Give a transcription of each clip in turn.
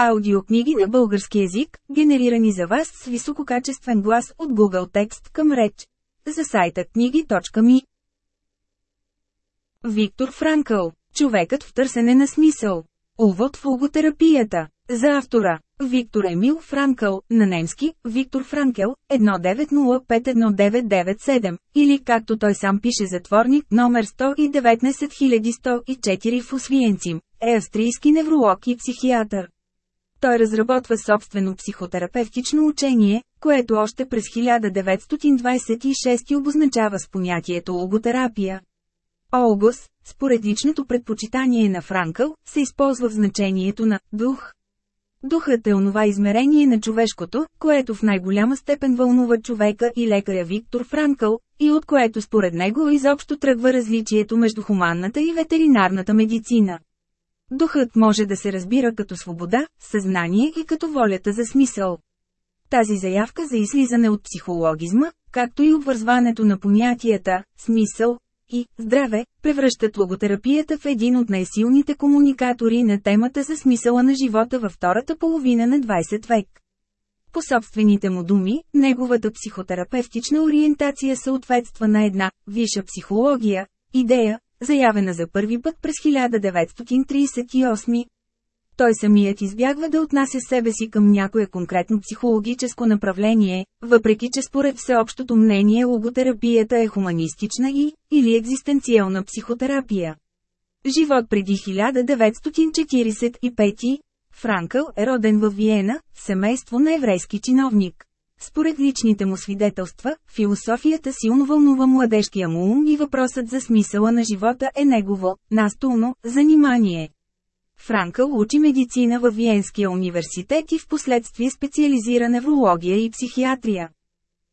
Аудиокниги на български язик, генерирани за вас с висококачествен глас от Google Текст към реч. За сайта книги.ми Виктор Франкъл Човекът в търсене на смисъл. Увод в логотерапията. За автора Виктор Емил Франкъл, на немски, Виктор Франкел, 19051997, или както той сам пише затворник номер 119104 в Освиенцим, е австрийски невролог и психиатър. Той разработва собствено психотерапевтично учение, което още през 1926 обозначава с понятието логотерапия. Олгос, според личното предпочитание на Франкъл, се използва в значението на «дух». Духът е онова измерение на човешкото, което в най-голяма степен вълнува човека и лекаря Виктор Франкъл, и от което според него изобщо тръгва различието между хуманната и ветеринарната медицина. Духът може да се разбира като свобода, съзнание и като волята за смисъл. Тази заявка за излизане от психологизма, както и обвързването на понятията «смисъл» и «здраве», превръщат логотерапията в един от най-силните комуникатори на темата за смисъла на живота във втората половина на 20 век. По собствените му думи, неговата психотерапевтична ориентация съответства на една «виша психология», идея, заявена за първи път през 1938. Той самият избягва да отнася себе си към някое конкретно психологическо направление, въпреки че според всеобщото мнение логотерапията е хуманистична и, или екзистенциална психотерапия. Живот преди 1945 Франкъл е роден в Виена, семейство на еврейски чиновник. Според личните му свидетелства, философията силно вълнува младежкия му ум и въпросът за смисъла на живота е негово, настолно, занимание. Франкъл учи медицина във Виенския университет и в последствие специализира неврология и психиатрия.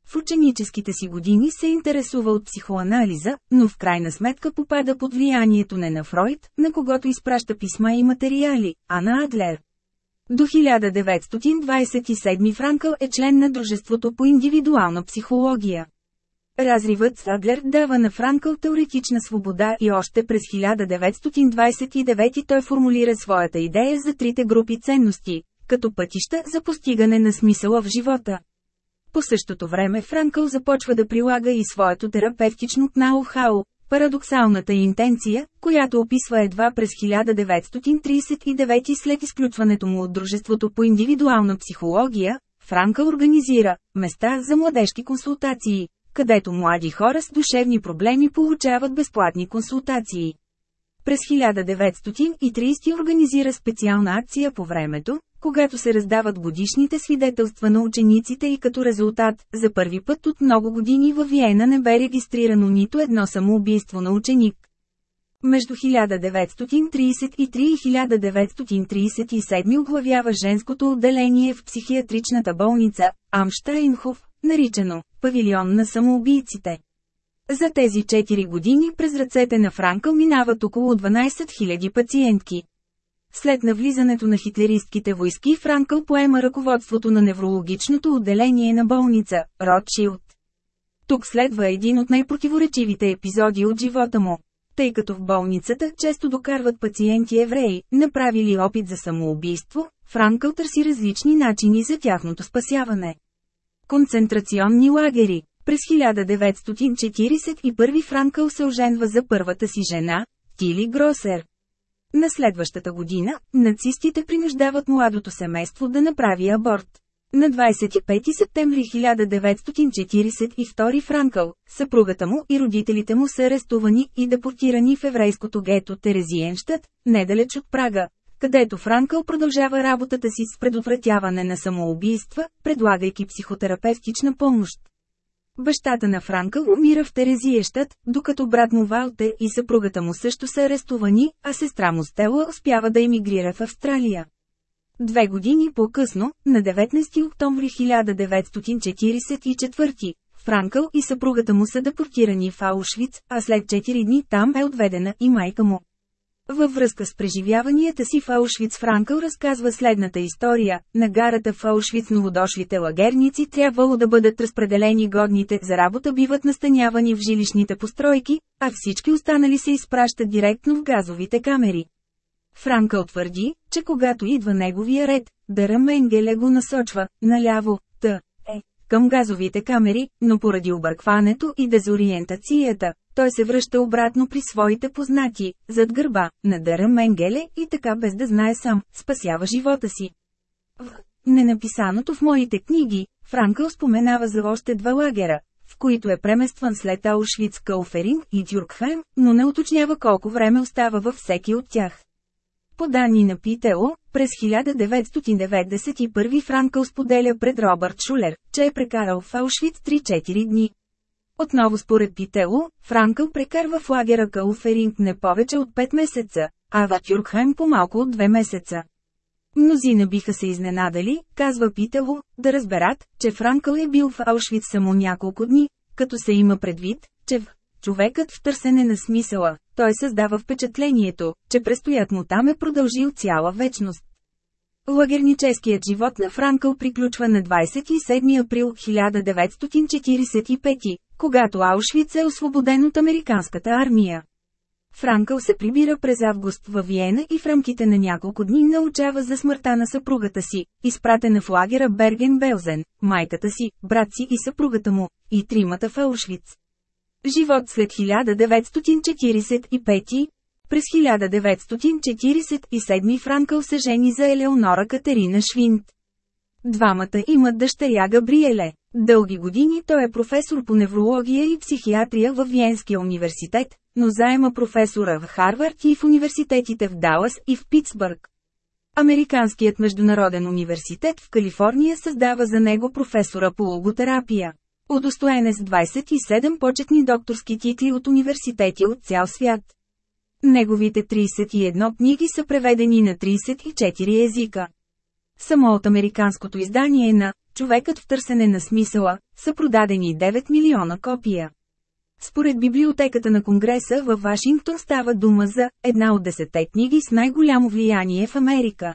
В ученическите си години се интересува от психоанализа, но в крайна сметка попада под влиянието не на Фройд, на когото изпраща писма и материали, а на Адлер. До 1927 Франкъл е член на Дружеството по индивидуална психология. Разривът с Адлер дава на Франкъл теоретична свобода и още през 1929 той формулира своята идея за трите групи ценности, като пътища за постигане на смисъла в живота. По същото време Франкъл започва да прилага и своето терапевтично ноу-хау, Парадоксалната интенция, която описва едва през 1939 след изключването му от Дружеството по индивидуална психология, Франка организира места за младежки консултации, където млади хора с душевни проблеми получават безплатни консултации. През 1930 организира специална акция по времето, когато се раздават годишните свидетелства на учениците и като резултат, за първи път от много години във Виена не бе регистрирано нито едно самоубийство на ученик. Между 1933 и 1937 оглавява женското отделение в психиатричната болница Амштайнхоф, наричано «Павилион на самоубийците». За тези 4 години през ръцете на Франкъл минават около 12 000 пациентки. След навлизането на хитлеристките войски Франкъл поема ръководството на неврологичното отделение на болница – Ротшилд. Тук следва един от най-противоречивите епизоди от живота му. Тъй като в болницата често докарват пациенти евреи, направили опит за самоубийство, Франкъл търси различни начини за тяхното спасяване. Концентрационни лагери През 1941 Франкъл се оженва за първата си жена, Тили Гросер. На следващата година, нацистите принуждават младото семейство да направи аборт. На 25 септември 1942 Франкъл, съпругата му и родителите му са арестувани и депортирани в еврейското гето Терезиенщад, недалеч от Прага, където Франкъл продължава работата си с предотвратяване на самоубийства, предлагайки психотерапевтична помощ. Бащата на Франкъл умира в Терезиещът, докато брат му Валте и съпругата му също са арестувани, а сестра му Стела успява да емигрира в Австралия. Две години по-късно, на 19 октомври 1944, Франкъл и съпругата му са депортирани в Аушвиц, а след 4 дни там е отведена и майка му. Във връзка с преживяванията си в Аушвиц Франкъл разказва следната история. На гарата в Аушвиц новодошлите лагерници трябвало да бъдат разпределени годните за работа биват настанявани в жилищните постройки, а всички останали се изпращат директно в газовите камери. Франка утвърди, че когато идва неговия ред, Дъра Менгеле го насочва, наляво, т. е, към газовите камери, но поради объркването и дезориентацията, той се връща обратно при своите познати, зад гърба, на Дъра Менгеле и така без да знае сам, спасява живота си. В ненаписаното в моите книги, Франкъл споменава за още два лагера, в които е преместван след Аушвиц Кауферинг и Дюркхайм, но не уточнява колко време остава във всеки от тях. По данни на ПТО, през 1991 Франкъл споделя пред Робърт Шулер, че е прекарал в Аушвиц 3-4 дни. Отново според Питело, Франкъл прекарва в лагера Кауферинг не повече от 5 месеца, а в Тюркхайм по малко от 2 месеца. Мнозина биха се изненадали, казва Питело, да разберат, че Франкъл е бил в Аушвиц само няколко дни, като се има предвид, че в човекът в търсене на смисъла, той създава впечатлението, че престоят му там е продължил цяла вечност. Лагерническият живот на Франкъл приключва на 27 април 1945, когато Аушвиц е освободен от американската армия. Франкъл се прибира през август във Виена и в рамките на няколко дни научава за смъртта на съпругата си, изпратена в лагера Берген-Белзен, майката си, брат си и съпругата му, и тримата в Аушвиц. Живот след 1945 През 1947 Франкъл се жени за Елеонора Катерина Швинт. Двамата имат дъщеря Габриеле. Дълги години той е професор по неврология и психиатрия в Виенския университет, но заема професора в Харвард и в университетите в Далас и в Питсбърг. Американският международен университет в Калифорния създава за него професора по логотерапия. Удостоен е с 27 почетни докторски титли от университети от цял свят. Неговите 31 книги са преведени на 34 езика. Само от американското издание на «Човекът в търсене на смисъла» са продадени 9 милиона копия. Според библиотеката на Конгреса във Вашингтон става дума за една от десете книги с най-голямо влияние в Америка.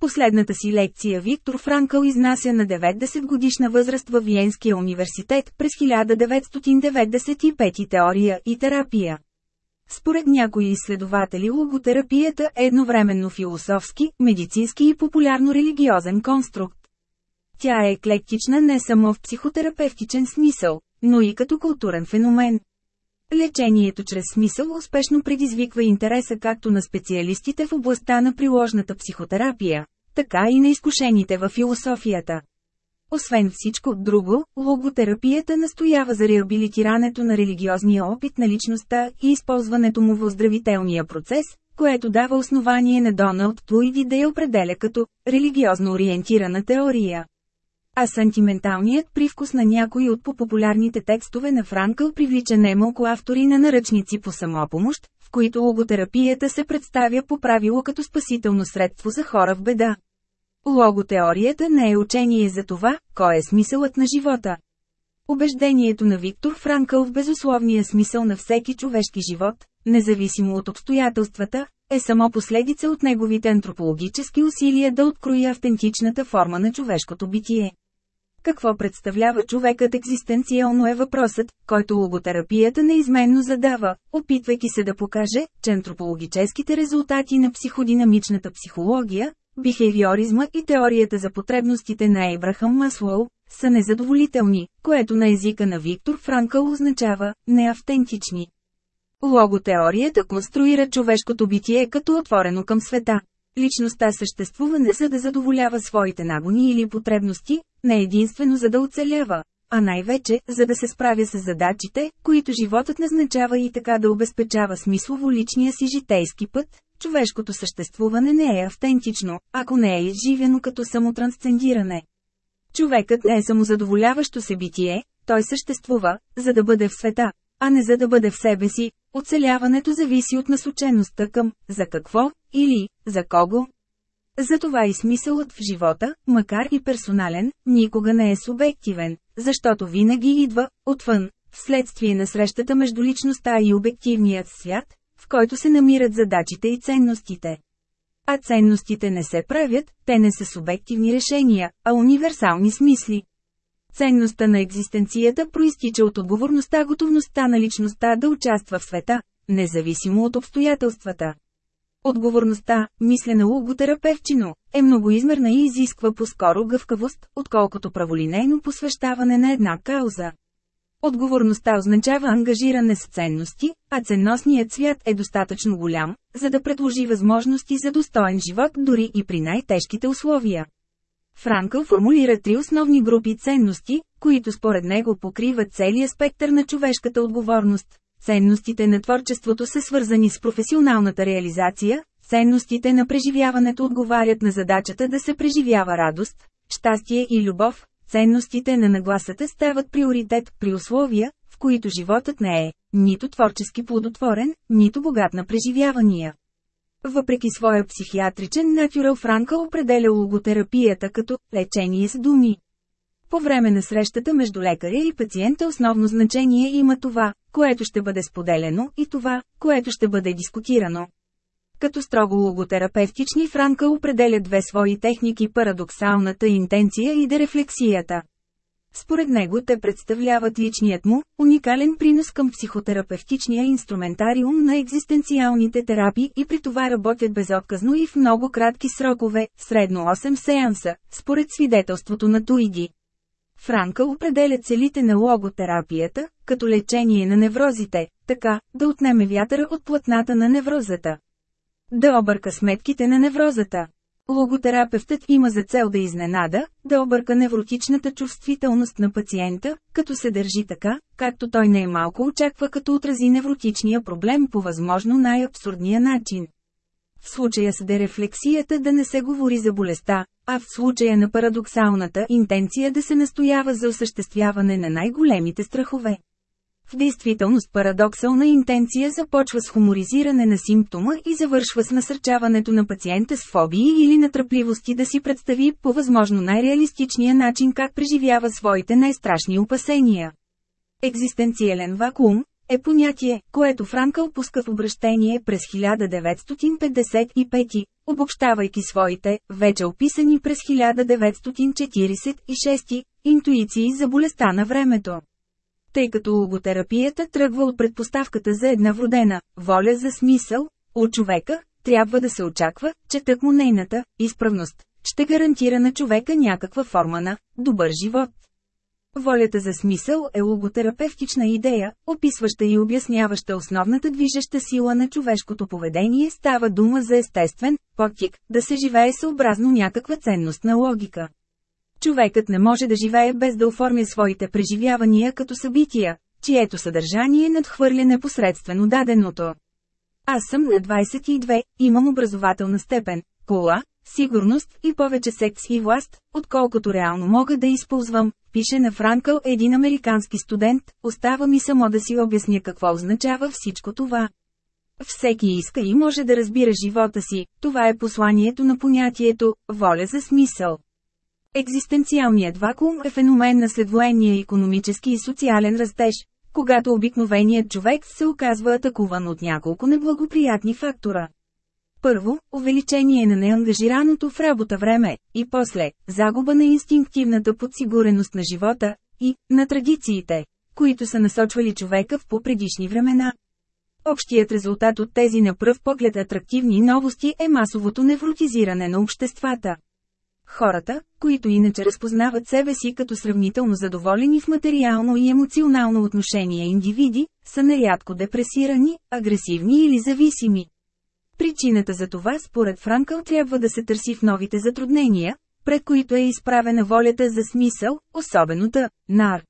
Последната си лекция Виктор Франкъл изнася на 90 годишна възраст във Виенския университет през 1995 теория и терапия. Според някои изследователи логотерапията е едновременно философски, медицински и популярно-религиозен конструкт. Тя е еклектична не само в психотерапевтичен смисъл, но и като културен феномен. Лечението чрез смисъл успешно предизвиква интереса както на специалистите в областта на приложната психотерапия, така и на изкушените във философията. Освен всичко друго, логотерапията настоява за реабилитирането на религиозния опит на личността и използването му в оздравителния процес, което дава основание на Доналд Туиди да я определя като религиозно ориентирана теория. А сантименталният привкус на някои от по-популярните текстове на Франкъл привлича немалко автори на наръчници по самопомощ, в които логотерапията се представя по правило като спасително средство за хора в беда. Логотеорията не е учение за това, кой е смисълът на живота. Убеждението на Виктор Франкъл в безусловния смисъл на всеки човешки живот, независимо от обстоятелствата, е само последица от неговите антропологически усилия да открои автентичната форма на човешкото битие. Какво представлява човекът екзистенциално е въпросът, който логотерапията неизменно задава, опитвайки се да покаже, че антропологическите резултати на психодинамичната психология, бихевиоризма и теорията за потребностите на Ейбрахам Маслоу, са незадоволителни, което на езика на Виктор Франкъл означава «неавтентични». Логотеорията конструира човешкото битие като отворено към света. Личността съществува не за да задоволява своите нагони или потребности, не единствено за да оцелява, а най-вече, за да се справя с задачите, които животът назначава и така да обезпечава смислово личния си житейски път, човешкото съществуване не е автентично, ако не е изживено като самотрансцендиране. Човекът не е самозадоволяващо се битие, той съществува, за да бъде в света, а не за да бъде в себе си. Оцеляването зависи от насочеността към «за какво» или «за кого». Затова и смисълът в живота, макар и персонален, никога не е субективен, защото винаги идва отвън, вследствие на срещата между личността и обективният свят, в който се намират задачите и ценностите. А ценностите не се правят, те не са субективни решения, а универсални смисли. Ценността на екзистенцията проистича от отговорността готовността на личността да участва в света, независимо от обстоятелствата. Отговорността, мислена логотерапевчино, е многоизмерна и изисква по-скоро гъвкавост, отколкото праволинейно посвещаване на една кауза. Отговорността означава ангажиране с ценности, а ценностният свят е достатъчно голям, за да предложи възможности за достоен живот дори и при най-тежките условия. Франкъл формулира три основни групи ценности, които според него покриват целия спектър на човешката отговорност. Ценностите на творчеството са свързани с професионалната реализация, ценностите на преживяването отговарят на задачата да се преживява радост, щастие и любов, ценностите на нагласата стават приоритет при условия, в които животът не е нито творчески плодотворен, нито богат на преживявания. Въпреки своя психиатричен натюрал Франка определя логотерапията като лечение с думи. По време на срещата между лекаря и пациента основно значение има това, което ще бъде споделено и това, което ще бъде дискутирано. Като строго логотерапевтични Франка определя две свои техники – парадоксалната интенция и дерефлексията. Според него те представляват личният му, уникален принос към психотерапевтичния инструментариум на екзистенциалните терапии и при това работят безотказно и в много кратки срокове, средно 8 сеанса, според свидетелството на Туиди. Франка определя целите на логотерапията, като лечение на неврозите, така, да отнеме вятъра от платната на неврозата. Да обърка сметките на неврозата. Логотерапевтът има за цел да изненада, да обърка невротичната чувствителност на пациента, като се държи така, както той не е малко очаква като отрази невротичния проблем по възможно най-абсурдния начин. В случая с дерефлексията да не се говори за болестта, а в случая на парадоксалната интенция да се настоява за осъществяване на най-големите страхове. В действителност парадоксална интенция започва с хуморизиране на симптома и завършва с насърчаването на пациента с фобии или натръпливости да си представи по възможно най-реалистичния начин как преживява своите най-страшни опасения. Екзистенциален вакуум е понятие, което Франкъл пуска в обращение през 1955, обобщавайки своите, вече описани през 1946, интуиции за болестта на времето тъй като логотерапията тръгва от предпоставката за една вродена воля за смисъл, от човека, трябва да се очаква, че тъкмо нейната изправност ще гарантира на човека някаква форма на добър живот. Волята за смисъл е логотерапевтична идея, описваща и обясняваща основната движеща сила на човешкото поведение става дума за естествен подтик, да се живее съобразно някаква ценностна логика. Човекът не може да живее без да оформя своите преживявания като събития, чието съдържание надхвърля непосредствено даденото. Аз съм на 22, имам образователна степен, кола, сигурност и повече секс и власт, отколкото реално мога да използвам, пише на Франкъл един американски студент, остава ми само да си обясня какво означава всичко това. Всеки иска и може да разбира живота си, това е посланието на понятието «воля за смисъл». Екзистенциалният вакуум е феномен на следвоенния економически и социален растеж, когато обикновеният човек се оказва атакуван от няколко неблагоприятни фактора. Първо, увеличение на неангажираното в работа време, и после, загуба на инстинктивната подсигуреност на живота, и, на традициите, които са насочвали човека в попредишни времена. Общият резултат от тези на пръв поглед атрактивни новости е масовото невротизиране на обществата. Хората, които иначе разпознават себе си като сравнително задоволени в материално и емоционално отношение индивиди, са нерядко депресирани, агресивни или зависими. Причината за това според Франкъл трябва да се търси в новите затруднения, пред които е изправена волята за смисъл, особеното нар.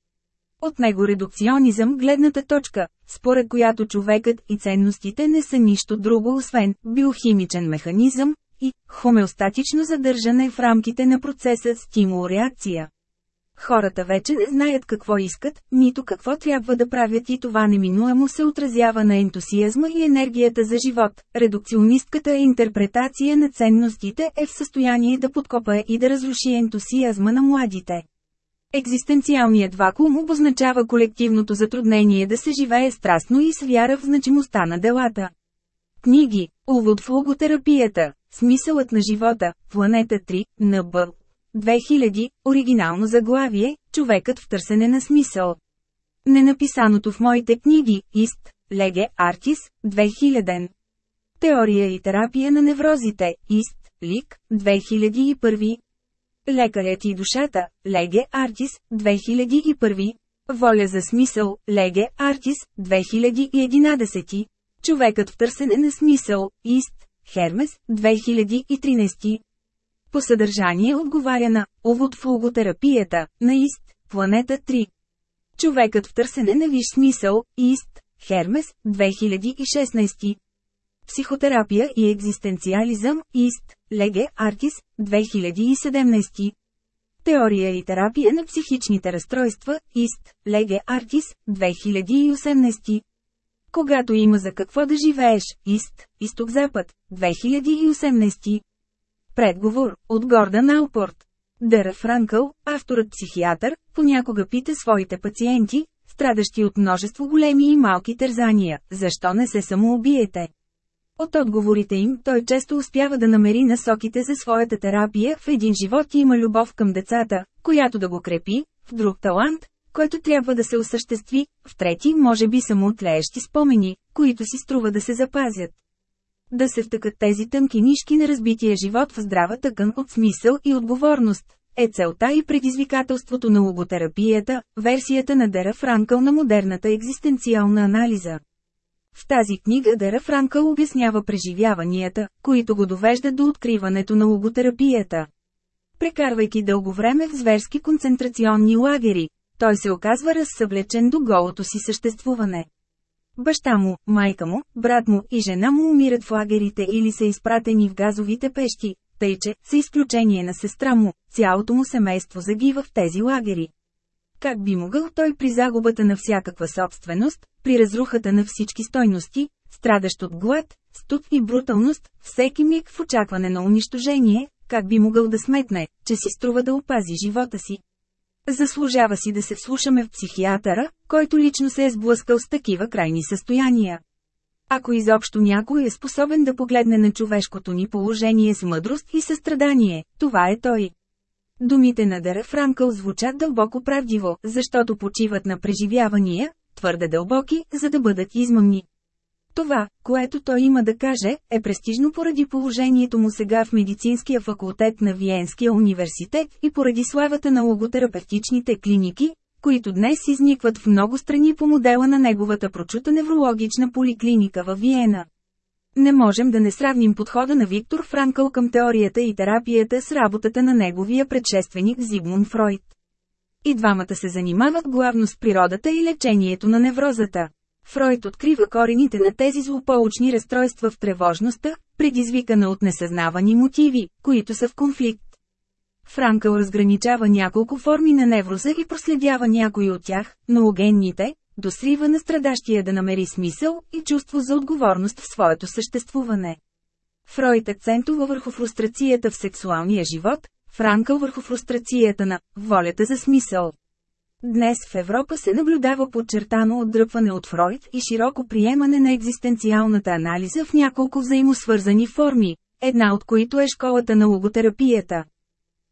От него редукционизъм гледната точка, според която човекът и ценностите не са нищо друго освен биохимичен механизъм, и хомеостатично задържане в рамките на процеса стимул-реакция. Хората вече не знаят какво искат, нито какво трябва да правят и това неминуемо се отразява на ентусиазма и енергията за живот. Редукционистката интерпретация на ценностите е в състояние да подкопае и да разруши ентусиазма на младите. Екзистенциалният вакуум обозначава колективното затруднение да се живее страстно и с вяра в значимостта на делата. Книги Увод в логотерапията Смисълът на живота, планета 3, на Б. 2000, оригинално заглавие, човекът в търсене на смисъл. Ненаписаното в моите книги, Ист, Леге, Артис, 2000. Теория и терапия на неврозите, ИСТ, ЛИК, 2001. Лекарят и душата, Леге Артис, 2001. Воля за смисъл, Леге Артис, 2011. Човекът в търсене на смисъл, Ист, Хермес, 2013. По съдържание отговаря на Увод в логотерапията, на Ист, Планета 3. Човекът в търсене на виш смисъл, Ист, Хермес, 2016. Психотерапия и екзистенциализъм, Ист, Леге Артис, 2017. Теория и терапия на психичните разстройства, Ист, Леге Артис, 2018. Когато има за какво да живееш, Ист, Изток-Запад, 2018. Предговор, от Горда Наупорт. Дъра Франкъл, авторът-психиатър, понякога пита своите пациенти, страдащи от множество големи и малки тързания, защо не се самоубиете. От отговорите им, той често успява да намери насоките за своята терапия, в един живот има любов към децата, която да го крепи, в друг талант, който трябва да се осъществи, в трети може би само тлеещи спомени, които си струва да се запазят. Да се втъкат тези тънки нишки на разбития живот в здрава тъкан от смисъл и отговорност, е целта и предизвикателството на логотерапията, версията на Дера Франкъл на модерната екзистенциална анализа. В тази книга Дера Франкъл обяснява преживяванията, които го довеждат до откриването на логотерапията. Прекарвайки дълго време в зверски концентрационни лагери, той се оказва разсъблечен до голото си съществуване. Баща му, майка му, брат му и жена му умират в лагерите или са изпратени в газовите пещи, тъй че, с изключение на сестра му, цялото му семейство загива в тези лагери. Как би могъл той при загубата на всякаква собственост, при разрухата на всички стойности, страдащ от глад, студ и бруталност, всеки миг в очакване на унищожение, как би могъл да сметне, че си струва да опази живота си? Заслужава си да се вслушаме в психиатъра, който лично се е сблъскал с такива крайни състояния. Ако изобщо някой е способен да погледне на човешкото ни положение с мъдрост и състрадание, това е той. Думите на Дера Франкъл звучат дълбоко правдиво, защото почиват на преживявания, твърде дълбоки, за да бъдат измъмни. Това, което той има да каже, е престижно поради положението му сега в медицинския факултет на Виенския университет и поради славата на логотерапевтичните клиники, които днес изникват в много страни по модела на неговата прочута неврологична поликлиника във Виена. Не можем да не сравним подхода на Виктор Франкъл към теорията и терапията с работата на неговия предшественик Зигмун Фройд. И двамата се занимават главно с природата и лечението на неврозата. Фройд открива корените на тези злополучни разстройства в тревожността, предизвикана от несъзнавани мотиви, които са в конфликт. Франкъл разграничава няколко форми на невроза и проследява някои от тях, ноогенните, до срива на страдащия да намери смисъл и чувство за отговорност в своето съществуване. Фройд акцентува върху фрустрацията в сексуалния живот, Франкъл върху фрустрацията на волята за смисъл. Днес в Европа се наблюдава подчертано отдръпване от Фройд и широко приемане на екзистенциалната анализа в няколко взаимосвързани форми, една от които е школата на логотерапията.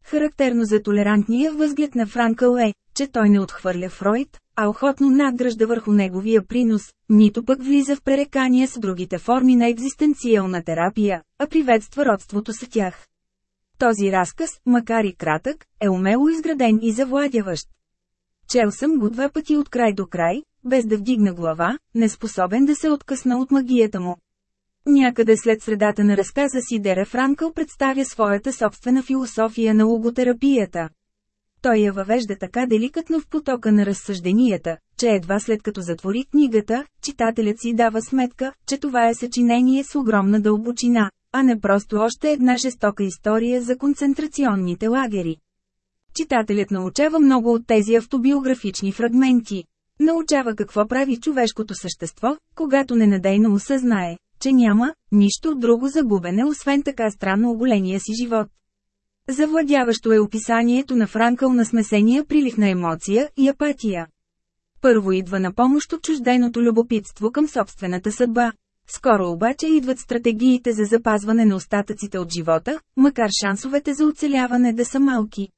Характерно за толерантния възглед на Франкъл е, че той не отхвърля Фройд, а охотно надгражда върху неговия принос, нито пък влиза в пререкания с другите форми на екзистенциална терапия, а приветства родството с тях. Този разказ, макар и кратък, е умело изграден и завладяващ. Чел съм го два пъти от край до край, без да вдигна глава, неспособен да се откъсна от магията му. Някъде след средата на разказа си Дера Франкъл представя своята собствена философия на логотерапията. Той я въвежда така деликатно в потока на разсъжденията, че едва след като затвори книгата, читателят си дава сметка, че това е съчинение с огромна дълбочина, а не просто още една жестока история за концентрационните лагери. Читателят научава много от тези автобиографични фрагменти. Научава какво прави човешкото същество, когато ненадейно осъзнае, че няма нищо друго загубене освен така странно оголения си живот. Завладяващо е описанието на Франкъл на смесения прилив на емоция и апатия. Първо идва на помощ отчужденото любопитство към собствената съдба. Скоро обаче идват стратегиите за запазване на остатъците от живота, макар шансовете за оцеляване да са малки.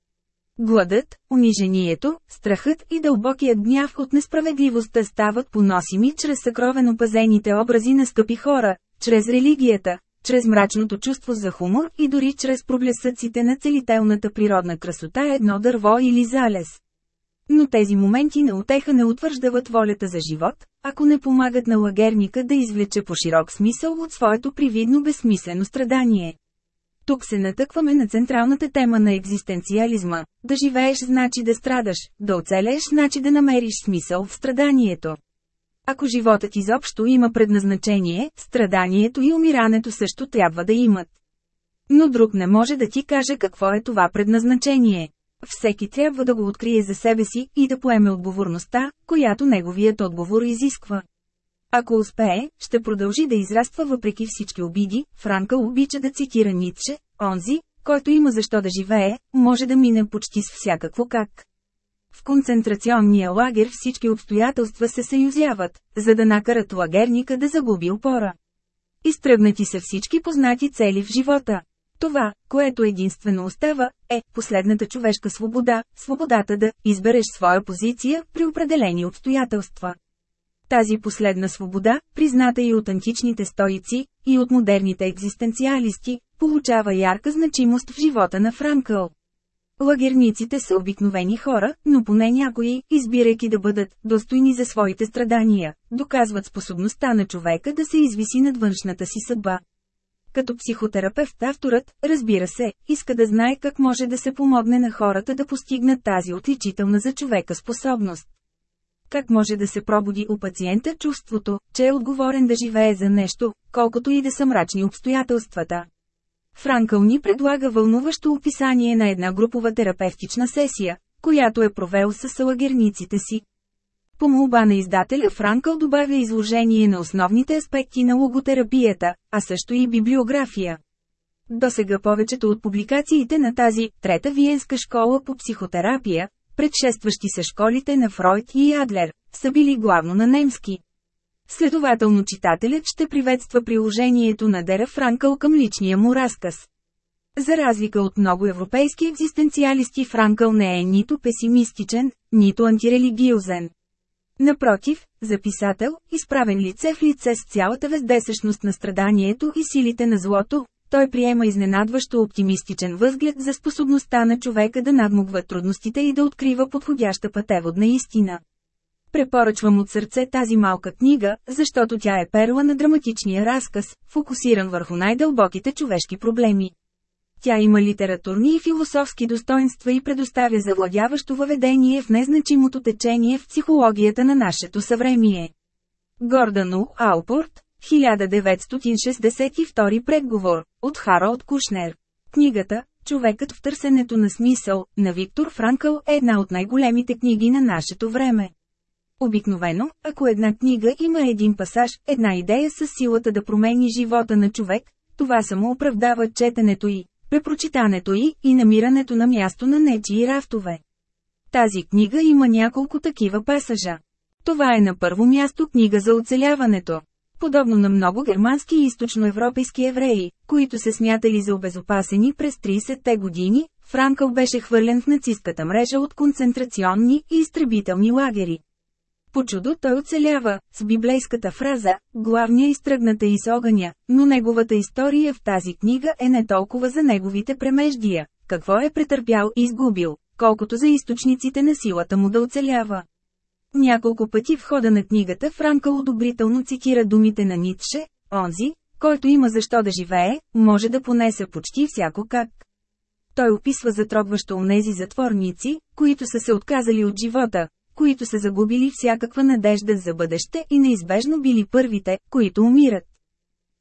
Гладът, унижението, страхът и дълбокият гняв от несправедливостта стават поносими чрез съкровено пазените образи на скъпи хора, чрез религията, чрез мрачното чувство за хумор и дори чрез проблесъците на целителната природна красота едно дърво или залез. Но тези моменти на отеха не утвърждават волята за живот, ако не помагат на лагерника да извлече по широк смисъл от своето привидно безсмислено страдание. Тук се натъкваме на централната тема на екзистенциализма. Да живееш значи да страдаш, да оцелееш значи да намериш смисъл в страданието. Ако животът изобщо има предназначение, страданието и умирането също трябва да имат. Но друг не може да ти каже какво е това предназначение. Всеки трябва да го открие за себе си и да поеме отговорността, която неговият отговор изисква. Ако успее, ще продължи да израства въпреки всички обиди. Франка обича да цитира Ницше, онзи, който има защо да живее, може да мине почти с всякакво как. В концентрационния лагер всички обстоятелства се съюзяват, за да накарат лагерника да загуби опора. Изтръгнати са всички познати цели в живота. Това, което единствено остава, е последната човешка свобода, свободата да избереш своя позиция при определени обстоятелства. Тази последна свобода, призната и от античните стоици, и от модерните екзистенциалисти, получава ярка значимост в живота на Франкъл. Лагерниците са обикновени хора, но поне някои, избирайки да бъдат достойни за своите страдания, доказват способността на човека да се извиси над външната си съдба. Като психотерапевт авторът, разбира се, иска да знае как може да се помогне на хората да постигнат тази отличителна за човека способност. Как може да се пробуди у пациента чувството, че е отговорен да живее за нещо, колкото и да са мрачни обстоятелствата. Франкъл ни предлага вълнуващо описание на една групова терапевтична сесия, която е провел с салагерниците си. По молба на издателя Франкъл добавя изложение на основните аспекти на логотерапията, а също и библиография. До сега повечето от публикациите на тази трета виенска школа по психотерапия, предшестващи се школите на Фройд и Адлер, са били главно на немски. Следователно читателят ще приветства приложението на Дера Франкъл към личния му разказ. За разлика от много европейски екзистенциалисти Франкъл не е нито песимистичен, нито антирелигиозен. Напротив, за писател, изправен лице в лице с цялата вездесъщност на страданието и силите на злото, той приема изненадващо оптимистичен възглед за способността на човека да надмогва трудностите и да открива подходяща пътеводна истина. Препоръчвам от сърце тази малка книга, защото тя е перла на драматичния разказ, фокусиран върху най-дълбоките човешки проблеми. Тя има литературни и философски достоинства и предоставя завладяващо въведение в незначимото течение в психологията на нашето съвремие. Гордану, Алпорт, 1962 предговор, от Харолд Кушнер. Книгата «Човекът в търсенето на смисъл» на Виктор Франкъл е една от най-големите книги на нашето време. Обикновено, ако една книга има един пасаж, една идея с силата да промени живота на човек, това само оправдава четенето й, препрочитането й и намирането на място на нечии рафтове. Тази книга има няколко такива пасажа. Това е на първо място книга за оцеляването. Подобно на много германски и източноевропейски евреи, които се смятали за обезопасени през 30-те години, Франкъл беше хвърлен в нацистката мрежа от концентрационни и изтребителни лагери. По чудо той оцелява, с библейската фраза, главния изтръгната из огъня, но неговата история в тази книга е не толкова за неговите премеждия, какво е претърпял и изгубил, колкото за източниците на силата му да оцелява. Няколко пъти в хода на книгата Франкъл одобрително цитира думите на Ницше, онзи, който има защо да живее, може да понесе почти всяко как. Той описва затрогващо онези затворници, които са се отказали от живота, които са загубили всякаква надежда за бъдеще и неизбежно били първите, които умират.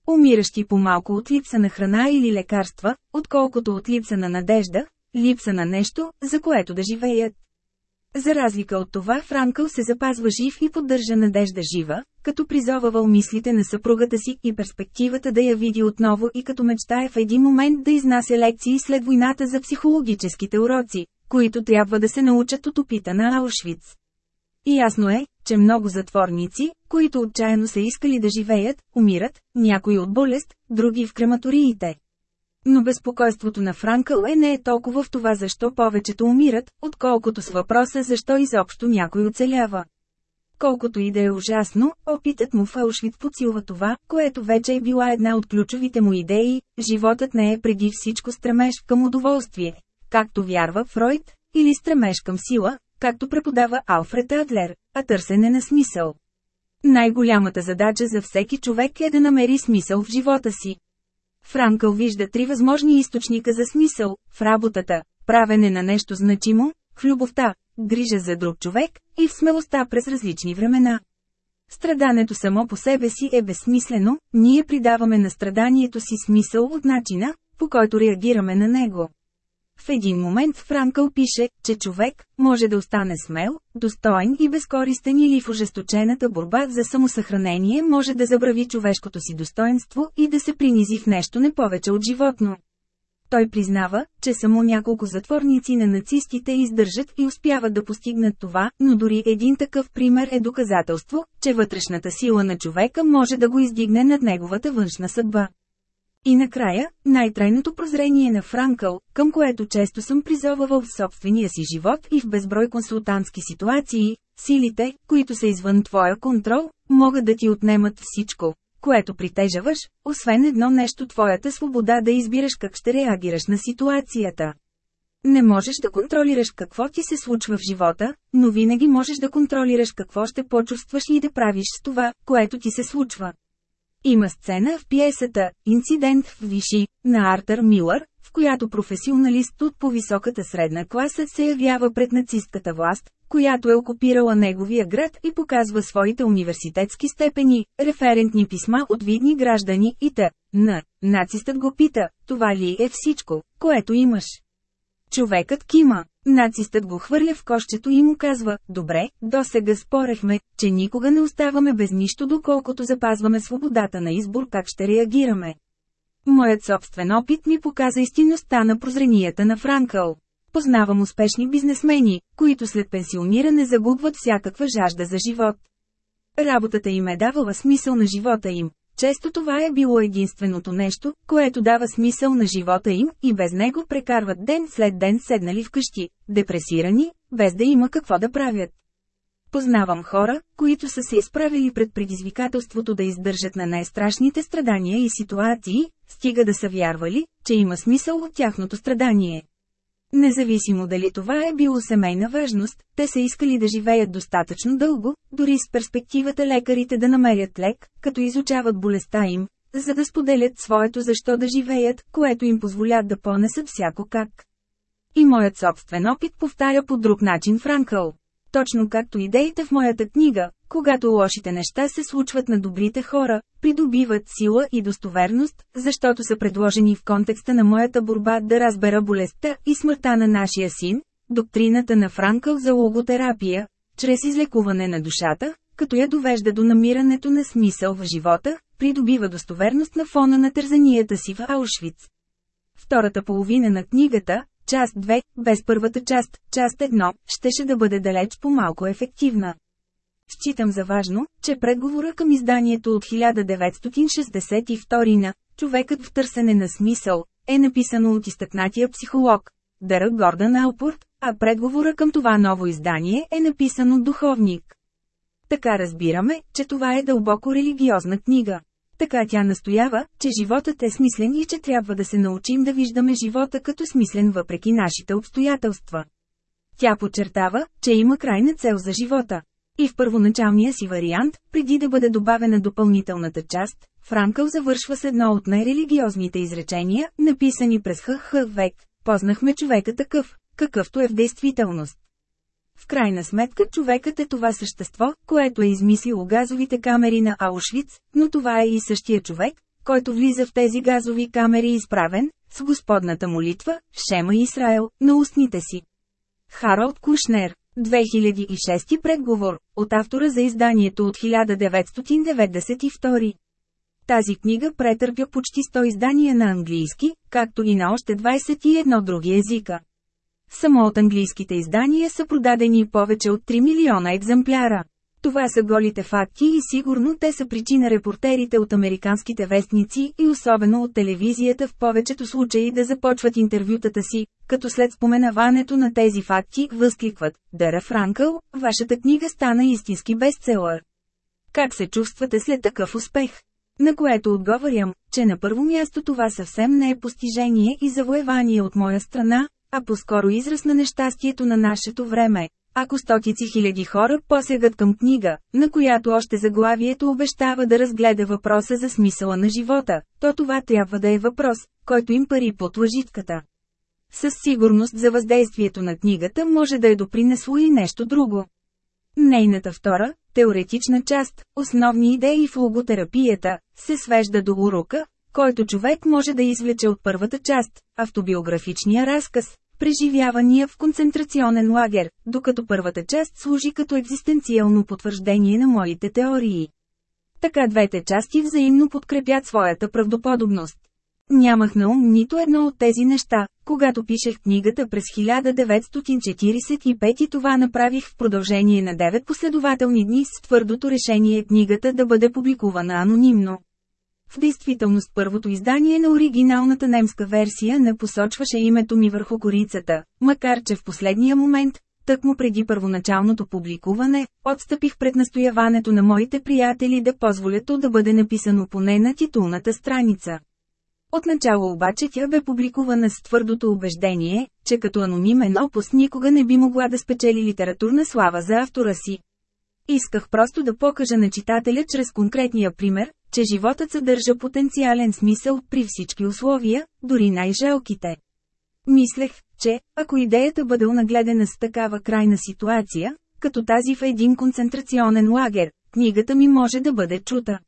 Умиращи по-малко от липса на храна или лекарства, отколкото от липса на надежда, липса на нещо, за което да живеят. За разлика от това Франкъл се запазва жив и поддържа надежда жива, като призовавал мислите на съпругата си и перспективата да я види отново и като мечтае в един момент да изнася лекции след войната за психологическите уроци, които трябва да се научат от опита на Аушвиц. И ясно е, че много затворници, които отчаяно са искали да живеят, умират, някои от болест, други в крематориите. Но безпокойството на Франкъл е не е толкова в това защо повечето умират, отколкото с въпроса защо изобщо някой оцелява. Колкото и да е ужасно, опитът му в Аушвит подсилва това, което вече е била една от ключовите му идеи – животът не е преди всичко стремеж към удоволствие, както вярва Фройд, или стремеж към сила, както преподава Алфред Адлер, а търсене на смисъл. Най-голямата задача за всеки човек е да намери смисъл в живота си. Франкъл вижда три възможни източника за смисъл – в работата, правене на нещо значимо, в любовта, грижа за друг човек и в смелостта през различни времена. Страдането само по себе си е безсмислено, ние придаваме на страданието си смисъл от начина, по който реагираме на него. В един момент Франкъл пише, че човек може да остане смел, достоен и безкористен или в ожесточената борба за самосъхранение може да забрави човешкото си достоинство и да се принизи в нещо не повече от животно. Той признава, че само няколко затворници на нацистите издържат и успяват да постигнат това, но дори един такъв пример е доказателство, че вътрешната сила на човека може да го издигне над неговата външна съдба. И накрая, най-трайното прозрение на Франкъл, към което често съм призовавал в собствения си живот и в безброй консултантски ситуации, силите, които са извън твоя контрол, могат да ти отнемат всичко, което притежаваш, освен едно нещо твоята свобода да избираш как ще реагираш на ситуацията. Не можеш да контролираш какво ти се случва в живота, но винаги можеш да контролираш какво ще почувстваш и да правиш с това, което ти се случва. Има сцена в пиесата «Инцидент в Виши» на Артър Милър, в която професионалист от по-високата средна класа се явява пред нацистката власт, която е окупирала неговия град и показва своите университетски степени, референтни писма от видни граждани и т.н. Нацистът го пита, това ли е всичко, което имаш? Човекът кима. Нацистът го хвърля в кощето и му казва, добре, до сега спорехме, че никога не оставаме без нищо доколкото запазваме свободата на избор как ще реагираме. Моят собствен опит ми показа истинността на прозренията на Франкъл. Познавам успешни бизнесмени, които след пенсиониране загубват всякаква жажда за живот. Работата им е давала смисъл на живота им. Често това е било единственото нещо, което дава смисъл на живота им, и без него прекарват ден след ден седнали вкъщи, депресирани, без да има какво да правят. Познавам хора, които са се изправили пред предизвикателството да издържат на най-страшните страдания и ситуации, стига да са вярвали, че има смисъл от тяхното страдание. Независимо дали това е било семейна важност, те са искали да живеят достатъчно дълго, дори с перспективата лекарите да намерят лек, като изучават болестта им, за да споделят своето защо да живеят, което им позволят да понесат всяко как. И моят собствен опит повтаря по друг начин Франкъл. Точно както идеите в моята книга, когато лошите неща се случват на добрите хора, придобиват сила и достоверност, защото са предложени в контекста на моята борба да разбера болестта и смъртта на нашия син, доктрината на Франкъл за логотерапия, чрез излекуване на душата, като я довежда до намирането на смисъл в живота, придобива достоверност на фона на тързанията си в Аушвиц. Втората половина на книгата, част 2, без първата част, част 1, щеше да бъде далеч по-малко ефективна. Считам за важно, че предговора към изданието от 1962 на «Човекът в търсене на смисъл» е написано от изтъкнатия психолог Дърък Гордан Алпорт, а предговора към това ново издание е написан от духовник. Така разбираме, че това е дълбоко религиозна книга. Така тя настоява, че животът е смислен и че трябва да се научим да виждаме живота като смислен въпреки нашите обстоятелства. Тя подчертава, че има крайна цел за живота. И в първоначалния си вариант, преди да бъде добавена допълнителната част, Франкъл завършва с едно от най-религиозните изречения, написани през ХХ век. Познахме човека такъв, какъвто е в действителност. В крайна сметка човекът е това същество, което е измислило газовите камери на Аушвиц, но това е и същия човек, който влиза в тези газови камери изправен, с Господната молитва, Шема Исраел, на устните си. Харалд Кушнер 2006 предговор, от автора за изданието от 1992. Тази книга претърпя почти 100 издания на английски, както и на още 21 други езика. Само от английските издания са продадени повече от 3 милиона екземпляра. Това са голите факти и сигурно те са причина репортерите от американските вестници и особено от телевизията в повечето случаи да започват интервютата си, като след споменаването на тези факти възкликват «Дара Франкъл, вашата книга стана истински бестселър». Как се чувствате след такъв успех? На което отговарям, че на първо място това съвсем не е постижение и завоевание от моя страна, а по-скоро израз на нещастието на нашето време. Ако стотици хиляди хора посегат към книга, на която още заглавието обещава да разгледа въпроса за смисъла на живота, то това трябва да е въпрос, който им пари под лъжитката. Със сигурност за въздействието на книгата може да е допринесло и нещо друго. Нейната втора, теоретична част, основни идеи в логотерапията, се свежда до урока, който човек може да извлече от първата част, автобиографичния разказ, преживявания в концентрационен лагер, докато първата част служи като екзистенциално потвърждение на моите теории. Така двете части взаимно подкрепят своята правдоподобност. Нямах на ум нито едно от тези неща, когато пишех книгата през 1945 и това направих в продължение на 9 последователни дни с твърдото решение книгата да бъде публикувана анонимно. В действителност първото издание на оригиналната немска версия не посочваше името ми върху корицата, макар че в последния момент, тъкмо преди първоначалното публикуване, отстъпих пред настояването на моите приятели да позволят то да бъде написано поне на титулната страница. Отначало обаче тя бе публикувана с твърдото убеждение, че като анонимен опус никога не би могла да спечели литературна слава за автора си. Исках просто да покажа на читателя чрез конкретния пример, че животът съдържа потенциален смисъл при всички условия, дори най-жалките. Мислех, че, ако идеята бъде унагледена с такава крайна ситуация, като тази в един концентрационен лагер, книгата ми може да бъде чута.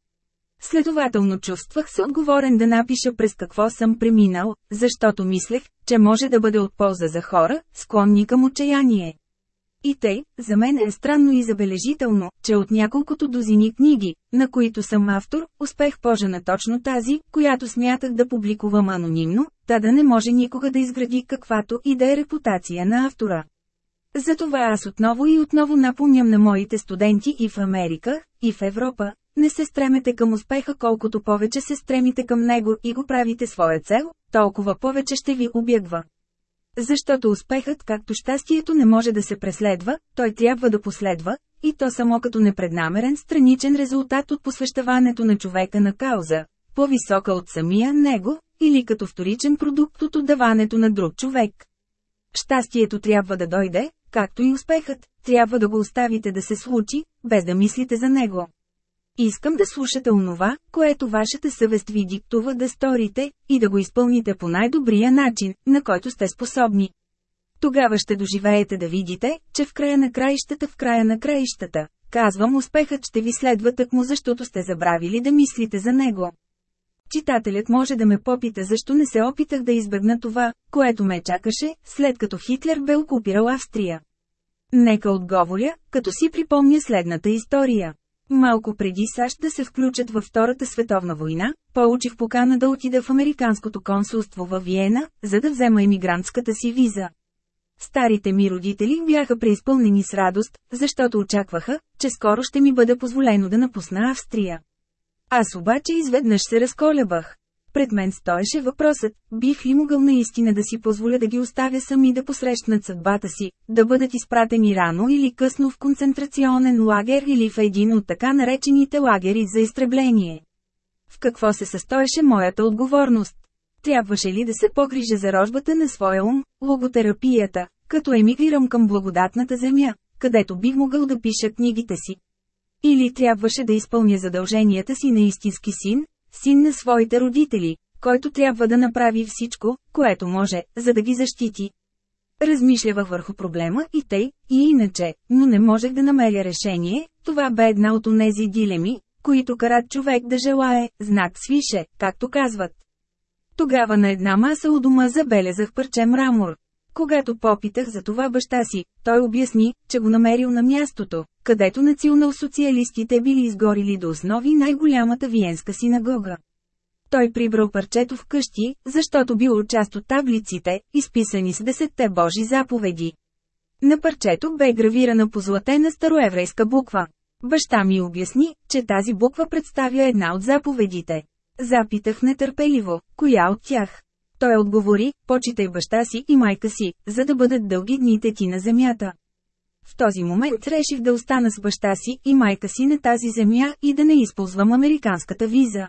Следователно чувствах се отговорен да напиша през какво съм преминал, защото мислех, че може да бъде от полза за хора, склонни към отчаяние. И тъй, за мен е странно и забележително, че от няколкото дозини книги, на които съм автор, успех пожена точно тази, която смятах да публикувам анонимно, та да не може никога да изгради каквато и да е репутация на автора. Затова аз отново и отново напомням на моите студенти и в Америка, и в Европа, не се стремете към успеха колкото повече се стремите към него и го правите своя цел, толкова повече ще ви обягва. Защото успехът, както щастието не може да се преследва, той трябва да последва, и то само като непреднамерен страничен резултат от посвещаването на човека на кауза, по-висока от самия него, или като вторичен продукт от отдаването на друг човек. Щастието трябва да дойде, както и успехът, трябва да го оставите да се случи, без да мислите за него. Искам да слушате онова, което вашата съвест ви диктува да сторите, и да го изпълните по най-добрия начин, на който сте способни. Тогава ще доживеете да видите, че в края на краищата в края на краищата, казвам успехът ще ви следва тъкмо защото сте забравили да мислите за него. Читателят може да ме попита защо не се опитах да избегна това, което ме чакаше, след като Хитлер бе окупирал Австрия. Нека отговоря, като си припомня следната история. Малко преди САЩ да се включат във Втората световна война, получих покана да отида в Американското консулство във Виена, за да взема емигрантската си виза. Старите ми родители бяха преизпълнени с радост, защото очакваха, че скоро ще ми бъде позволено да напусна Австрия. Аз обаче изведнъж се разколебах. Пред мен стоеше въпросът, бих ли могъл наистина да си позволя да ги оставя сами да посрещнат съдбата си, да бъдат изпратени рано или късно в концентрационен лагер или в един от така наречените лагери за изтребление. В какво се състоеше моята отговорност? Трябваше ли да се погрижа за рожбата на своя ум, логотерапията, като емигрирам към благодатната земя, където бих могъл да пиша книгите си? Или трябваше да изпълня задълженията си на истински син, син на своите родители, който трябва да направи всичко, което може, за да ги защити. Размишлявах върху проблема и тъй, и иначе, но не можех да намеря решение, това бе една от онези дилеми, които карат човек да желае, знак свише, както казват. Тогава на една маса у дома забелязах парче мрамор. Когато попитах за това баща си, той обясни, че го намерил на мястото, където национал-социалистите били изгорили до основи най-голямата виенска синагога. Той прибрал парчето в къщи, защото било част от таблиците, изписани с десетте Божи заповеди. На парчето бе гравирана позлатена староеврейска буква. Баща ми обясни, че тази буква представя една от заповедите. Запитах нетърпеливо, коя от тях. Той отговори, почитай баща си и майка си, за да бъдат дълги дните ти на земята. В този момент реших да остана с баща си и майка си на тази земя и да не използвам американската виза.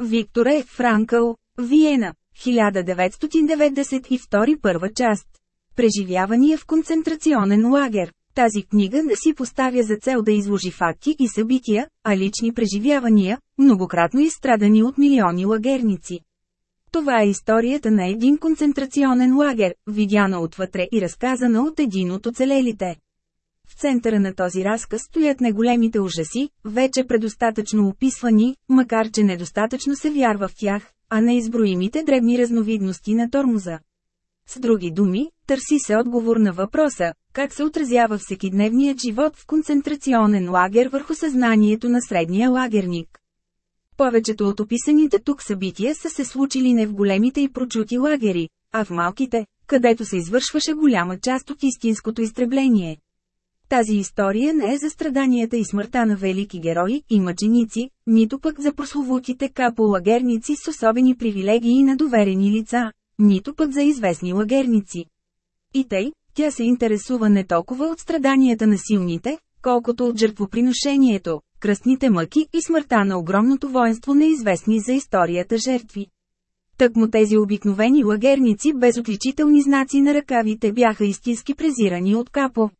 Виктор Е. Франкъл, Виена, 1992 първа част. Преживявания в концентрационен лагер. Тази книга не си поставя за цел да изложи факти и събития, а лични преживявания, многократно изстрадани от милиони лагерници. Това е историята на един концентрационен лагер, видяна отвътре и разказана от един от оцелелите. В центъра на този разказ стоят неголемите ужаси, вече предостатъчно описвани, макар че недостатъчно се вярва в тях, а не изброимите дребни разновидности на тормоза. С други думи, търси се отговор на въпроса, как се отразява всекидневният живот в концентрационен лагер върху съзнанието на средния лагерник. Повечето от описаните тук събития са се случили не в големите и прочути лагери, а в малките, където се извършваше голяма част от истинското изтребление. Тази история не е за страданията и смъртта на велики герои и мъченици, нито пък за прословутите капо-лагерници с особени привилегии на доверени лица, нито пък за известни лагерници. И тъй, тя се интересува не толкова от страданията на силните, колкото от жертвоприношението, кръстните мъки и смъртта на огромното воинство неизвестни за историята жертви. Тъкмо тези обикновени лагерници без отличителни знаци на ръкавите бяха истински презирани от капо.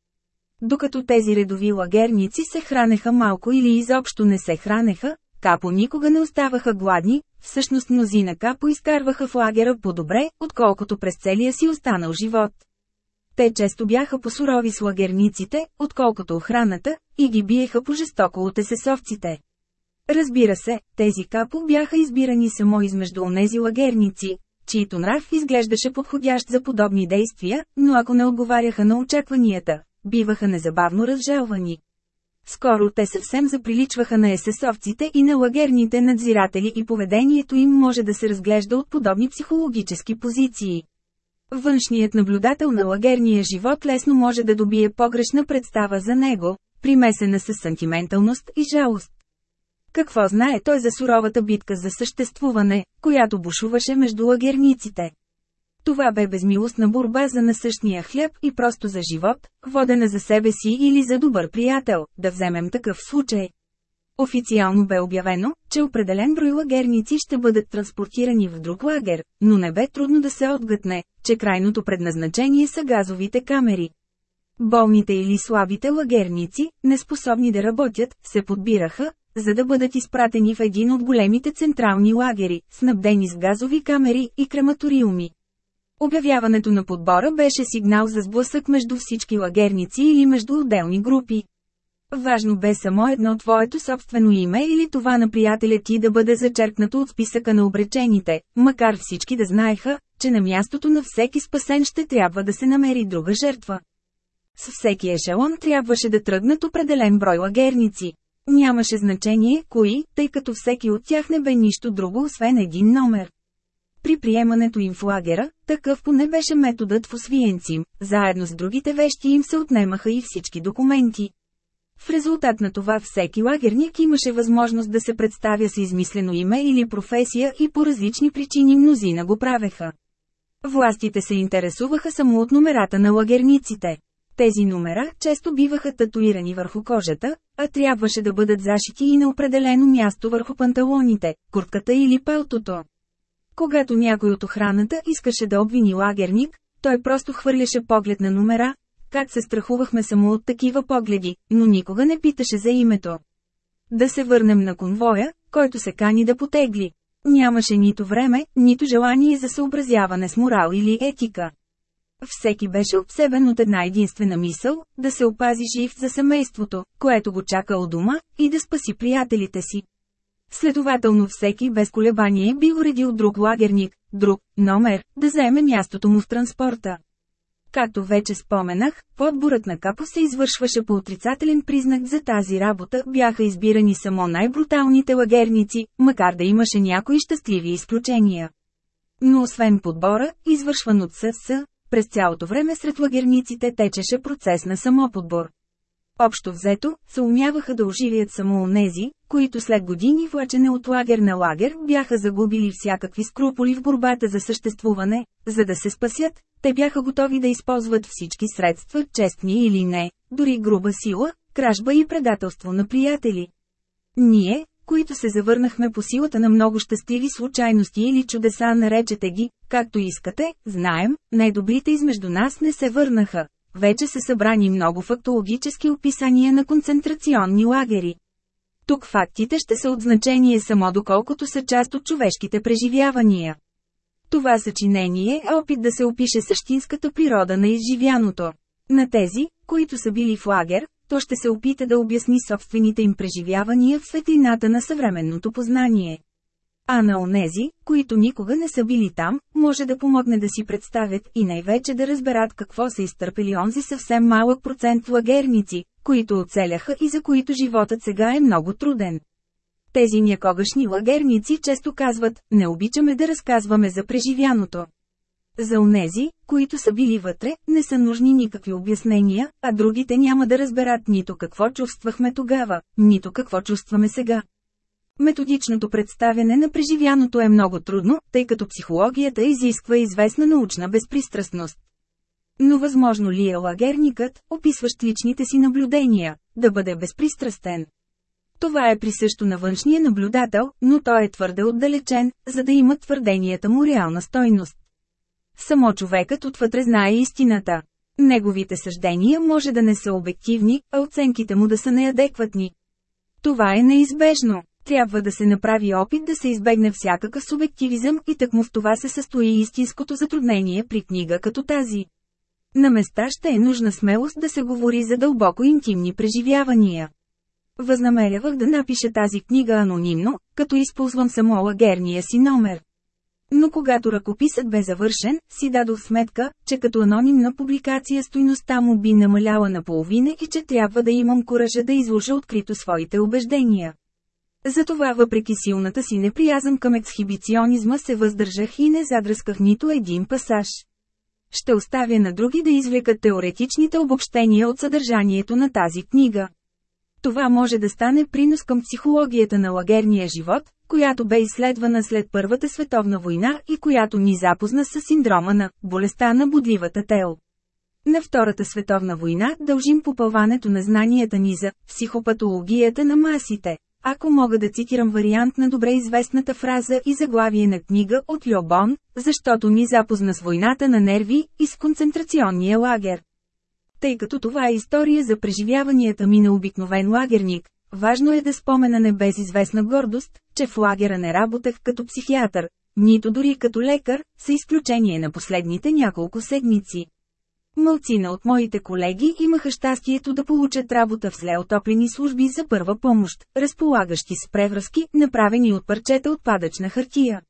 Докато тези редови лагерници се хранеха малко или изобщо не се хранеха, капо никога не оставаха гладни, всъщност мнозина капо изкарваха в лагера по-добре, отколкото през целия си останал живот. Те често бяха по-сурови с лагерниците, отколкото охраната, и ги биеха по-жестоко от есесовците. Разбира се, тези капо бяха избирани само измежду онези лагерници, чието нрав изглеждаше подходящ за подобни действия, но ако не отговаряха на очакванията, биваха незабавно разжалвани. Скоро те съвсем заприличваха на есесовците и на лагерните надзиратели и поведението им може да се разглежда от подобни психологически позиции. Външният наблюдател на лагерния живот лесно може да добие погрешна представа за него, примесена с сантименталност и жалост. Какво знае той за суровата битка за съществуване, която бушуваше между лагерниците? Това бе безмилостна борба за насъщния хляб и просто за живот, водена за себе си или за добър приятел, да вземем такъв случай. Официално бе обявено, че определен брой лагерници ще бъдат транспортирани в друг лагер, но не бе трудно да се отгътне, че крайното предназначение са газовите камери. Болните или слабите лагерници, неспособни да работят, се подбираха, за да бъдат изпратени в един от големите централни лагери, снабдени с газови камери и крематориуми. Обявяването на подбора беше сигнал за сблъсък между всички лагерници или между отделни групи. Важно бе само едно твоето собствено име или това на приятеля ти да бъде зачеркнато от списъка на обречените, макар всички да знаеха, че на мястото на всеки спасен ще трябва да се намери друга жертва. С всеки ешелон трябваше да тръгнат определен брой лагерници. Нямаше значение кои, тъй като всеки от тях не бе нищо друго освен един номер. При приемането им в лагера, такъв поне беше методът в Освиенцим, заедно с другите вещи им се отнемаха и всички документи. В резултат на това всеки лагерник имаше възможност да се представя с измислено име или професия и по различни причини мнозина го правеха. Властите се интересуваха само от номерата на лагерниците. Тези номера често биваха татуирани върху кожата, а трябваше да бъдат зашити и на определено място върху панталоните, куртката или пелтото. Когато някой от охраната искаше да обвини лагерник, той просто хвърляше поглед на номера, как се страхувахме само от такива погледи, но никога не питаше за името. Да се върнем на конвоя, който се кани да потегли. Нямаше нито време, нито желание за съобразяване с морал или етика. Всеки беше обсебен от една единствена мисъл – да се опази жив за семейството, което го чака от дома, и да спаси приятелите си. Следователно всеки без колебание би уредил друг лагерник, друг номер, да заеме мястото му в транспорта. Както вече споменах, подборът на Капо се извършваше по отрицателен признак за тази работа, бяха избирани само най-бруталните лагерници, макар да имаше някои щастливи изключения. Но освен подбора, извършван от СС, през цялото време сред лагерниците течеше процес на самоподбор. Общо взето, се умяваха да оживят само онези, които след години влачене от лагер на лагер бяха загубили всякакви скруполи в борбата за съществуване, за да се спасят, те бяха готови да използват всички средства, честни или не, дори груба сила, кражба и предателство на приятели. Ние, които се завърнахме по силата на много щастливи случайности или чудеса наречете ги, както искате, знаем, най-добрите измежду нас не се върнаха. Вече са събрани много фактологически описания на концентрационни лагери. Тук фактите ще са от значение само доколкото са част от човешките преживявания. Това съчинение е опит да се опише същинската природа на изживяното. На тези, които са били в лагер, то ще се опита да обясни собствените им преживявания в светлината на съвременното познание. А на онези, които никога не са били там, може да помогне да си представят и най-вече да разберат какво са изтърпели онзи съвсем малък процент лагерници, които оцеляха и за които животът сега е много труден. Тези някогашни лагерници често казват, не обичаме да разказваме за преживяното. За онези, които са били вътре, не са нужни никакви обяснения, а другите няма да разберат нито какво чувствахме тогава, нито какво чувстваме сега. Методичното представяне на преживяното е много трудно, тъй като психологията изисква известна научна безпристрастност. Но възможно ли е лагерникът, описващ личните си наблюдения, да бъде безпристрастен? Това е присъщо на външния наблюдател, но той е твърде отдалечен, за да има твърденията му реална стойност. Само човекът отвътре знае истината. Неговите съждения може да не са обективни, а оценките му да са неадекватни. Това е неизбежно. Трябва да се направи опит да се избегне всякакъв субективизъм и так му в това се състои истинското затруднение при книга като тази. На места ще е нужна смелост да се говори за дълбоко интимни преживявания. Възнамерявах да напиша тази книга анонимно, като използвам само лагерния си номер. Но когато ръкописът бе завършен, си дадох сметка, че като анонимна публикация стойността му би намаляла наполовина и че трябва да имам коража да изложа открито своите убеждения. Затова въпреки силната си неприязъм към ексхибиционизма се въздържах и не задръсках нито един пасаж. Ще оставя на други да извлекат теоретичните обобщения от съдържанието на тази книга. Това може да стане принос към психологията на лагерния живот, която бе изследвана след Първата световна война и която ни запозна с синдрома на болестта на бодливата тел. На Втората световна война дължим попълването на знанията ни за психопатологията на масите. Ако мога да цитирам вариант на добре известната фраза и заглавие на книга от Льобон, защото ни запозна с войната на нерви и с концентрационния лагер. Тъй като това е история за преживяванията ми на обикновен лагерник, важно е да спомена не без известна гордост, че в лагера не работех като психиатър, нито дори като лекар, с изключение на последните няколко седмици. Мълцина от моите колеги имаха щастието да получат работа в зле отоплени служби за първа помощ, разполагащи с превръзки, направени от парчета отпадъчна хартия.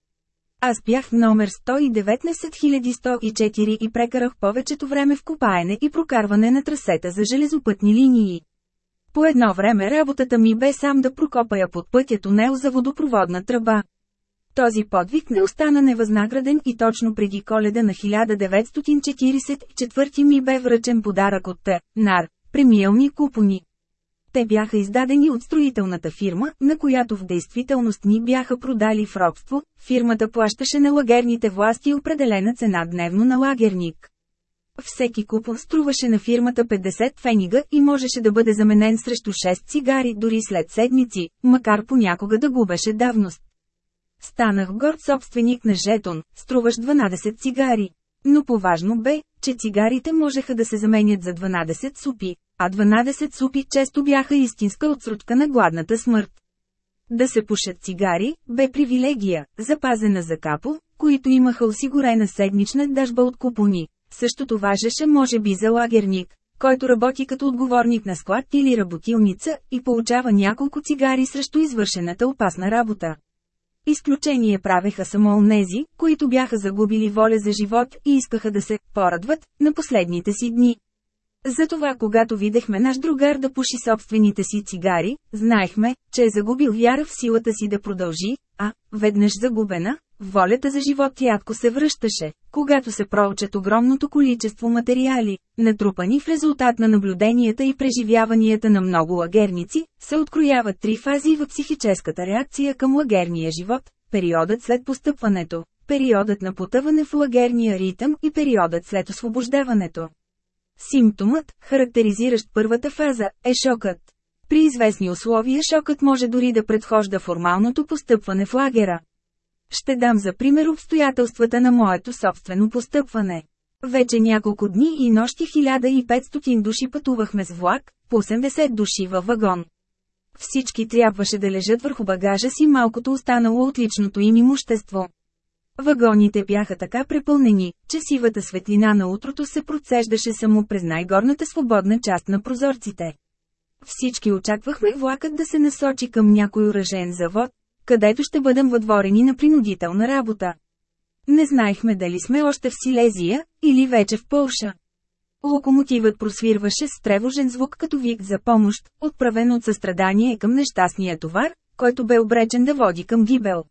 Аз бях номер 119104 и прекарах повечето време в копаене и прокарване на трасета за железопътни линии. По едно време работата ми бе сам да прокопая под пътя тунел за водопроводна тръба. Този подвиг не остана невъзнаграден и точно преди коледа на 1944 ми бе връчен подарък от Т. Нар, премиелни купони. Те бяха издадени от строителната фирма, на която в действителност ни бяха продали в робство, фирмата плащаше на лагерните власти определена цена дневно на лагерник. Всеки купон струваше на фирмата 50 фенига и можеше да бъде заменен срещу 6 цигари дори след седмици, макар понякога да губеше давност. Станах горд собственик на жетон, струваш 12 цигари. Но поважно бе, че цигарите можеха да се заменят за 12 супи, а 12 супи често бяха истинска отсрочка на гладната смърт. Да се пушат цигари, бе привилегия, запазена за капо, които имаха осигурена седмична дъжба от купони. Същото важеше може би за лагерник, който работи като отговорник на склад или работилница и получава няколко цигари срещу извършената опасна работа. Изключение правеха само онези, които бяха загубили воля за живот и искаха да се порадват на последните си дни. Затова когато видехме наш другар да пуши собствените си цигари, знаехме, че е загубил вяра в силата си да продължи, а, веднъж загубена, волята за живот рядко се връщаше, когато се проучат огромното количество материали, натрупани в резултат на наблюденията и преживяванията на много лагерници, се открояват три фази в психическата реакция към лагерния живот – периодът след постъпването, периодът на потъване в лагерния ритъм и периодът след освобождаването. Симптомът, характеризиращ първата фаза, е шокът. При известни условия шокът може дори да предхожда формалното постъпване в лагера. Ще дам за пример обстоятелствата на моето собствено постъпване. Вече няколко дни и нощи 1500 души пътувахме с влак, по 80 души във вагон. Всички трябваше да лежат върху багажа си малкото останало от личното им имущество. Вагоните бяха така препълнени, че сивата светлина на утрото се процеждаше само през най-горната свободна част на прозорците. Всички очаквахме влакът да се насочи към някой уражен завод, където ще бъдем въдворени на принудителна работа. Не знаехме дали сме още в Силезия, или вече в Полша. Локомотивът просвирваше с тревожен звук като вик за помощ, отправен от състрадание към нещастния товар, който бе обречен да води към гибел.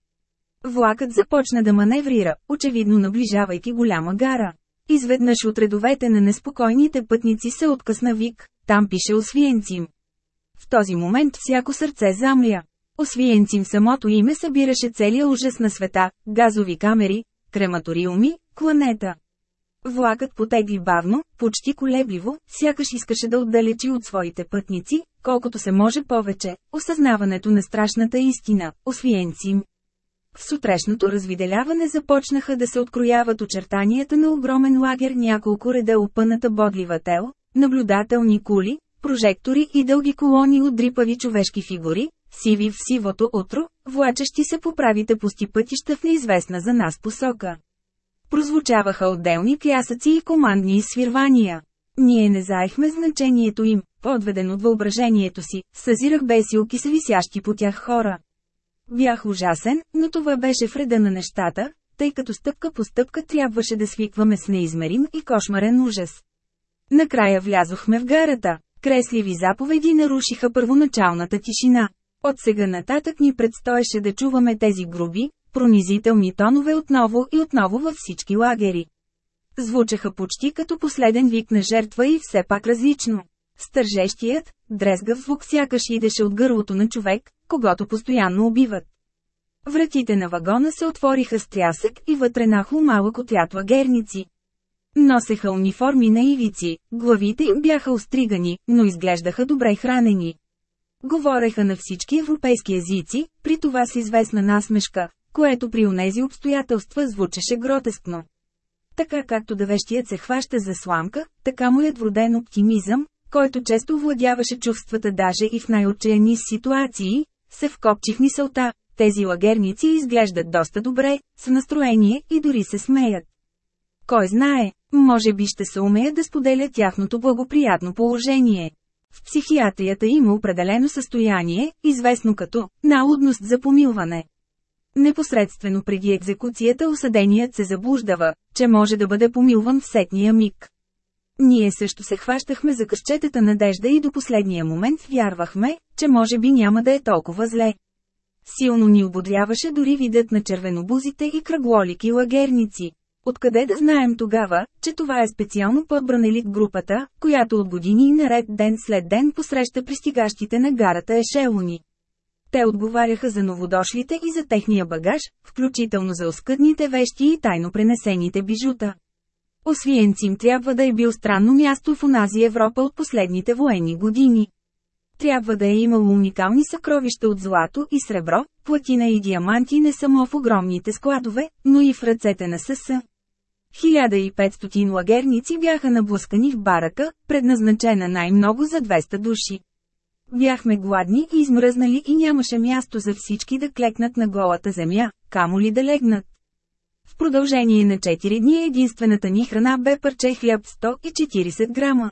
Влакът започна да маневрира, очевидно наближавайки голяма гара. Изведнъж от редовете на неспокойните пътници се откъсна вик, там пише Освиенцим. В този момент всяко сърце замля. Освиенцим самото име събираше целия ужас на света, газови камери, крематориуми, кланета. Влакът потегли бавно, почти колебливо, сякаш искаше да отдалечи от своите пътници, колкото се може повече, осъзнаването на страшната истина, Освиенцим. В сутрешното развиделяване започнаха да се открояват очертанията на огромен лагер няколко реда опъната бодлива тел, наблюдателни кули, прожектори и дълги колони от дрипави човешки фигури, сиви в сивото утро, влачещи се по правите пусти пътища в неизвестна за нас посока. Прозвучаваха отделни пясъци и командни свирвания. Ние не заехме значението им, подведен от въображението си, съзирах бесилки с висящи по тях хора. Бях ужасен, но това беше вреда на нещата, тъй като стъпка по стъпка трябваше да свикваме с неизмерим и кошмарен ужас. Накрая влязохме в гарата. Кресливи заповеди нарушиха първоначалната тишина. От сега нататък ни предстоеше да чуваме тези груби, пронизителни тонове отново и отново във всички лагери. Звучаха почти като последен вик на жертва и все пак различно. Стържещият, дрезгав звук сякаш идеше от гърлото на човек, когато постоянно убиват. Вратите на вагона се отвориха с трясък и вътре нахло малък отряд лагерници. Носеха униформи на ивици, главите им бяха остригани, но изглеждаха добре хранени. Говореха на всички европейски езици, при това с известна насмешка, което при онези обстоятелства звучеше гротескно. Така както давещият се хваща за сламка, така му е вроден оптимизъм, който често владяваше чувствата даже и в най-отчаяни ситуации, се вкопчи в мисълта, тези лагерници изглеждат доста добре, с настроение и дори се смеят. Кой знае, може би ще се умеят да споделят тяхното благоприятно положение. В психиатрията има определено състояние, известно като «налудност за помилване». Непосредствено преди екзекуцията осъденият се заблуждава, че може да бъде помилван в сетния миг. Ние също се хващахме за къщетата надежда и до последния момент вярвахме, че може би няма да е толкова зле. Силно ни ободряваше дори видът на червенобузите и кръглолики лагерници. Откъде да знаем тогава, че това е специално подбран елит групата, която от години и наред ден след ден посреща пристигащите на гарата ешелони. Те отговаряха за новодошлите и за техния багаж, включително за оскъдните вещи и тайно пренесените бижута. Освиенцим трябва да е бил странно място в онази Европа от последните военни години. Трябва да е имало уникални съкровища от злато и сребро, платина и диаманти не само в огромните складове, но и в ръцете на СС. 1500 лагерници бяха наблъскани в барака, предназначена най-много за 200 души. Бяхме гладни и измръзнали и нямаше място за всички да клекнат на голата земя, камо ли да легнат. В продължение на 4 дни единствената ни храна бе парче хляб 140 грама.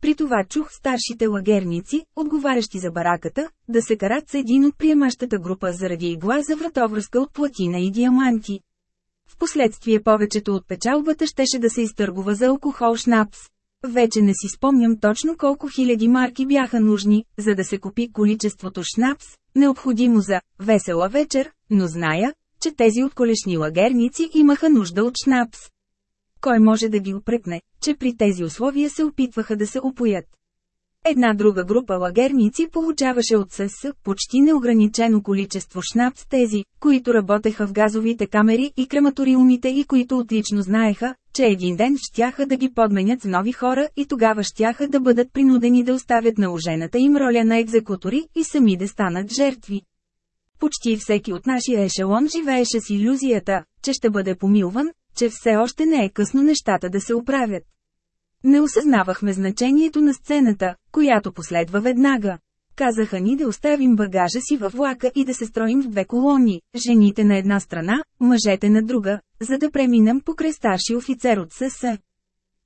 При това чух старшите лагерници, отговарящи за бараката, да се карат с един от приемащата група заради игла за вратовръзка от платина и диаманти. Впоследствие повечето от печалбата щеше да се изтъргува за алкохол шнапс. Вече не си спомням точно колко хиляди марки бяха нужни, за да се купи количеството шнапс, необходимо за «весела вечер», но зная, че тези отколешни лагерници имаха нужда от шнапс. Кой може да ги упрекне, че при тези условия се опитваха да се опоят? Една друга група лагерници получаваше от СС почти неограничено количество шнапс тези, които работеха в газовите камери и крематориумите и които отлично знаеха, че един ден щяха да ги подменят с нови хора и тогава щяха да бъдат принудени да оставят на ужената им роля на екзекутори и сами да станат жертви. Почти всеки от нашия ешелон живееше с иллюзията, че ще бъде помилван, че все още не е късно нещата да се оправят. Не осъзнавахме значението на сцената, която последва веднага. Казаха ни да оставим багажа си във влака и да се строим в две колони, жените на една страна, мъжете на друга, за да преминем покрай старши офицер от СС.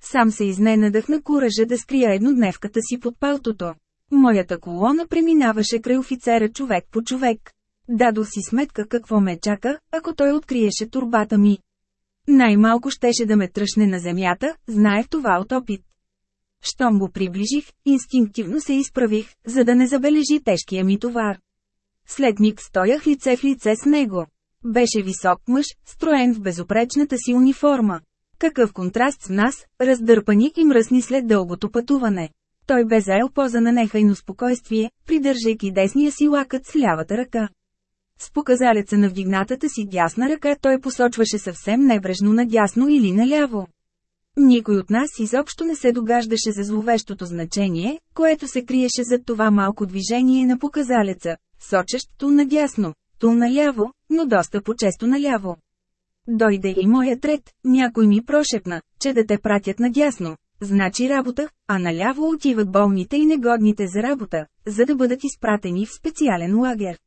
Сам се изненадах на куража да скрия еднодневката си под палтото. Моята колона преминаваше край офицера човек по човек. Дадох си сметка какво ме чака, ако той откриеше турбата ми. Най-малко щеше да ме тръщне на земята, знаех това от опит. Щом го приближих, инстинктивно се изправих, за да не забележи тежкия ми товар. След миг стоях лице в лице с него. Беше висок мъж, строен в безопречната си униформа. Какъв контраст с нас, раздърпани и мръсни след дългото пътуване. Той бе заел поза на нехайно спокойствие, придържайки десния си лакът с лявата ръка. С показалеца на вдигнатата си дясна ръка той посочваше съвсем небрежно надясно или наляво. Никой от нас изобщо не се догаждаше за зловещото значение, което се криеше зад това малко движение на показалеца, сочещ ту надясно, ту наляво, но доста по-често наляво. Дойде и моят ред, някой ми прошепна, че да те пратят надясно, значи работа, а наляво отиват болните и негодните за работа, за да бъдат изпратени в специален лагер.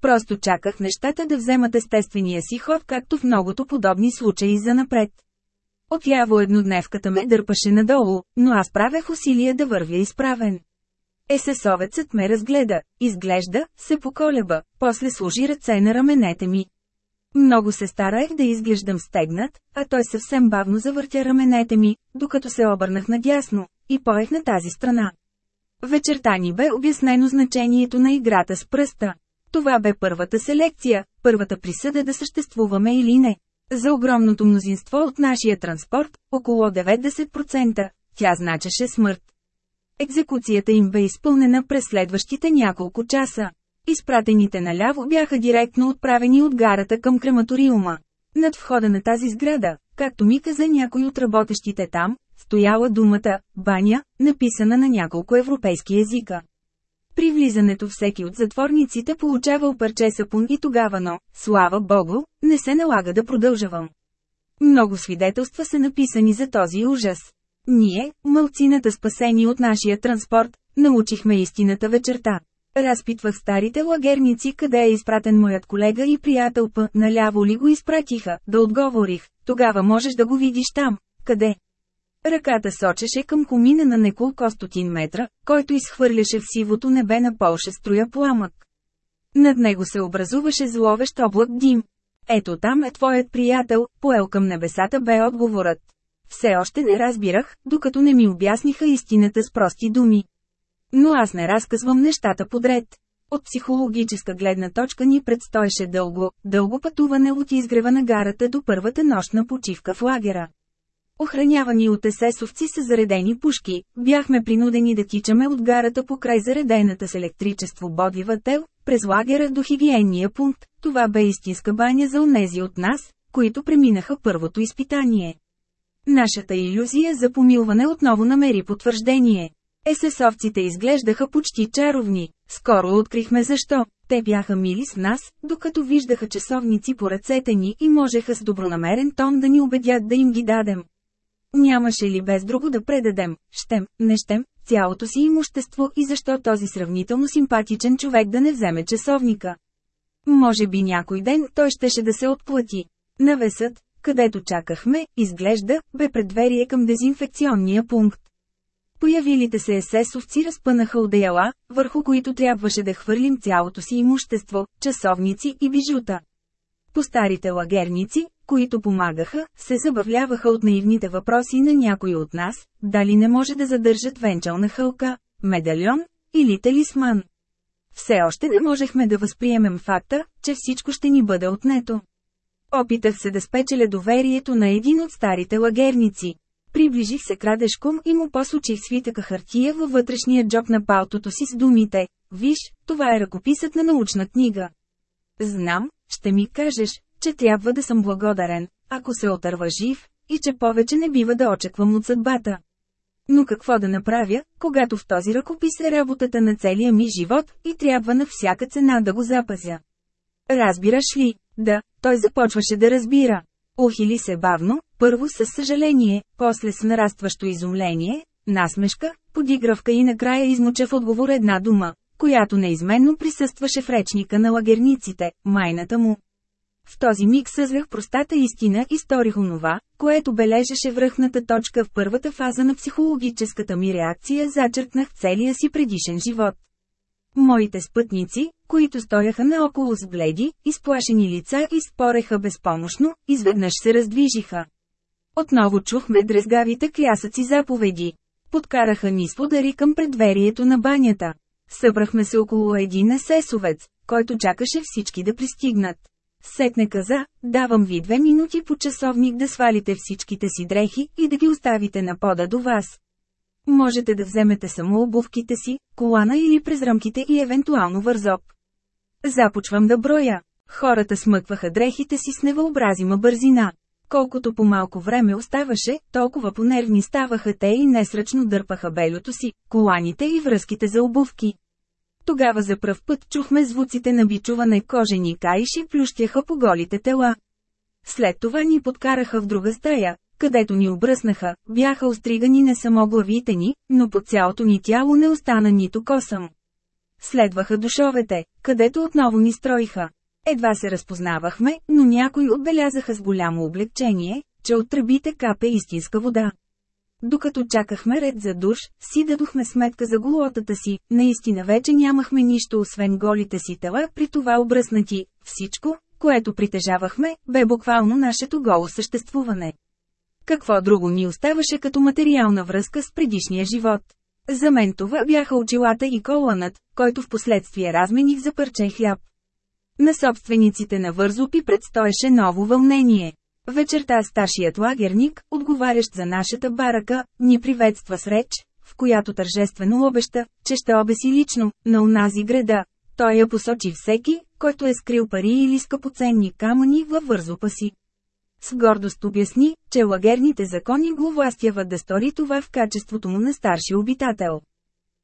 Просто чаках нещата да вземат естествения си ход, както в многото подобни случаи за напред. Отяво еднодневката ме дърпаше надолу, но аз правех усилия да вървя изправен. Есесовецът ме разгледа, изглежда, се поколеба, после служи ръце на раменете ми. Много се стараех да изглеждам стегнат, а той съвсем бавно завъртя раменете ми, докато се обърнах надясно, и поех на тази страна. Вечерта ни бе обяснено значението на играта с пръста. Това бе първата селекция, първата присъда да съществуваме или не. За огромното мнозинство от нашия транспорт, около 90%, тя значеше смърт. Екзекуцията им бе изпълнена през следващите няколко часа. Изпратените наляво бяха директно отправени от гарата към крематориума. Над входа на тази сграда, както ми каза някой от работещите там, стояла думата «баня», написана на няколко европейски езика. При влизането всеки от затворниците получавал парче сапун и тогава, но, слава богу, не се налага да продължавам. Много свидетелства са написани за този ужас. Ние, мълцината спасени от нашия транспорт, научихме истината вечерта. Разпитвах старите лагерници къде е изпратен моят колега и приятел П. Наляво ли го изпратиха, да отговорих. Тогава можеш да го видиш там. Къде? Ръката сочеше към комина на неколко стотин метра, който изхвърляше в сивото небе на Полша строя пламък. Над него се образуваше зловещ облак дим. Ето там е твоят приятел, поел към небесата бе отговорът. Все още не разбирах, докато не ми обясниха истината с прости думи. Но аз не разказвам нещата подред. От психологическа гледна точка ни предстоеше дълго, дълго пътуване от изгрева на гарата до първата нощна почивка в лагера. Охранявани от есесовци с заредени пушки, бяхме принудени да тичаме от гарата по край заредената с електричество бодивател, през лагера до хигиенния пункт. Това бе истинска баня за онези от нас, които преминаха първото изпитание. Нашата иллюзия за помилване отново намери потвърждение. Есесовците изглеждаха почти чаровни. Скоро открихме защо. Те бяха мили с нас, докато виждаха часовници по ръцете ни и можеха с добронамерен тон да ни убедят да им ги дадем. Нямаше ли без друго да предадем, щем, не щем, цялото си имущество и защо този сравнително симпатичен човек да не вземе часовника? Може би някой ден той щеше да се отплати. Навесът, където чакахме, изглежда, бе предверие към дезинфекционния пункт. Появилите се есесовци разпънаха одеяла, върху които трябваше да хвърлим цялото си имущество, часовници и бижута. По старите лагерници, които помагаха, се забавляваха от наивните въпроси на някой от нас, дали не може да задържат венчална хълка, медальон или талисман. Все още не можехме да възприемем факта, че всичко ще ни бъде отнето. Опитах се да спечеля доверието на един от старите лагерници. Приближих се крадешком и му посочих свитъка хартия във вътрешния джоб на палтото си с думите «Виж, това е ръкописът на научна книга». Знам, ще ми кажеш, че трябва да съм благодарен, ако се отърва жив, и че повече не бива да очаквам от съдбата. Но какво да направя, когато в този ръкопис е работата на целия ми живот и трябва на всяка цена да го запазя? Разбираш ли? Да, той започваше да разбира. Ухили се бавно, първо с съжаление, после с нарастващо изумление, насмешка, подигравка и накрая измуча в отговор една дума, която неизменно присъстваше в речника на лагерниците – майната му. В този миг съзрях простата истина и сторих онова, което бележеше връхната точка в първата фаза на психологическата ми реакция зачеркнах целия си предишен живот. Моите спътници, които стояха наоколо с бледи, изплашени лица и спореха безпомощно, изведнъж се раздвижиха. Отново чухме дрезгавите клясъци заповеди. Подкараха ни с подари към предверието на банята. Събрахме се около един есесовец, който чакаше всички да пристигнат. Сетне каза, давам ви две минути по часовник да свалите всичките си дрехи и да ги оставите на пода до вас. Можете да вземете само обувките си, колана или през рамките и евентуално вързоп. Започвам да броя. Хората смъкваха дрехите си с невъобразима бързина. Колкото по-малко време оставаше, толкова понервни ставаха те и несръчно дърпаха белото си, коланите и връзките за обувки. Тогава за пръв път чухме звуците на бичуване кожени каиши плющяха по голите тела. След това ни подкараха в друга стая, където ни обръснаха, бяха остригани не само главите ни, но по цялото ни тяло не остана нито косъм. Следваха душовете, където отново ни строиха. Едва се разпознавахме, но някои отбелязаха с голямо облегчение, че от тръбите капе истинска вода. Докато чакахме ред за душ, си дадохме сметка за голотата си, наистина вече нямахме нищо освен голите си тела при това обръснати, всичко, което притежавахме, бе буквално нашето голо съществуване. Какво друго ни оставаше като материална връзка с предишния живот? За мен това бяха очилата и коланът, който в последствие размених за парче хляб. На собствениците на Вързопи предстоеше ново вълнение. Вечерта старшият лагерник, отговарящ за нашата барака, ни приветства с реч, в която тържествено обеща, че ще обеси лично, на унази града. Той я посочи всеки, който е скрил пари или скъпоценни камъни във вързопа си. С гордост обясни, че лагерните закони го властяват да стори това в качеството му на старши обитател.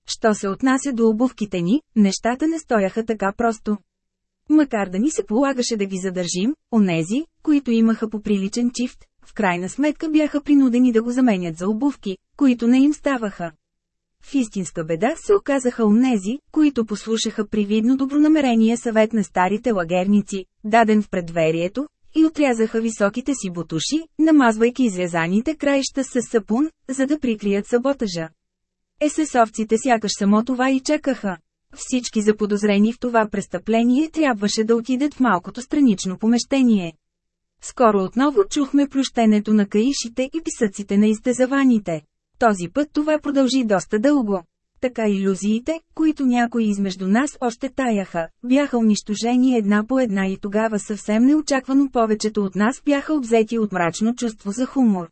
Що се отнася до обувките ни, нещата не стояха така просто. Макар да ни се полагаше да ги задържим, онези, които имаха поприличен чифт, в крайна сметка бяха принудени да го заменят за обувки, които не им ставаха. В истинска беда се оказаха онези, които послушаха привидно добронамерения съвет на старите лагерници, даден в предверието, и отрязаха високите си бутуши, намазвайки изрезаните краища с сапун, за да прикрият саботажа. Есесовците сякаш само това и чакаха. Всички заподозрени в това престъпление трябваше да отидат в малкото странично помещение. Скоро отново чухме плющенето на каишите и писъците на изтезаваните. Този път това продължи доста дълго. Така иллюзиите, които някои измежду нас още таяха, бяха унищожени една по една и тогава съвсем неочаквано повечето от нас бяха обзети от мрачно чувство за хумор.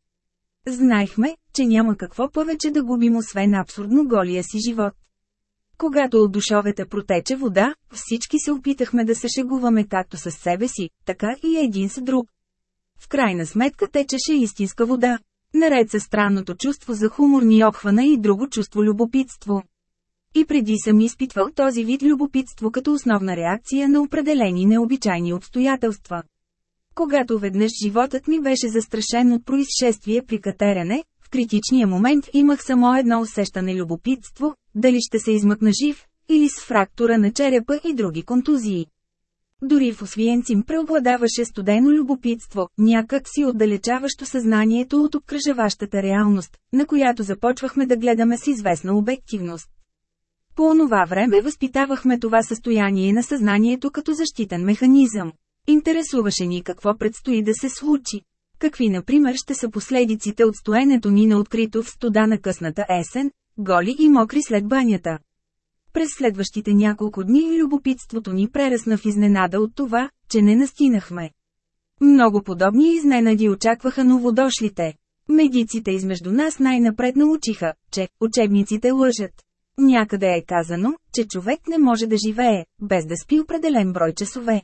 Знаехме, че няма какво повече да губим освен абсурдно голия си живот. Когато от душовете протече вода, всички се опитахме да се шегуваме както с себе си, така и един с друг. В крайна сметка течеше истинска вода. Наред с странното чувство за хумор ни обхвана и друго чувство любопитство. И преди съм изпитвал този вид любопитство като основна реакция на определени необичайни обстоятелства. Когато веднъж животът ми беше застрашен от происшествие при катерене, критичния момент имах само едно усещане любопитство, дали ще се измъкна жив, или с фрактура на черепа и други контузии. Дори в Освиенцим преобладаваше студено любопитство, някак си отдалечаващо съзнанието от обкръжаващата реалност, на която започвахме да гледаме с известна обективност. По онова време възпитавахме това състояние на съзнанието като защитен механизъм. Интересуваше ни какво предстои да се случи. Какви, например, ще са последиците от стоенето ни на открито в студа на късната есен, голи и мокри след банята. През следващите няколко дни любопитството ни прерасна в изненада от това, че не настинахме. Много подобни изненади очакваха новодошлите. Медиците измежду нас най-напред научиха, че учебниците лъжат. Някъде е казано, че човек не може да живее, без да спи определен брой часове.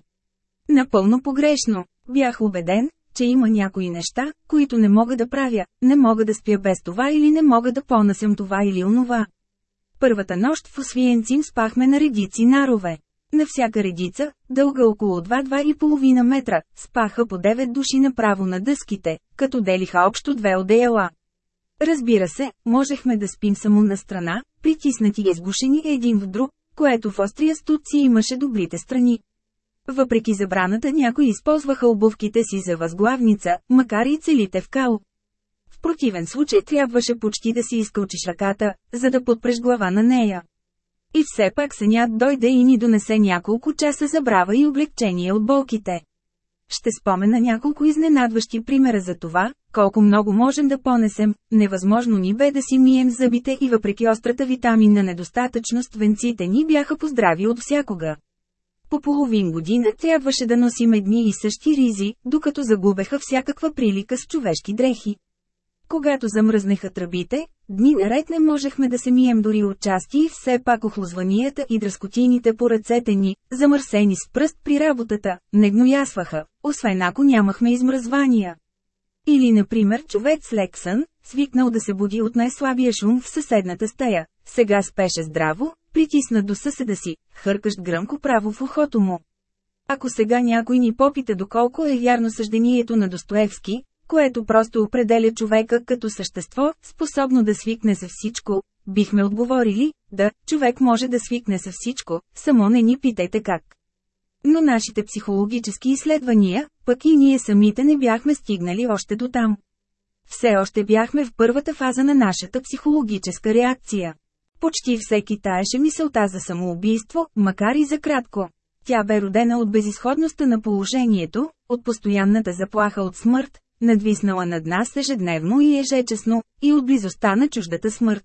Напълно погрешно. Бях убеден, че има някои неща, които не мога да правя, не мога да спя без това или не мога да понасям това или онова. Първата нощ в Освиенцим спахме на редици нарове. На всяка редица, дълга около 2-2,5 метра, спаха по 9 души направо на дъските, като делиха общо две одеяла. Разбира се, можехме да спим само на страна, притиснати и сгушени един в друг, което в острия студ си имаше добрите страни. Въпреки забраната някои използваха обувките си за възглавница, макар и целите в кал. В противен случай трябваше почти да си изкълчиш ръката, за да подпреш глава на нея. И все пак сънят дойде и ни донесе няколко часа забрава и облегчение от болките. Ще спомена няколко изненадващи примера за това, колко много можем да понесем, невъзможно ни бе да си мием зъбите и въпреки острата витаминна недостатъчност венците ни бяха поздрави от всякога. По половин година трябваше да носим едни и същи ризи, докато загубеха всякаква прилика с човешки дрехи. Когато замръзнеха тръбите, дни наред не можехме да се мием дори от части и все пак охлозванията и дръскотините по ръцете ни, замърсени с пръст при работата, не гноясваха, освен ако нямахме измръзвания. Или, например, човек с лексън, свикнал да се буди от най-слабия шум в съседната стая, сега спеше здраво, притисна до съседа си, хъркащ гръмко право в ухото му. Ако сега някой ни попита доколко е вярно съждението на Достоевски, което просто определя човека като същество, способно да свикне за всичко, бихме отговорили, да, човек може да свикне за всичко, само не ни питайте как. Но нашите психологически изследвания, пък и ние самите не бяхме стигнали още до там. Все още бяхме в първата фаза на нашата психологическа реакция. Почти всеки таеше мисълта за самоубийство, макар и за кратко. Тя бе родена от безисходността на положението, от постоянната заплаха от смърт, надвиснала над нас ежедневно и ежечесно, и от близостта на чуждата смърт.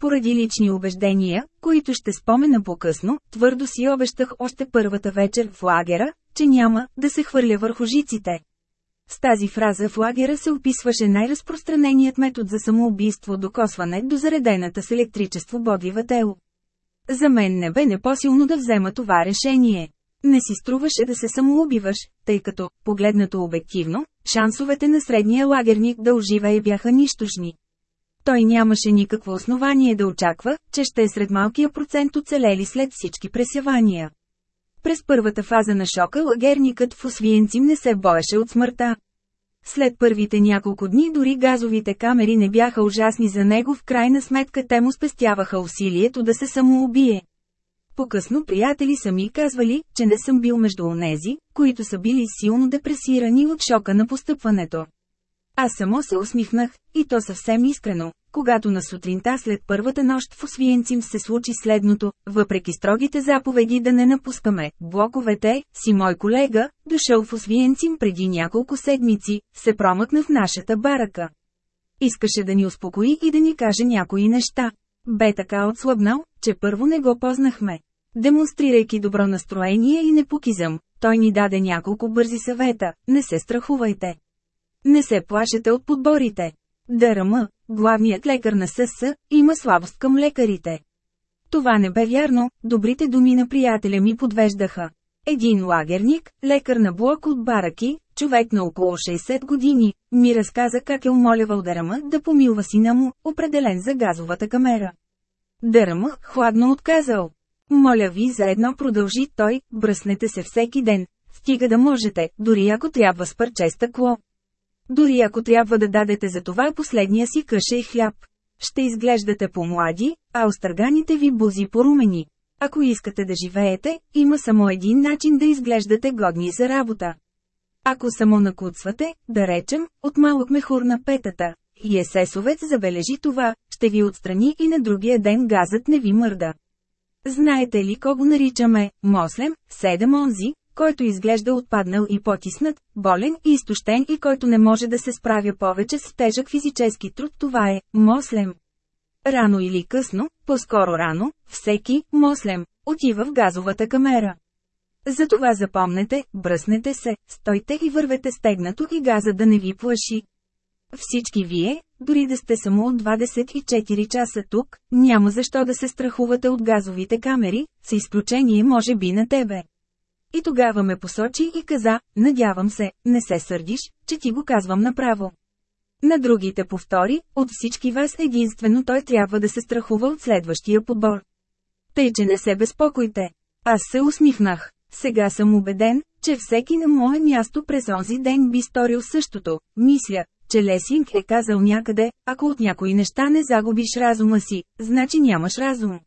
Поради лични убеждения, които ще спомена по-късно, твърдо си обещах още първата вечер в лагера, че няма да се хвърля върху жиците. С тази фраза в лагера се описваше най-разпространеният метод за самоубийство докосване до заредената с електричество бодлива тело. За мен не бе непосилно да взема това решение. Не си струваше да се самоубиваш, тъй като, погледнато обективно, шансовете на средния лагерник да оживее бяха нищожни. Той нямаше никакво основание да очаква, че ще е сред малкия процент оцелели след всички пресявания. През първата фаза на шока лагерникът в Освиенцим не се боеше от смъртта. След първите няколко дни дори газовите камери не бяха ужасни за него, в крайна сметка те му спестяваха усилието да се самоубие. По-късно приятели са ми казвали, че не съм бил между онези, които са били силно депресирани от шока на постъпването. Аз само се усмихнах, и то съвсем искрено, когато на сутринта след първата нощ в Освиенцим се случи следното, въпреки строгите заповеди да не напускаме блоковете, си мой колега, дошъл в Освиенцим преди няколко седмици, се промъкна в нашата барака. Искаше да ни успокои и да ни каже някои неща. Бе така отслабнал, че първо не го познахме. Демонстрирайки добро настроение и непокизъм, той ни даде няколко бързи съвета, не се страхувайте. Не се плашете от подборите. ДРМ, главният лекар на СС, има слабост към лекарите. Това не бе вярно, добрите думи на приятеля ми подвеждаха. Един лагерник, лекар на блок от бараки, човек на около 60 години, ми разказа как е умолявал Дърма да помилва сина му, определен за газовата камера. Дърма, хладно отказал. Моля ви за едно продължи той, бръснете се всеки ден, стига да можете, дори ако трябва с парче стъкло. Дори ако трябва да дадете за това последния си къша и хляб. Ще изглеждате по-млади, а остърганите ви бузи порумени. Ако искате да живеете, има само един начин да изглеждате годни за работа. Ако само накуцвате, да речем, от малък мехур на петата, и есесовец забележи това, ще ви отстрани и на другия ден газът не ви мърда. Знаете ли кого наричаме Мослем, седем онзи, който изглежда отпаднал и потиснат, болен и изтощен и който не може да се справя повече с тежък физически труд, това е Мослем. Рано или късно, по-скоро рано, всеки Мослем отива в газовата камера. Затова запомнете, бръснете се, стойте и вървете стегнато и газа да не ви плаши. Всички вие, дори да сте само от 24 часа тук, няма защо да се страхувате от газовите камери, с изключение може би на тебе. И тогава ме посочи и каза, надявам се, не се сърдиш, че ти го казвам направо. На другите повтори, от всички вас единствено той трябва да се страхува от следващия подбор. Тъй, че не се безпокойте. Аз се усмихнах. Сега съм убеден, че всеки на мое място през онзи ден би сторил същото. Мисля, че Лесинг е казал някъде, ако от някои неща не загубиш разума си, значи нямаш разум.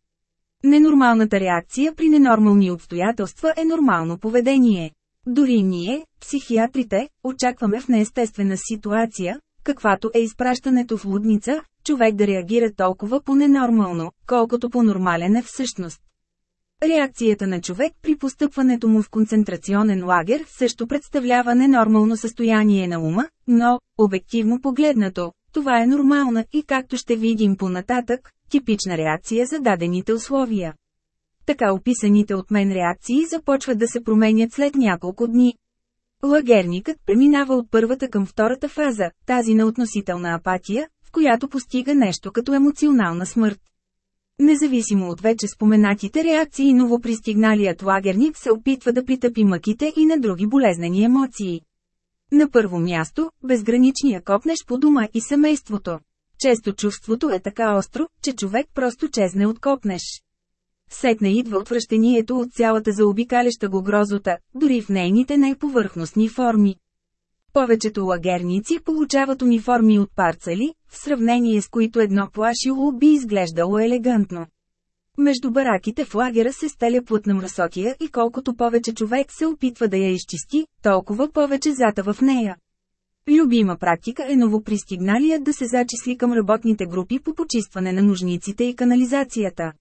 Ненормалната реакция при ненормални обстоятелства е нормално поведение. Дори ние, психиатрите, очакваме в неестествена ситуация, каквато е изпращането в лудница, човек да реагира толкова по-ненормално, колкото по-нормален е всъщност. Реакцията на човек при постъпването му в концентрационен лагер също представлява ненормално състояние на ума, но, обективно погледнато, това е нормална и както ще видим по-нататък, типична реакция за дадените условия. Така описаните от мен реакции започват да се променят след няколко дни. Лагерникът преминава от първата към втората фаза, тази на относителна апатия, в която постига нещо като емоционална смърт. Независимо от вече споменатите реакции новопристигналият лагерник се опитва да притъпи мъките и на други болезнени емоции. На първо място, безграничния копнеш по дома и семейството. Често чувството е така остро, че човек просто чезне от копнеш. Сетне идва отвращението от цялата заобикаляща го грозота, дори в нейните най-повърхностни форми. Повечето лагерници получават униформи от парцали, в сравнение с които едно плашило би изглеждало елегантно. Между бараките в лагера се стеля плътна мръсотия и колкото повече човек се опитва да я изчисти, толкова повече затава в нея. Любима практика е новопристигналият да се зачисли към работните групи по почистване на нужниците и канализацията.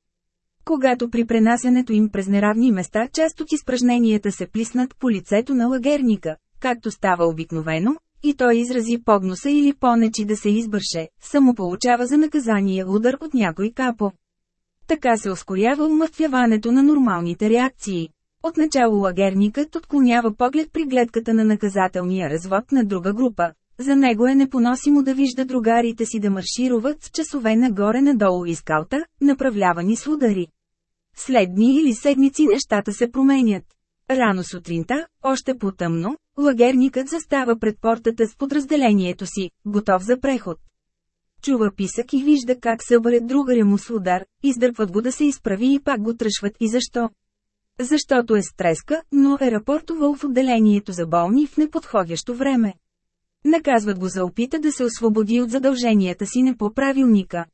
Когато при пренасянето им през неравни места част от изпражненията се плиснат по лицето на лагерника, както става обикновено, и той изрази погноса или понечи да се избърше, само получава за наказание удар от някой капо. Така се ускорява умъртвяването на нормалните реакции. Отначало лагерникът отклонява поглед при гледката на наказателния развод на друга група. За него е непоносимо да вижда другарите си да маршируват с часове нагоре-надолу и скалта, направлявани с удари. След дни или седмици нещата се променят. Рано сутринта, още по-тъмно, лагерникът застава пред портата с подразделението си, готов за преход. Чува писък и вижда как събъре другаря му с удар, издърпват го да се изправи и пак го тръшват и защо. Защото е стреска, но е рапортувал в отделението за болни в неподходящо време. Наказват го за опита да се освободи от задълженията си не по правилника.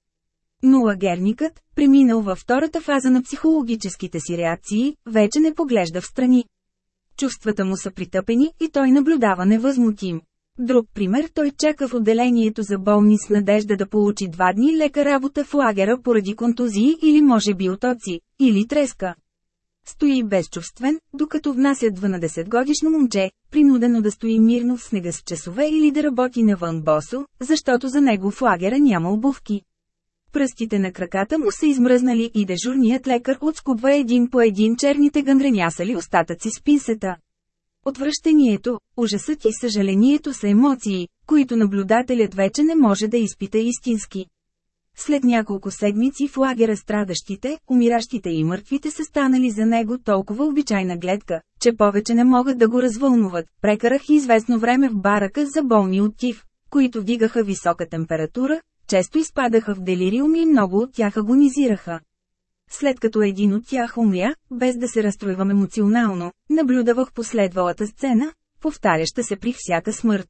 Но лагерникът, преминал във втората фаза на психологическите си реакции, вече не поглежда в страни. Чувствата му са притъпени и той наблюдава невъзмутим. Друг пример той чака в отделението за болни с надежда да получи два дни лека работа в лагера поради контузии или може би отоци, или треска. Стои безчувствен, докато внасят 12 годишно момче, принудено да стои мирно в снега с часове или да работи навън босо, защото за него в лагера няма обувки. Пръстите на краката му са измръзнали и дежурният лекар отскубва един по един черните гангренясали остатъци с пинсета. Отвращението, ужасът и съжалението са емоции, които наблюдателят вече не може да изпита истински. След няколко седмици в лагера страдащите, умиращите и мъртвите са станали за него толкова обичайна гледка, че повече не могат да го развълнуват. Прекарах известно време в барака за болни от тиф, които вдигаха висока температура, често изпадаха в делириум и много от тях агонизираха. След като един от тях умря, без да се разстройвам емоционално, наблюдавах последвалата сцена, повтаряща се при всяка смърт.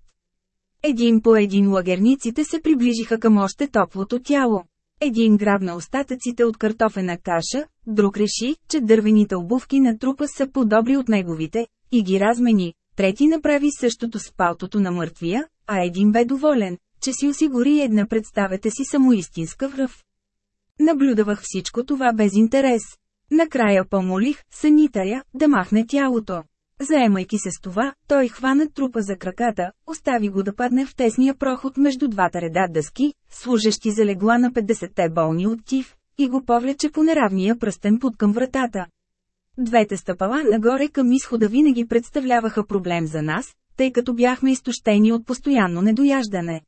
Един по един лагерниците се приближиха към още топлото тяло. Един грабна остатъците от картофена каша, друг реши, че дървените обувки на трупа са по-добри от неговите, и ги размени. Трети направи същото с палтото на мъртвия, а един бе доволен, че си осигури една представете си самоистинска връв. Наблюдавах всичко това без интерес. Накрая помолих санитаря да махне тялото. Заемайки се с това, той хвана трупа за краката, остави го да падне в тесния проход между двата реда дъски, служещи за легла на 50-те болни от тиф, и го повлече по неравния пръстен пут към вратата. Двете стъпала нагоре към изхода винаги представляваха проблем за нас, тъй като бяхме изтощени от постоянно недояждане.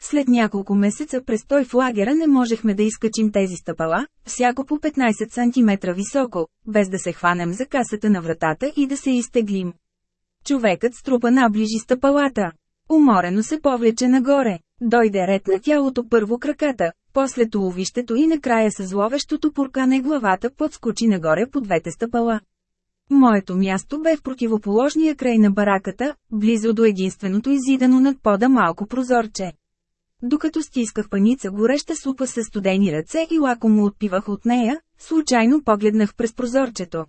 След няколко месеца престой в лагера не можехме да изкачим тези стъпала, всяко по 15 см високо, без да се хванем за касата на вратата и да се изтеглим. Човекът струпа наближи стъпалата. Уморено се повлече нагоре. Дойде ред на тялото първо краката, после туловището и накрая с зловещото пуркане главата подскочи нагоре по двете стъпала. Моето място бе в противоположния край на бараката, близо до единственото изидано над пода малко прозорче. Докато стисках паница гореща супа с студени ръце и лакомо отпивах от нея, случайно погледнах през прозорчето.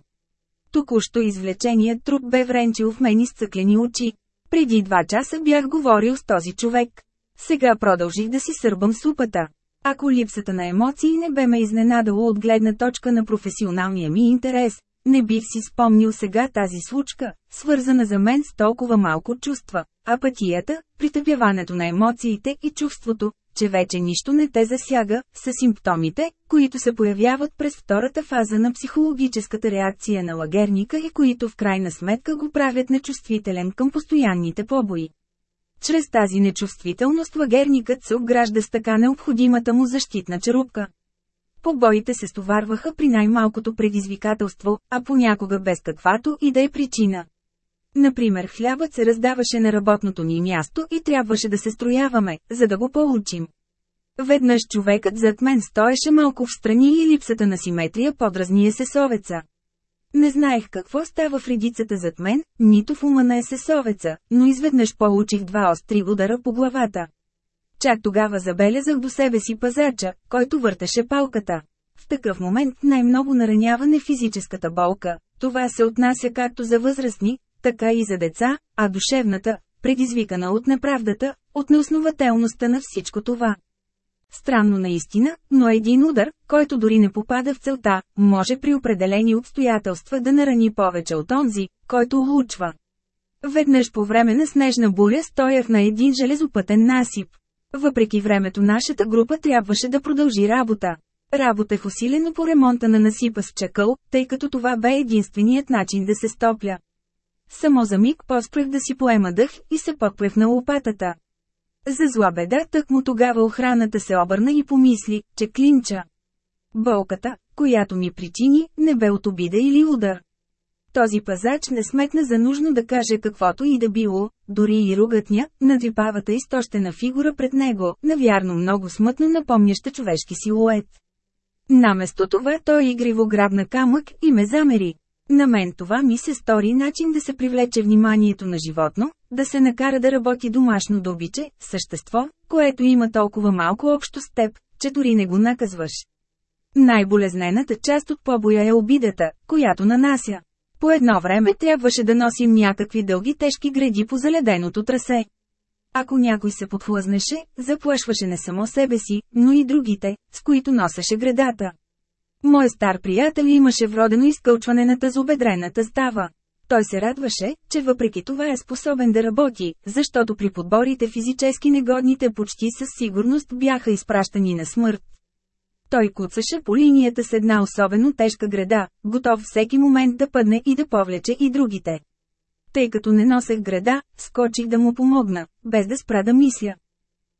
Току-що извлеченият труп бе вренчил в мен изцъклени очи. Преди два часа бях говорил с този човек. Сега продължих да си сърбам супата. Ако липсата на емоции не бе ме изненадало от гледна точка на професионалния ми интерес, не бих си спомнил сега тази случка, свързана за мен с толкова малко чувства, апатията, притъпяването на емоциите и чувството, че вече нищо не те засяга, са симптомите, които се появяват през втората фаза на психологическата реакция на лагерника и които в крайна сметка го правят нечувствителен към постоянните побои. Чрез тази нечувствителност лагерникът се обгражда с така необходимата му защитна черупка. Побоите се стоварваха при най-малкото предизвикателство, а понякога без каквато и да е причина. Например хлябът се раздаваше на работното ни място и трябваше да се строяваме, за да го получим. Веднъж човекът зад мен стоеше малко в страни и липсата на симетрия подразни есесовеца. Не знаех какво става в редицата зад мен, нито в ума на есесовеца, но изведнъж получих два остри удара по главата. Чак тогава забелязах до себе си пазача, който въртеше палката. В такъв момент най-много наранява не физическата болка. Това се отнася както за възрастни, така и за деца, а душевната, предизвикана от неправдата, от неоснователността на всичко това. Странно наистина, но един удар, който дори не попада в целта, може при определени обстоятелства да нарани повече от онзи, който улучва. Веднъж по време на снежна буря стоях на един железопътен насип. Въпреки времето нашата група трябваше да продължи работа. Работех усилено по ремонта на насипа с чакъл, тъй като това бе единственият начин да се стопля. Само за миг поспрех да си поема дъх и се подплех на лопатата. За зла беда, тък му тогава охраната се обърна и помисли, че клинча. Болката, която ми причини, не бе от обида или удар. Този пазач не сметна за нужно да каже каквото и да било, дори и ругътня, надрипавата изтощена фигура пред него, навярно много смътно напомняща човешки силует. Наместо това той игриво грабна камък и ме замери. На мен това ми се стори начин да се привлече вниманието на животно, да се накара да работи домашно добиче, същество, което има толкова малко общо с теб, че дори не го наказваш. Най-болезнената част от побоя е обидата, която нанася. По едно време трябваше да носим някакви дълги тежки гради по заледеното трасе. Ако някой се подхлъзнеше, заплашваше не само себе си, но и другите, с които носеше градата. Мой стар приятел имаше вродено изкълчване на тазобедрената става. Той се радваше, че въпреки това е способен да работи, защото при подборите физически негодните почти със сигурност бяха изпращани на смърт. Той куцаше по линията с една особено тежка града, готов всеки момент да пъдне и да повлече и другите. Тъй като не носех града, скочих да му помогна, без да спра да мисля.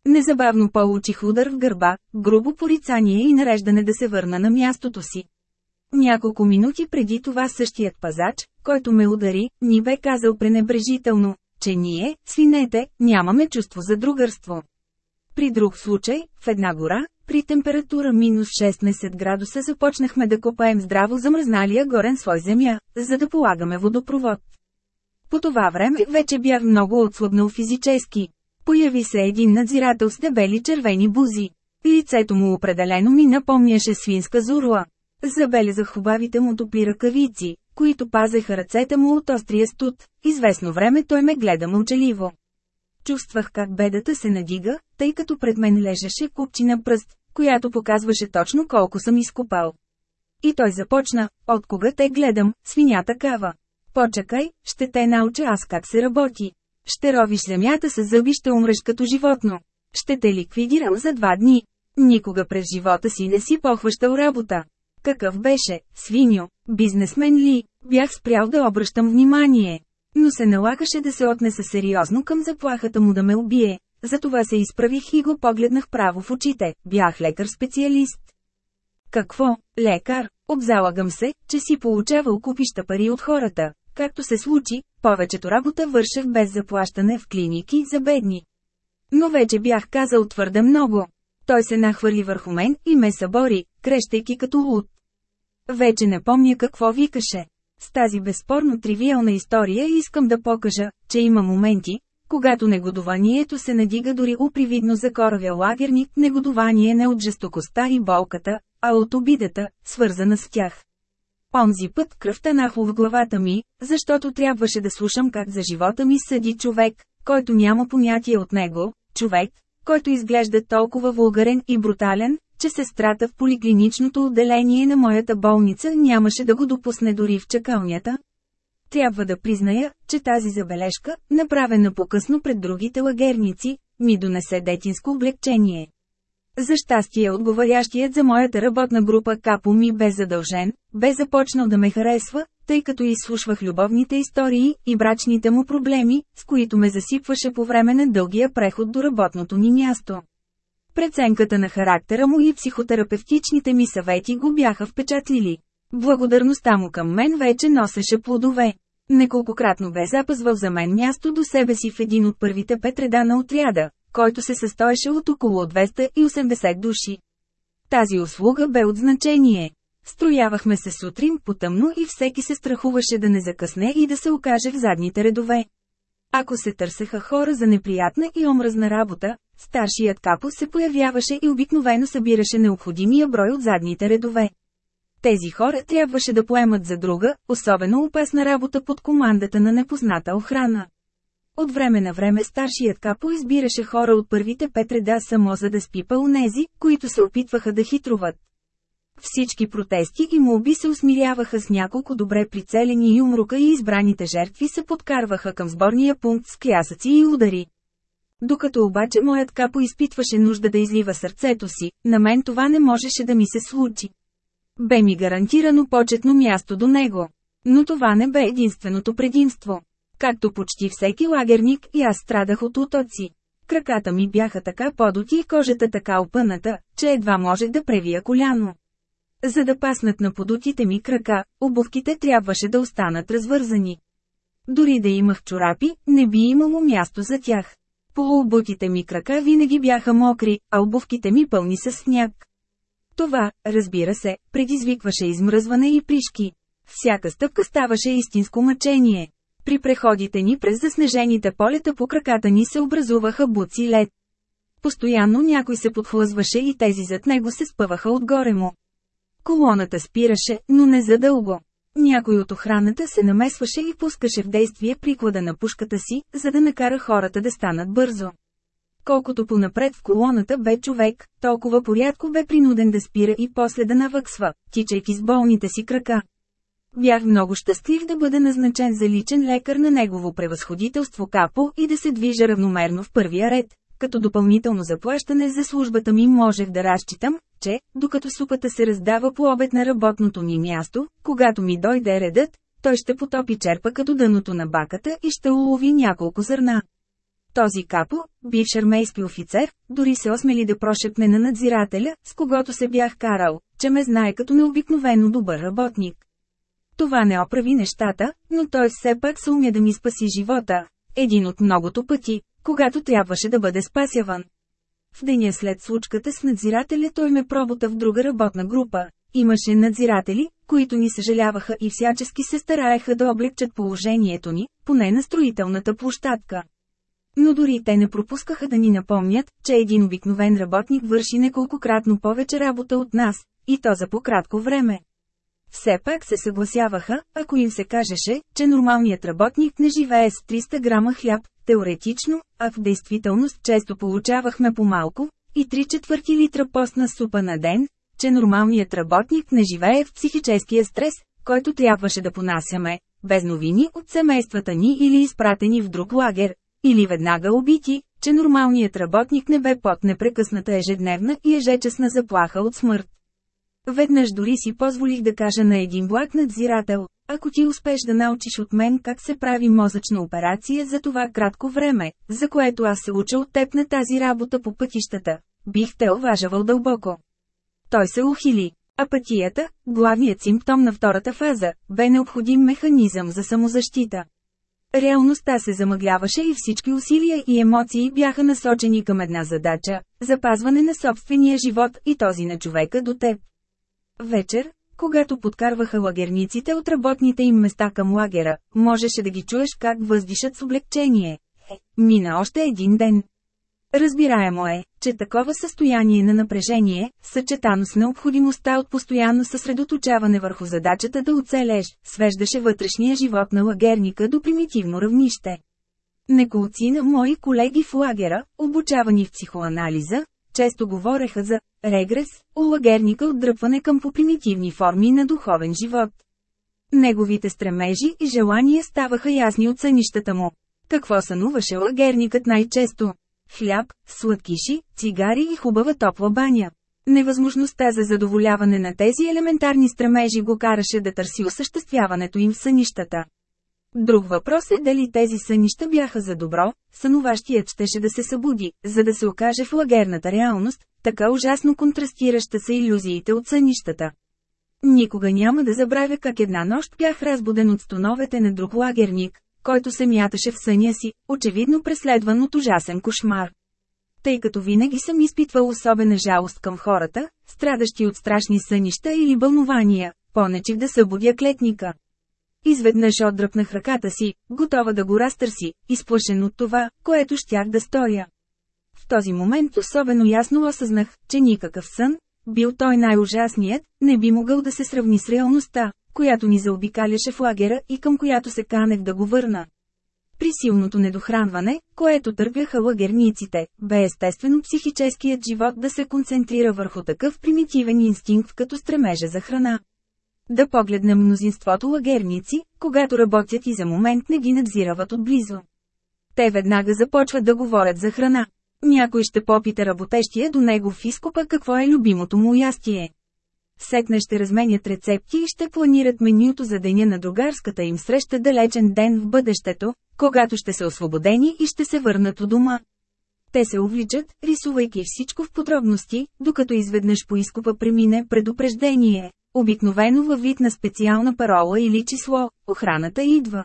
Незабавно получих удар в гърба, грубо порицание и нареждане да се върна на мястото си. Няколко минути преди това същият пазач, който ме удари, ни бе казал пренебрежително, че ние, свинете, нямаме чувство за другърство. При друг случай, в една гора, при температура минус 16 градуса започнахме да копаем здраво замръзналия горен слой земя, за да полагаме водопровод. По това време вече бях много отслабнал физически. Появи се един надзирател с дебели червени бузи. Лицето му определено ми напомняше свинска зурла. Забелязах хубавите му топли ръкавици, които пазеха ръцете му от острия студ. Известно време той ме гледа мълчаливо. Чувствах как бедата се надига, тъй като пред мен лежеше купчина пръст, която показваше точно колко съм изкопал. И той започна, от кога те гледам, свинята кава. Почакай, ще те науча аз как се работи. Ще ровиш земята с зъби, ще умреш като животно. Ще те ликвидирам за два дни. Никога през живота си не си похващал работа. Какъв беше, свиньо, бизнесмен ли, бях спрял да обръщам внимание. Но се налагаше да се отнеса сериозно към заплахата му да ме убие, затова се изправих и го погледнах право в очите, бях лекар-специалист. Какво, лекар, обзалагам се, че си получавал купища пари от хората. Както се случи, повечето работа вършех без заплащане в клиники за бедни. Но вече бях казал твърде много. Той се нахвърли върху мен и ме събори, крещейки като луд. Вече не помня какво викаше. С тази безспорно тривиална история искам да покажа, че има моменти, когато негодованието се надига дори упривидно за коравя лагерник, негодование не от жестокостта и болката, а от обидата, свързана с тях. Онзи път кръвта нахло в главата ми, защото трябваше да слушам как за живота ми съди човек, който няма понятие от него, човек, който изглежда толкова вулгарен и брутален, че сестрата в поликлиничното отделение на моята болница нямаше да го допусне дори в чакалнята. Трябва да призная, че тази забележка, направена по-късно пред другите лагерници, ми донесе детинско облегчение. За щастие отговарящият за моята работна група Капо ми бе задължен, бе започнал да ме харесва, тъй като изслушвах любовните истории и брачните му проблеми, с които ме засипваше по време на дългия преход до работното ни място. Преценката на характера му и психотерапевтичните ми съвети го бяха впечатлили. Благодарността му към мен вече носеше плодове. Неколкократно бе запазвал за мен място до себе си в един от първите пет реда на отряда, който се състоеше от около 280 души. Тази услуга бе от значение. Строявахме се сутрин потъмно и всеки се страхуваше да не закъсне и да се окаже в задните редове. Ако се търсеха хора за неприятна и омразна работа, старшият капо се появяваше и обикновено събираше необходимия брой от задните редове. Тези хора трябваше да поемат за друга, особено опасна работа под командата на непозната охрана. От време на време старшият капо избираше хора от първите пет реда само за да спипа унези, които се опитваха да хитруват. Всички протести и молби се усмиряваха с няколко добре прицелени юмрука и избраните жертви се подкарваха към сборния пункт с клясъци и удари. Докато обаче моят капо изпитваше нужда да излива сърцето си, на мен това не можеше да ми се случи. Бе ми гарантирано почетно място до него. Но това не бе единственото предимство. Както почти всеки лагерник и аз страдах от утоци. Краката ми бяха така подоти и кожата така опъната, че едва може да превия коляно. За да паснат на подутите ми крака, обувките трябваше да останат развързани. Дори да имах чорапи, не би имало място за тях. Полуобутите ми крака винаги бяха мокри, а обувките ми пълни с сняг. Това, разбира се, предизвикваше измръзване и пришки. Всяка стъпка ставаше истинско мъчение. При преходите ни през заснежените полета по краката ни се образуваха буци лед. Постоянно някой се подхлъзваше и тези зад него се спъваха отгоре му. Колоната спираше, но не задълго. Някой от охраната се намесваше и пускаше в действие приклада на пушката си, за да накара хората да станат бързо. Колкото понапред в колоната бе човек, толкова порядко бе принуден да спира и после да навъксва, тичайки с болните си крака. Бях много щастлив да бъда назначен за личен лекар на негово превъзходителство Капо и да се движа равномерно в първия ред. Като допълнително заплащане за службата ми можех да разчитам, че, докато супата се раздава по обед на работното ми място, когато ми дойде редът, той ще потопи черпа като дъното на баката и ще улови няколко зърна. Този капо, бивш армейски офицер, дори се осмели да прошепне на надзирателя, с когото се бях карал, че ме знае като необикновено добър работник. Това не оправи нещата, но той все пак се умя да ми спаси живота. Един от многото пъти, когато трябваше да бъде спасяван. В деня след случката с надзирателя той ме пробота в друга работна група. Имаше надзиратели, които ни съжаляваха и всячески се стараеха да облегчат положението ни, поне на строителната площадка. Но дори те не пропускаха да ни напомнят, че един обикновен работник върши неколкократно повече работа от нас, и то за по-кратко време. Все пак се съгласяваха, ако им се кажеше, че нормалният работник не живее с 300 грама хляб, теоретично, а в действителност често получавахме по-малко, и 3 четвърти литра постна супа на ден, че нормалният работник не живее в психическия стрес, който трябваше да понасяме, без новини от семействата ни или изпратени в друг лагер, или веднага убити, че нормалният работник не бе под непрекъсната ежедневна и ежечасна заплаха от смърт. Веднъж дори си позволих да кажа на един благ надзирател, ако ти успеш да научиш от мен как се прави мозъчна операция за това кратко време, за което аз се уча от теб на тази работа по пътищата, бих те уважавал дълбоко. Той се ухили. Апатията, главният симптом на втората фаза, бе необходим механизъм за самозащита. Реалността се замъгляваше и всички усилия и емоции бяха насочени към една задача – запазване на собствения живот и този на човека до теб. Вечер, когато подкарваха лагерниците от работните им места към лагера, можеше да ги чуеш как въздишат с облегчение. Е, мина още един ден. Разбираемо е, че такова състояние на напрежение, съчетано с необходимостта от постоянно съсредоточаване върху задачата да оцелеш, свеждаше вътрешния живот на лагерника до примитивно равнище. Неколци на мои колеги в лагера, обучавани в психоанализа, често говореха за регрес, у лагерника отдръпване към попримитивни форми на духовен живот. Неговите стремежи и желания ставаха ясни от сънищата му. Какво сънуваше лагерникът най-често? Хляб, сладкиши, цигари и хубава топла баня. Невъзможността за задоволяване на тези елементарни стремежи го караше да търси осъществяването им в сънищата. Друг въпрос е дали тези сънища бяха за добро, сънуващият щеше да се събуди, за да се окаже в лагерната реалност, така ужасно контрастираща са иллюзиите от сънищата. Никога няма да забравя как една нощ бях разбуден от стоновете на друг лагерник, който се мяташе в съня си, очевидно преследван от ужасен кошмар. Тъй като винаги съм изпитвал особена жалост към хората, страдащи от страшни сънища или бълнувания, понечих да събудя клетника. Изведнъж отдръпнах ръката си, готова да го разтърси, изплашен от това, което щях да стоя. В този момент особено ясно осъзнах, че никакъв сън, бил той най-ужасният, не би могъл да се сравни с реалността, която ни заобикаляше в лагера и към която се канех да го върна. При силното недохранване, което търпяха лагерниците, бе естествено психическият живот да се концентрира върху такъв примитивен инстинкт като стремежа за храна. Да погледнем мнозинството лагерници, когато работят и за момент не ги надзирават отблизо. Те веднага започват да говорят за храна. Някой ще попита работещия до него в изкопа какво е любимото му ястие. Сетне ще разменят рецепти и ще планират менюто за деня на другарската им среща далечен ден в бъдещето, когато ще са освободени и ще се върнат у дома. Те се увличат, рисувайки всичко в подробности, докато изведнъж по изкопа премине предупреждение. Обикновено във вид на специална парола или число, охраната идва.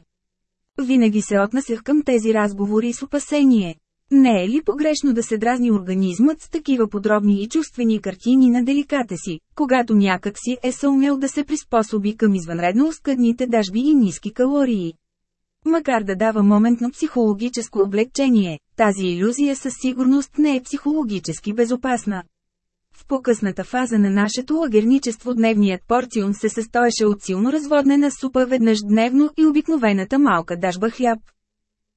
Винаги се отнасях към тези разговори с опасение. Не е ли погрешно да се дразни организмът с такива подробни и чувствени картини на деликата си, когато някак си е съумел да се приспособи към извънредно оскъдните дажби и ниски калории? Макар да дава моментно психологическо облегчение, тази иллюзия със сигурност не е психологически безопасна. В по-късната фаза на нашето лагерничество дневният порцион се състоеше от силно разводнена супа веднъж дневно и обикновената малка дажба хляб.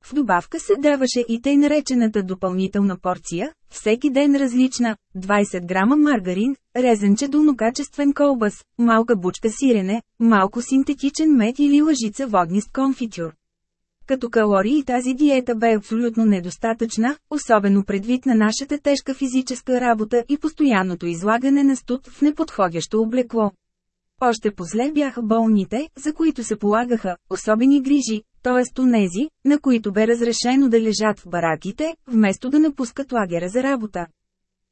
В добавка се даваше и тъй наречената допълнителна порция, всеки ден различна, 20 грама маргарин, резенче долнокачествен колбас, малка бучка сирене, малко синтетичен мед или лъжица воднист конфитюр. Като калории тази диета бе абсолютно недостатъчна, особено предвид на нашата тежка физическа работа и постоянното излагане на студ в неподходящо облекло. Още позле бяха болните, за които се полагаха особени грижи, т.е. онези, на които бе разрешено да лежат в бараките, вместо да напускат лагера за работа.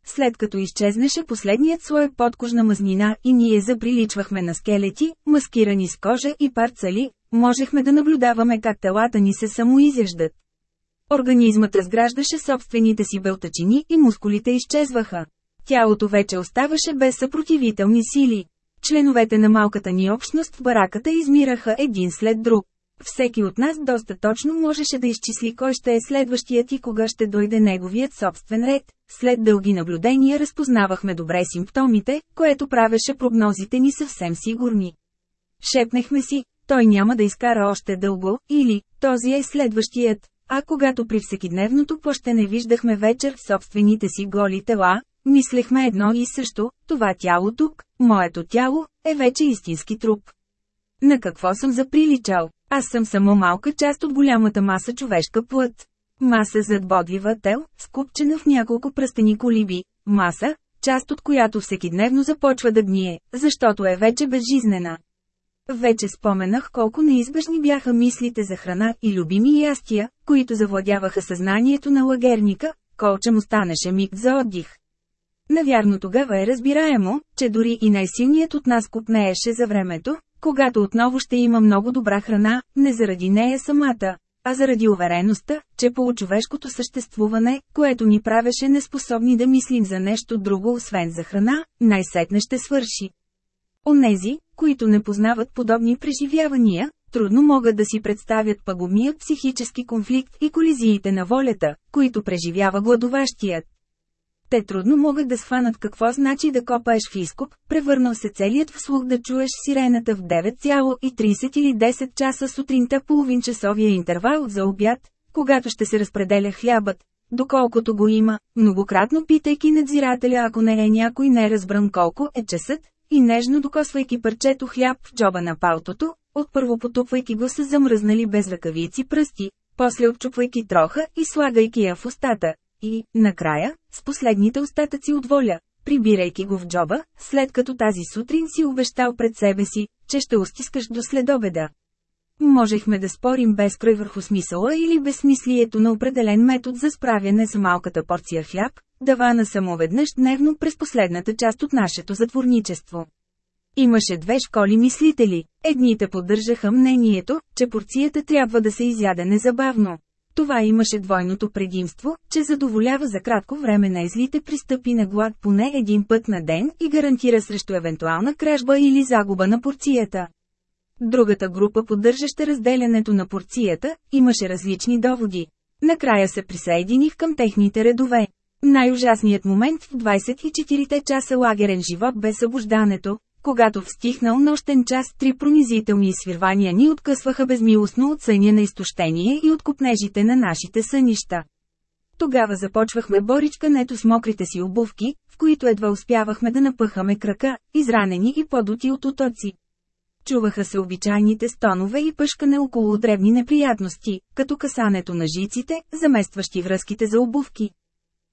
След като изчезнеше последният слой подкожна мазнина и ние заприличвахме на скелети, маскирани с кожа и парцали, можехме да наблюдаваме как телата ни се самоизяждат. Организмът разграждаше собствените си белтачини и мускулите изчезваха. Тялото вече оставаше без съпротивителни сили. Членовете на малката ни общност в бараката измираха един след друг. Всеки от нас доста точно можеше да изчисли кой ще е следващият и кога ще дойде неговият собствен ред. След дълги наблюдения разпознавахме добре симптомите, което правеше прогнозите ни съвсем сигурни. Шепнехме си, той няма да изкара още дълго, или, този е следващият. А когато при всекидневното не виждахме вечер собствените си голи тела, мислехме едно и също, това тяло тук, моето тяло, е вече истински труп. На какво съм заприличал? Аз съм само малка част от голямата маса човешка плът. Маса зад бодлива тел, скупчена в няколко пръстени колиби. Маса, част от която всекидневно започва да гние, защото е вече безжизнена. Вече споменах колко неизбежни бяха мислите за храна и любими ястия, които завладяваха съзнанието на лагерника, колче му станеше миг за отдих. Навярно тогава е разбираемо, че дори и най-силният от нас купнееше за времето, когато отново ще има много добра храна, не заради нея самата, а заради увереността, че по човешкото съществуване, което ни правеше неспособни да мислим за нещо друго освен за храна, най-сетне ще свърши. Онези, които не познават подобни преживявания, трудно могат да си представят пагубният психически конфликт и колизиите на волята, които преживява гладоващият. Те трудно могат да схванат какво значи да копаеш в изкоп, превърнал се целият в слух да чуеш сирената в 9,30 или 10 часа сутринта половинчасовия интервал за обяд, когато ще се разпределя хлябът, доколкото го има, многократно питайки надзирателя ако не е някой не разбран колко е часът, и нежно докосвайки парчето хляб в джоба на палтото, отпърво потупвайки го с замръзнали без ръкавици пръсти, после отчупвайки троха и слагайки я в устата, и, накрая, с последните остатъци от воля, прибирайки го в джоба, след като тази сутрин си обещал пред себе си, че ще устискаш до следобеда. Можехме да спорим безкрай върху смисъла или безсмислието на определен метод за справяне с малката порция хляб, давана само веднъж дневно през последната част от нашето затворничество. Имаше две школи мислители. Едните поддържаха мнението, че порцията трябва да се изяде незабавно. Това имаше двойното предимство, че задоволява за кратко време на излите пристъпи на глад поне един път на ден и гарантира срещу евентуална кражба или загуба на порцията. Другата група, поддържаща разделянето на порцията, имаше различни доводи. Накрая се присъединих към техните редове. Най-ужасният момент в 24-те часа лагерен живот бе събуждането, когато в стихнал нощен час три пронизителни свирвания ни откъсваха безмилостно от съня на изтощение и от купнежите на нашите сънища. Тогава започвахме боричкането с мокрите си обувки, в които едва успявахме да напъхаме крака, изранени и подути от отоци. Чуваха се обичайните стонове и пъшкане около дребни неприятности, като касането на жиците, заместващи връзките за обувки.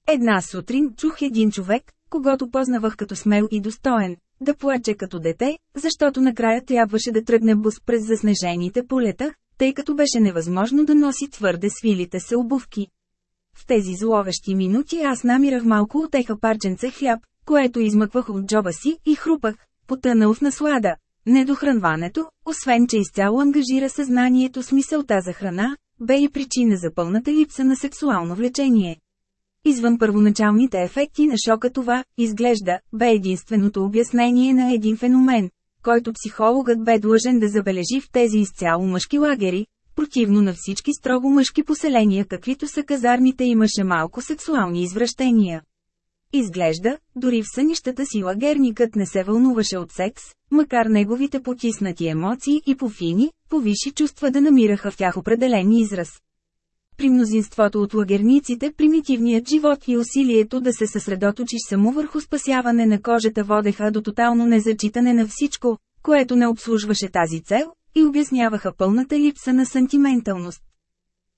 Една сутрин чух един човек, когато познавах като смел и достоен, да плаче като дете, защото накрая трябваше да тръгне бус през заснежените полета, тъй като беше невъзможно да носи твърде свилите се обувки. В тези зловещи минути аз намирах малко отеха парченце хляб, което измъквах от джоба си и хрупах, потънал в наслада. Недохранването, освен че изцяло ангажира съзнанието с мисълта за храна, бе и причина за пълната липса на сексуално влечение. Извън първоначалните ефекти на шока това, изглежда, бе единственото обяснение на един феномен, който психологът бе длъжен да забележи в тези изцяло мъжки лагери, противно на всички строго мъжки поселения каквито са казармите имаше малко сексуални извращения. Изглежда, дори в сънищата си лагерникът не се вълнуваше от секс, макар неговите потиснати емоции и пофини, повиши чувства да намираха в тях определен израз. При мнозинството от лагерниците примитивният живот и усилието да се съсредоточиш само върху спасяване на кожата водеха до тотално незачитане на всичко, което не обслужваше тази цел, и обясняваха пълната липса на сантименталност.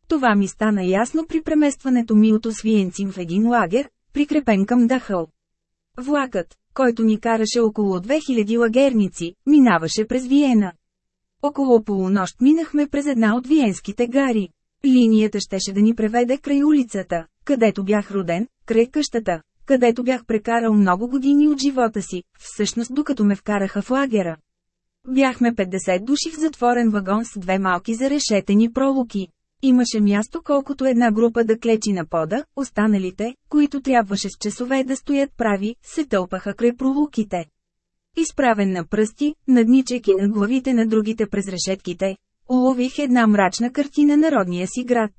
Това ми стана ясно при преместването ми от Освиенцин в един лагер, прикрепен към Дахъл. Влакът, който ни караше около 2000 лагерници, минаваше през Виена. Около полунощ минахме през една от виенските гари. Линията щеше да ни преведе край улицата, където бях роден, край къщата, където бях прекарал много години от живота си, всъщност докато ме вкараха в лагера. Бяхме 50 души в затворен вагон с две малки зарешетени пролуки. Имаше място колкото една група да клечи на пода, останалите, които трябваше с часове да стоят прави, се тълпаха край пролуките. Изправен на пръсти, надничайки на главите на другите през решетките, улових една мрачна картина на родния си град.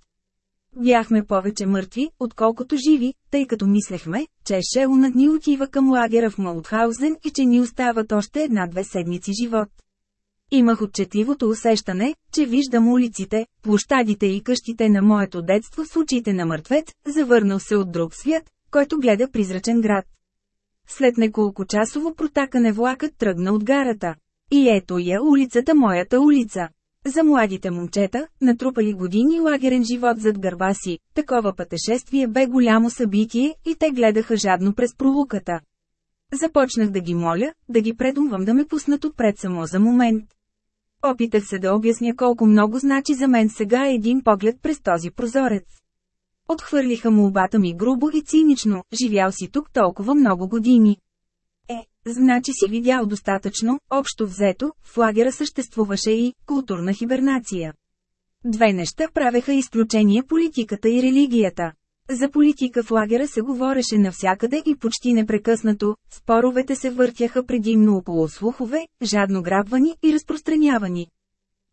Бяхме повече мъртви, отколкото живи, тъй като мислехме, че ешелонът ни отива към лагера в Маутхаузен и че ни остават още една-две седмици живот. Имах отчетливото усещане, че виждам улиците, площадите и къщите на моето детство с очите на мъртвец, завърнал се от друг свят, който гледа призрачен град. След неколко часово протакане влакът тръгна от гарата. И ето я улицата моята улица. За младите момчета, натрупали години лагерен живот зад гърба си, такова пътешествие бе голямо събитие и те гледаха жадно през пролуката. Започнах да ги моля, да ги предумвам да ме пуснат отпред само за момент. Опитах се да обясня колко много значи за мен сега един поглед през този прозорец. Отхвърлиха молбата ми грубо и цинично, живял си тук толкова много години. Е, значи си видял достатъчно, общо взето, в лагера съществуваше и културна хибернация. Две неща правеха изключение политиката и религията. За политика в лагера се говореше навсякъде и почти непрекъснато, споровете се въртяха предимно около слухове, жадно грабвани и разпространявани.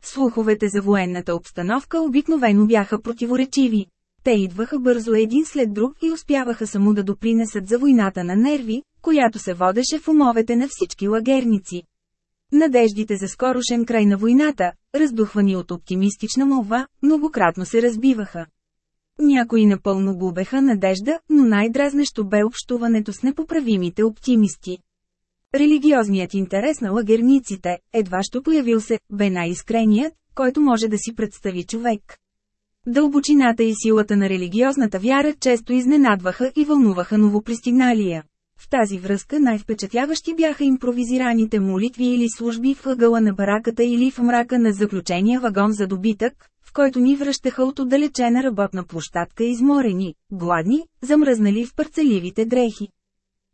Слуховете за военната обстановка обикновено бяха противоречиви. Те идваха бързо един след друг и успяваха само да допринесат за войната на нерви, която се водеше в умовете на всички лагерници. Надеждите за скорошен край на войната, раздухвани от оптимистична молва, многократно се разбиваха. Някои напълно губеха надежда, но най-дразнещо бе общуването с непоправимите оптимисти. Религиозният интерес на лагерниците, едва що появил се, бе най-искреният, който може да си представи човек. Дълбочината и силата на религиозната вяра често изненадваха и вълнуваха новопристигналия. В тази връзка най-впечатляващи бяха импровизираните молитви или служби в ъгъла на бараката или в мрака на заключения вагон за добитък, който ни връщаха от отдалечена работна площадка изморени, гладни, замръзнали в парцеливите дрехи.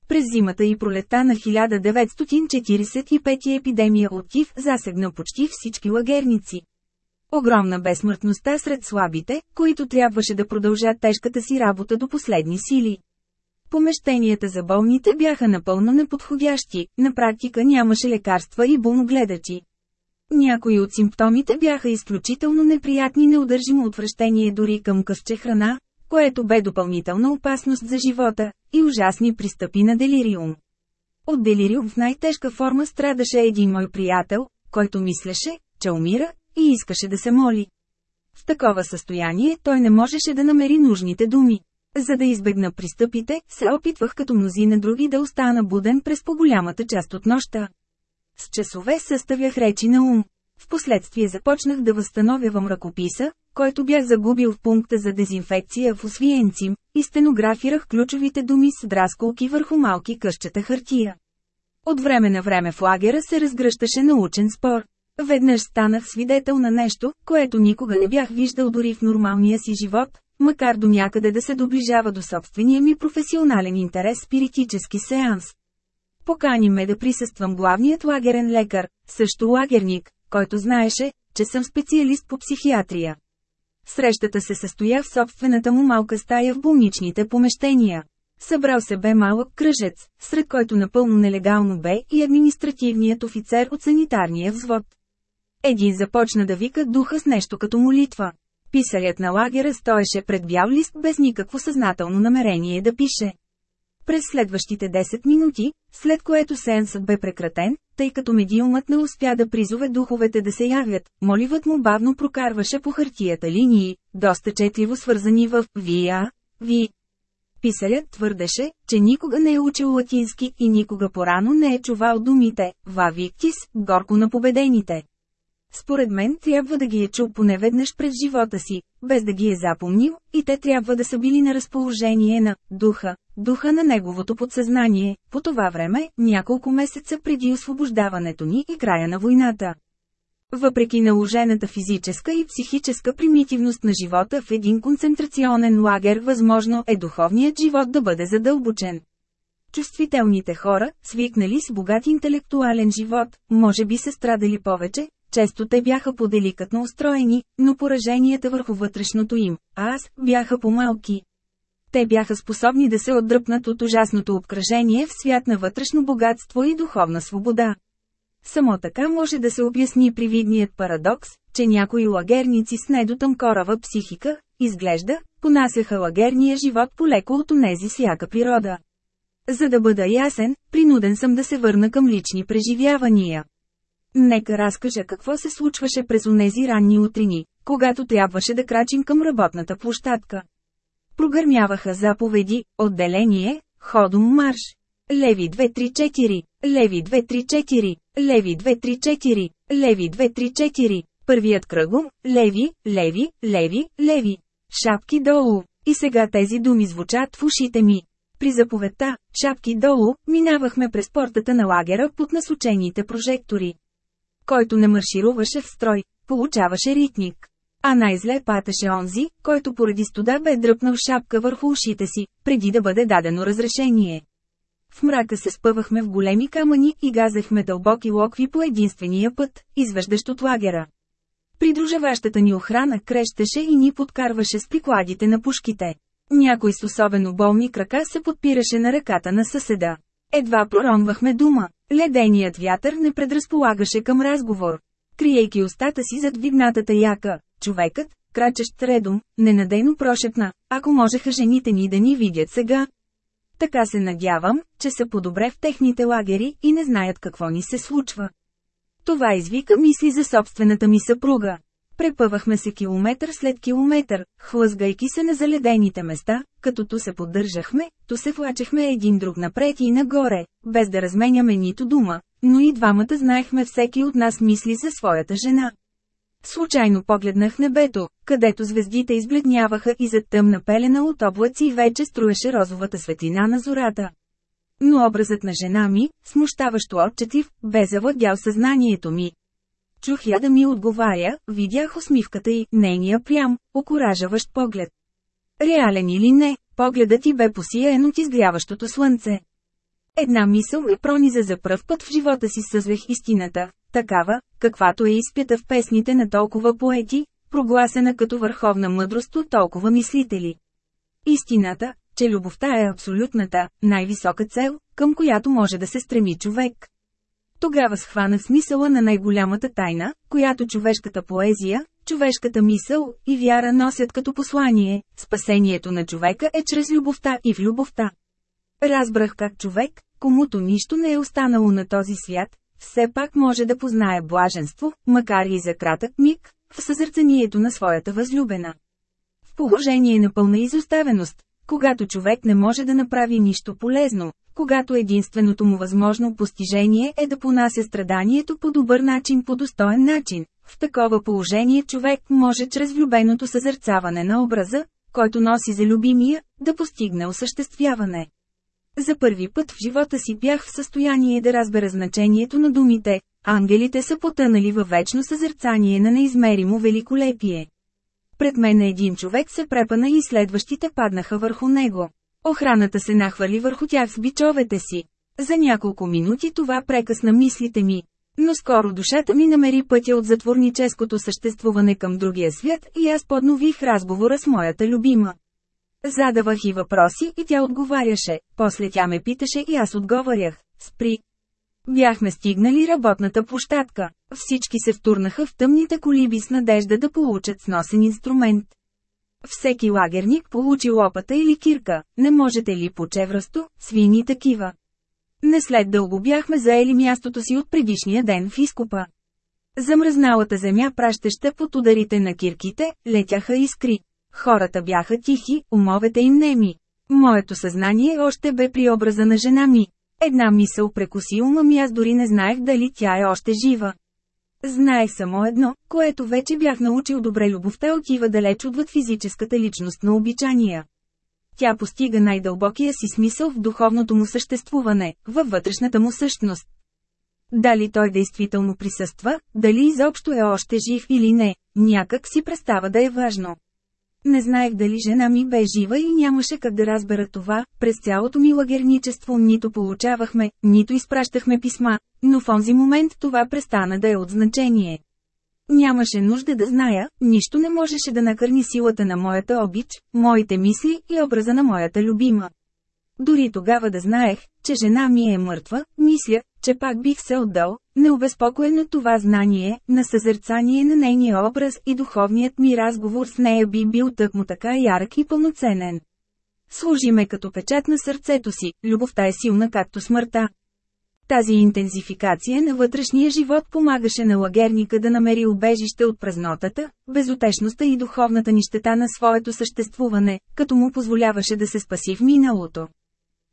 През зимата и пролета на 1945 епидемия от тиф засегна почти всички лагерници. Огромна безсмъртността сред слабите, които трябваше да продължат тежката си работа до последни сили. Помещенията за болните бяха напълно неподходящи, на практика нямаше лекарства и болногледачи. Някои от симптомите бяха изключително неприятни неудържимо отвращение дори към късче храна, което бе допълнителна опасност за живота, и ужасни пристъпи на делириум. От делириум в най-тежка форма страдаше един мой приятел, който мислеше, че умира, и искаше да се моли. В такова състояние той не можеше да намери нужните думи. За да избегна пристъпите, се опитвах като мнозина други да остана буден през по-голямата част от нощта. С часове съставях речи на ум. Впоследствие започнах да възстановявам ръкописа, който бях загубил в пункта за дезинфекция в Освиенцим, и стенографирах ключовите думи с драсколки върху малки къщата хартия. От време на време в лагера се разгръщаше научен спор. Веднъж станах свидетел на нещо, което никога не бях виждал дори в нормалния си живот, макар до някъде да се доближава до собствения ми професионален интерес спиритически сеанс. Покани ме да присъствам главният лагерен лекар, също лагерник, който знаеше, че съм специалист по психиатрия. Срещата се състоя в собствената му малка стая в болничните помещения. Събрал се бе малък кръжец, сред който напълно нелегално бе и административният офицер от санитарния взвод. Един започна да вика духа с нещо като молитва. Писарят на лагера стоеше пред бял лист без никакво съзнателно намерение да пише. През следващите 10 минути, след което сеансът бе прекратен, тъй като медиумът не успя да призове духовете да се явят, моливът му бавно прокарваше по хартията линии, доста четливо свързани в «Вия», «Ви». Писарят твърдеше, че никога не е учил латински и никога порано не е чувал думите «Ва виктис», горко на победените. Според мен трябва да ги е чул поне веднъж през живота си, без да ги е запомнил, и те трябва да са били на разположение на духа, духа на неговото подсъзнание, по това време, няколко месеца преди освобождаването ни и края на войната. Въпреки наложената физическа и психическа примитивност на живота в един концентрационен лагер възможно е духовният живот да бъде задълбочен. Чувствителните хора, свикнали с богат интелектуален живот, може би са страдали повече, често те бяха по-деликатно устроени, но пораженията върху вътрешното им, аз, бяха по-малки. Те бяха способни да се отдръпнат от ужасното обкръжение в свят на вътрешно богатство и духовна свобода. Само така може да се обясни привидният парадокс, че някои лагерници с недотъм корава психика, изглежда, понасяха лагерния живот полеко от онези свяка природа. За да бъда ясен, принуден съм да се върна към лични преживявания. Нека разкажа какво се случваше през онези ранни утрини, когато трябваше да крачим към работната площадка. Прогърмяваха заповеди, отделение, ходом марш. Леви 234, леви 234, леви 234, леви 234, първият кръгом, леви, леви, леви, леви. Шапки долу. И сега тези думи звучат в ушите ми. При заповедта, шапки долу, минавахме през портата на лагера под насочените прожектори. Който не маршируваше в строй, получаваше ритник. А най-зле патеше онзи, който поради студа бе дръпнал шапка върху ушите си, преди да бъде дадено разрешение. В мрака се спъвахме в големи камъни и газехме дълбоки локви по единствения път, извеждащ от лагера. Придружаващата ни охрана крещеше и ни подкарваше с прикладите на пушките. Някой с особено болни крака се подпираше на ръката на съседа. Едва проронвахме дума. Леденият вятър не предразполагаше към разговор. Криейки устата си зад вигнатата яка, човекът, крачещ редом, ненадейно прошепна, ако можеха жените ни да ни видят сега. Така се надявам, че са по-добре в техните лагери и не знаят какво ни се случва. Това извика мисли за собствената ми съпруга. Препъвахме се километър след километър, хлъзгайки се на заледените места, като то се поддържахме, то се влачехме един друг напред и нагоре, без да разменяме нито дума, но и двамата знаехме всеки от нас мисли за своята жена. Случайно погледнах небето, където звездите избледняваха и зад тъмна пелена от облаци вече струеше розовата светлина на зората. Но образът на жена ми, смущаващо отчетив, бе завладял съзнанието ми. Чух я да ми отговаря, видях усмивката й, нейния прям, окоражаващ поглед. Реален или не, погледът ти бе посияен от изгряващото слънце. Една мисъл ме прониза за пръв път в живота си съзвех истината, такава, каквато е изпята в песните на толкова поети, прогласена като върховна мъдрост от толкова мислители. Истината, че любовта е абсолютната, най-висока цел, към която може да се стреми човек. Тогава схвана смисъла на най-голямата тайна, която човешката поезия, човешката мисъл и вяра носят като послание – спасението на човека е чрез любовта и в любовта. Разбрах как човек, комуто нищо не е останало на този свят, все пак може да познае блаженство, макар и за кратък миг, в съзърцанието на своята възлюбена. В положение на пълна изоставеност, когато човек не може да направи нищо полезно, когато единственото му възможно постижение е да понася страданието по добър начин, по достоен начин, в такова положение човек може чрез влюбеното съзърцаване на образа, който носи за любимия, да постигне осъществяване. За първи път в живота си бях в състояние да разбера значението на думите, ангелите са потънали във вечно съзерцание на неизмеримо великолепие. Пред мен един човек се препана и следващите паднаха върху него. Охраната се нахвърли върху тях с бичовете си. За няколко минути това прекъсна мислите ми. Но скоро душата ми намери пътя от затворническото съществуване към другия свят и аз поднових разговора с моята любима. Задавах и въпроси и тя отговаряше, после тя ме питаше и аз отговарях. Спри. Бяхме стигнали работната площадка. Всички се втурнаха в тъмните колиби с надежда да получат сносен инструмент. Всеки лагерник получи лопата или кирка, не можете ли по чевръсто, свини такива. Не след дълго бяхме заели мястото си от предишния ден в изкупа. Замръзналата земя пращаща под ударите на кирките, летяха искри. Хората бяха тихи, умовете им неми. Моето съзнание още бе при образа на жена ми. Една мисъл прекоси ума ми аз дори не знаех дали тя е още жива. Знаех само едно, което вече бях научил добре любовта отива далеч отвъд физическата личност на обичания. Тя постига най-дълбокия си смисъл в духовното му съществуване, във вътрешната му същност. Дали той действително присъства, дали изобщо е още жив или не, някак си престава да е важно. Не знаех дали жена ми бе жива и нямаше как да разбера това, през цялото ми лагерничество нито получавахме, нито изпращахме писма, но в онзи момент това престана да е от значение. Нямаше нужда да зная, нищо не можеше да накърни силата на моята обич, моите мисли и образа на моята любима. Дори тогава да знаех, че жена ми е мъртва, мисля, че пак бих се отдал, необезпокоен от това знание, на съзерцание на нейния образ и духовният ми разговор с нея би бил тъкмо така ярък и пълноценен. Служи ме като печат на сърцето си, любовта е силна както смъртта. Тази интензификация на вътрешния живот помагаше на лагерника да намери убежище от празнотата, безотешността и духовната нищета на своето съществуване, като му позволяваше да се спаси в миналото.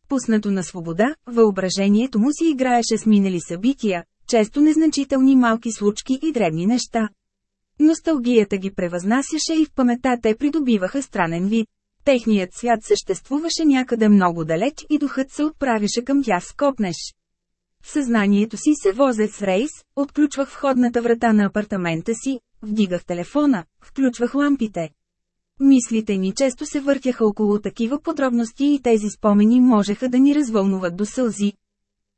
Пуснато на свобода, въображението му си играеше с минали събития, често незначителни малки случки и древни неща. Носталгията ги превъзнасяше и в памета те придобиваха странен вид. Техният свят съществуваше някъде много далеч и духът се отправяше към тях с копнеш. В съзнанието си се возех с рейс, отключвах входната врата на апартамента си, вдигах телефона, включвах лампите. Мислите ни често се въртяха около такива подробности и тези спомени можеха да ни развълнуват до сълзи.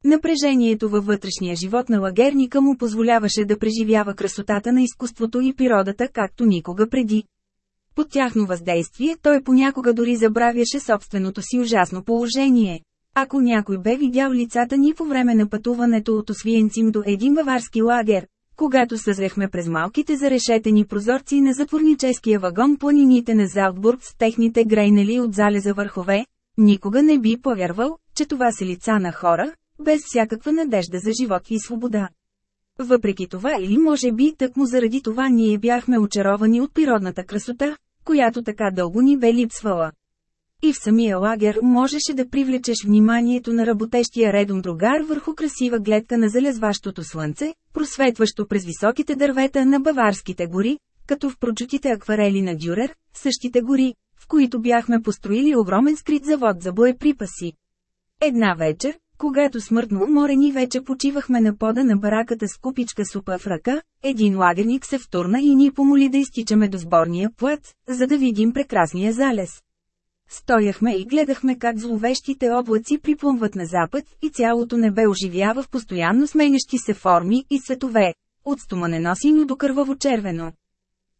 Напрежението във вътрешния живот на лагерника му позволяваше да преживява красотата на изкуството и природата както никога преди. Под тяхно въздействие той понякога дори забравяше собственото си ужасно положение. Ако някой бе видял лицата ни по време на пътуването от Освиенцим до един баварски лагер, когато съзрехме през малките зарешетени прозорци на затворническия вагон планините на Залтбург с техните грейнели от залеза върхове, никога не би повярвал, че това са лица на хора, без всякаква надежда за живот и свобода. Въпреки това или може би тъкмо заради това ние бяхме очаровани от природната красота, която така дълго ни бе липсвала. И в самия лагер можеше да привлечеш вниманието на работещия редом другар върху красива гледка на залезващото слънце, просветващо през високите дървета на баварските гори, като в прочутите акварели на Дюрер, същите гори, в които бяхме построили огромен скрит завод за боеприпаси. Една вечер, когато смъртно уморени вече почивахме на пода на бараката с купичка супа в ръка, един лагерник се втурна и ни помоли да изтичаме до сборния плац, за да видим прекрасния залез. Стояхме и гледахме как зловещите облаци приплъмват на запад и цялото небе оживява в постоянно сменящи се форми и цветове, от стоманеносиньо до кърваво-червено.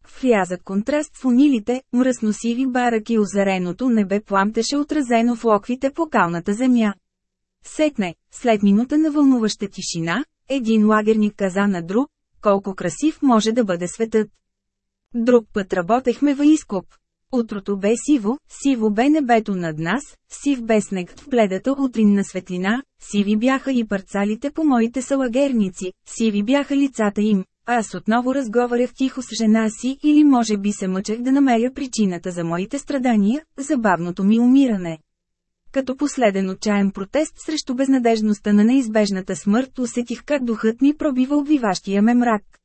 В рязък контраст в унилите, мръсно-сиви бараки озареното небе пламтеше отразено в локвите по калната земя. Сетне, след минута на вълнуваща тишина, един лагерник каза на друг, колко красив може да бъде светът. Друг път работехме в изкоп. Утрото бе сиво, сиво бе небето над нас, сив бе снег в бледата утринна светлина, сиви бяха и парцалите по моите салагерници, сиви бяха лицата им. Аз отново разговарях тихо с жена си или може би се мъчех да намеря причината за моите страдания, забавното ми умиране. Като последен отчаян протест срещу безнадежността на неизбежната смърт усетих как духът ми пробива обвиващия ме мрак.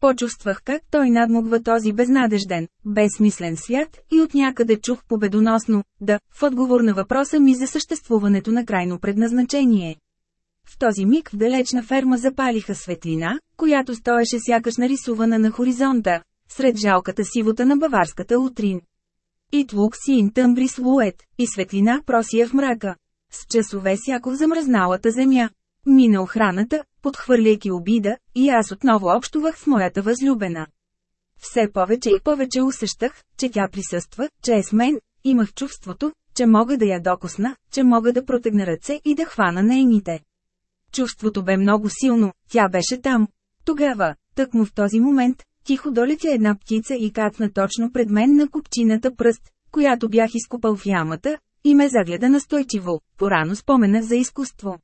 Почувствах как той надмогва този безнадежден, безсмислен свят и от някъде чух победоносно, да, в отговор на въпроса ми за съществуването на крайно предназначение. В този миг в далечна ферма запалиха светлина, която стоеше сякаш нарисувана на хоризонта, сред жалката сивота на баварската утрин. И тлук си интъмбрис лует, и светлина просия в мрака. С часове сяко в замръзналата земя. Мина охраната, подхвърляйки обида, и аз отново общувах с моята възлюбена. Все повече и повече усещах, че тя присъства, че е с мен, имах чувството, че мога да я докосна, че мога да протегна ръце и да хвана нейните. Чувството бе много силно, тя беше там. Тогава, тъкмо в този момент, тихо долетя една птица и кацна точно пред мен на купчината пръст, която бях изкупал в ямата, и ме загледа настойчиво, порано спомена за изкуство.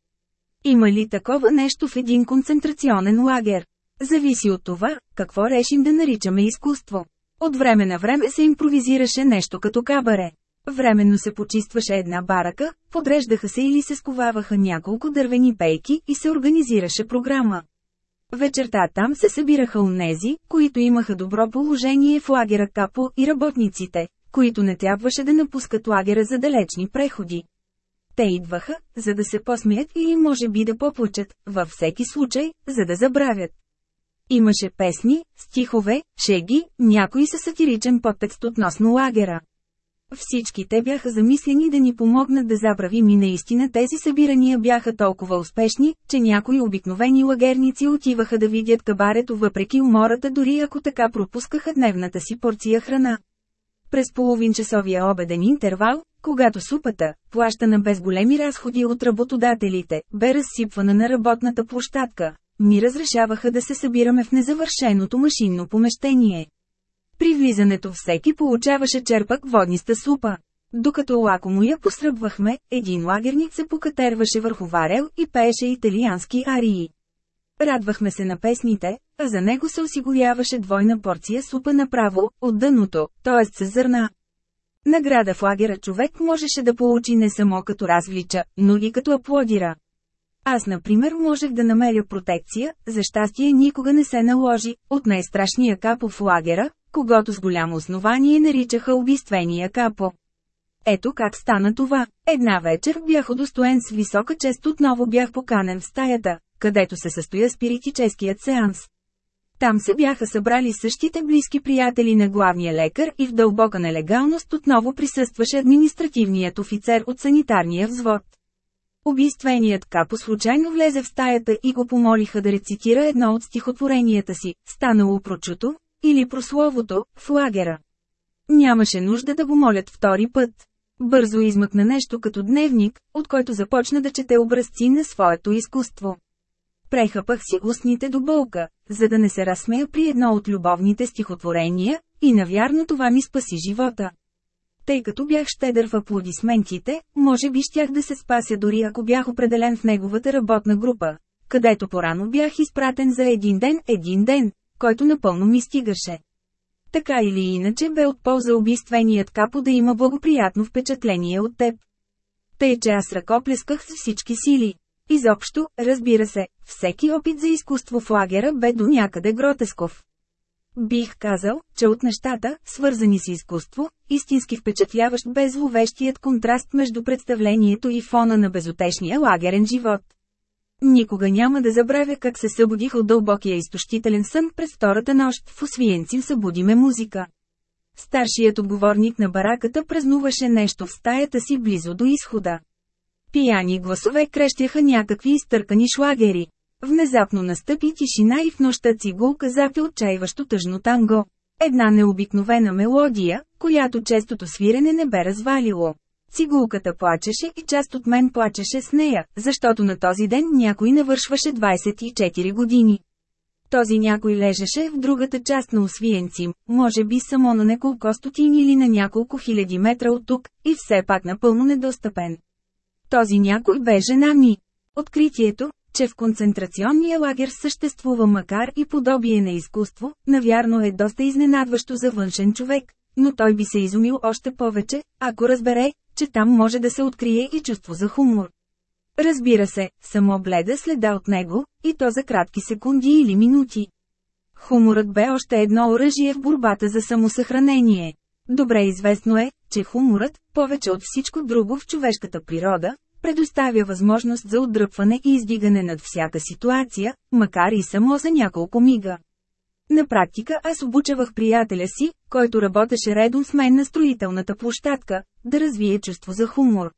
Има ли такова нещо в един концентрационен лагер? Зависи от това, какво решим да наричаме изкуство. От време на време се импровизираше нещо като кабаре. Временно се почистваше една барака, подреждаха се или се сковаваха няколко дървени пейки и се организираше програма. Вечерта там се събираха унези, които имаха добро положение в лагера Капо и работниците, които не трябваше да напускат лагера за далечни преходи. Те идваха, за да се посмеят или може би да поплачат, във всеки случай, за да забравят. Имаше песни, стихове, шеги, някои със сатиричен подтекст относно лагера. Всички те бяха замислени да ни помогнат да забравим и наистина тези събирания бяха толкова успешни, че някои обикновени лагерници отиваха да видят кабарето въпреки умората дори ако така пропускаха дневната си порция храна. През половинчасовия обеден интервал, когато супата, плащана без големи разходи от работодателите, бе разсипвана на работната площадка, ми разрешаваха да се събираме в незавършеното машинно помещение. При влизането всеки получаваше черпак водниста супа. Докато лакомо я посръбвахме, един лагерник се покатерваше върху варел и пееше италиански арии. Радвахме се на песните, а за него се осигуряваше двойна порция супа направо, от дъното, т.е. с зърна. Награда в лагера човек можеше да получи не само като развлича, но и като аплодира. Аз, например, можех да намеря протекция, за щастие никога не се наложи, от най-страшния капо в лагера, когато с голямо основание наричаха убийствения капо. Ето как стана това. Една вечер бях удостоен с висока чест отново бях поканен в стаята, където се състоя спиритическият сеанс. Там се бяха събрали същите близки приятели на главния лекар и в дълбока нелегалност отново присъстваше административният офицер от санитарния взвод. Убийственият капо случайно влезе в стаята и го помолиха да рецитира едно от стихотворенията си, станало прочуто, или прословото, в лагера. Нямаше нужда да го молят втори път. Бързо измъкна нещо като дневник, от който започна да чете образци на своето изкуство. Прехапах си устните до бълка, за да не се разсмея при едно от любовните стихотворения, и навярно това ми спаси живота. Тъй като бях щедър в аплодисментите, може би щях да се спася дори ако бях определен в неговата работна група, където порано бях изпратен за един ден, един ден, който напълно ми стигаше. Така или иначе бе от полза убийственият капо да има благоприятно впечатление от теб. Тъй, че аз ръкоплесках с всички сили. Изобщо, разбира се, всеки опит за изкуство в лагера бе до някъде гротесков. Бих казал, че от нещата, свързани с изкуство, истински впечатляващ бе зловещият контраст между представлението и фона на безотешния лагерен живот. Никога няма да забравя как се събудих от дълбокия изтощителен сън през втората нощ в Освиенцим събуди ме музика. Старшият отговорник на бараката празнуваше нещо в стаята си близо до изхода. Пияни гласове крещяха някакви изтъркани шлагери. Внезапно настъпи тишина и в нощта цигулка запи отчаиващо тъжно танго. Една необикновена мелодия, която честото свирене не бе развалило. Цигулката плачеше и част от мен плачеше с нея, защото на този ден някой навършваше 24 години. Този някой лежеше в другата част на Освиенцим, може би само на няколко стотини или на няколко хиляди метра от тук, и все пак напълно недостъпен. Този някой бе жена ми. Откритието, че в концентрационния лагер съществува макар и подобие на изкуство, навярно е доста изненадващо за външен човек, но той би се изумил още повече, ако разбере, че там може да се открие и чувство за хумор. Разбира се, само бледа следа от него, и то за кратки секунди или минути. Хуморът бе още едно оръжие в борбата за самосъхранение. Добре известно е, че хуморът, повече от всичко друго в човешката природа, предоставя възможност за отдръпване и издигане над всяка ситуация, макар и само за няколко мига. На практика аз обучавах приятеля си, който работеше редом с мен на строителната площадка, да развие чувство за хумор.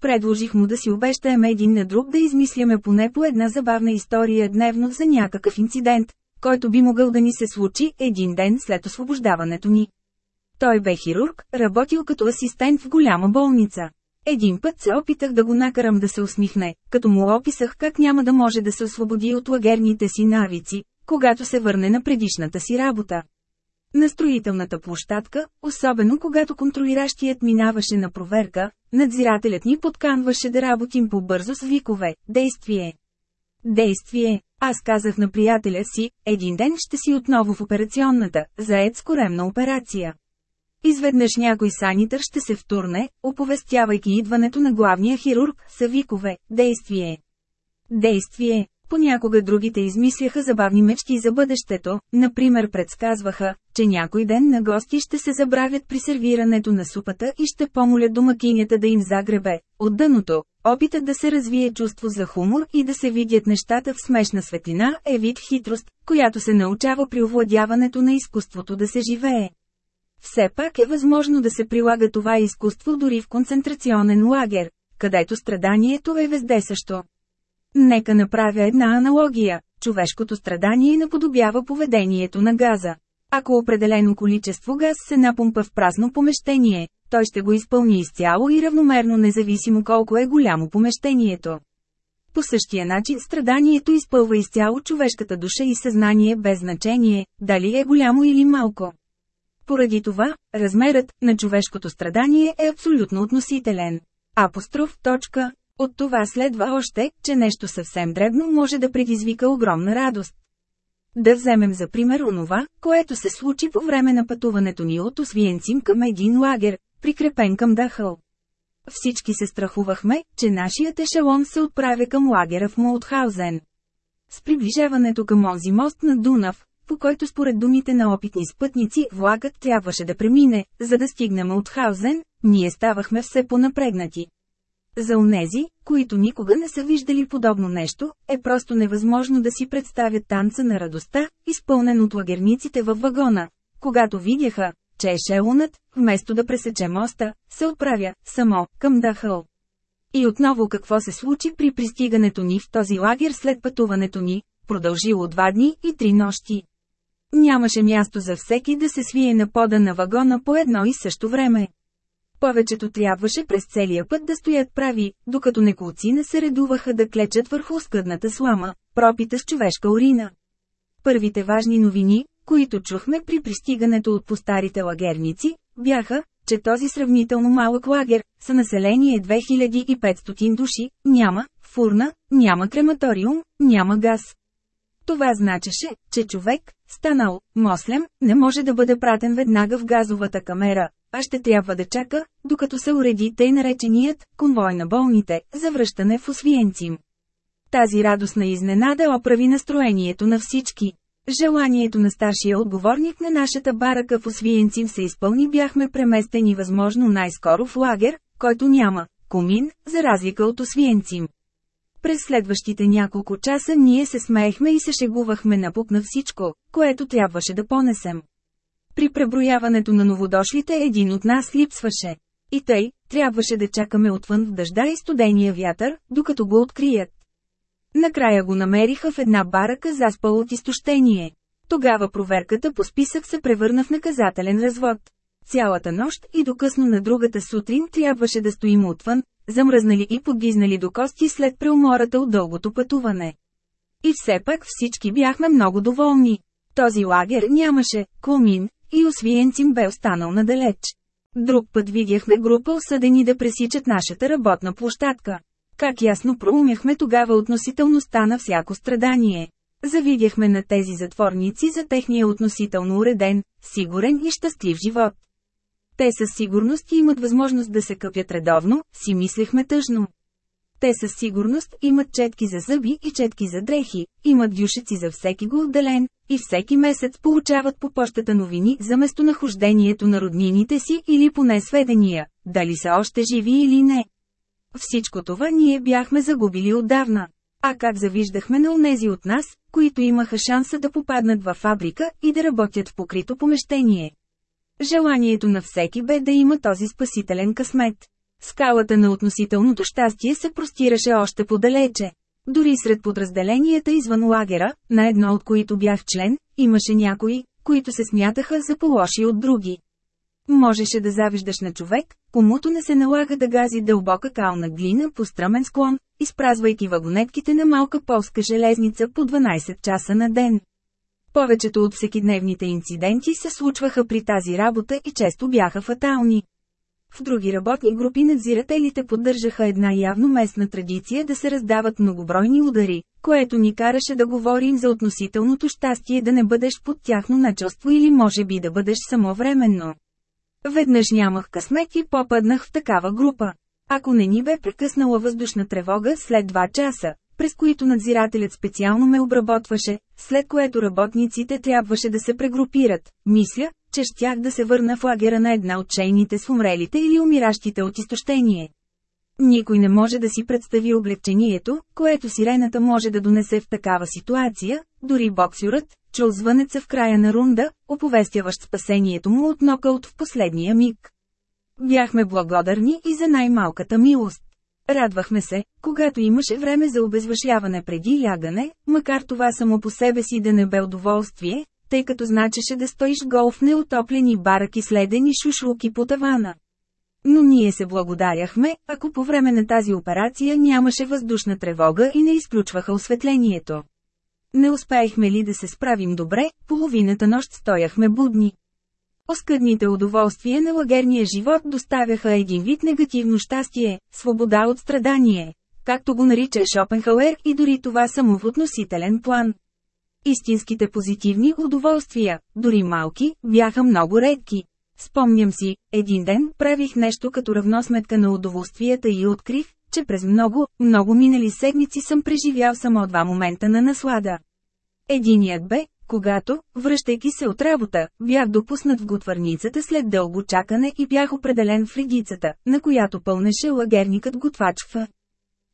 Предложих му да си обещаем един на друг да измисляме поне по една забавна история дневно за някакъв инцидент, който би могъл да ни се случи един ден след освобождаването ни. Той бе хирург, работил като асистент в голяма болница. Един път се опитах да го накарам да се усмихне, като му описах как няма да може да се освободи от лагерните си навици, когато се върне на предишната си работа. На строителната площадка, особено когато контролиращият минаваше на проверка, надзирателят ни подканваше да работим по-бързо с викове «Действие!» Действие! Аз казах на приятеля си, един ден ще си отново в операционната, заед с коремна операция. Изведнъж някой санитър ще се втурне, оповестявайки идването на главния хирург, са викове «Действие!» Действие! Понякога другите измисляха забавни мечти за бъдещето, например предсказваха, че някой ден на гости ще се забравят при сервирането на супата и ще помолят домакинята да им загребе. От дъното, опитът да се развие чувство за хумор и да се видят нещата в смешна светлина е вид хитрост, която се научава при овладяването на изкуството да се живее. Все пак е възможно да се прилага това изкуство дори в концентрационен лагер, където страданието е вездесъщо. Нека направя една аналогия. Човешкото страдание наподобява поведението на газа. Ако определено количество газ се напомпа в празно помещение, той ще го изпълни изцяло и равномерно независимо колко е голямо помещението. По същия начин страданието изпълва изцяло човешката душа и съзнание без значение, дали е голямо или малко. Поради това, размерът на човешкото страдание е абсолютно относителен. Апостроф. Точка. От това следва още, че нещо съвсем дребно може да предизвика огромна радост. Да вземем за пример онова, което се случи по време на пътуването ни от Освиенцим към един лагер, прикрепен към Дахъл. Всички се страхувахме, че нашият ешелон се отправя към лагера в Молтхаузен. С приближаването към онзи мост на Дунав, по който според думите на опитни спътници влакът трябваше да премине, за да стигнем от Хаузен, ние ставахме все по-напрегнати. За онези, които никога не са виждали подобно нещо, е просто невъзможно да си представят танца на радостта, изпълнен от лагерниците във вагона. Когато видяха, че ешелонът, вместо да пресече моста, се отправя само към Дахъл. И отново какво се случи при пристигането ни в този лагер след пътуването ни, продължило два дни и три нощи. Нямаше място за всеки да се свие на пода на вагона по едно и също време. Повечето трябваше през целия път да стоят прави, докато неколцина се редуваха да клечат върху скъдната слама, пропита с човешка урина. Първите важни новини, които чухме при пристигането от постарите лагерници, бяха, че този сравнително малък лагер, са население 2500 души, няма фурна, няма крематориум, няма газ. Това значеше, че човек, станал мослем, не може да бъде пратен веднага в газовата камера, а ще трябва да чака, докато се уреди тъй нареченият конвой на болните, за връщане в Освиенцим. Тази радостна изненада оправи настроението на всички. Желанието на старшия отговорник на нашата барака в Освиенцим се изпълни бяхме преместени възможно най-скоро в лагер, който няма комин, за разлика от Освиенцим. През следващите няколко часа ние се смеехме и се шегувахме напук на всичко, което трябваше да понесем. При преброяването на новодошлите един от нас липсваше. И тъй, трябваше да чакаме отвън в дъжда и студения вятър, докато го открият. Накрая го намериха в една барака заспал от изтощение. Тогава проверката по списък се превърна в наказателен развод. Цялата нощ и до късно на другата сутрин трябваше да стоим отвън, замръзнали и подгизнали до кости след преумората от дългото пътуване. И все пак всички бяхме много доволни. Този лагер нямаше комин, и Освиенцим бе останал надалеч. Друг път видяхме група осъдени да пресичат нашата работна площадка. Как ясно проумяхме тогава относителността на всяко страдание. Завидяхме на тези затворници за техния относително уреден, сигурен и щастлив живот. Те със сигурност имат възможност да се къпят редовно, си мислехме тъжно. Те със сигурност имат четки за зъби и четки за дрехи, имат дюшеци за всеки го отделен, и всеки месец получават по почтата новини за местонахождението на роднините си или поне сведения, дали са още живи или не. Всичко това ние бяхме загубили отдавна. А как завиждахме на онези от нас, които имаха шанса да попаднат във фабрика и да работят в покрито помещение. Желанието на всеки бе да има този спасителен късмет. Скалата на относителното щастие се простираше още подалече. Дори сред подразделенията извън лагера, на едно от които бях член, имаше някои, които се смятаха за по-лоши от други. Можеше да завиждаш на човек, комуто не се налага да гази дълбока кална глина по стръмен склон, изпразвайки вагонетките на малка полска железница по 12 часа на ден. Повечето от всекидневните инциденти се случваха при тази работа и често бяха фатални. В други работни групи надзирателите поддържаха една явно местна традиция да се раздават многобройни удари, което ни караше да говорим за относителното щастие да не бъдеш под тяхно началство или може би да бъдеш само временно. Веднъж нямах късмет и попаднах в такава група. Ако не ни бе прекъснала въздушна тревога след два часа, през които надзирателят специално ме обработваше, след което работниците трябваше да се прегрупират, мисля, че щях да се върна в лагера на една от чейните с умрелите или умиращите от изтощение. Никой не може да си представи облегчението, което сирената може да донесе в такава ситуация, дори боксюрът, чул звънеца в края на рунда, оповестяващ спасението му от нокаут в последния миг. Бяхме благодарни и за най-малката милост. Радвахме се, когато имаше време за обезвъшяване преди лягане, макар това само по себе си да не бе удоволствие, тъй като значеше да стоиш гол в неотоплени бараки с ледени шушлуки по тавана. Но ние се благодаряхме, ако по време на тази операция нямаше въздушна тревога и не изключваха осветлението. Не успяхме ли да се справим добре, половината нощ стояхме будни. Оскъдните удоволствия на лагерния живот доставяха един вид негативно щастие, свобода от страдание, както го нарича Шопенхауер и дори това само в относителен план. Истинските позитивни удоволствия, дори малки, бяха много редки. Спомням си, един ден правих нещо като равносметка на удоволствията и открих, че през много, много минали седмици съм преживял само два момента на наслада. Единият бе, Когато, връщайки се от работа, бях допуснат в готварницата след дълго чакане и бях определен в редицата, на която пълнеше лагерникът готвач в.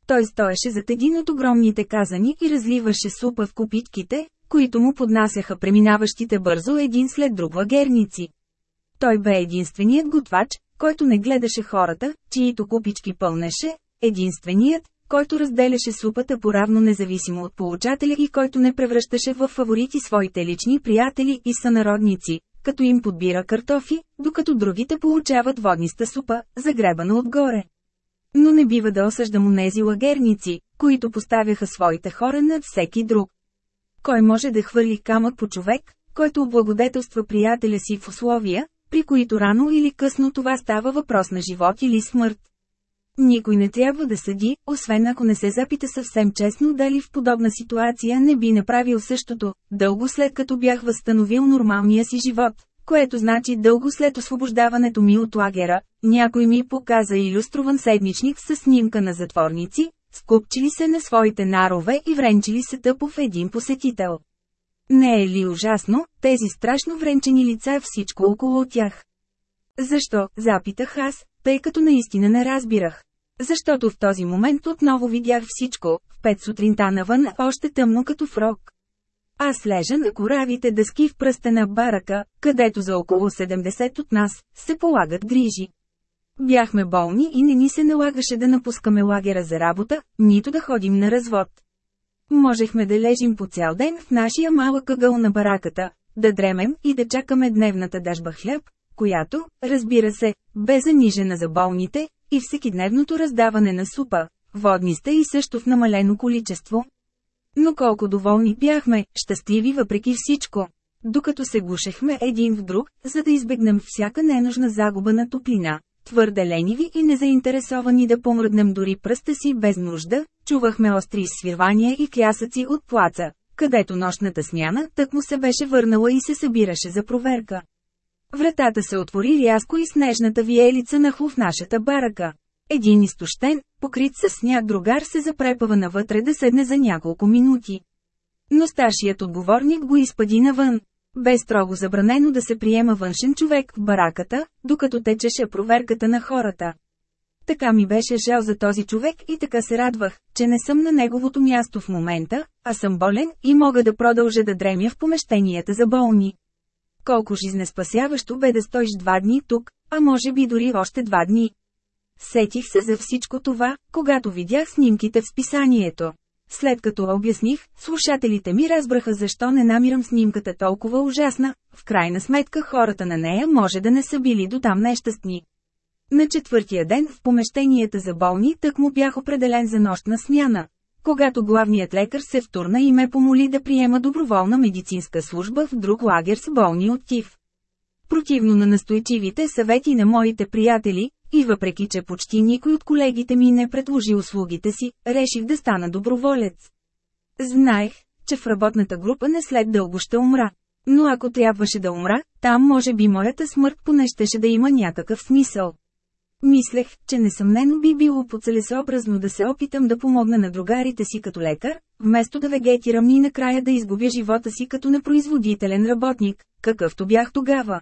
Той стоеше зад един от огромните казани и разливаше супа в купитките, които му поднасяха преминаващите бързо един след друг лагерници. Той бе единственият готвач, който не гледаше хората, чието купички пълнеше, единственият, който разделяше супата поравно независимо от получателя и който не превръщаше в фаворити своите лични приятели и сънародници, като им подбира картофи, докато другите получават водниста супа, загребана отгоре. Но не бива да осъждам онези лагерници, които поставяха своите хора над всеки друг. Кой може да хвърли камък по човек, който облагодетелства приятеля си в условия, при които рано или късно това става въпрос на живот или смърт? Никой не трябва да съди, освен ако не се запита съвсем честно дали в подобна ситуация не би направил същото, дълго след като бях възстановил нормалния си живот, което значи дълго след освобождаването ми от лагера, някой ми показа иллюстрован седмичник с снимка на затворници, скупчили се на своите нарове и вренчили се тъпо в един посетител. Не е ли ужасно, тези страшно вренчени лица всичко около тях? Защо, запитах аз, тъй като наистина не разбирах. Защото в този момент отново видях всичко, в пет сутринта навън, още тъмно като фрок. Аз лежа на коравите дъски в пръстена барака, където за около 70 от нас се полагат грижи. Бяхме болни и не ни се налагаше да напускаме лагера за работа, нито да ходим на развод. Можехме да лежим по цял ден в нашия малък ъгъл на бараката, да дремем и да чакаме дневната дажба хляб, която, разбира се, бе занижена за болните, и всекидневното раздаване на супа, водниста и също в намалено количество. Но колко доволни бяхме, щастливи въпреки всичко. Докато се гушехме един в друг, за да избегнем всяка ненужна загуба на топлина, твърде лениви и незаинтересовани да помръднем дори пръста си без нужда, чувахме остри свирвания и клясъци от плаца, където нощната смяна тък му се беше върнала и се събираше за проверка. Вратата се отвори рязко и снежната виелица нахлу в нашата барака. Един изтощен, покрит с сняг другар се запрепава навътре да седне за няколко минути. Но старшият отговорник го изпади навън. Бе строго забранено да се приема външен човек в бараката, докато течеше проверката на хората. Така ми беше жал за този човек и така се радвах, че не съм на неговото място в момента, а съм болен и мога да продължа да дремя в помещенията за болни. Колко жизнеспасяващо бе да стоиш два дни тук, а може би дори още два дни. Сетих се за всичко това, когато видях снимките в списанието. След като обясних, слушателите ми разбраха защо не намирам снимката толкова ужасна, в крайна сметка хората на нея може да не са били до там нещастни. На четвъртия ден в помещенията за болни тък му бях определен за нощна смяна. Когато главният лекар се втурна и ме помоли да приема доброволна медицинска служба в друг лагер с болни от ТИВ. Противно на настойчивите съвети на моите приятели, и въпреки че почти никой от колегите ми не предложи услугите си, реших да стана доброволец. Знаех, че в работната група не след дълго ще умра. Но ако трябваше да умра, там може би моята смърт поне щеше да има някакъв смисъл. Мислех, че несъмнено би било поцелесообразно да се опитам да помогна на другарите си като лекар, вместо да вегетирам и накрая да изгубя живота си като непроизводителен работник, какъвто бях тогава.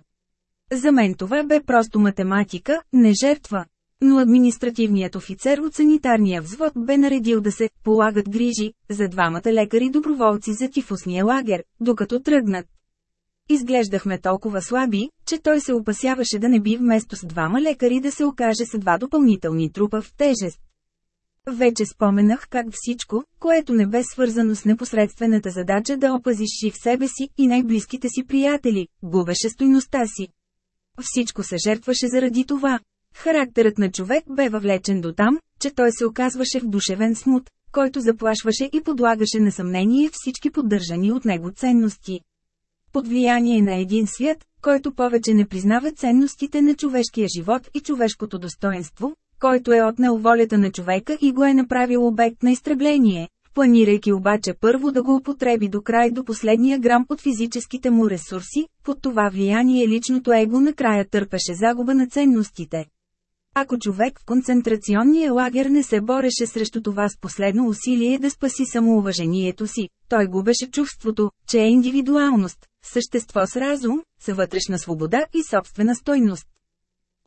За мен това бе просто математика, не жертва. Но административният офицер от санитарния взвод бе наредил да се полагат грижи за двамата лекари-доброволци за тифусния лагер, докато тръгнат. Изглеждахме толкова слаби, че той се опасяваше да не би вместо с двама лекари да се окаже с два допълнителни трупа в тежест. Вече споменах как всичко, което не бе свързано с непосредствената задача да опазиш жив себе си и най-близките си приятели, губеше стойността си. Всичко се жертваше заради това. Характерът на човек бе въвлечен до там, че той се оказваше в душевен смут, който заплашваше и подлагаше на съмнение всички поддържани от него ценности. Под влияние на един свят, който повече не признава ценностите на човешкия живот и човешкото достоинство, който е отнел волята на човека и го е направил обект на изтребление, планирайки обаче първо да го употреби до край до последния грам от физическите му ресурси, под това влияние личното его накрая търпеше загуба на ценностите. Ако човек в концентрационния лагер не се бореше срещу това с последно усилие да спаси самоуважението си, той губеше чувството, че е индивидуалност, същество с разум, с вътрешна свобода и собствена стойност.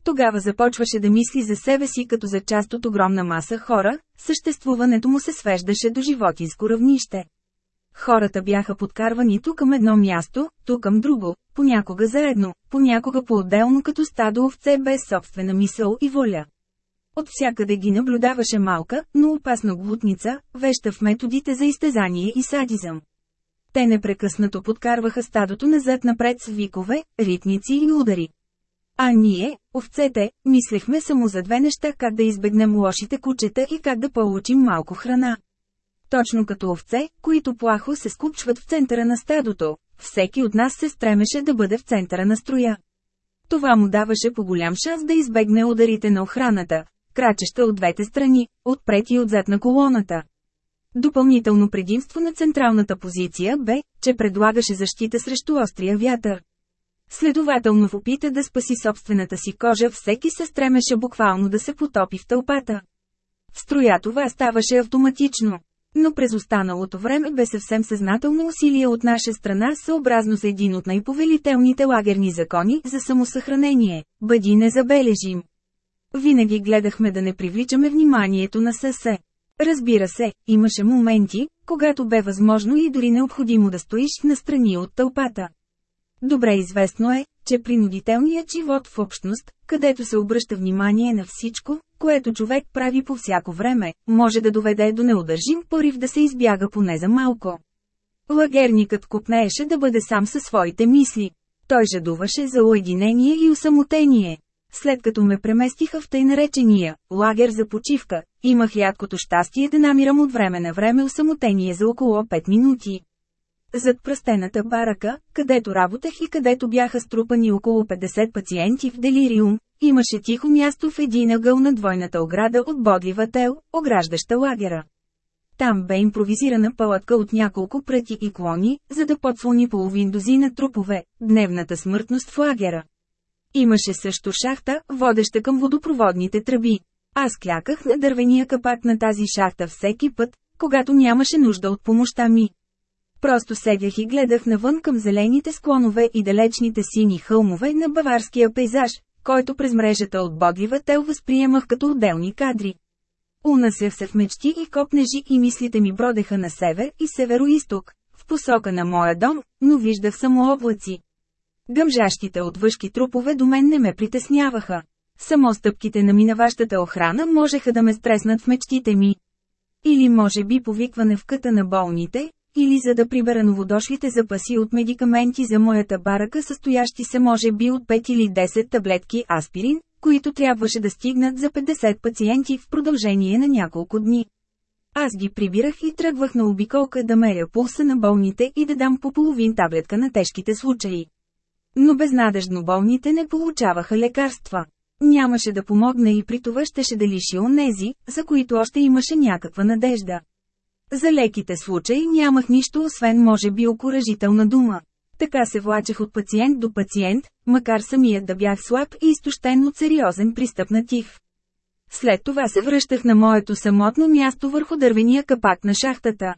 Тогава започваше да мисли за себе си като за част от огромна маса хора, съществуването му се свеждаше до животинско равнище. Хората бяха подкарвани тук към едно място, тук към друго, понякога заедно, понякога по-отделно като стадо овце без собствена мисъл и воля. От всякъде ги наблюдаваше малка, но опасна глутница, веща в методите за изтезание и садизъм. Те непрекъснато подкарваха стадото назад-напред с викове, ритници и удари. А ние, овцете, мислехме само за две неща как да избегнем лошите кучета и как да получим малко храна. Точно като овце, които плахо се скупчват в центъра на стадото, всеки от нас се стремеше да бъде в центъра на строя. Това му даваше по голям шанс да избегне ударите на охраната, крачеща от двете страни, отпред и отзад на колоната. Допълнително предимство на централната позиция бе, че предлагаше защита срещу острия вятър. Следователно в опита да спаси собствената си кожа всеки се стремеше буквално да се потопи в тълпата. В строя това ставаше автоматично. Но през останалото време бе съвсем съзнателно усилие от наша страна съобразно с един от най-повелителните лагерни закони за самосъхранение – бъди незабележим. Винаги гледахме да не привличаме вниманието на СС. Разбира се, имаше моменти, когато бе възможно и дори необходимо да стоиш настрани от тълпата. Добре известно е, че принудителният живот в общност, където се обръща внимание на всичко, което човек прави по всяко време, може да доведе до неудържим порив да се избяга поне за малко. Лагерникът купнееше да бъде сам със своите мисли. Той жадуваше за уединение и усамотение. След като ме преместиха в тъй наречения лагер за почивка, имах ядкото щастие да намирам от време на време усамотение за около 5 минути. Зад пръстената барака, където работех и където бяха струпани около 50 пациенти в делириум, имаше тихо място в един ъгъл на двойната ограда от бодлива тел, ограждаща лагера. Там бе импровизирана палатка от няколко пръти и клони, за да подслони половин дозина трупове, дневната смъртност в лагера. Имаше също шахта, водеща към водопроводните тръби. Аз кляках на дървения капак на тази шахта всеки път, когато нямаше нужда от помощта ми. Просто седях и гледах навън към зелените склонове и далечните сини хълмове на баварския пейзаж, който през мрежата от бодлива тел възприемах като отделни кадри. Унасях се в мечти и копнежи и мислите ми бродеха на север и северо-исток, в посока на моя дом, но виждах само облаци. Гъмжащите от въшки трупове до мен не ме притесняваха. Само стъпките на минаващата охрана можеха да ме стреснат в мечтите ми. Или може би повикване в къта на болните, или за да прибера новодошлите запаси от медикаменти за моята барака, състоящи се може би от 5 или 10 таблетки аспирин, които трябваше да стигнат за 50 пациенти в продължение на няколко дни. Аз ги прибирах и тръгвах на обиколка да меря пулса на болните и да дам по половин таблетка на тежките случаи. Но безнадежно болните не получаваха лекарства. Нямаше да помогне и при това щеше да лиши онези, за които още имаше някаква надежда. За леките случаи нямах нищо освен може би окоръжителна дума. Така се влачех от пациент до пациент, макар самият да бях слаб и изтощен от сериозен пристъп на тиф. След това се връщах на моето самотно място върху дървения капак на шахтата.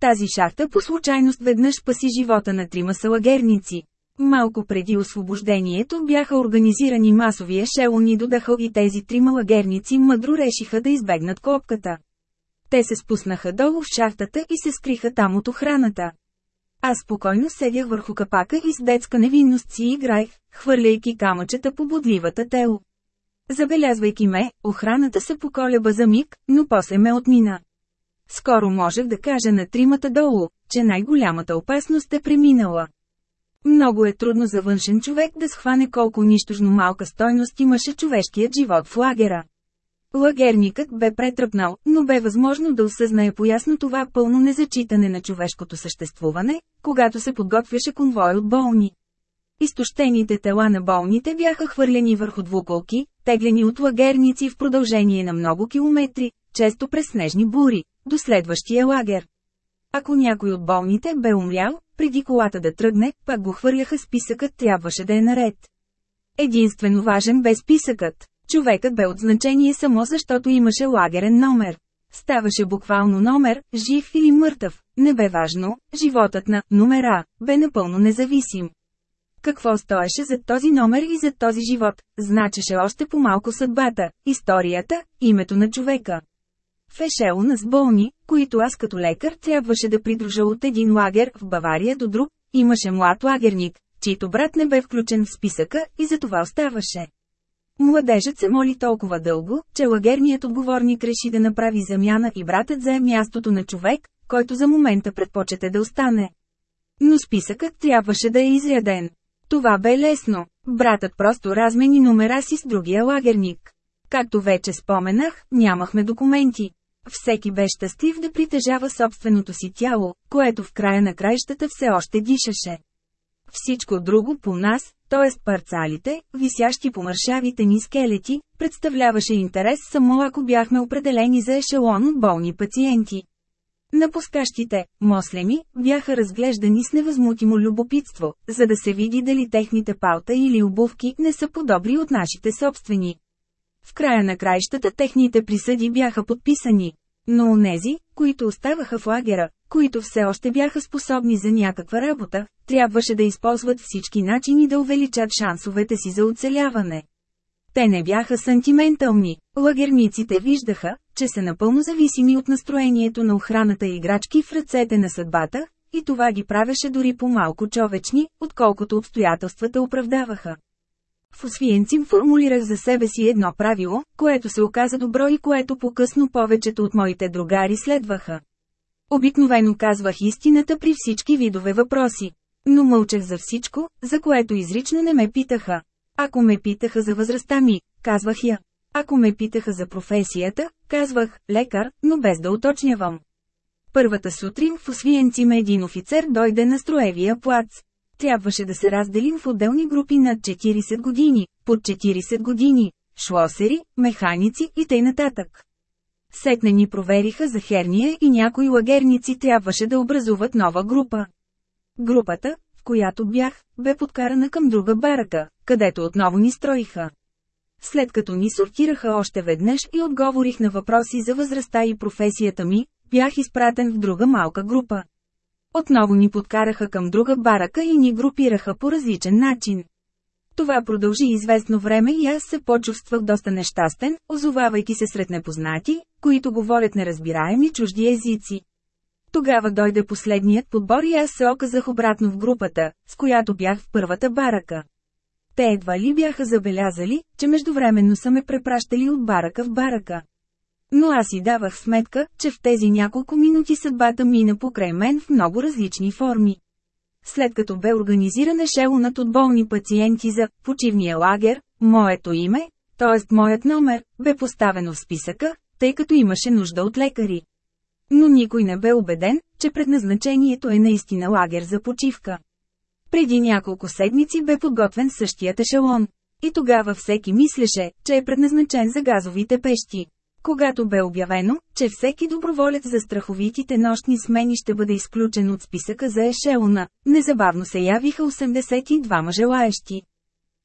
Тази шахта по случайност веднъж паси живота на трима салагерници. Малко преди освобождението бяха организирани масови ешелони до Дахъл и тези трима лагерници мъдро решиха да избегнат копката. Те се спуснаха долу в шахтата и се скриха там от охраната. Аз спокойно седях върху капака и с детска невинност си играех, хвърляйки камъчета по бодливата тело. Забелязвайки ме, охраната се поколеба за миг, но после ме отмина. Скоро можех да кажа на тримата долу, че най-голямата опасност е преминала. Много е трудно за външен човек да схване колко нищожно малка стойност имаше човешкият живот в лагера. Лагерникът бе претръпнал, но бе възможно да осъзнае поясно това пълно незачитане на човешкото съществуване, когато се подготвяше конвой от болни. Изтощените тела на болните бяха хвърлени върху двуколки, теглени от лагерници в продължение на много километри, често през снежни бури, до следващия лагер. Ако някой от болните бе умрял, преди колата да тръгне, пак го хвърляха списъкът трябваше да е наред. Единствено важен бе списъкът. Човекът бе от значение само защото имаше лагерен номер. Ставаше буквално номер, жив или мъртъв, не бе важно, животът на номера бе напълно независим. Какво стоеше за този номер и за този живот, значеше още по-малко съдбата, историята, името на човека. В ешелона с болни, които аз като лекар трябваше да придружа от един лагер в Бавария до друг, имаше млад лагерник, чийто брат не бе включен в списъка и за това оставаше. Младежът се моли толкова дълго, че лагерният отговорник реши да направи замяна и братът зае мястото на човек, който за момента предпочете да остане. Но списъкът трябваше да е изряден. Това бе лесно. Братът просто размени номера си с другия лагерник. Както вече споменах, нямахме документи. Всеки бе щастлив да притежава собственото си тяло, което в края на краищата все още дишаше. Всичко друго по нас, т.е. парцалите, висящи по мършавите ни скелети, представляваше интерес само ако бяхме определени за ешелон от болни пациенти. Напускащите, мослеми, бяха разглеждани с невъзмутимо любопитство, за да се види дали техните палта или обувки не са подобри от нашите собствени. В края на краищата техните присъди бяха подписани. Но онези, които оставаха в лагера, които все още бяха способни за някаква работа, трябваше да използват всички начини да увеличат шансовете си за оцеляване. Те не бяха сантиментални. Лагерниците виждаха, че са напълно зависими от настроението на охраната и играчки в ръцете на съдбата, и това ги правеше дори по-малко човечни, отколкото обстоятелствата оправдаваха. В Освиенцим формулирах за себе си едно правило, което се оказа добро и което по-късно повечето от моите другари следваха. Обикновено казвах истината при всички видове въпроси. Но мълчах за всичко, за което изрично не ме питаха. Ако ме питаха за възрастта ми, казвах я. Ако ме питаха за професията, казвах лекар, но без да уточнявам. Първата сутрин в Освиенцим един офицер дойде на строевия плац. Трябваше да се разделим в отделни групи над 40 години, под 40 години, шлосери, механици и т.н. Сетне ни провериха за херния и някои лагерници трябваше да образуват нова група. Групата, в която бях, бе подкарана към друга барака, където отново ни строиха. След като ни сортираха още веднъж и отговорих на въпроси за възрастта и професията ми, бях изпратен в друга малка група. Отново ни подкараха към друга барака и ни групираха по различен начин. Това продължи известно време и аз се почувствах доста нещастен, озовавайки се сред непознати, които говорят неразбираеми чужди езици. Тогава дойде последният подбор и аз се оказах обратно в групата, с която бях в първата барака. Те едва ли бяха забелязали, че междувременно са ме препращали от барака в барака. Но аз си давах сметка, че в тези няколко минути съдбата мина покрай мен в много различни форми. След като бе организиран ешелонът от болни пациенти за почивния лагер, моето име, т.е. моят номер, бе поставено в списъка, тъй като имаше нужда от лекари. Но никой не бе убеден, че предназначението е наистина лагер за почивка. Преди няколко седмици бе подготвен същият ешелон. И тогава всеки мислеше, че е предназначен за газовите пещи. Когато бе обявено, че всеки доброволец за страховитите нощни смени ще бъде изключен от списъка за ешелона, незабавно се явиха 82 желаещи.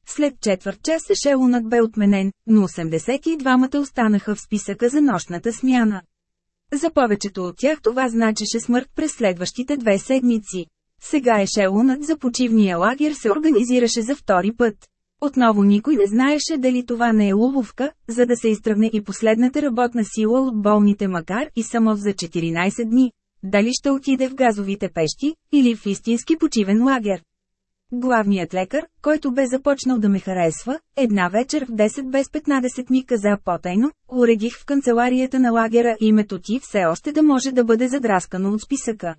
След четвърт час ешелонът бе отменен, но 82-мата останаха в списъка за нощната смяна. За повечето от тях това значеше смърт през следващите две седмици. Сега ешелонът за почивния лагер се организираше за втори път. Отново никой не знаеше дали това не е лововка, за да се изтръгне и последната работна сила от болните макар и само за 14 дни. Дали ще отиде в газовите пещи, или в истински почивен лагер. Главният лекар, който бе започнал да ме харесва, една вечер в 10 без 15 ми каза потайно, уредих в канцеларията на лагера името ти все още да може да бъде задраскано от списъка.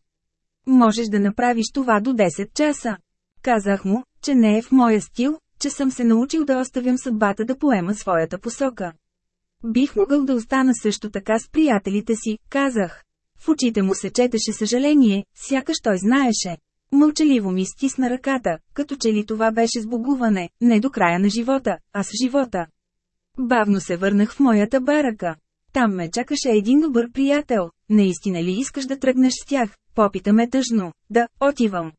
Можеш да направиш това до 10 часа. Казах му, че не е в моя стил, че съм се научил да оставям съдбата да поема своята посока. Бих могъл да остана също така с приятелите си, казах. В очите му се четеше съжаление, сякаш той знаеше. Мълчаливо ми стисна ръката, като че ли това беше сбогуване, не до края на живота, а с живота. Бавно се върнах в моята барака. Там ме чакаше един добър приятел. Наистина ли искаш да тръгнеш с тях? Попита ме тъжно. Да, отивам.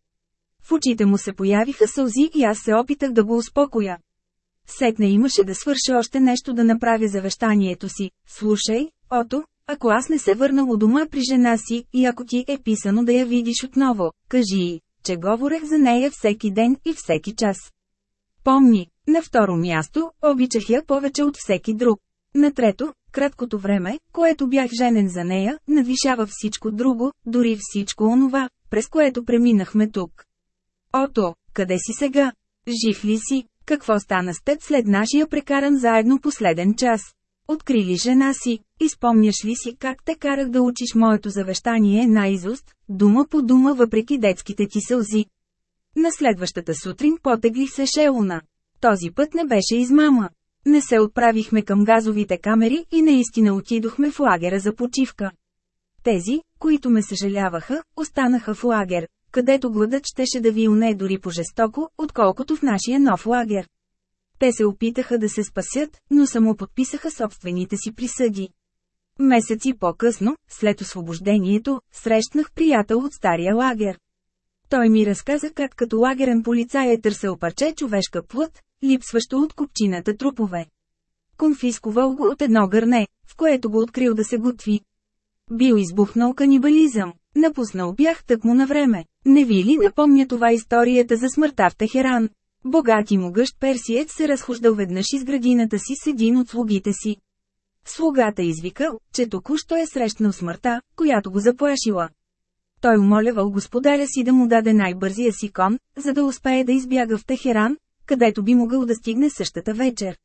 В очите му се появиха сълзи и аз се опитах да го успокоя. Сетне имаше да свърша още нещо да направя завещанието си. Слушай, Ото, ако аз не се върнал у дома при жена си и ако ти е писано да я видиш отново, кажи й, че говорех за нея всеки ден и всеки час. Помни, на второ място, обичах я повече от всеки друг. На трето, краткото време, което бях женен за нея, надвишава всичко друго, дори всичко онова, през което преминахме тук. Ото, къде си сега? Жив ли си? Какво стана с теб след нашия прекаран заедно последен час? Откри ли жена си? Изпомняш ли си как те карах да учиш моето завещание наизуст, дума по дума въпреки детските ти сълзи? На следващата сутрин потеглих се шелуна. Този път не беше измама. Не се отправихме към газовите камери и наистина отидохме в лагера за почивка. Тези, които ме съжаляваха, останаха в лагер, където гладът щеше да ви уне дори по-жестоко, отколкото в нашия нов лагер. Те се опитаха да се спасят, но само подписаха собствените си присъди. Месеци по-късно, след освобождението, срещнах приятел от стария лагер. Той ми разказа как като лагерен полицай е търсил парче човешка плът, липсващо от купчината трупове. Конфискувал го от едно гърне, в което го открил да се готви. Бил избухнал канибализъм. Напуснал бях тъкмо на време. Не ви ли напомня това историята за смъртта в Техеран? Богат и могъщ персиец се разхождал веднъж из градината си с един от слугите си. Слугата извикал, че току-що е срещнал смъртта, която го заплашила. Той умолявал господаря си да му даде най-бързия си кон, за да успее да избяга в Техеран, където би могъл да стигне същата вечер.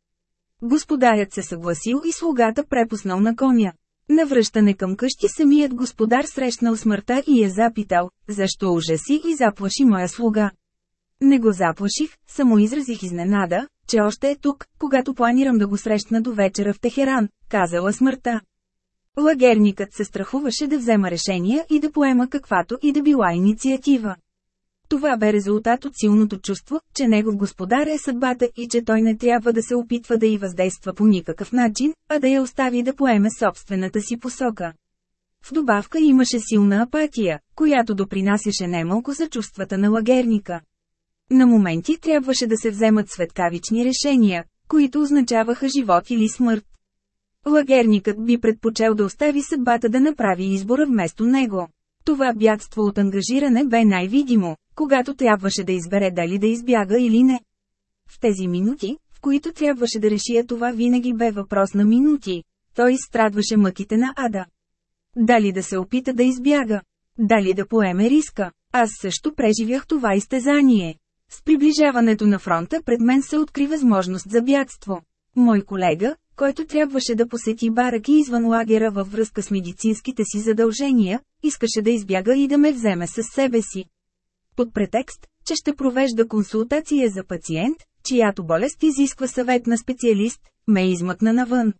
Господарят се съгласил и слугата препуснал на коня. На връщане към къщи самият господар срещнал смъртта и е запитал, защо ужаси и заплаши моя слуга. Не го заплаших, само изразих изненада, че още е тук, когато планирам да го срещна до вечера в Техеран, казала смъртта. Лагерникът се страхуваше да взема решения и да поема каквато и да била инициатива. Това бе резултат от силното чувство, че негов господар е съдбата и че той не трябва да се опитва да й въздейства по никакъв начин, а да я остави да поеме собствената си посока. В добавка имаше силна апатия, която допринасяше немалко за чувствата на лагерника. На моменти трябваше да се вземат светкавични решения, които означаваха живот или смърт. Лагерникът би предпочел да остави съдбата да направи избора вместо него. Това бягство от ангажиране бе най-видимо, когато трябваше да избере дали да избяга или не. В тези минути, в които трябваше да реши това винаги бе въпрос на минути, той изстрадваше мъките на ада. Дали да се опита да избяга? Дали да поеме риска? Аз също преживях това изтезание. С приближаването на фронта пред мен се откри възможност за бягство. Мой колега, който трябваше да посети бараки извън лагера във връзка с медицинските си задължения, искаше да избяга и да ме вземе със себе си. Под претекст, че ще провежда консултация за пациент, чиято болест изисква съвет на специалист, ме измъкна навън.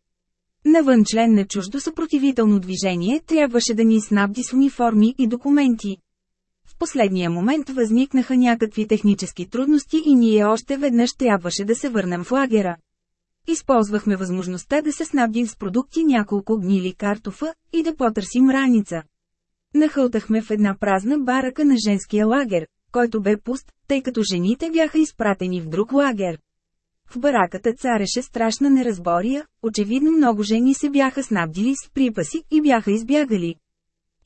Навън член на чуждо съпротивително движение трябваше да ни снабди с униформи и документи. В последния момент възникнаха някакви технически трудности и ние още веднъж трябваше да се върнем в лагера. Използвахме възможността да се снабдим с продукти няколко гнили картофа и да потърсим раница. Нахълтахме в една празна барака на женския лагер, който бе пуст, тъй като жените бяха изпратени в друг лагер. В бараката цареше страшна неразбория, очевидно много жени се бяха снабдили с припаси и бяха избягали.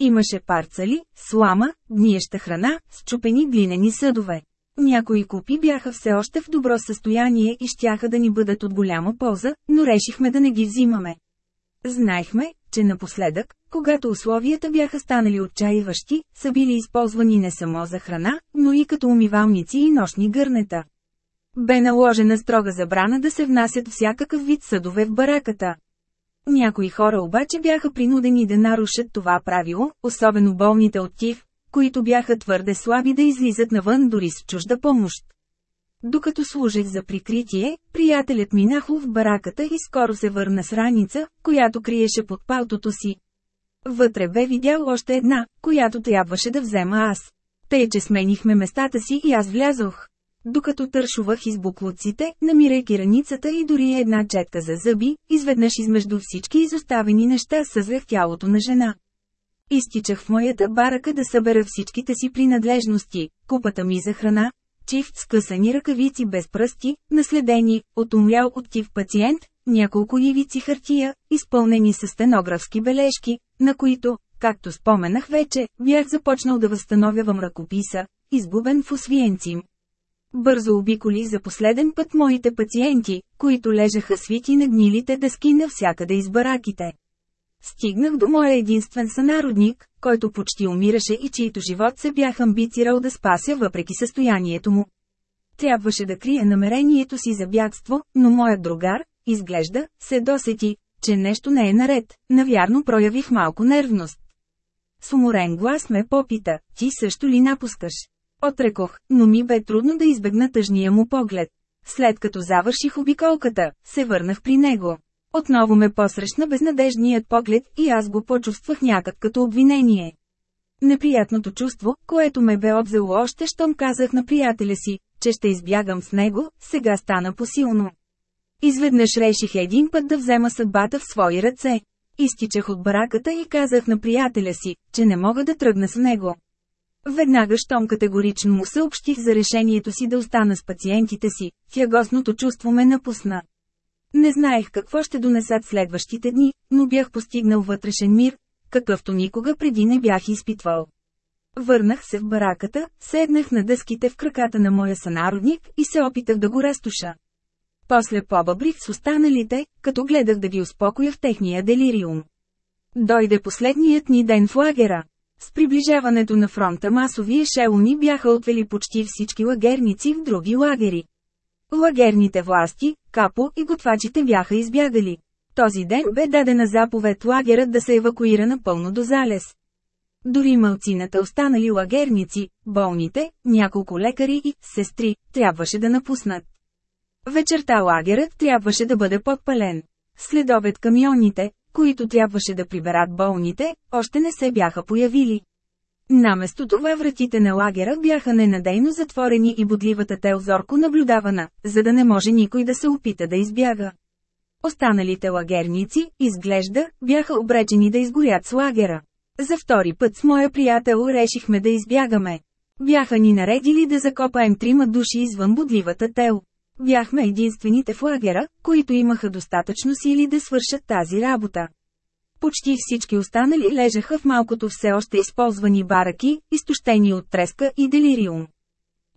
Имаше парцали, слама, гниеща храна, счупени глинени съдове. Някои купи бяха все още в добро състояние и щяха да ни бъдат от голяма полза, но решихме да не ги взимаме. Знаехме, че напоследък, когато условията бяха станали отчаиващи, са били използвани не само за храна, но и като умивалници и нощни гърнета. Бе наложена строга забрана да се внасят всякакъв вид съдове в бараката. Някои хора обаче бяха принудени да нарушат това правило, особено болните от тиф, които бяха твърде слаби да излизат навън дори с чужда помощ. Докато служех за прикритие, приятелят ми нахлу в бараката и скоро се върна с раница, която криеше под палтото си. Вътре бе видял още една, която трябваше да взема аз. Тъй, че сменихме местата си и аз влязох. Докато тършувах из буклуците, намирайки раницата и дори една четка за зъби, изведнъж измежду всички изоставени неща съзрях тялото на жена. Изтичах в моята барака да събера всичките си принадлежности, купата ми за храна, чифт скъсани ръкавици без пръсти, наследени, от умрял от тив пациент, няколко ивици хартия, изпълнени с стенографски бележки, на които, както споменах вече, бях започнал да възстановявам ръкописа, изгубен в Освиенцим. Бързо обиколи за последен път моите пациенти, които лежаха свити на гнилите дъски навсякъде из бараките. Стигнах до моя единствен сънародник, който почти умираше и чието живот се бях амбицирал да спася въпреки състоянието му. Трябваше да крие намерението си за бягство, но моят другар, изглежда, се досети, че нещо не е наред, навярно проявих малко нервност. С уморен глас ме попита, ти също ли напускаш? Отрекох, но ми бе трудно да избегна тъжния му поглед. След като завърших обиколката, се върнах при него. Отново ме посрещна безнадежният поглед и аз го почувствах някак като обвинение. Неприятното чувство, което ме бе обзело още щом казах на приятеля си, че ще избягам с него, сега стана посилно. Изведнъж реших един път да взема съдбата в свои ръце. Изтичах от бараката и казах на приятеля си, че не мога да тръгна с него. Веднага щом категорично му съобщих за решението си да остана с пациентите си, тягосното чувство ме напусна. Не знаех какво ще донесат следващите дни, но бях постигнал вътрешен мир, какъвто никога преди не бях изпитвал. Върнах се в бараката, седнах на дъските в краката на моя сънародник и се опитах да го разтуша. После побабрих с останалите, като гледах да ги успокоя в техния делириум. Дойде последният ни ден в лагера. С приближаването на фронта масови ешелони бяха отвели почти всички лагерници в други лагери. Лагерните власти, капо и готвачите бяха избягали. Този ден бе дадена заповед лагерът да се евакуира напълно до залез. Дори мълцината останали лагерници, болните, няколко лекари и сестри, трябваше да напуснат. Вечерта лагерът трябваше да бъде подпален. Следобед камионите, които трябваше да приберат болните, още не се бяха появили. Наместо това вратите на лагера бяха ненадейно затворени и бодливата тел зорко наблюдавана, за да не може никой да се опита да избяга. Останалите лагерници, изглежда, бяха обречени да изгорят с лагера. За втори път с моя приятел решихме да избягаме. Бяха ни наредили да закопаем трима души извън бодливата тел. Бяхме единствените в лагера, които имаха достатъчно сили да свършат тази работа. Почти всички останали лежаха в малкото все още използвани бараки, изтощени от треска и делириум.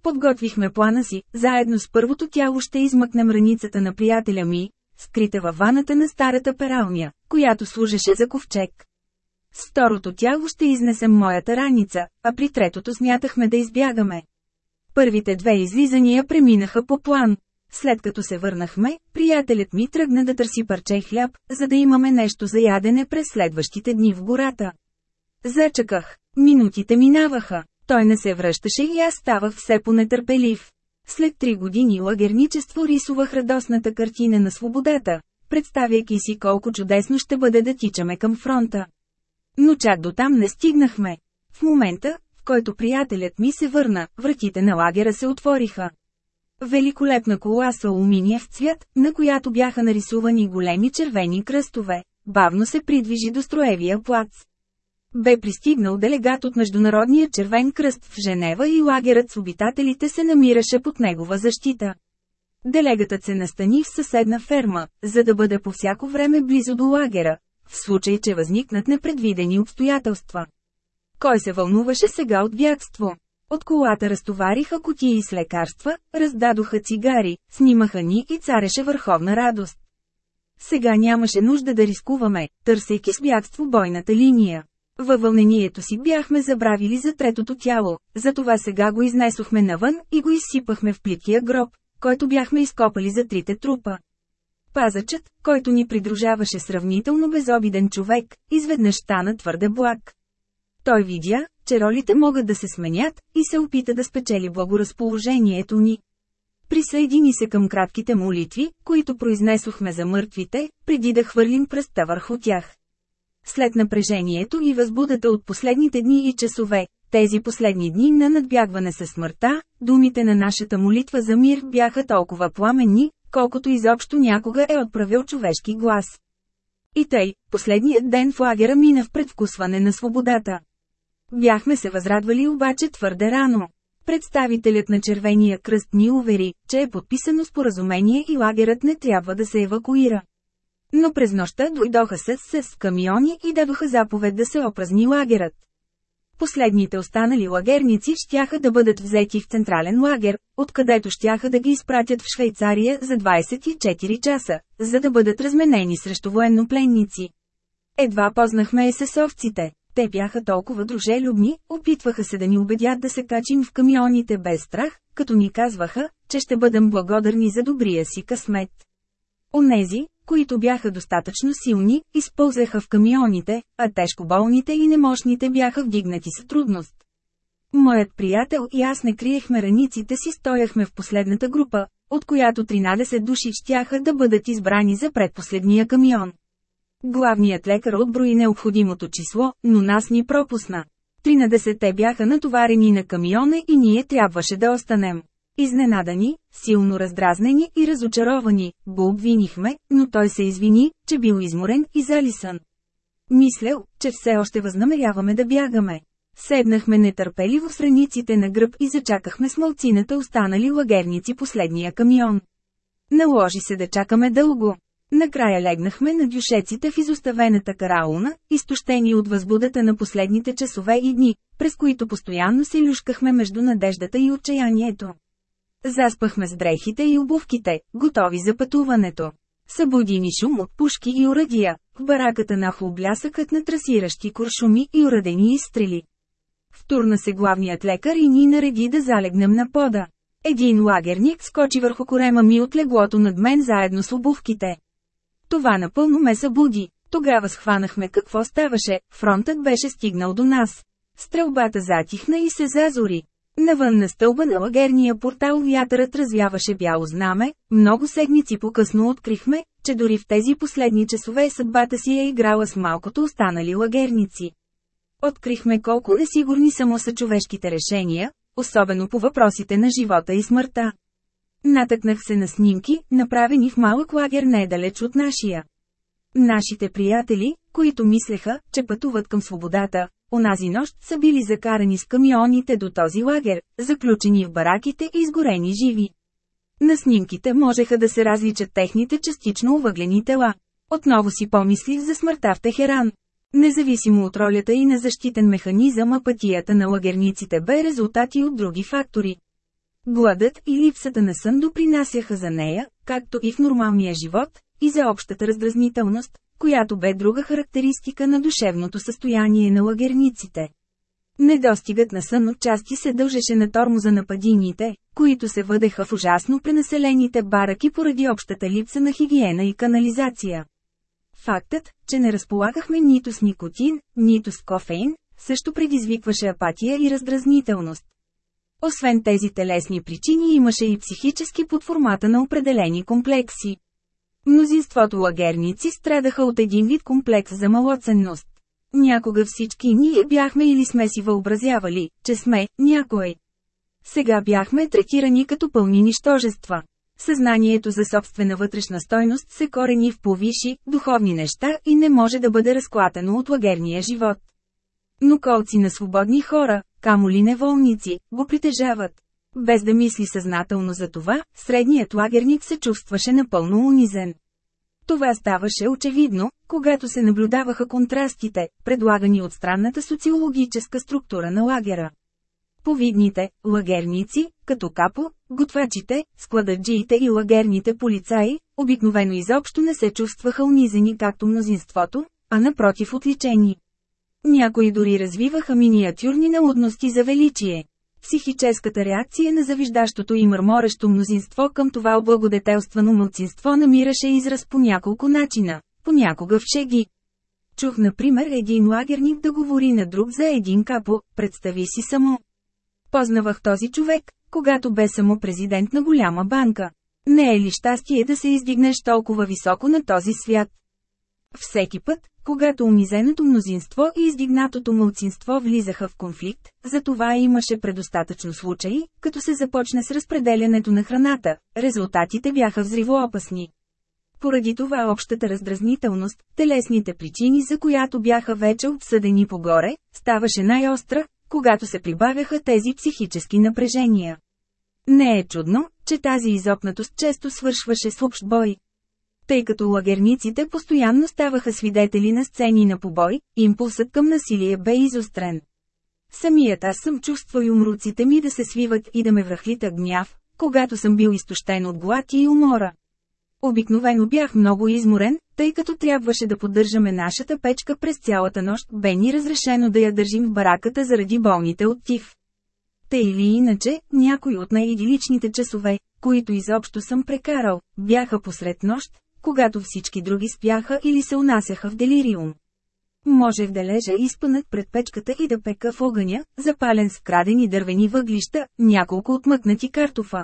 Подготвихме плана си, заедно с първото тяло ще измъкнем раницата на приятеля ми, скрита във ваната на старата пералня, която служеше за ковчег. С второто тяло ще изнесем моята раница, а при третото смятахме да избягаме. Първите две излизания преминаха по план. След като се върнахме, приятелят ми тръгна да търси парче хляб, за да имаме нещо за ядене през следващите дни в гората. Зачаках. Минутите минаваха. Той не се връщаше и аз ставах все по-нетърпелив. След три години лагерничество рисувах радостната картина на свободата, представяйки си колко чудесно ще бъде да тичаме към фронта. Но чак до там не стигнахме. В момента, в който приятелят ми се върна, вратите на лагера се отвориха. Великолепна кола с алуминиев цвят, на която бяха нарисувани големи червени кръстове, бавно се придвижи до строевия плац. Бе пристигнал делегат от Международния червен кръст в Женева и лагерът с обитателите се намираше под негова защита. Делегатът се настани в съседна ферма, за да бъде по всяко време близо до лагера, в случай, че възникнат непредвидени обстоятелства. Кой се вълнуваше сега от бягство? От колата разтовариха кутии с лекарства, раздадоха цигари, снимаха ни и цареше върховна радост. Сега нямаше нужда да рискуваме, търсейки с бягство бойната линия. Във вълнението си бяхме забравили за третото тяло, затова сега го изнесохме навън и го изсипахме в плиткия гроб, който бяхме изкопали за трите трупа. Пазачът, който ни придружаваше сравнително безобиден човек, изведнъж стана твърде благ. Той видя, че ролите могат да се сменят, и се опита да спечели благоразположението ни. Присъедини се към кратките молитви, които произнесохме за мъртвите, преди да хвърлим пръста върху тях. След напрежението и възбудата от последните дни и часове, тези последни дни на надбягване със смъртта, думите на нашата молитва за мир бяха толкова пламенни, колкото изобщо някога е отправил човешки глас. И тъй, последният ден в лагера мина в предвкусване на свободата. Бяхме се възрадвали обаче твърде рано. Представителят на Червения кръст ни увери, че е подписано споразумение и лагерът не трябва да се евакуира. Но през нощта дойдоха с, с камиони и дадоха заповед да се опразни лагерът. Последните останали лагерници щяха да бъдат взети в централен лагер, откъдето щяха да ги изпратят в Швейцария за 24 часа, за да бъдат разменени срещу военнопленници. Едва познахме есесовците. Те бяха толкова дружелюбни, опитваха се да ни убедят да се качим в камионите без страх, като ни казваха, че ще бъдем благодарни за добрия си късмет. Онези, които бяха достатъчно силни, изпълзеха в камионите, а тежко болните и немощните бяха вдигнати с трудност. Моят приятел и аз не криехме раниците си стояхме в последната група, от която 13 души щяха да бъдат избрани за предпоследния камион. Главният лекар отброи необходимото число, но нас ни пропусна. 13-те бяха натоварени на камиона и ние трябваше да останем. Изненадани, силно раздразнени и разочаровани, го обвинихме, но той се извини, че бил изморен и залисан. Мислял, че все още възнамеряваме да бягаме. Седнахме нетърпеливо в страниците на гръб и зачакахме с малцината останали лагерници последния камион. Наложи се да чакаме дълго. Накрая легнахме на дюшеците в изоставената карауна, изтощени от възбудата на последните часове и дни, през които постоянно се люшкахме между надеждата и отчаянието. Заспахме с дрехите и обувките, готови за пътуването. Събуди ни шум от пушки и урадия, в бараката на блясъкът на трасиращи куршуми и урадени изстрели. Втурна се главният лекар и ни нареди да залегнем на пода. Един лагерник скочи върху корема ми от леглото над мен заедно с обувките. Това напълно ме събуди. Тогава схванахме какво ставаше, фронтът беше стигнал до нас. Стрелбата затихна и се зазори. Навън на стълба на лагерния портал вятърът развяваше бяло знаме, много седмици по-късно открихме, че дори в тези последни часове съдбата си е играла с малкото останали лагерници. Открихме колко несигурни само са човешките решения, особено по въпросите на живота и смъртта. Натъкнах се на снимки, направени в малък лагер недалеч от нашия. Нашите приятели, които мислеха, че пътуват към свободата, онази нощ са били закарани с камионите до този лагер, заключени в бараките и изгорени живи. На снимките можеха да се различат техните частично увъглени тела. Отново си помислих за смъртта в Техеран. Независимо от ролята и на защитен механизъм апатията на лагерниците бе резултати от други фактори. Гладът и липсата на сън допринасяха за нея, както и в нормалния живот, и за общата раздразнителност, която бе друга характеристика на душевното състояние на лагерниците. Недостигът на сън от части се дължеше на тормоза на падините, които се въдеха в ужасно пренаселените бараки поради общата липса на хигиена и канализация. Фактът, че не разполагахме нито с никотин, нито с кофеин, също предизвикваше апатия и раздразнителност. Освен тези телесни причини имаше и психически под формата на определени комплекси. Мнозинството лагерници страдаха от един вид комплекс за малоценност. Някога всички ние бяхме или сме си въобразявали, че сме някой. Сега бяхме третирани като пълни нищожества. Съзнанието за собствена вътрешна стойност се корени в повиши, духовни неща и не може да бъде разклатено от лагерния живот. Но колци на свободни хора, камо ли неволници, го притежават. Без да мисли съзнателно за това, средният лагерник се чувстваше напълно унизен. Това ставаше очевидно, когато се наблюдаваха контрастите, предлагани от странната социологическа структура на лагера. Повидните, лагерници, като капо, готвачите, склададжиите и лагерните полицаи, обикновено изобщо не се чувстваха унизени както мнозинството, а напротив отличени. Някои дори развиваха миниатюрни налудности за величие. Психическата реакция на завиждащото и мърморещо мнозинство към това облагодетелствано мълцинство намираше израз по няколко начина, понякога в шеги. Чух например един лагерник да говори на друг за един капо, представи си само. Познавах този човек, когато бе само президент на голяма банка. Не е ли щастие да се издигнеш толкова високо на този свят? Всеки път, когато унизеното мнозинство и издигнатото мълцинство влизаха в конфликт, за това имаше предостатъчно случаи, като се започне с разпределянето на храната, резултатите бяха взривоопасни. Поради това общата раздразнителност, телесните причини за която бяха вече обсъдени погоре, ставаше най-остра, когато се прибавяха тези психически напрежения. Не е чудно, че тази изопнатост често свършваше с общ бой. Тъй като лагерниците постоянно ставаха свидетели на сцени на побой, импулсът към насилие бе изострен. Самият аз съм чувствал умруците ми да се свиват и да ме връхлита гняв, когато съм бил изтощен от глад и умора. Обикновено бях много изморен, тъй като трябваше да поддържаме нашата печка през цялата нощ, бе ни разрешено да я държим в бараката заради болните от тиф. Те или иначе, някои от най-идиличните часове, които изобщо съм прекарал, бяха посред нощ, когато всички други спяха или се унасяха в делириум. Можех да лежа изпънат пред печката и да пека в огъня, запален с крадени дървени въглища, няколко отмъкнати картофа.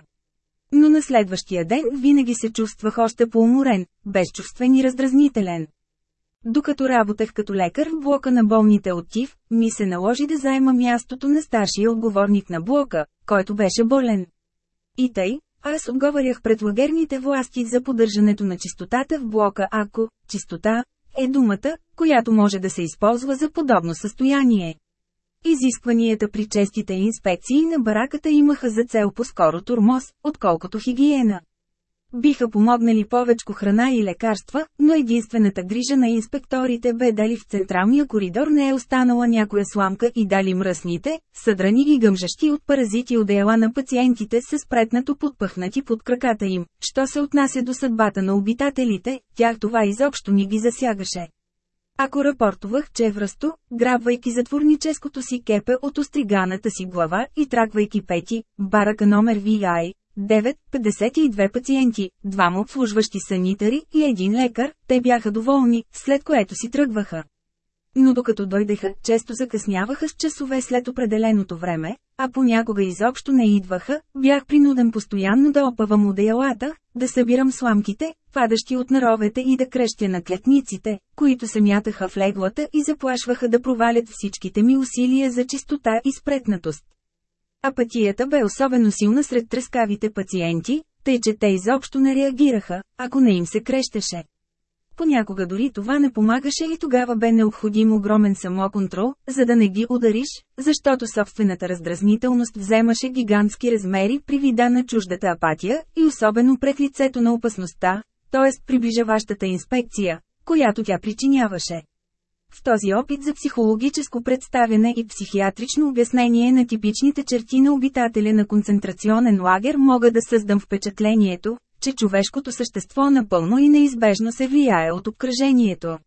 Но на следващия ден винаги се чувствах още по-уморен, безчувствен и раздразнителен. Докато работех като лекар в блока на болните от ТИВ, ми се наложи да заема мястото на старшия отговорник на блока, който беше болен. И тъй, аз отговарях пред лагерните власти за поддържането на чистотата в блока ако «чистота» е думата, която може да се използва за подобно състояние. Изискванията при честите инспекции на бараката имаха за цел по-скоро турмоз, отколкото хигиена. Биха помогнали повечко храна и лекарства, но единствената грижа на инспекторите бе дали в централния коридор не е останала някоя сламка и дали мръсните, съдрани и гъмжащи от паразити одеяла на пациентите с спретнато подпъхнати под краката им. Що се отнася до съдбата на обитателите, тях това изобщо ни ги засягаше. Ако рапортувах чевръсто, грабвайки затворническото си кепе от остриганата си глава и траквайки пети, барака номер VI, 9, 52 пациенти, двама обслужващи санитари и един лекар, те бяха доволни, след което си тръгваха. Но докато дойдеха, често закъсняваха с часове след определеното време, а понякога изобщо не идваха, бях принуден постоянно да опавам одеялата, да събирам сламките, падащи от наровете и да крещя на клетниците, които се мятаха в леглата и заплашваха да провалят всичките ми усилия за чистота и спретнатост. Апатията бе особено силна сред трескавите пациенти, тъй че те изобщо не реагираха, ако не им се крещеше. Понякога дори това не помагаше и тогава бе необходим огромен самоконтрол, за да не ги удариш, защото собствената раздразнителност вземаше гигантски размери при вида на чуждата апатия и особено пред лицето на опасността, т.е. приближаващата инспекция, която тя причиняваше. В този опит за психологическо представяне и психиатрично обяснение на типичните черти на обитателя на концентрационен лагер мога да създам впечатлението, че човешкото същество напълно и неизбежно се влияе от обкръжението.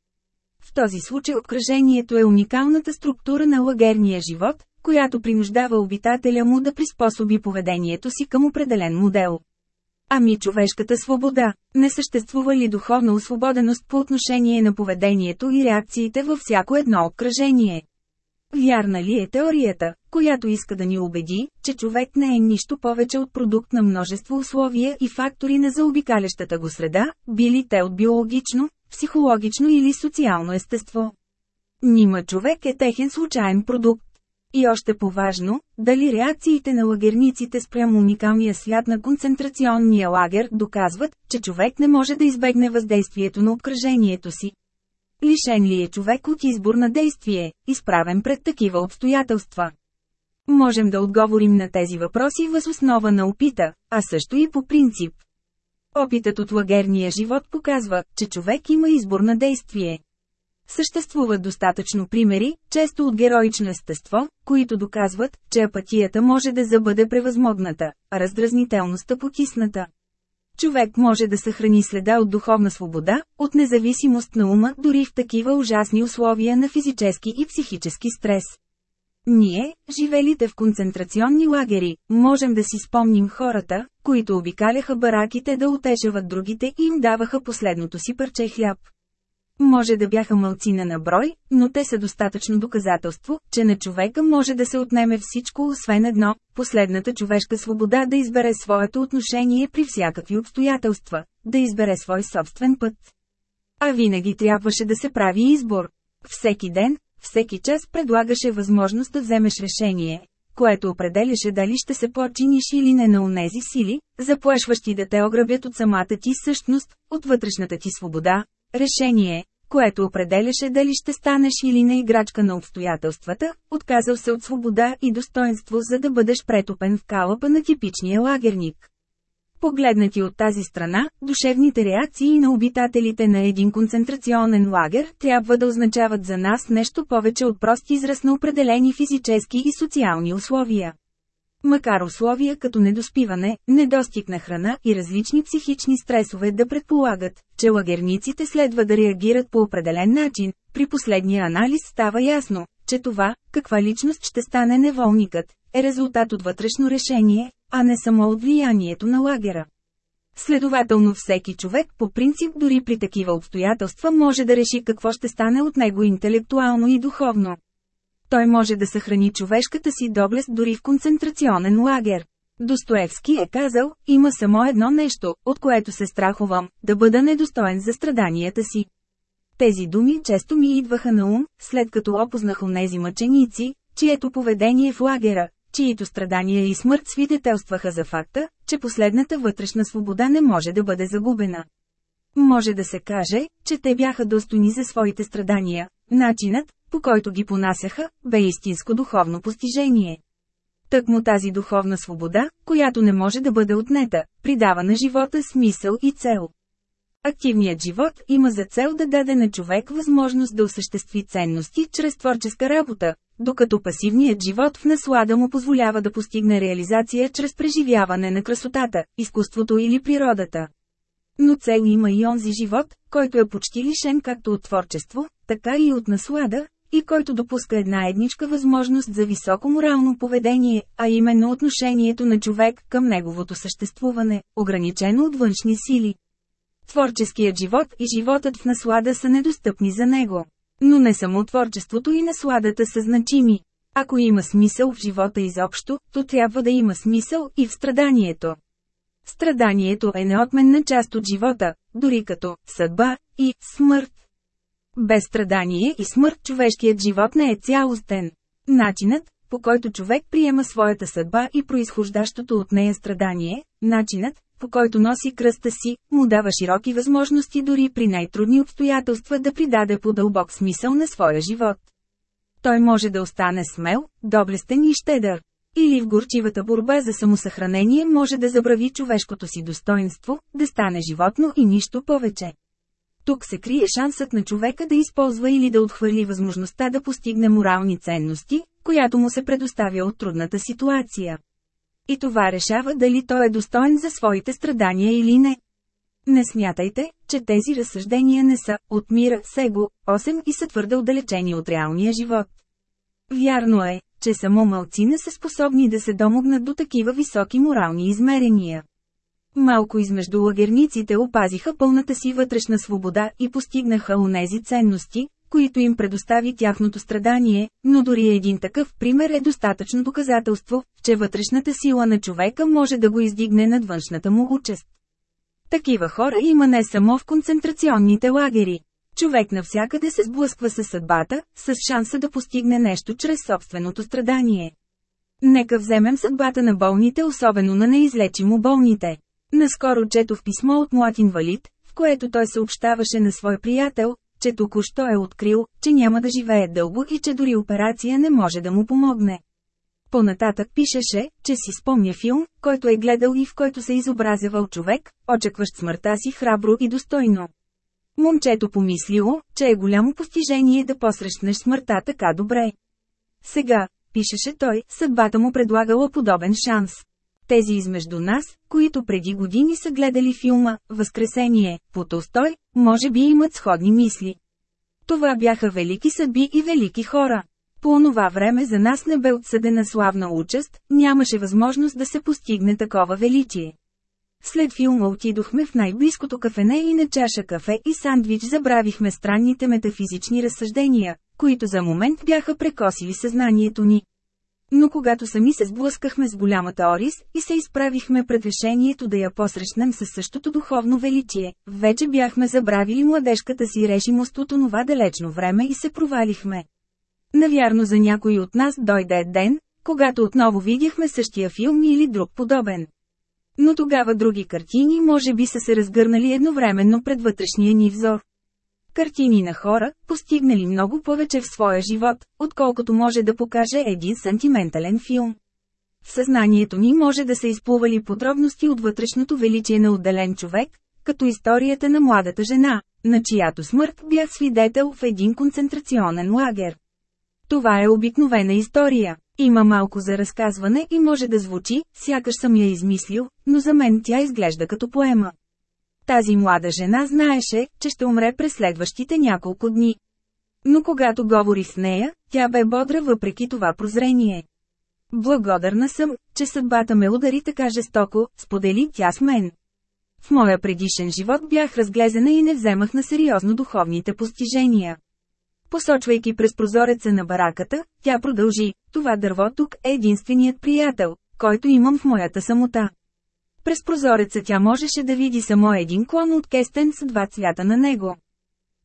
В този случай обкръжението е уникалната структура на лагерния живот, която принуждава обитателя му да приспособи поведението си към определен модел. Ами човешката свобода, не съществува ли духовна освободеност по отношение на поведението и реакциите във всяко едно обкръжение? Вярна ли е теорията, която иска да ни убеди, че човек не е нищо повече от продукт на множество условия и фактори на заобикалящата го среда, били те от биологично, психологично или социално естество? Нима човек е техен случайен продукт. И още по-важно, дали реакциите на лагерниците спрямо уникалния свят на концентрационния лагер доказват, че човек не може да избегне въздействието на обкръжението си. Лишен ли е човек от избор на действие, изправен пред такива обстоятелства? Можем да отговорим на тези въпроси въз основа на опита, а също и по принцип. Опитът от лагерния живот показва, че човек има избор на действие. Съществуват достатъчно примери, често от героично естество, които доказват, че апатията може да забъде превъзмогната, а раздразнителността потисната. Човек може да съхрани следа от духовна свобода, от независимост на ума, дори в такива ужасни условия на физически и психически стрес. Ние, живелите в концентрационни лагери, можем да си спомним хората, които обикаляха бараките да утешават другите и им даваха последното си парче хляб. Може да бяха мълцина на брой, но те са достатъчно доказателство, че на човека може да се отнеме всичко освен едно – последната човешка свобода да избере своето отношение при всякакви обстоятелства, да избере свой собствен път. А винаги трябваше да се прави избор. Всеки ден, всеки час предлагаше възможност да вземеш решение, което определяше дали ще се починиш или не на онези сили, заплашващи да те ограбят от самата ти същност, от вътрешната ти свобода, решение, което определяше дали ще станеш или не играчка на обстоятелствата, отказал се от свобода и достоинство за да бъдеш претопен в калъпа на типичния лагерник. Погледнати от тази страна, душевните реакции на обитателите на един концентрационен лагер трябва да означават за нас нещо повече от прост израз на определени физически и социални условия. Макар условия като недоспиване, недостиг на храна и различни психични стресове да предполагат, че лагерниците следва да реагират по определен начин, при последния анализ става ясно, че това, каква личност ще стане неволникът, е резултат от вътрешно решение, а не само от влиянието на лагера. Следователно всеки човек по принцип дори при такива обстоятелства може да реши какво ще стане от него интелектуално и духовно. Той може да съхрани човешката си доблест дори в концентрационен лагер. Достоевски е казал, има само едно нещо, от което се страхувам, да бъда недостоен за страданията си. Тези думи често ми идваха на ум, след като опознах онези мъченици, чието поведение в лагера, чието страдания и смърт свидетелстваха за факта, че последната вътрешна свобода не може да бъде загубена. Може да се каже, че те бяха достойни за своите страдания. Начинът, по който ги понасяха, бе истинско духовно постижение. Тъкмо тази духовна свобода, която не може да бъде отнета, придава на живота смисъл и цел. Активният живот има за цел да даде на човек възможност да осъществи ценности чрез творческа работа, докато пасивният живот в наслада му позволява да постигне реализация чрез преживяване на красотата, изкуството или природата. Но цел има и онзи живот, който е почти лишен както от творчество, така и от наслада, и който допуска една едничка възможност за високо морално поведение, а именно отношението на човек към неговото съществуване, ограничено от външни сили. Творческият живот и животът в наслада са недостъпни за него. Но не само творчеството и насладата са значими. Ако има смисъл в живота изобщо, то трябва да има смисъл и в страданието. Страданието е неотменна част от живота, дори като съдба и смърт. Без страдание и смърт човешкият живот не е цялостен. Начинът, по който човек приема своята съдба и произхождащото от нея страдание, начинът, по който носи кръста си, му дава широки възможности дори при най-трудни обстоятелства да придаде по-дълбок смисъл на своя живот. Той може да остане смел, доблестен и щедър. Или в горчивата борба за самосъхранение може да забрави човешкото си достоинство, да стане животно и нищо повече. Тук се крие шансът на човека да използва или да отхвърли възможността да постигне морални ценности, която му се предоставя от трудната ситуация. И това решава дали той е достоен за своите страдания или не. Не смятайте, че тези разсъждения не са от мира Его 8 и са твърде отдалечени от реалния живот. Вярно е, че само малцина са способни да се домогнат до такива високи морални измерения. Малко измежду лагерниците опазиха пълната си вътрешна свобода и постигнаха онези ценности, които им предостави тяхното страдание, но дори един такъв пример е достатъчно доказателство, че вътрешната сила на човека може да го издигне над външната му участ. Такива хора има не само в концентрационните лагери. Човек навсякъде се сблъсква с съдбата, с шанса да постигне нещо чрез собственото страдание. Нека вземем съдбата на болните, особено на неизлечимо болните. Наскоро четох писмо от млад инвалид, в което той съобщаваше на свой приятел, че току-що е открил, че няма да живее дълго и че дори операция не може да му помогне. Понататък пишеше, че си спомня филм, който е гледал и в който се изобразявал човек, очакващ смъртта си храбро и достойно. Момчето помислило, че е голямо постижение да посрещнеш смъртта така добре. Сега, пишеше той, съдбата му предлагала подобен шанс. Тези измежду нас, които преди години са гледали филма «Възкресение» по Толстой, може би имат сходни мисли. Това бяха велики съдби и велики хора. По онова време за нас не бе отсъдена славна участ, нямаше възможност да се постигне такова величие. След филма отидохме в най-близкото кафене и на чаша кафе и сандвич забравихме странните метафизични разсъждения, които за момент бяха прекосили съзнанието ни. Но когато сами се сблъскахме с голямата Орис и се изправихме пред решението да я посрещнем със същото духовно величие, вече бяхме забравили младежката си решимост от онова далечно време и се провалихме. Навярно за някой от нас дойде ден, когато отново видяхме същия филм или друг подобен. Но тогава други картини може би са се разгърнали едновременно пред вътрешния ни взор. Картини на хора, постигнали много повече в своя живот, отколкото може да покаже един сантиментален филм. В съзнанието ни може да са изплували подробности от вътрешното величие на отделен човек, като историята на младата жена, на чиято смърт бях свидетел в един концентрационен лагер. Това е обикновена история. Има малко за разказване и може да звучи, сякаш съм я измислил, но за мен тя изглежда като поема. Тази млада жена знаеше, че ще умре през следващите няколко дни. Но когато говори с нея, тя бе бодра въпреки това прозрение. Благодарна съм, че съдбата ме удари така жестоко, сподели тя с мен. В моя предишен живот бях разглезена и не вземах на сериозно духовните постижения. Посочвайки през прозореца на бараката, тя продължи, това дърво тук е единственият приятел, който имам в моята самота. През прозореца тя можеше да види само един клон от кестен с два цвята на него.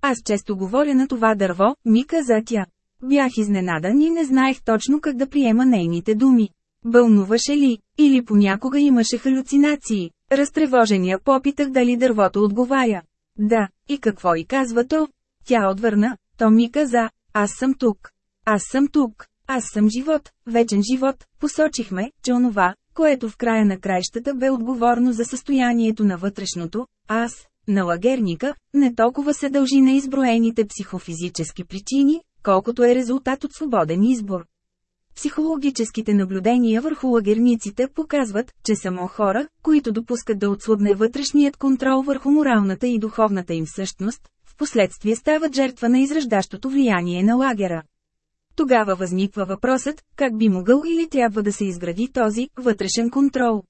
Аз често говоря на това дърво, ми каза тя. Бях изненадан и не знаех точно как да приема нейните думи. Бълнуваше ли, или понякога имаше халюцинации. Разтревожения попитах дали дървото отговаря. Да, и какво и казва то? Тя отвърна, то ми каза, аз съм тук. Аз съм тук. Аз съм живот, вечен живот. Посочихме, че онова, което в края на краищата бе отговорно за състоянието на вътрешното, аз, на лагерника, не толкова се дължи на изброените психофизически причини, колкото е резултат от свободен избор. Психологическите наблюдения върху лагерниците показват, че само хора, които допускат да отслабне вътрешният контрол върху моралната и духовната им същност, в последствие стават жертва на израждащото влияние на лагера. Тогава възниква въпросът, как би могъл или трябва да се изгради този вътрешен контрол.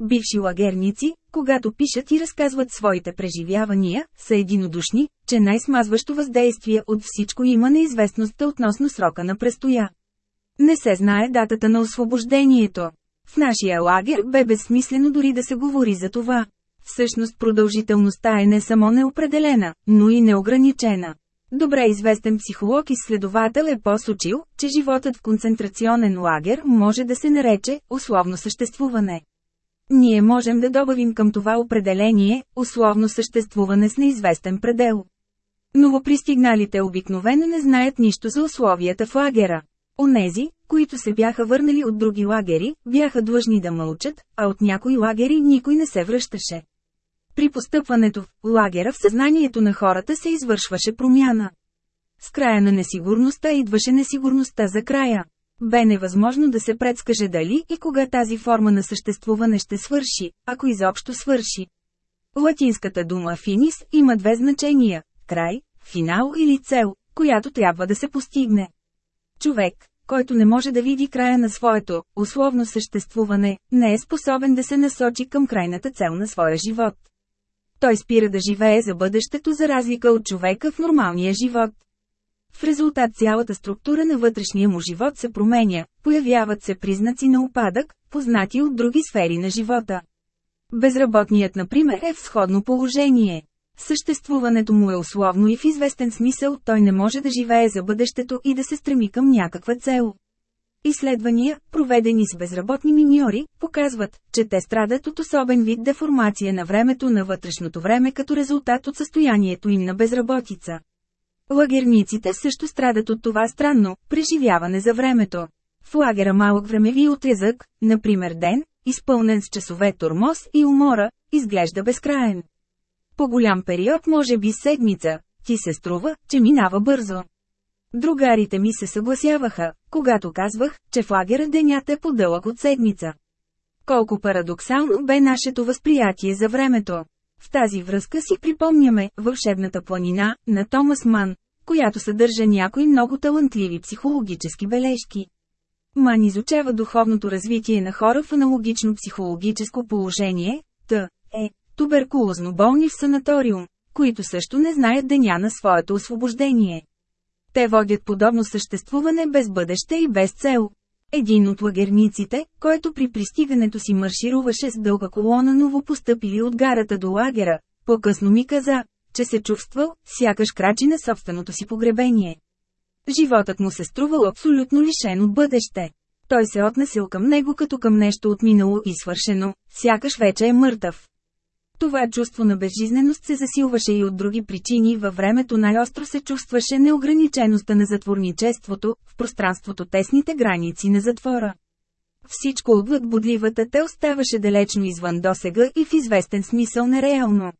Бивши лагерници, когато пишат и разказват своите преживявания, са единодушни, че най-смазващо въздействие от всичко има неизвестността относно срока на престоя. Не се знае датата на освобождението. В нашия лагер бе безсмислено дори да се говори за това. Всъщност продължителността е не само неопределена, но и неограничена. Добре известен психолог и следовател е посочил, че животът в концентрационен лагер може да се нарече условно съществуване. Ние можем да добавим към това определение условно съществуване с неизвестен предел. Новопристигналите обикновено не знаят нищо за условията в лагера. Онези, които се бяха върнали от други лагери, бяха длъжни да мълчат, а от някои лагери никой не се връщаше. При постъпването в лагера в съзнанието на хората се извършваше промяна. С края на несигурността идваше несигурността за края. Бе невъзможно да се предскаже дали и кога тази форма на съществуване ще свърши, ако изобщо свърши. Латинската дума «финис» има две значения – край, финал или цел, която трябва да се постигне. Човек, който не може да види края на своето, условно съществуване, не е способен да се насочи към крайната цел на своя живот. Той спира да живее за бъдещето за разлика от човека в нормалния живот. В резултат цялата структура на вътрешния му живот се променя, появяват се признаци на упадък, познати от други сфери на живота. Безработният, например, е в сходно положение. Съществуването му е условно и в известен смисъл той не може да живее за бъдещето и да се стреми към някаква цел. Изследвания, проведени с безработни миньори, показват, че те страдат от особен вид деформация на времето на вътрешното време като резултат от състоянието им на безработица. Лагерниците също страдат от това странно преживяване за времето. В лагера малък времеви отрезък, например ден, изпълнен с часове тормоз и умора, изглежда безкраен. По голям период може би седмица, ти се струва, че минава бързо. Другарите ми се съгласяваха, когато казвах, че в лагера денят е по-дълъг от седмица. Колко парадоксално бе нашето възприятие за времето. В тази връзка си припомняме «Вълшебната планина» на Томас Ман, която съдържа някои много талантливи психологически бележки. Ман изучава духовното развитие на хора в аналогично психологическо положение, т. е, туберкулозно болни в санаториум, които също не знаят деня на своето освобождение. Те водят подобно съществуване без бъдеще и без цел. Един от лагерниците, който при пристигането си маршируваше с дълга колона новопостъпили от гарата до лагера, по-късно ми каза, че се чувствал, сякаш крачи на собственото си погребение. Животът му се струвал абсолютно лишен от бъдеще. Той се отнесил към него като към нещо отминало и свършено, сякаш вече е мъртъв. Това чувство на безжизненост се засилваше и от други причини във времето най-остро се чувстваше неограничеността на затворничеството, в пространството тесните граници на затвора. Всичко отвъд бодливата те оставаше далечно извън досега и в известен смисъл нереално.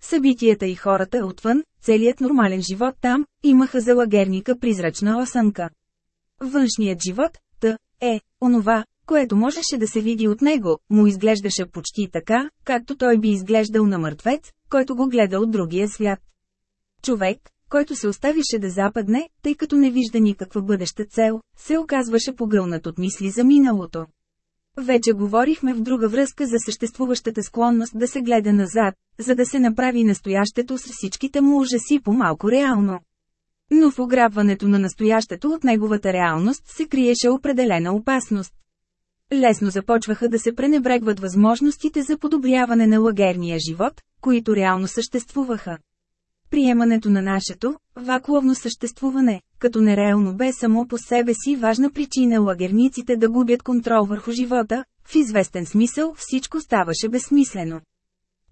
Събитията и хората отвън, целият нормален живот там, имаха за лагерника призрачна осънка. Външният живот, т. е, онова, което можеше да се види от него, му изглеждаше почти така, както той би изглеждал на мъртвец, който го гледа от другия свят. Човек, който се оставише да западне, тъй като не вижда никаква бъдеща цел, се оказваше погълнат от мисли за миналото. Вече говорихме в друга връзка за съществуващата склонност да се гледа назад, за да се направи настоящето с всичките му ужаси по-малко реално. Но в ограбването на настоящето от неговата реалност се криеше определена опасност. Лесно започваха да се пренебрегват възможностите за подобряване на лагерния живот, които реално съществуваха. Приемането на нашето, вакуовно съществуване, като нереално бе само по себе си важна причина лагерниците да губят контрол върху живота, в известен смисъл всичко ставаше безсмислено.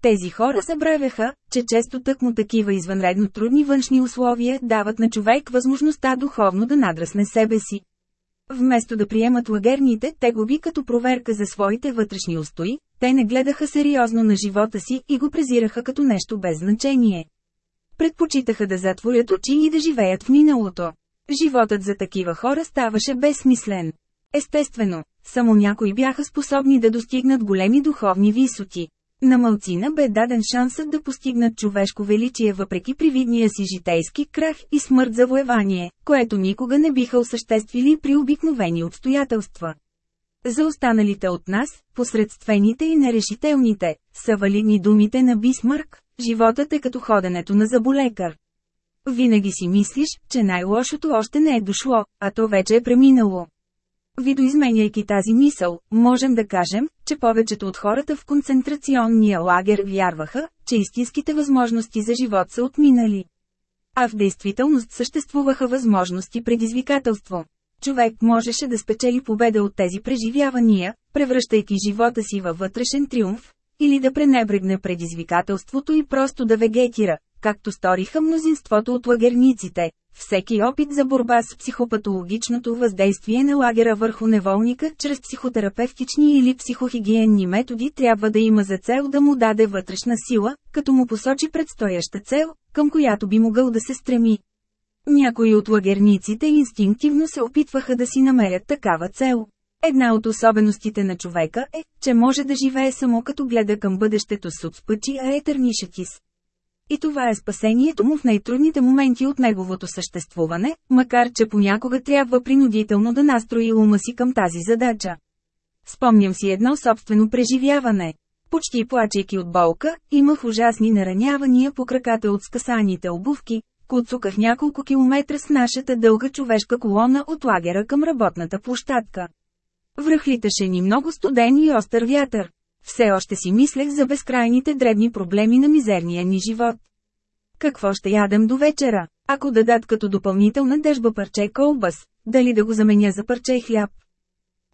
Тези хора забравяха, че често тъкмо такива извънредно трудни външни условия дават на човек възможността духовно да надрасне себе си. Вместо да приемат лагерните те би като проверка за своите вътрешни устои, те не гледаха сериозно на живота си и го презираха като нещо без значение. Предпочитаха да затворят очи и да живеят в миналото. Животът за такива хора ставаше безсмислен. Естествено, само някои бяха способни да достигнат големи духовни висоти. На малцина бе даден шансът да постигнат човешко величие въпреки привидния си житейски крах и смърт за воевание, което никога не биха осъществили при обикновени обстоятелства. За останалите от нас, посредствените и нерешителните, са валидни думите на Бисмарк, животът е като ходенето на заболекар. Винаги си мислиш, че най-лошото още не е дошло, а то вече е преминало. Видоизменяйки тази мисъл, можем да кажем, че повечето от хората в концентрационния лагер вярваха, че истинските възможности за живот са отминали. А в действителност съществуваха възможности предизвикателство. Човек можеше да спечели победа от тези преживявания, превръщайки живота си във вътрешен триумф, или да пренебрегне предизвикателството и просто да вегетира, както сториха мнозинството от лагерниците. Всеки опит за борба с психопатологичното въздействие на лагера върху неволника чрез психотерапевтични или психохигиенни методи трябва да има за цел да му даде вътрешна сила, като му посочи предстояща цел, към която би могъл да се стреми. Някои от лагерниците инстинктивно се опитваха да си намерят такава цел. Една от особеностите на човека е, че може да живее само като гледа към бъдещето с отспъчи а етернишатис. И това е спасението му в най-трудните моменти от неговото съществуване, макар че понякога трябва принудително да настрои ума си към тази задача. Спомням си едно собствено преживяване. Почти плачейки от болка, имах ужасни наранявания по краката от скъсаните обувки, куцуках няколко километра с нашата дълга човешка колона от лагера към работната площадка. Връхлиташе ни много студен и остър вятър. Все още си мислех за безкрайните дребни проблеми на мизерния ни живот. Какво ще ядем до вечера, ако дадат като допълнителна дежба парче колбас, дали да го заменя за парче хляб?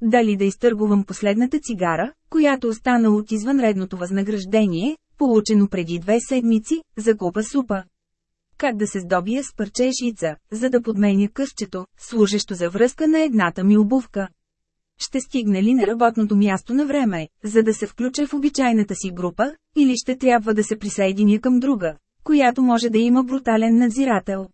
Дали да изтъргувам последната цигара, която остана от извънредното възнаграждение, получено преди две седмици, за купа супа? Как да се здобия с парче жица, за да подменя къщето, служещо за връзка на едната ми обувка? Ще стигне ли на работното място на време, за да се включа в обичайната си група, или ще трябва да се присъединя към друга, която може да има брутален надзирател?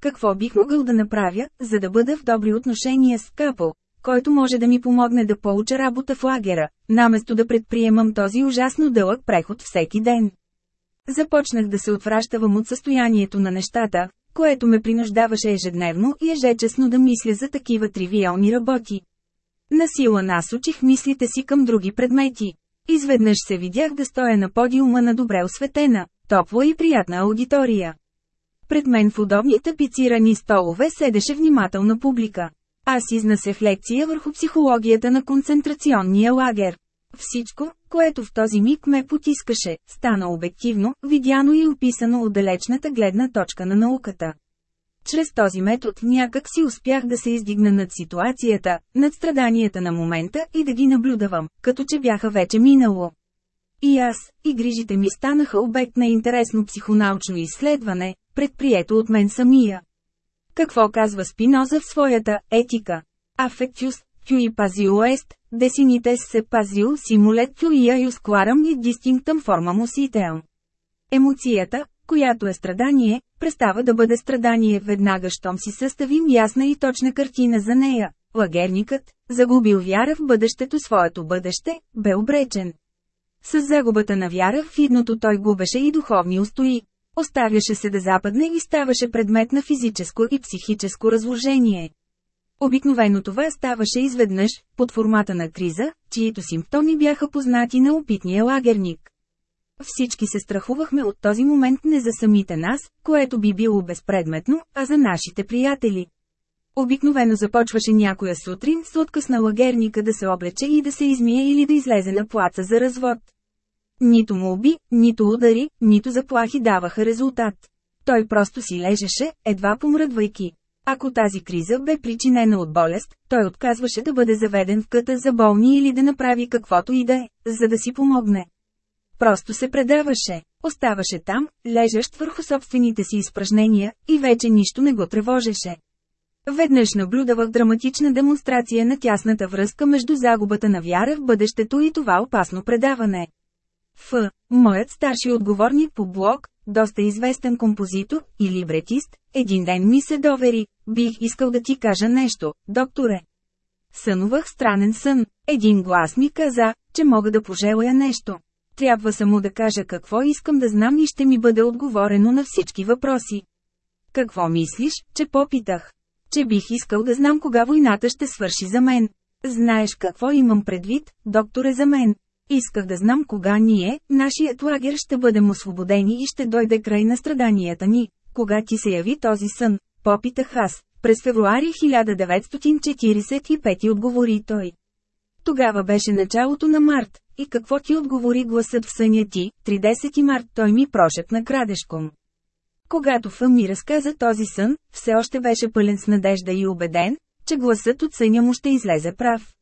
Какво бих могъл да направя, за да бъда в добри отношения с Капо, който може да ми помогне да получа работа в лагера, наместо да предприемам този ужасно дълъг преход всеки ден? Започнах да се отвращавам от състоянието на нещата, което ме принуждаваше ежедневно и ежечесно да мисля за такива тривиални работи. Насила насочих мислите си към други предмети. Изведнъж се видях да стоя на подиума на добре осветена, топла и приятна аудитория. Пред мен в удобни тапицирани столове седеше внимателна публика. Аз изнасех лекция върху психологията на концентрационния лагер. Всичко, което в този миг ме потискаше, стана обективно, видяно и описано от далечната гледна точка на науката. Чрез този метод някак си успях да се издигна над ситуацията, над страданията на момента и да ги наблюдавам, като че бяха вече минало. И аз, и грижите ми станаха обект на интересно психонаучно изследване, предприето от мен самия. Какво казва Спиноза в своята «Етика»? Афектюс, и пазио ест, десинитес се пазио симулет тюия юскварам и дистинктъм форма муситеум. Емоцията, която е страдание, престава да бъде страдание веднага щом си съставим ясна и точна картина за нея. Лагерникът, загубил вяра в бъдещето своето бъдеще, бе обречен. С загубата на вяра в идното той губеше и духовни устои. Оставяше се да западне и ставаше предмет на физическо и психическо разложение. Обикновено това ставаше изведнъж, под формата на криза, чието симптоми бяха познати на опитния лагерник. Всички се страхувахме от този момент не за самите нас, което би било безпредметно, а за нашите приятели. Обикновено започваше някоя сутрин с отказ на лагерника да се облече и да се измие или да излезе на плаца за развод. Нито му уби, нито удари, нито заплахи даваха резултат. Той просто си лежеше, едва помръдвайки. Ако тази криза бе причинена от болест, той отказваше да бъде заведен в къта за болни или да направи каквото и да е, за да си помогне. Просто се предаваше, оставаше там, лежащ върху собствените си изпражнения, и вече нищо не го тревожеше. Веднъж наблюдавах драматична демонстрация на тясната връзка между загубата на вяра в бъдещето и това опасно предаване. Ф. Моят старши отговорник по блог, доста известен композитор и либретист, един ден ми се довери, бих искал да ти кажа нещо, докторе. Сънувах странен сън. Един глас ми каза, че мога да пожелая нещо. Трябва само да кажа какво искам да знам и ще ми бъде отговорено на всички въпроси. Какво мислиш, че попитах? Че бих искал да знам кога войната ще свърши за мен. Знаеш какво имам предвид, докторе за мен. Исках да знам кога ние, нашият лагер ще бъдем освободени и ще дойде край на страданията ни. Кога ти се яви този сън? Попитах аз. През февруари 1945 отговори той. Тогава беше началото на март, и какво ти отговори гласът в съня ти, 30 март той ми прошепна крадешком. Когато Фъм ми разказа този сън, все още беше пълен с надежда и убеден, че гласът от съня му ще излезе прав.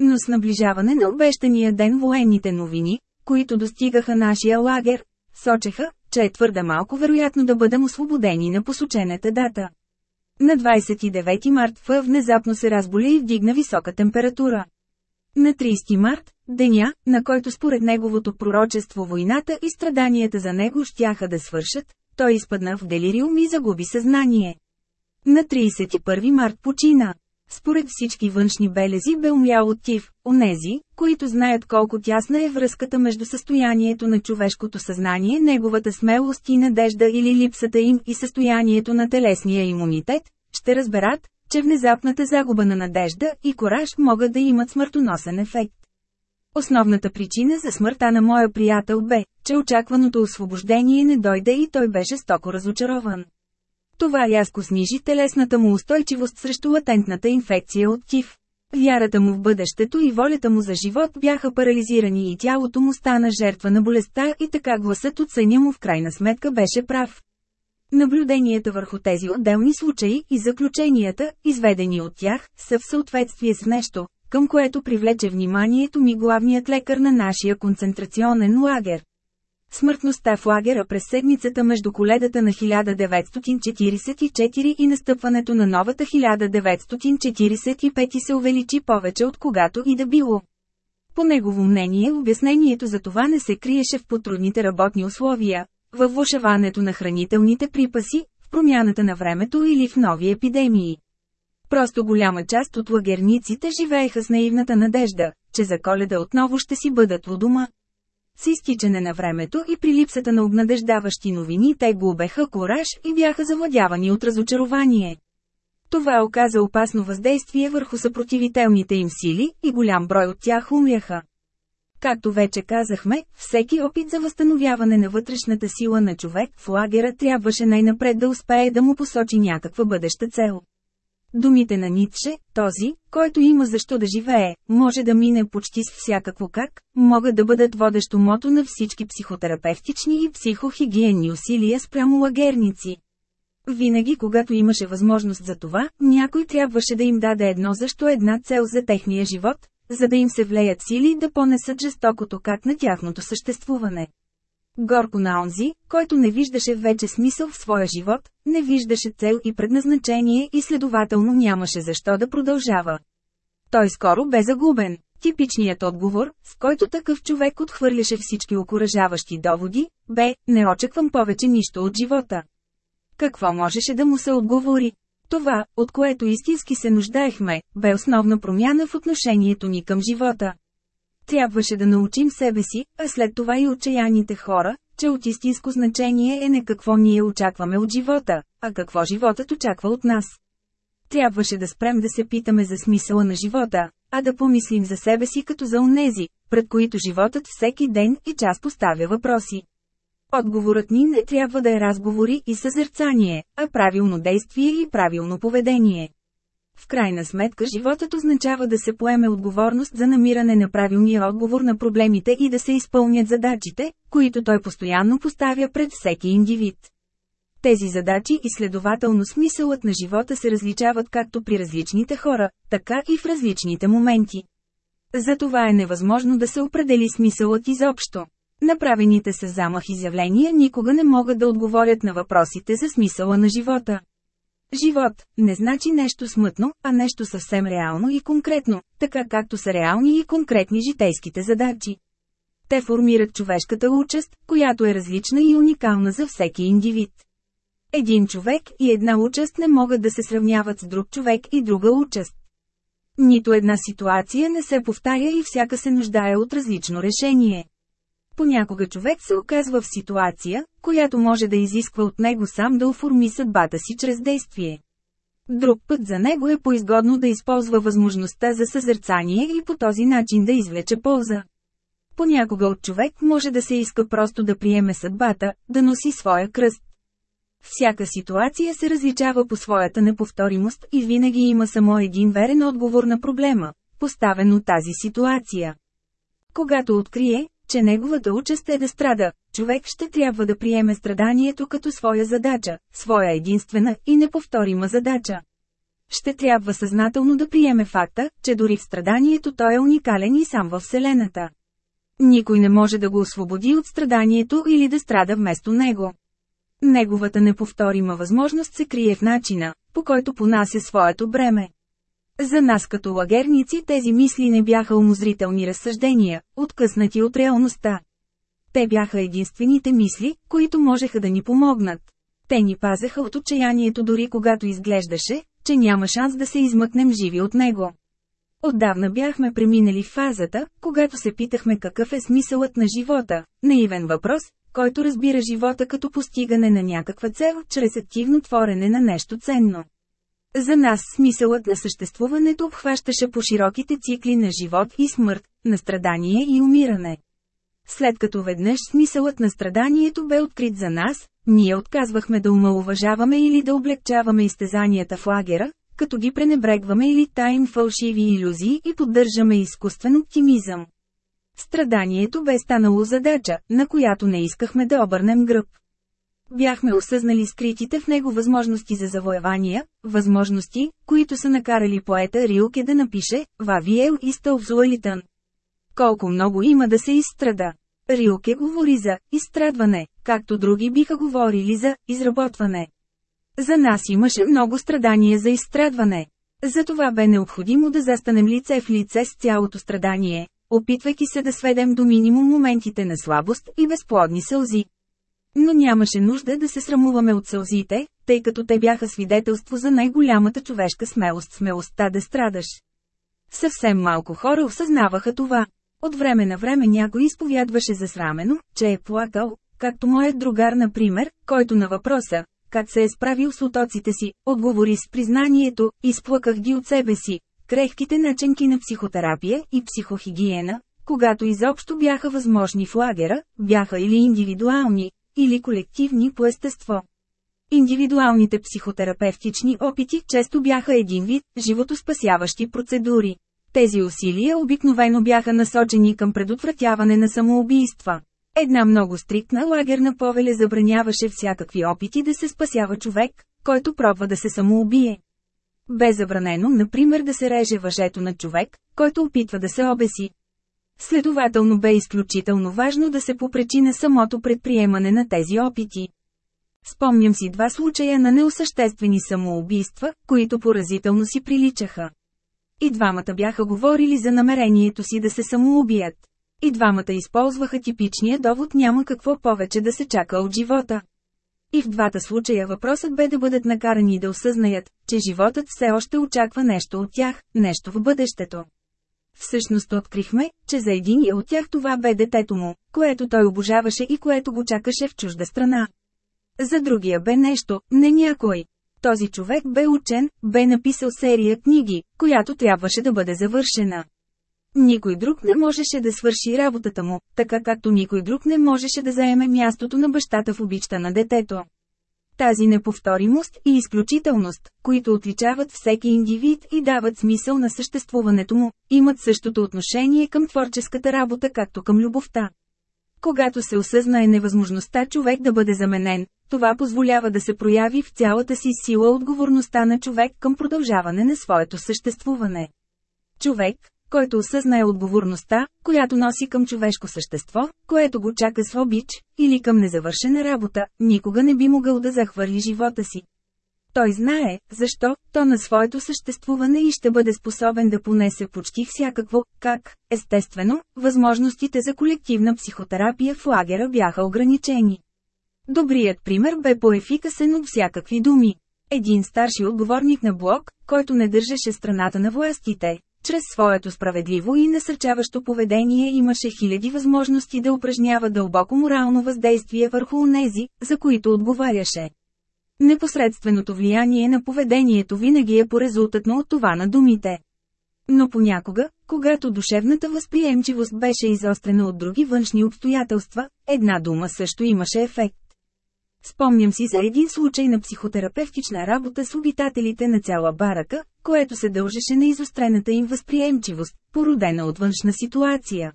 Но с наближаване на обещания ден военните новини, които достигаха нашия лагер, сочеха, че е твърде малко вероятно да бъдем освободени на посочената дата. На 29 март Ф внезапно се разболя и вдигна висока температура. На 30 март, деня, на който според неговото пророчество войната и страданията за него щяха да свършат, той изпадна в делириум и загуби съзнание. На 31 март почина. Според всички външни белези бе умрял от тиф, онези, които знаят колко тясна е връзката между състоянието на човешкото съзнание, неговата смелост и надежда или липсата им и състоянието на телесния имунитет, ще разберат, че внезапната загуба на надежда и кораж могат да имат смъртоносен ефект. Основната причина за смъртта на моя приятел бе, че очакваното освобождение не дойде и той беше стоко разочарован. Това рязко снижи телесната му устойчивост срещу латентната инфекция от ТИФ. Вярата му в бъдещето и волята му за живот бяха парализирани и тялото му стана жертва на болестта и така гласът от съня му в крайна сметка беше прав. Наблюденията върху тези отделни случаи и заключенията, изведени от тях, са в съответствие с нещо, към което привлече вниманието ми главният лекар на нашия концентрационен лагер. Смъртността в лагера през седмицата между коледата на 1944 и настъпването на новата 1945 се увеличи повече от когато и да било. По негово мнение обяснението за това не се криеше в потрудните работни условия, във влушаването на хранителните припаси, в промяната на времето или в нови епидемии. Просто голяма част от лагерниците живееха с наивната надежда, че за коледа отново ще си бъдат у дома. С изтичане на времето и при липсата на обнадеждаващи новини те губеха кораж и бяха завладявани от разочарование. Това оказа опасно въздействие върху съпротивителните им сили и голям брой от тях умряха. Както вече казахме, всеки опит за възстановяване на вътрешната сила на човек в лагера трябваше най-напред да успее да му посочи някаква бъдеща цел. Думите на Ницше, този, който има защо да живее, може да мине почти с всякакво как, могат да бъдат водещо мото на всички психотерапевтични и психохигиенни усилия спрямо лагерници. Винаги когато имаше възможност за това, някой трябваше да им даде едно защо една цел за техния живот, за да им се влеят сили да понесат жестокото как на тяхното съществуване. Горко на онзи, който не виждаше вече смисъл в своя живот, не виждаше цел и предназначение и следователно нямаше защо да продължава. Той скоро бе загубен. Типичният отговор, с който такъв човек отхвърляше всички окоръжаващи доводи, бе «Не очаквам повече нищо от живота». Какво можеше да му се отговори? Това, от което истински се нуждаехме, бе основна промяна в отношението ни към живота. Трябваше да научим себе си, а след това и отчаяните хора, че от истинско значение е не какво ние очакваме от живота, а какво животът очаква от нас. Трябваше да спрем да се питаме за смисъла на живота, а да помислим за себе си като за онези, пред които животът всеки ден и час поставя въпроси. Отговорът ни не трябва да е разговори и съзерцание, а правилно действие и правилно поведение. В крайна сметка животът означава да се поеме отговорност за намиране на правилния отговор на проблемите и да се изпълнят задачите, които той постоянно поставя пред всеки индивид. Тези задачи и следователно смисълът на живота се различават както при различните хора, така и в различните моменти. Затова е невъзможно да се определи смисълът изобщо. Направените с замах изявления никога не могат да отговорят на въпросите за смисъла на живота. Живот не значи нещо смътно, а нещо съвсем реално и конкретно, така както са реални и конкретни житейските задачи. Те формират човешката участ, която е различна и уникална за всеки индивид. Един човек и една участ не могат да се сравняват с друг човек и друга участ. Нито една ситуация не се повтаря и всяка се нуждае от различно решение. Понякога човек се оказва в ситуация, която може да изисква от него сам да оформи съдбата си чрез действие. Друг път за него е поизгодно да използва възможността за съзерцание и по този начин да извлече полза. Понякога от човек може да се иска просто да приеме съдбата, да носи своя кръст. Всяка ситуация се различава по своята неповторимост и винаги има само един верен отговор на проблема, поставен от тази ситуация. Когато открие, че неговата участ е да страда, човек ще трябва да приеме страданието като своя задача, своя единствена и неповторима задача. Ще трябва съзнателно да приеме факта, че дори в страданието той е уникален и сам във Вселената. Никой не може да го освободи от страданието или да страда вместо него. Неговата неповторима възможност се крие в начина, по който понася своето бреме. За нас като лагерници тези мисли не бяха умозрителни разсъждения, откъснати от реалността. Те бяха единствените мисли, които можеха да ни помогнат. Те ни пазеха от отчаянието дори когато изглеждаше, че няма шанс да се измъкнем живи от него. Отдавна бяхме преминали фазата, когато се питахме какъв е смисълът на живота, наивен въпрос, който разбира живота като постигане на някаква цел, чрез активно творене на нещо ценно. За нас смисълът на съществуването обхващаше по широките цикли на живот и смърт, на страдание и умиране. След като веднъж смисълът на страданието бе открит за нас, ние отказвахме да умалуважаваме или да облегчаваме изтезанията в лагера, като ги пренебрегваме или таим фалшиви иллюзии и поддържаме изкуствен оптимизъм. Страданието бе станало задача, на която не искахме да обърнем гръб. Бяхме осъзнали скритите в него възможности за завоевания, възможности, които са накарали поета Рилке да напише «Вавиел и Стълбзуалитън». Колко много има да се изстрада. Рилке говори за изстрадване, както други биха говорили за изработване. За нас имаше много страдания за изстрадване. Затова бе необходимо да застанем лице в лице с цялото страдание, опитвайки се да сведем до минимум моментите на слабост и безплодни сълзи. Но нямаше нужда да се срамуваме от сълзите, тъй като те бяха свидетелство за най-голямата човешка смелост смелостта да страдаш. Съвсем малко хора осъзнаваха това. От време на време някой изповядваше засрамено, че е плакал, както моят другар например, който на въпроса, как се е справил с отоците си, отговори с признанието, изплаках ги от себе си. Крехките начинки на психотерапия и психохигиена, когато изобщо бяха възможни в лагера, бяха или индивидуални, или колективни по естество. Индивидуалните психотерапевтични опити често бяха един вид животоспасяващи процедури. Тези усилия обикновено бяха насочени към предотвратяване на самоубийства. Една много стриктна лагерна повеля забраняваше всякакви опити да се спасява човек, който пробва да се самоубие. Бе забранено, например, да се реже въжето на човек, който опитва да се обеси. Следователно бе изключително важно да се попречи на самото предприемане на тези опити. Спомням си два случая на неосъществени самоубийства, които поразително си приличаха. И двамата бяха говорили за намерението си да се самоубият. И двамата използваха типичния довод няма какво повече да се чака от живота. И в двата случая въпросът бе да бъдат накарани да осъзнаят, че животът все още очаква нещо от тях, нещо в бъдещето. Всъщност открихме, че за един от тях това бе детето му, което той обожаваше и което го чакаше в чужда страна. За другия бе нещо, не някой. Този човек бе учен, бе написал серия книги, която трябваше да бъде завършена. Никой друг не можеше да свърши работата му, така както никой друг не можеше да заеме мястото на бащата в обичта на детето. Тази неповторимост и изключителност, които отличават всеки индивид и дават смисъл на съществуването му, имат същото отношение към творческата работа както към любовта. Когато се осъзнае невъзможността човек да бъде заменен, това позволява да се прояви в цялата си сила отговорността на човек към продължаване на своето съществуване. Човек, който осъзнае отговорността, която носи към човешко същество, което го чака с обич, или към незавършена работа, никога не би могъл да захвърли живота си. Той знае, защо, то на своето съществуване и ще бъде способен да понесе почти всякакво, как, естествено, възможностите за колективна психотерапия в лагера бяха ограничени. Добрият пример бе по-ефикасен от всякакви думи. Един старши отговорник на блок, който не държеше страната на властите, чрез своето справедливо и насърчаващо поведение имаше хиляди възможности да упражнява дълбоко морално въздействие върху онези, за които отговаряше. Непосредственото влияние на поведението винаги е по-резултатно от това на думите. Но понякога, когато душевната възприемчивост беше изострена от други външни обстоятелства, една дума също имаше ефект. Спомням си за един случай на психотерапевтична работа с обитателите на цяла барака, което се дължеше на изострената им възприемчивост, породена от външна ситуация.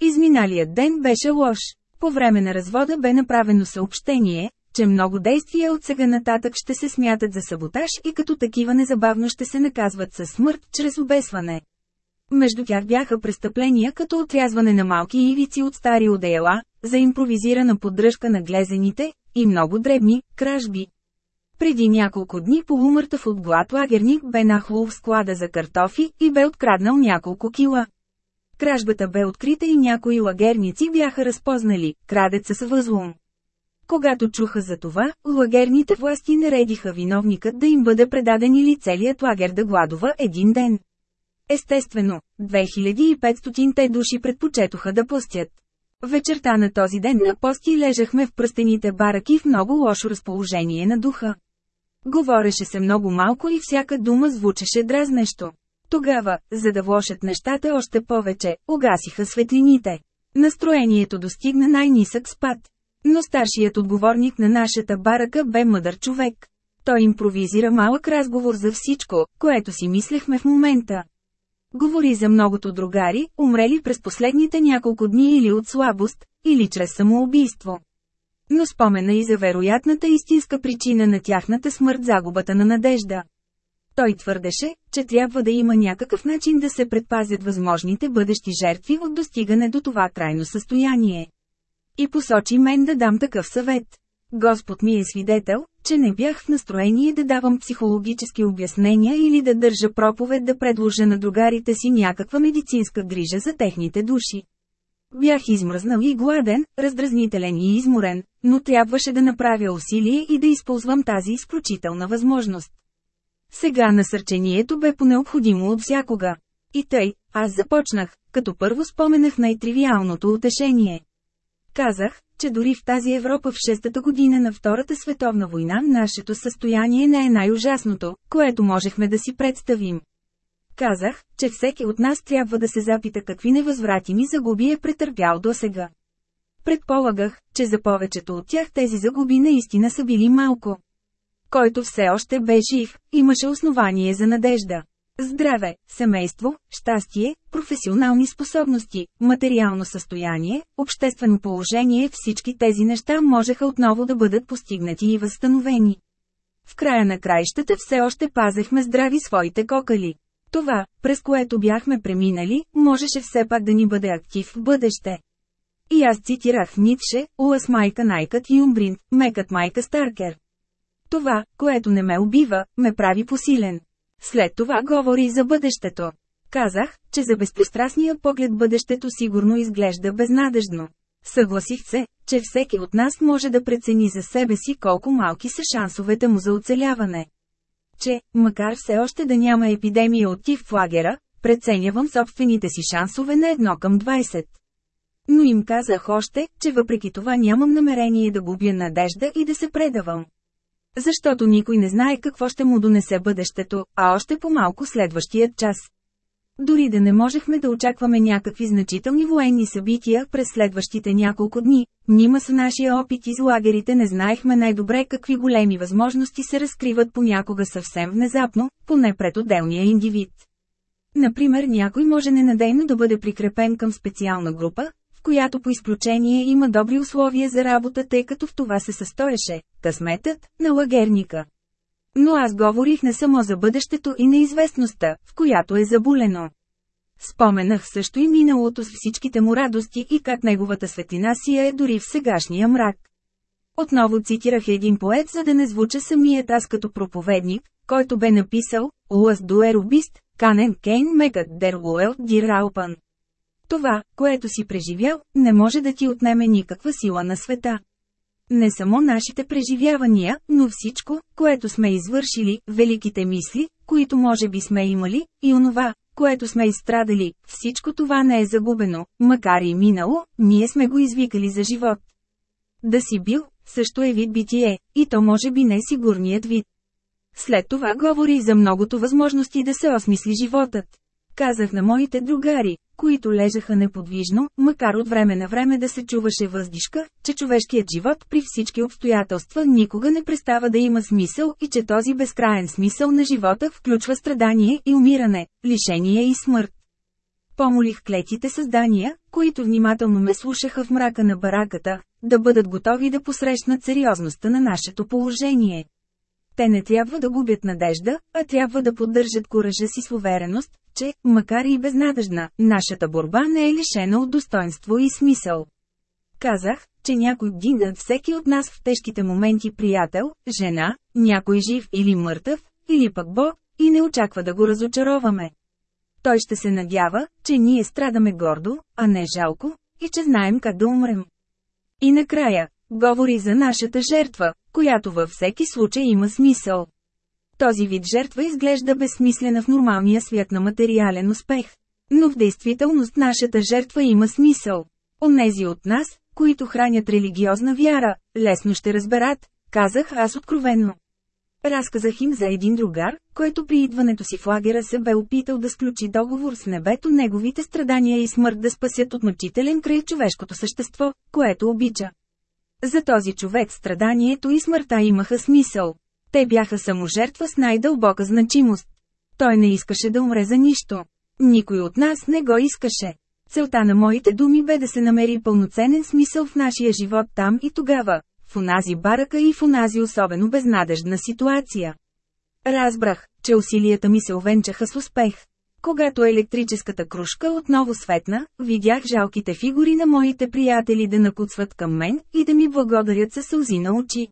Изминалият ден беше лош. По време на развода бе направено съобщение, че много действия от сега нататък ще се смятат за саботаж и като такива незабавно ще се наказват със смърт чрез обесване. Между тях бяха престъпления като отрязване на малки ивици от стари одеяла, за импровизирана поддръжка на глезените, и много дребни, кражби. Преди няколко дни полумъртъв от глад лагерник бе нахлул в склада за картофи и бе откраднал няколко кила. Кражбата бе открита и някои лагерници бяха разпознали крадеца с възлом. Когато чуха за това, лагерните власти наредиха виновникът да им бъде предаден или целият лагер да гладува един ден. Естествено, 2500 души предпочетоха да пустят. Вечерта на този ден на пости лежахме в пръстените бараки в много лошо разположение на духа. Говореше се много малко и всяка дума звучеше дразнещо. Тогава, за да влошат нещата още повече, угасиха светлините. Настроението достигна най-нисък спад. Но старшият отговорник на нашата барака бе мъдър човек. Той импровизира малък разговор за всичко, което си мислехме в момента. Говори за многото другари, умрели през последните няколко дни или от слабост, или чрез самоубийство. Но спомена и за вероятната истинска причина на тяхната смърт загубата на надежда. Той твърдеше, че трябва да има някакъв начин да се предпазят възможните бъдещи жертви от достигане до това крайно състояние. И посочи мен да дам такъв съвет. Господ ми е свидетел, че не бях в настроение да давам психологически обяснения или да държа проповед да предложа на другарите си някаква медицинска грижа за техните души. Бях измръзнал и гладен, раздразнителен и изморен, но трябваше да направя усилие и да използвам тази изключителна възможност. Сега насърчението бе по-необходимо от всякога. И тъй, аз започнах, като първо споменах най-тривиалното утешение. Казах, че дори в тази Европа в шестата година на Втората световна война нашето състояние не е най-ужасното, което можехме да си представим. Казах, че всеки от нас трябва да се запита какви невъзвратими загуби е претърпял досега. Предполагах, че за повечето от тях тези загуби наистина са били малко. Който все още бе жив, имаше основание за надежда. Здраве, семейство, щастие, професионални способности, материално състояние, обществено положение всички тези неща можеха отново да бъдат постигнати и възстановени. В края на краищата все още пазехме здрави своите кокали. Това, през което бяхме преминали, можеше все пак да ни бъде актив в бъдеще. И аз цитирах Ницше, Уас майка найкът Юмбрин, мекът майка Старкер. Това, което не ме убива, ме прави посилен. След това говори за бъдещето. Казах, че за безпристрастния поглед бъдещето сигурно изглежда безнадежно. Съгласих се, че всеки от нас може да прецени за себе си колко малки са шансовете му за оцеляване. Че, макар все още да няма епидемия от тиф в лагера, преценявам собствените си шансове на едно към 20. Но им казах още, че въпреки това нямам намерение да губя надежда и да се предавам. Защото никой не знае какво ще му донесе бъдещето, а още по-малко следващият час. Дори да не можехме да очакваме някакви значителни военни събития през следващите няколко дни, нима с нашия опит из лагерите не знаехме най-добре какви големи възможности се разкриват понякога съвсем внезапно, поне пред отделния индивид. Например някой може ненадейно да бъде прикрепен към специална група, която по изключение има добри условия за работа, тъй като в това се състоеше късметът на лагерника. Но аз говорих не само за бъдещето и неизвестността, в която е заболено. Споменах също и миналото с всичките му радости и как неговата светлина си е дори в сегашния мрак. Отново цитирах един поет, за да не звуча самият аз като проповедник, който бе написал «Уаз дуеробист, канен кейн мегът дер уел дираупан». Това, което си преживял, не може да ти отнеме никаква сила на света. Не само нашите преживявания, но всичко, което сме извършили, великите мисли, които може би сме имали, и онова, което сме изстрадали, всичко това не е загубено, макар и минало, ние сме го извикали за живот. Да си бил, също е вид битие, и то може би не сигурният вид. След това говори за многото възможности да се осмисли животът. Казах на моите другари, които лежаха неподвижно, макар от време на време да се чуваше въздишка, че човешкият живот при всички обстоятелства никога не престава да има смисъл и че този безкраен смисъл на живота включва страдание и умиране, лишение и смърт. Помолих клетите създания, които внимателно ме слушаха в мрака на бараката, да бъдат готови да посрещнат сериозността на нашето положение. Те не трябва да губят надежда, а трябва да поддържат коража си с увереност, че, макар и безнадежна, нашата борба не е лишена от достоинство и смисъл. Казах, че някой бди над всеки от нас в тежките моменти приятел, жена, някой жив или мъртъв, или пък Бог, и не очаква да го разочароваме. Той ще се надява, че ние страдаме гордо, а не жалко, и че знаем как да умрем. И накрая, говори за нашата жертва, която във всеки случай има смисъл. Този вид жертва изглежда безсмислена в нормалния свят на материален успех. Но в действителност нашата жертва има смисъл. Онези от нас, които хранят религиозна вяра, лесно ще разберат, казах аз откровенно. Разказах им за един другар, който при идването си в лагера се бе опитал да сключи договор с небето неговите страдания и смърт да спасят от мъчителен край човешкото същество, което обича. За този човек страданието и смъртта имаха смисъл. Те бяха саможертва с най-дълбока значимост. Той не искаше да умре за нищо. Никой от нас не го искаше. Целта на моите думи бе да се намери пълноценен смисъл в нашия живот там и тогава, в онази барака и в онази особено безнадежна ситуация. Разбрах, че усилията ми се овенчаха с успех. Когато електрическата кружка отново светна, видях жалките фигури на моите приятели да накуцват към мен и да ми благодарят със сълзи на очи.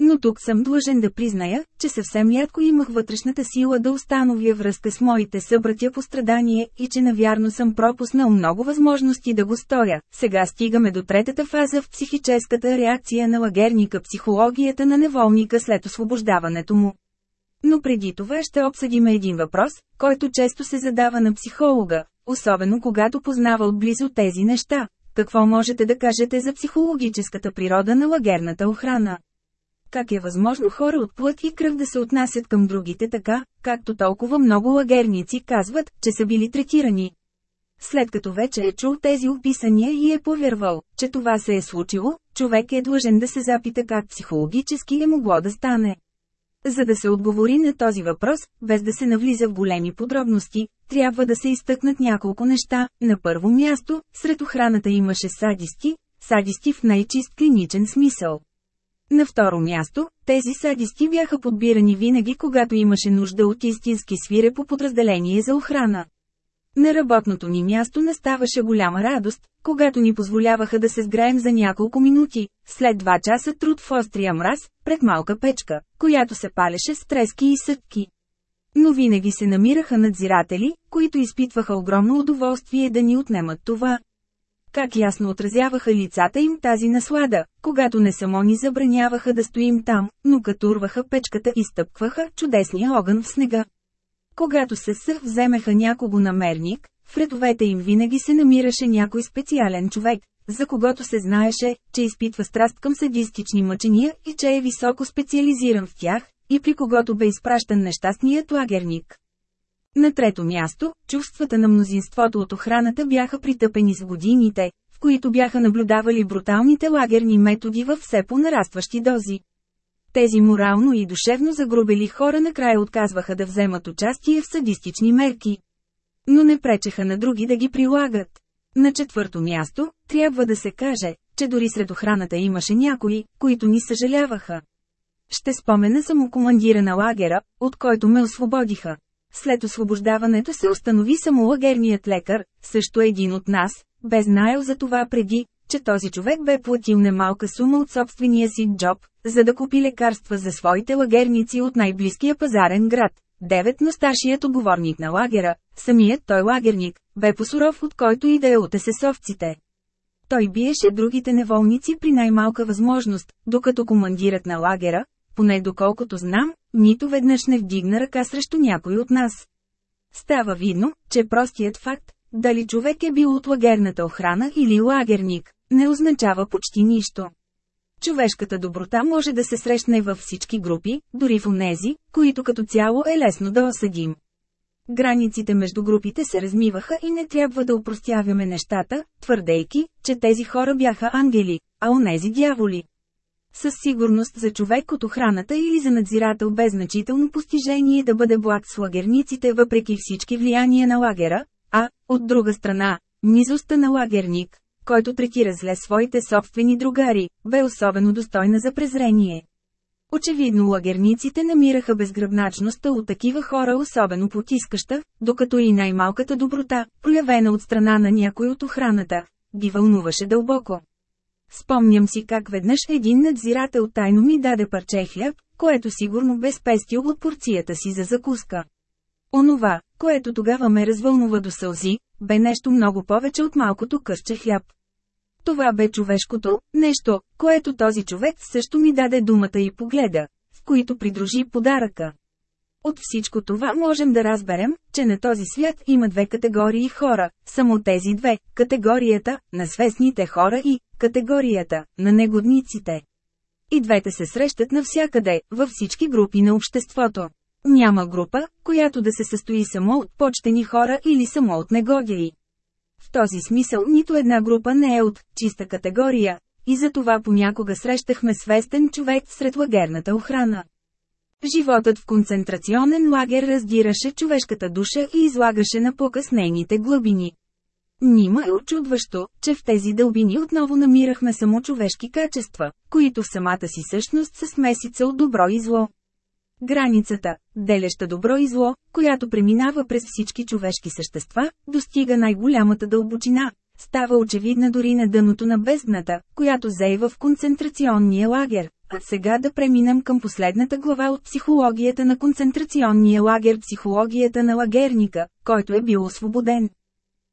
Но тук съм длъжен да призная, че съвсем рядко имах вътрешната сила да установя връзка с моите събратя по страдание и че навярно съм пропуснал много възможности да го сторя. Сега стигаме до третата фаза в психическата реакция на лагерника психологията на неволника след освобождаването му. Но преди това ще обсъдим един въпрос, който често се задава на психолога, особено когато познава отблизо тези неща. Какво можете да кажете за психологическата природа на лагерната охрана? Как е възможно хора от плът и кръв да се отнасят към другите така, както толкова много лагерници казват, че са били третирани? След като вече е чул тези описания и е повярвал, че това се е случило, човек е длъжен да се запита как психологически е могло да стане. За да се отговори на този въпрос, без да се навлиза в големи подробности, трябва да се изтъкнат няколко неща. На първо място, сред охраната имаше садисти, садисти в най-чист клиничен смисъл. На второ място, тези садисти бяха подбирани винаги когато имаше нужда от истински свире по подразделение за охрана. На работното ни място наставаше голяма радост, когато ни позволяваха да се сграем за няколко минути, след два часа труд в острия мраз, пред малка печка, която се палеше с трески и съдки. Но винаги се намираха надзиратели, които изпитваха огромно удоволствие да ни отнемат това. Как ясно отразяваха лицата им тази наслада, когато не само ни забраняваха да стоим там, но като урваха печката и стъпкваха чудесния огън в снега. Когато се съв вземеха някого намерник, в редовете им винаги се намираше някой специален човек, за когото се знаеше, че изпитва страст към садистични мъчения и че е високо специализиран в тях, и при когото бе изпращан нещастният лагерник. На трето място, чувствата на мнозинството от охраната бяха притъпени с годините, в които бяха наблюдавали бруталните лагерни методи във все по-нарастващи дози. Тези морално и душевно загрубели хора накрая отказваха да вземат участие в садистични мерки. Но не пречеха на други да ги прилагат. На четвърто място, трябва да се каже, че дори сред охраната имаше някои, които ни съжаляваха. Ще спомена само командира на лагера, от който ме освободиха. След освобождаването се установи само лагерният лекар, също един от нас, бе знаел за това преди, че този човек бе платил немалка сума от собствения си джоб, за да купи лекарства за своите лагерници от най-близкия пазарен град. Девет, но старшият оговорник на лагера, самият той лагерник, бе посуров от който и да е от есесовците. Той биеше другите неволници при най-малка възможност, докато командират на лагера, поне доколкото знам, нито веднъж не вдигна ръка срещу някой от нас. Става видно, че простият факт, дали човек е бил от лагерната охрана или лагерник, не означава почти нищо. Човешката доброта може да се срещне във всички групи, дори в онези, които като цяло е лесно да осъдим. Границите между групите се размиваха и не трябва да упростяваме нещата, твърдейки, че тези хора бяха ангели, а онези дяволи. Със сигурност за човек от охраната или за надзирател без значително постижение да бъде благ с лагерниците въпреки всички влияния на лагера, а, от друга страна, низостта на лагерник, който третира зле своите собствени другари, бе особено достойна за презрение. Очевидно лагерниците намираха безгръбначността от такива хора особено потискаща, докато и най-малката доброта, проявена от страна на някой от охраната, ги вълнуваше дълбоко. Спомням си как веднъж един надзирател тайно ми даде парче хляб, което сигурно бе спестил от порцията си за закуска. Онова, което тогава ме развълнува до сълзи, бе нещо много повече от малкото късче хляб. Това бе човешкото, нещо, което този човек също ми даде думата и погледа, в които придружи подаръка. От всичко това можем да разберем, че на този свят има две категории хора, само тези две – категорията на свестните хора и категорията на негодниците. И двете се срещат навсякъде, във всички групи на обществото. Няма група, която да се състои само от почтени хора или само от негодяи. В този смисъл нито една група не е от чиста категория, и за това понякога срещахме свестен човек сред лагерната охрана. Животът в концентрационен лагер раздираше човешката душа и излагаше на показ нейните глъбини. Нима е очудващо, че в тези дълбини отново намирахме само човешки качества, които в самата си същност са смесица от добро и зло. Границата, деляща добро и зло, която преминава през всички човешки същества, достига най-голямата дълбочина. Става очевидна дори на дъното на бездната, която зейва в концентрационния лагер. А сега да преминем към последната глава от психологията на концентрационния лагер психологията на лагерника, който е бил освободен.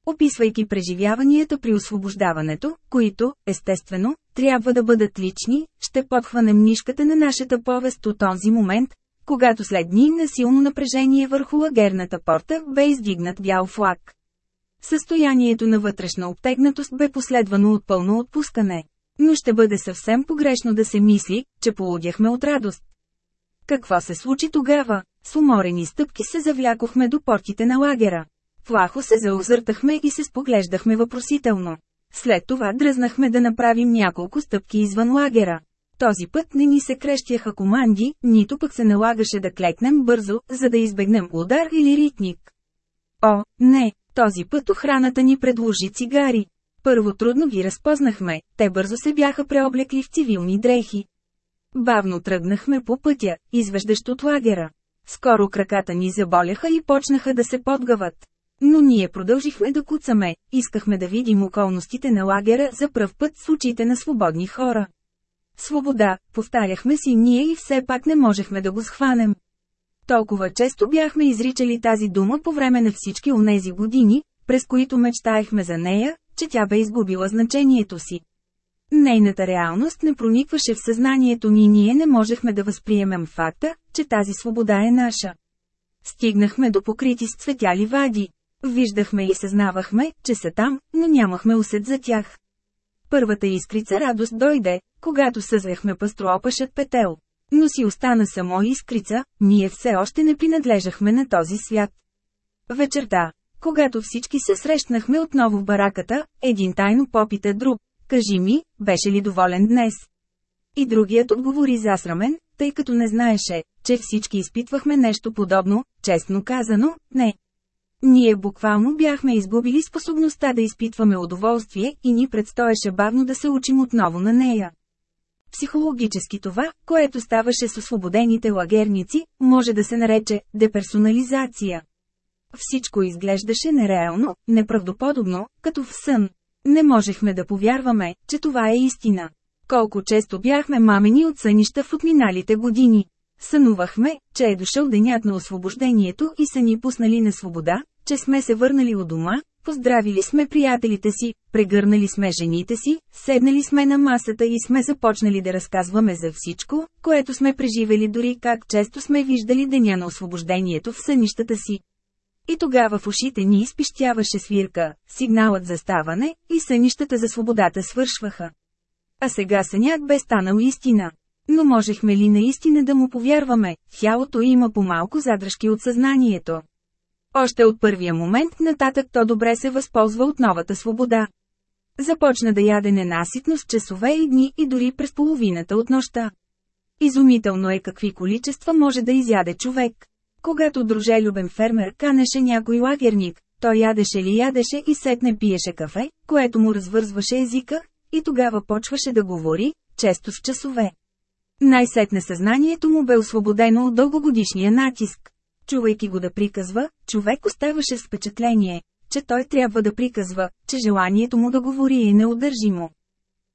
Описвайки преживяванията при освобождаването, които, естествено, трябва да бъдат лични, ще подхванем нишката на нашата повест от този момент, когато след дни на силно напрежение върху лагерната порта бе издигнат бял флаг. Състоянието на вътрешна обтегнатост бе последвано от пълно отпускане. Но ще бъде съвсем погрешно да се мисли, че полудяхме от радост. Какво се случи тогава? С уморени стъпки се завлякохме до портите на лагера. Плахо се заозъртахме и се споглеждахме въпросително. След това дръзнахме да направим няколко стъпки извън лагера. Този път не ни се крещяха команди, нито пък се налагаше да клекнем бързо, за да избегнем удар или ритник. О, не, този път охраната ни предложи цигари. Първо трудно ги разпознахме, те бързо се бяха преоблекли в цивилни дрехи. Бавно тръгнахме по пътя, извеждащ от лагера. Скоро краката ни заболяха и почнаха да се подгават. Но ние продължихме да куцаме, искахме да видим околностите на лагера за пръв път с очите на свободни хора. Свобода, повтаряхме си ние и все пак не можехме да го схванем. Толкова често бяхме изричали тази дума по време на всички онези години, през които мечтаехме за нея, че тя бе изгубила значението си. Нейната реалност не проникваше в съзнанието ни ние не можехме да възприемем факта, че тази свобода е наша. Стигнахме до покрити с цветя ливади. Виждахме и съзнавахме, че са там, но нямахме усет за тях. Първата искрица радост дойде, когато съзвехме пастроопашът петел. Но си остана само искрица, ние все още не принадлежахме на този свят. Вечерта, когато всички се срещнахме отново в бараката, един тайно попита друг. Кажи ми, беше ли доволен днес? И другият отговори засрамен, тъй като не знаеше, че всички изпитвахме нещо подобно, честно казано, не. Ние буквално бяхме изгубили способността да изпитваме удоволствие и ни предстоеше бавно да се учим отново на нея. Психологически това, което ставаше с освободените лагерници, може да се нарече деперсонализация. Всичко изглеждаше нереално, неправдоподобно, като в сън. Не можехме да повярваме, че това е истина. Колко често бяхме мамени от сънища в отминалите години. Сънувахме, че е дошъл денят на освобождението и са ни пуснали на свобода, че сме се върнали у дома, поздравили сме приятелите си, прегърнали сме жените си, седнали сме на масата и сме започнали да разказваме за всичко, което сме преживели дори как често сме виждали деня на освобождението в сънищата си. И тогава в ушите ни изпищяваше свирка, сигналът за ставане, и сънищата за свободата свършваха. А сега сънят бе станал истина. Но можехме ли наистина да му повярваме, тялото има по-малко задръжки от съзнанието. Още от първия момент нататък то добре се възползва от новата свобода. Започна да яде ненаситно с часове и дни и дори през половината от нощта. Изумително е какви количества може да изяде човек. Когато дружелюбен фермер канеше някой лагерник, той ядеше ли ядеше и сетне пиеше кафе, което му развързваше езика, и тогава почваше да говори, често с часове. Най-сетне съзнанието му бе освободено от дългогодишния натиск. Чувайки го да приказва, човек оставаше с впечатление, че той трябва да приказва, че желанието му да говори е неудържимо.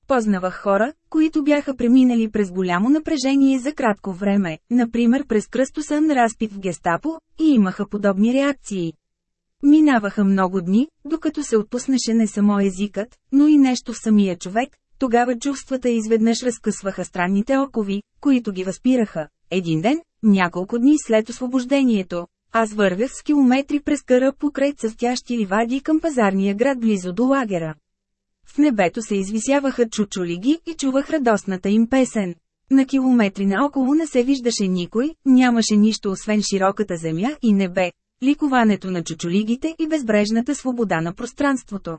Познавах хора, които бяха преминали през голямо напрежение за кратко време, например през кръстосън разпит в гестапо, и имаха подобни реакции. Минаваха много дни, докато се отпуснеше не само езикът, но и нещо в самия човек, тогава чувствата изведнъж разкъсваха странните окови, които ги възпираха. Един ден, няколко дни след освобождението, аз вървях с километри през къра покрай цъфтящи ливади към пазарния град близо до лагера. В небето се извисяваха чучулиги и чувах радостната им песен. На километри наоколо не се виждаше никой, нямаше нищо освен широката земя и небе, ликуването на чучулигите и безбрежната свобода на пространството.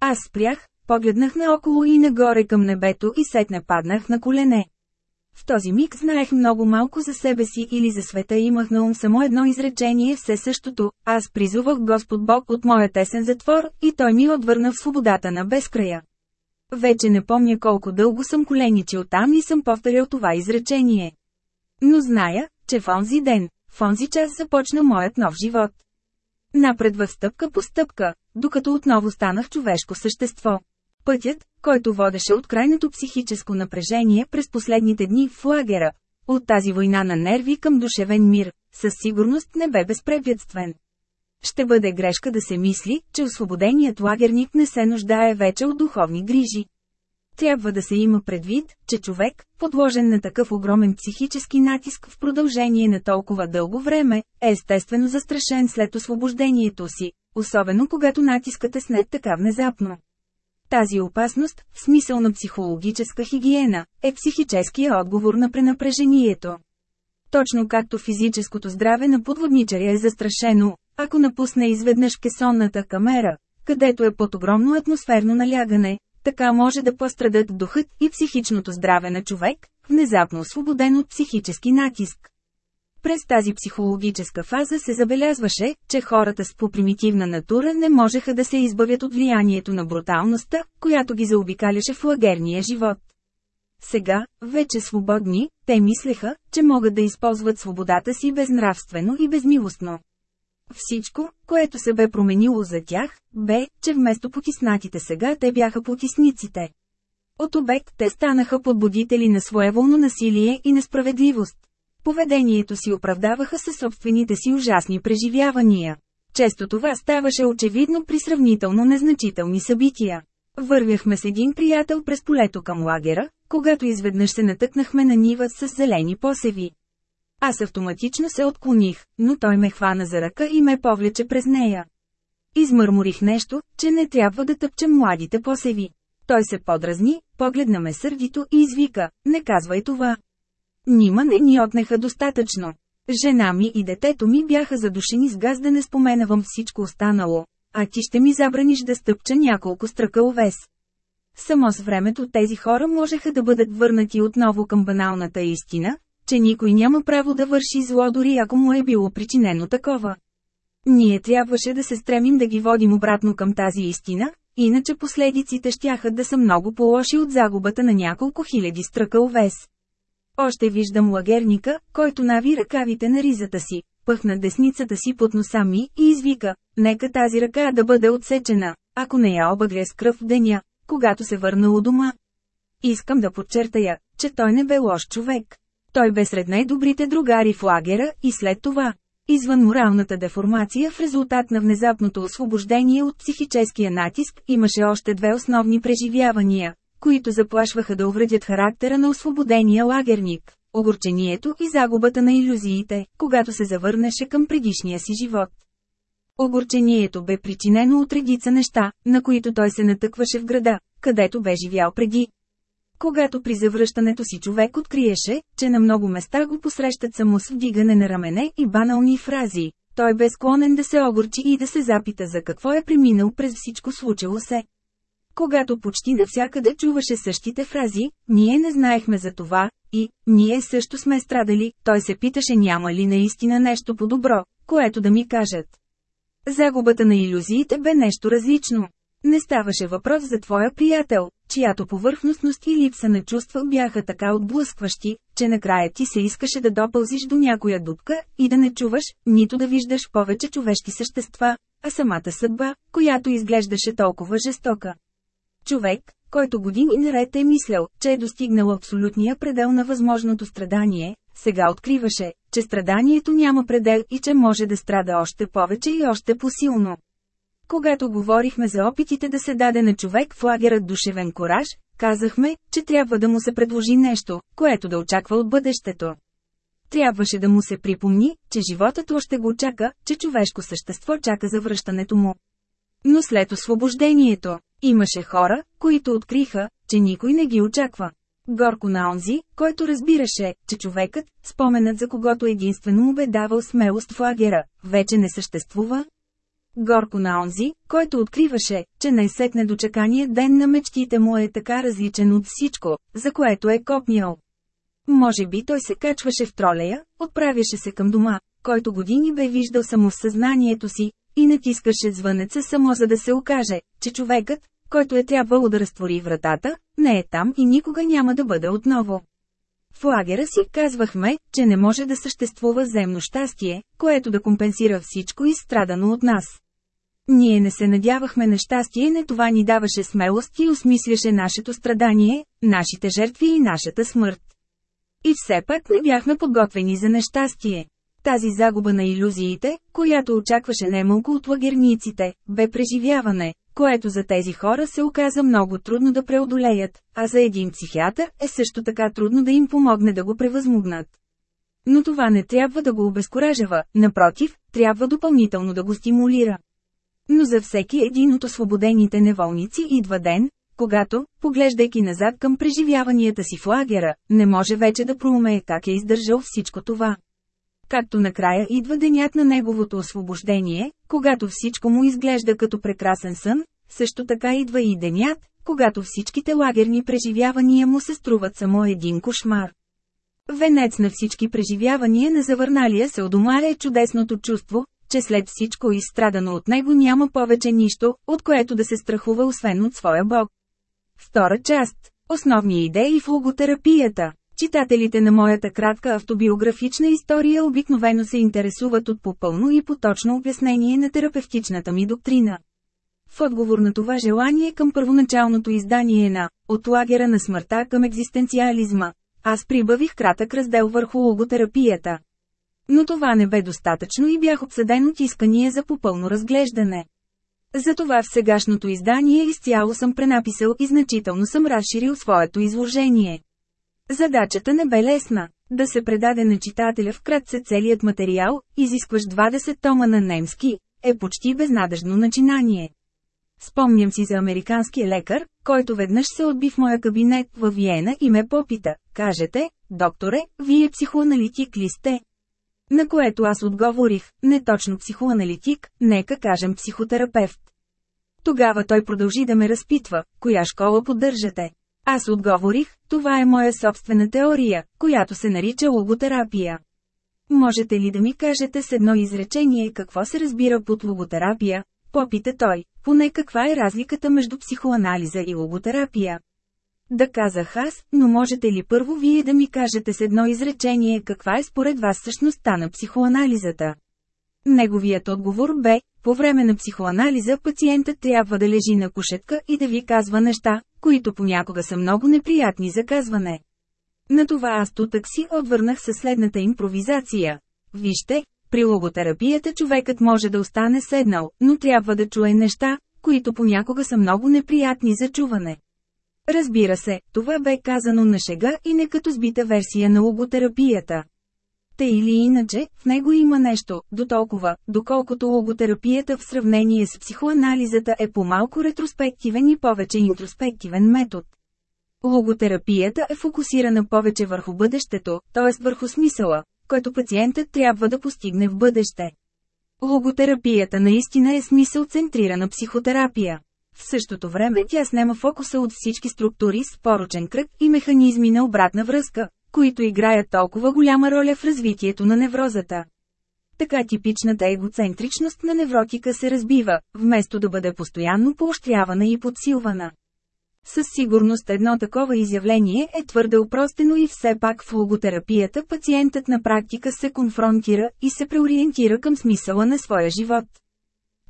Аз спрях, погледнах наоколо и нагоре към небето и сетне паднах на колене. В този миг знаех много малко за себе си или за света и имах на ум само едно изречение все същото, аз призувах Господ Бог от моя тесен затвор, и той ми отвърна в свободата на безкрая. Вече не помня колко дълго съм коленичил там и съм повторял това изречение. Но зная, че в онзи ден, в онзи час започна моят нов живот. Напредвах стъпка по стъпка, докато отново станах човешко същество. Пътят, който водеше от крайното психическо напрежение през последните дни в лагера, от тази война на нерви към душевен мир, със сигурност не бе безпрепятствен. Ще бъде грешка да се мисли, че освободеният лагерник не се нуждае вече от духовни грижи. Трябва да се има предвид, че човек, подложен на такъв огромен психически натиск в продължение на толкова дълго време, е естествено застрашен след освобождението си, особено когато натискът е снет така внезапно. Тази опасност, в смисъл на психологическа хигиена, е психическия отговор на пренапрежението. Точно както физическото здраве на подводничаря е застрашено, ако напусне изведнъж кесонната камера, където е под огромно атмосферно налягане, така може да пострадат духът и психичното здраве на човек, внезапно освободен от психически натиск. През тази психологическа фаза се забелязваше, че хората с попримитивна натура не можеха да се избавят от влиянието на бруталността, която ги заобикаляше в лагерния живот. сега, вече свободни, те мислеха, че могат да използват свободата си безнравствено и безмилостно. Всичко, което се бе променило за тях, бе, че вместо потиснатите сега те бяха потисниците. От обект те станаха подбудители на своеволно насилие и несправедливост. Поведението си оправдаваха със собствените си ужасни преживявания. Често това ставаше очевидно при сравнително незначителни събития. Вървяхме с един приятел през полето към лагера, когато изведнъж се натъкнахме на нива с зелени посеви. Аз автоматично се отклоних, но той ме хвана за ръка и ме повлече през нея. Измърморих нещо, че не трябва да тъпчем младите посеви. Той се подразни, погледна ме сърдито и извика, не казвай това. Нима не ни отнеха достатъчно. Жена ми и детето ми бяха задушени с газ да не споменавам всичко останало, а ти ще ми забраниш да стъпча няколко стръка овес. Само с времето тези хора можеха да бъдат върнати отново към баналната истина, че никой няма право да върши зло дори ако му е било причинено такова. Ние трябваше да се стремим да ги водим обратно към тази истина, иначе последиците щяха да са много по-лоши от загубата на няколко хиляди стръка овес. Още виждам лагерника, който нави ръкавите на ризата си, пъхна десницата си под носа ми и извика, нека тази ръка да бъде отсечена, ако не я обагре с кръв в деня, когато се върна у дома. Искам да подчертая, че той не бе лош човек. Той бе сред най-добрите другари в лагера и след това. Извън моралната деформация в резултат на внезапното освобождение от психическия натиск имаше още две основни преживявания, които заплашваха да увредят характера на освободения лагерник – огорчението и загубата на иллюзиите, когато се завърнеше към предишния си живот. Огорчението бе причинено от редица неща, на които той се натъкваше в града, където бе живял преди. Когато при завръщането си човек откриеше, че на много места го посрещат само с вдигане на рамене и банални фрази, той бе склонен да се огорчи и да се запита за какво е преминал през всичко случило се. Когато почти навсякъде чуваше същите фрази, ние не знаехме за това, и, ние също сме страдали, той се питаше няма ли наистина нещо по-добро, което да ми кажат. Загубата на иллюзиите бе нещо различно. Не ставаше въпрос за твоя приятел, чиято повърхностност и липса на чувства бяха така отблъскващи, че накрая ти се искаше да допълзиш до някоя дупка и да не чуваш, нито да виждаш повече човешки същества, а самата съдба, която изглеждаше толкова жестока. Човек, който години наред е мислял, че е достигнал абсолютния предел на възможното страдание, сега откриваше, че страданието няма предел и че може да страда още повече и още посилно. Когато говорихме за опитите да се даде на човек в лагерът душевен кораж, казахме, че трябва да му се предложи нещо, което да очаква от бъдещето. Трябваше да му се припомни, че животът още го чака, че човешко същество чака за връщането му. Но след освобождението, имаше хора, които откриха, че никой не ги очаква. Горко на онзи, който разбираше, че човекът, споменът за когото единствено му бе давал смелост в лагера, вече не съществува. Горко на онзи, който откриваше, че най-сетне дочекания ден на мечтите му е така различен от всичко, за което е копнял. Може би той се качваше в тролея, отправяше се към дома, който години бе виждал само в съзнанието си, и натискаше звънеца само за да се окаже, че човекът, който е трябвало да разтвори вратата, не е там и никога няма да бъде отново. В лагера си казвахме, че не може да съществува земно щастие, което да компенсира всичко изстрадано от нас. Ние не се надявахме на щастие, не това ни даваше смелост и осмисляше нашето страдание, нашите жертви и нашата смърт. И все пак не бяхме подготвени за нещастие. Тази загуба на иллюзиите, която очакваше немалко от лагерниците, бе преживяване, което за тези хора се оказа много трудно да преодолеят, а за един психиатър е също така трудно да им помогне да го превъзмогнат. Но това не трябва да го обезкуражава, напротив, трябва допълнително да го стимулира. Но за всеки един от освободените неволници идва ден, когато, поглеждайки назад към преживяванията си в лагера, не може вече да проумее как е издържал всичко това. Както накрая идва денят на неговото освобождение, когато всичко му изглежда като прекрасен сън, също така идва и денят, когато всичките лагерни преживявания му се струват само един кошмар. Венец на всички преживявания на завърналия се одомаря е чудесното чувство, че след всичко изстрадано от него няма повече нищо, от което да се страхува освен от своя бог. Втора част Основни идеи в логотерапията Читателите на моята кратка автобиографична история обикновено се интересуват от попълно и поточно обяснение на терапевтичната ми доктрина. В отговор на това желание към първоначалното издание на «От лагера на смъртта към екзистенциализма», аз прибавих кратък раздел върху логотерапията. Но това не бе достатъчно и бях обсъден от искания за попълно разглеждане. Затова в сегашното издание изцяло съм пренаписал и значително съм разширил своето изложение. Задачата не бе лесна. Да се предаде на читателя вкратце целият материал, изискваш 20 тома на немски, е почти безнадежно начинание. Спомням си за американския лекар, който веднъж се отби в моя кабинет във Виена и ме попита, кажете, докторе, вие психоаналитик ли сте? На което аз отговорих, не точно психоаналитик, нека кажем психотерапевт. Тогава той продължи да ме разпитва, коя школа поддържате. Аз отговорих, това е моя собствена теория, която се нарича логотерапия. Можете ли да ми кажете с едно изречение какво се разбира под логотерапия? Попита той, поне каква е разликата между психоанализа и логотерапия. Да казах аз, но можете ли първо вие да ми кажете с едно изречение каква е според вас същността на психоанализата? Неговият отговор бе, по време на психоанализа пациентът трябва да лежи на кушетка и да ви казва неща, които понякога са много неприятни за казване. На това аз тутък си отвърнах със следната импровизация. Вижте, при логотерапията човекът може да остане седнал, но трябва да чуе неща, които понякога са много неприятни за чуване. Разбира се, това бе казано на шега и не като сбита версия на логотерапията. Те или иначе, в него има нещо, до толкова, доколкото логотерапията в сравнение с психоанализата е по-малко ретроспективен и повече интроспективен метод. Логотерапията е фокусирана повече върху бъдещето, т.е. върху смисъла, който пациентът трябва да постигне в бъдеще. Логотерапията наистина е смисъл центрирана психотерапия. В същото време тя снема фокуса от всички структури с порочен кръг и механизми на обратна връзка, които играят толкова голяма роля в развитието на неврозата. Така типичната егоцентричност на невротика се разбива, вместо да бъде постоянно поощрявана и подсилвана. Със сигурност едно такова изявление е твърде упростено и все пак в логотерапията пациентът на практика се конфронтира и се преориентира към смисъла на своя живот.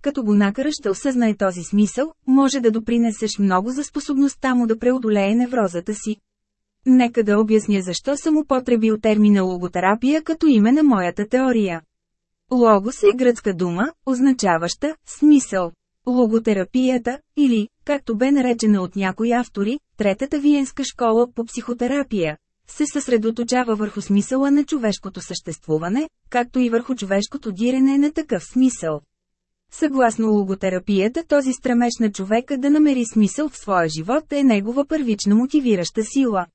Като го накараш да осъзнае този смисъл, може да допринесеш много за способността му да преодолее неврозата си. Нека да обясня защо съм употребил термина логотерапия като име на моята теория. Логос е гръцка дума, означаваща смисъл. Логотерапията, или, както бе наречена от някои автори, Третата виенска школа по психотерапия, се съсредоточава върху смисъла на човешкото съществуване, както и върху човешкото дирене на такъв смисъл. Съгласно логотерапията този стремеж на човека да намери смисъл в своя живот е негова първична мотивираща сила.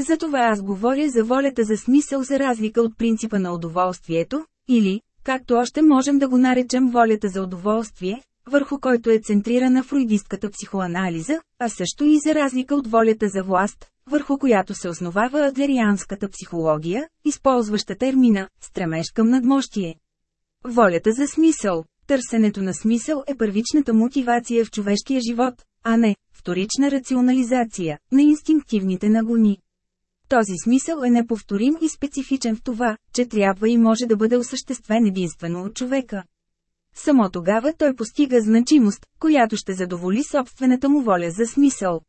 Затова аз говоря за волята за смисъл за разлика от принципа на удоволствието, или, както още можем да го наречем волята за удоволствие, върху който е центрирана фруидистката психоанализа, а също и за разлика от волята за власт, върху която се основава адлерианската психология, използваща термина «стремеж към надмощие». Волята за смисъл Търсенето на смисъл е първичната мотивация в човешкия живот, а не вторична рационализация на инстинктивните нагони. Този смисъл е неповторим и специфичен в това, че трябва и може да бъде осъществен единствено от човека. Само тогава той постига значимост, която ще задоволи собствената му воля за смисъл.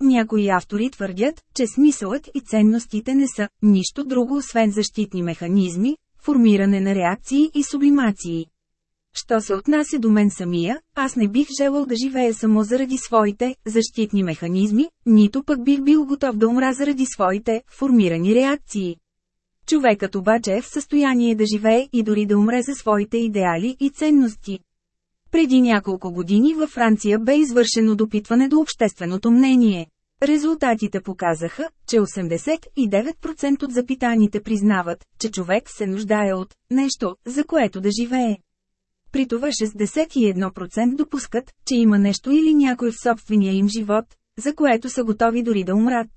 Някои автори твърдят, че смисълът и ценностите не са нищо друго освен защитни механизми, формиране на реакции и сублимации. Що се отнася до мен самия, аз не бих желал да живея само заради своите защитни механизми, нито пък бих бил готов да умра заради своите формирани реакции. Човекът обаче е в състояние да живее и дори да умре за своите идеали и ценности. Преди няколко години във Франция бе извършено допитване до общественото мнение. Резултатите показаха, че 89% от запитаните признават, че човек се нуждае от нещо, за което да живее. При това 61% допускат, че има нещо или някой в собствения им живот, за което са готови дори да умрат.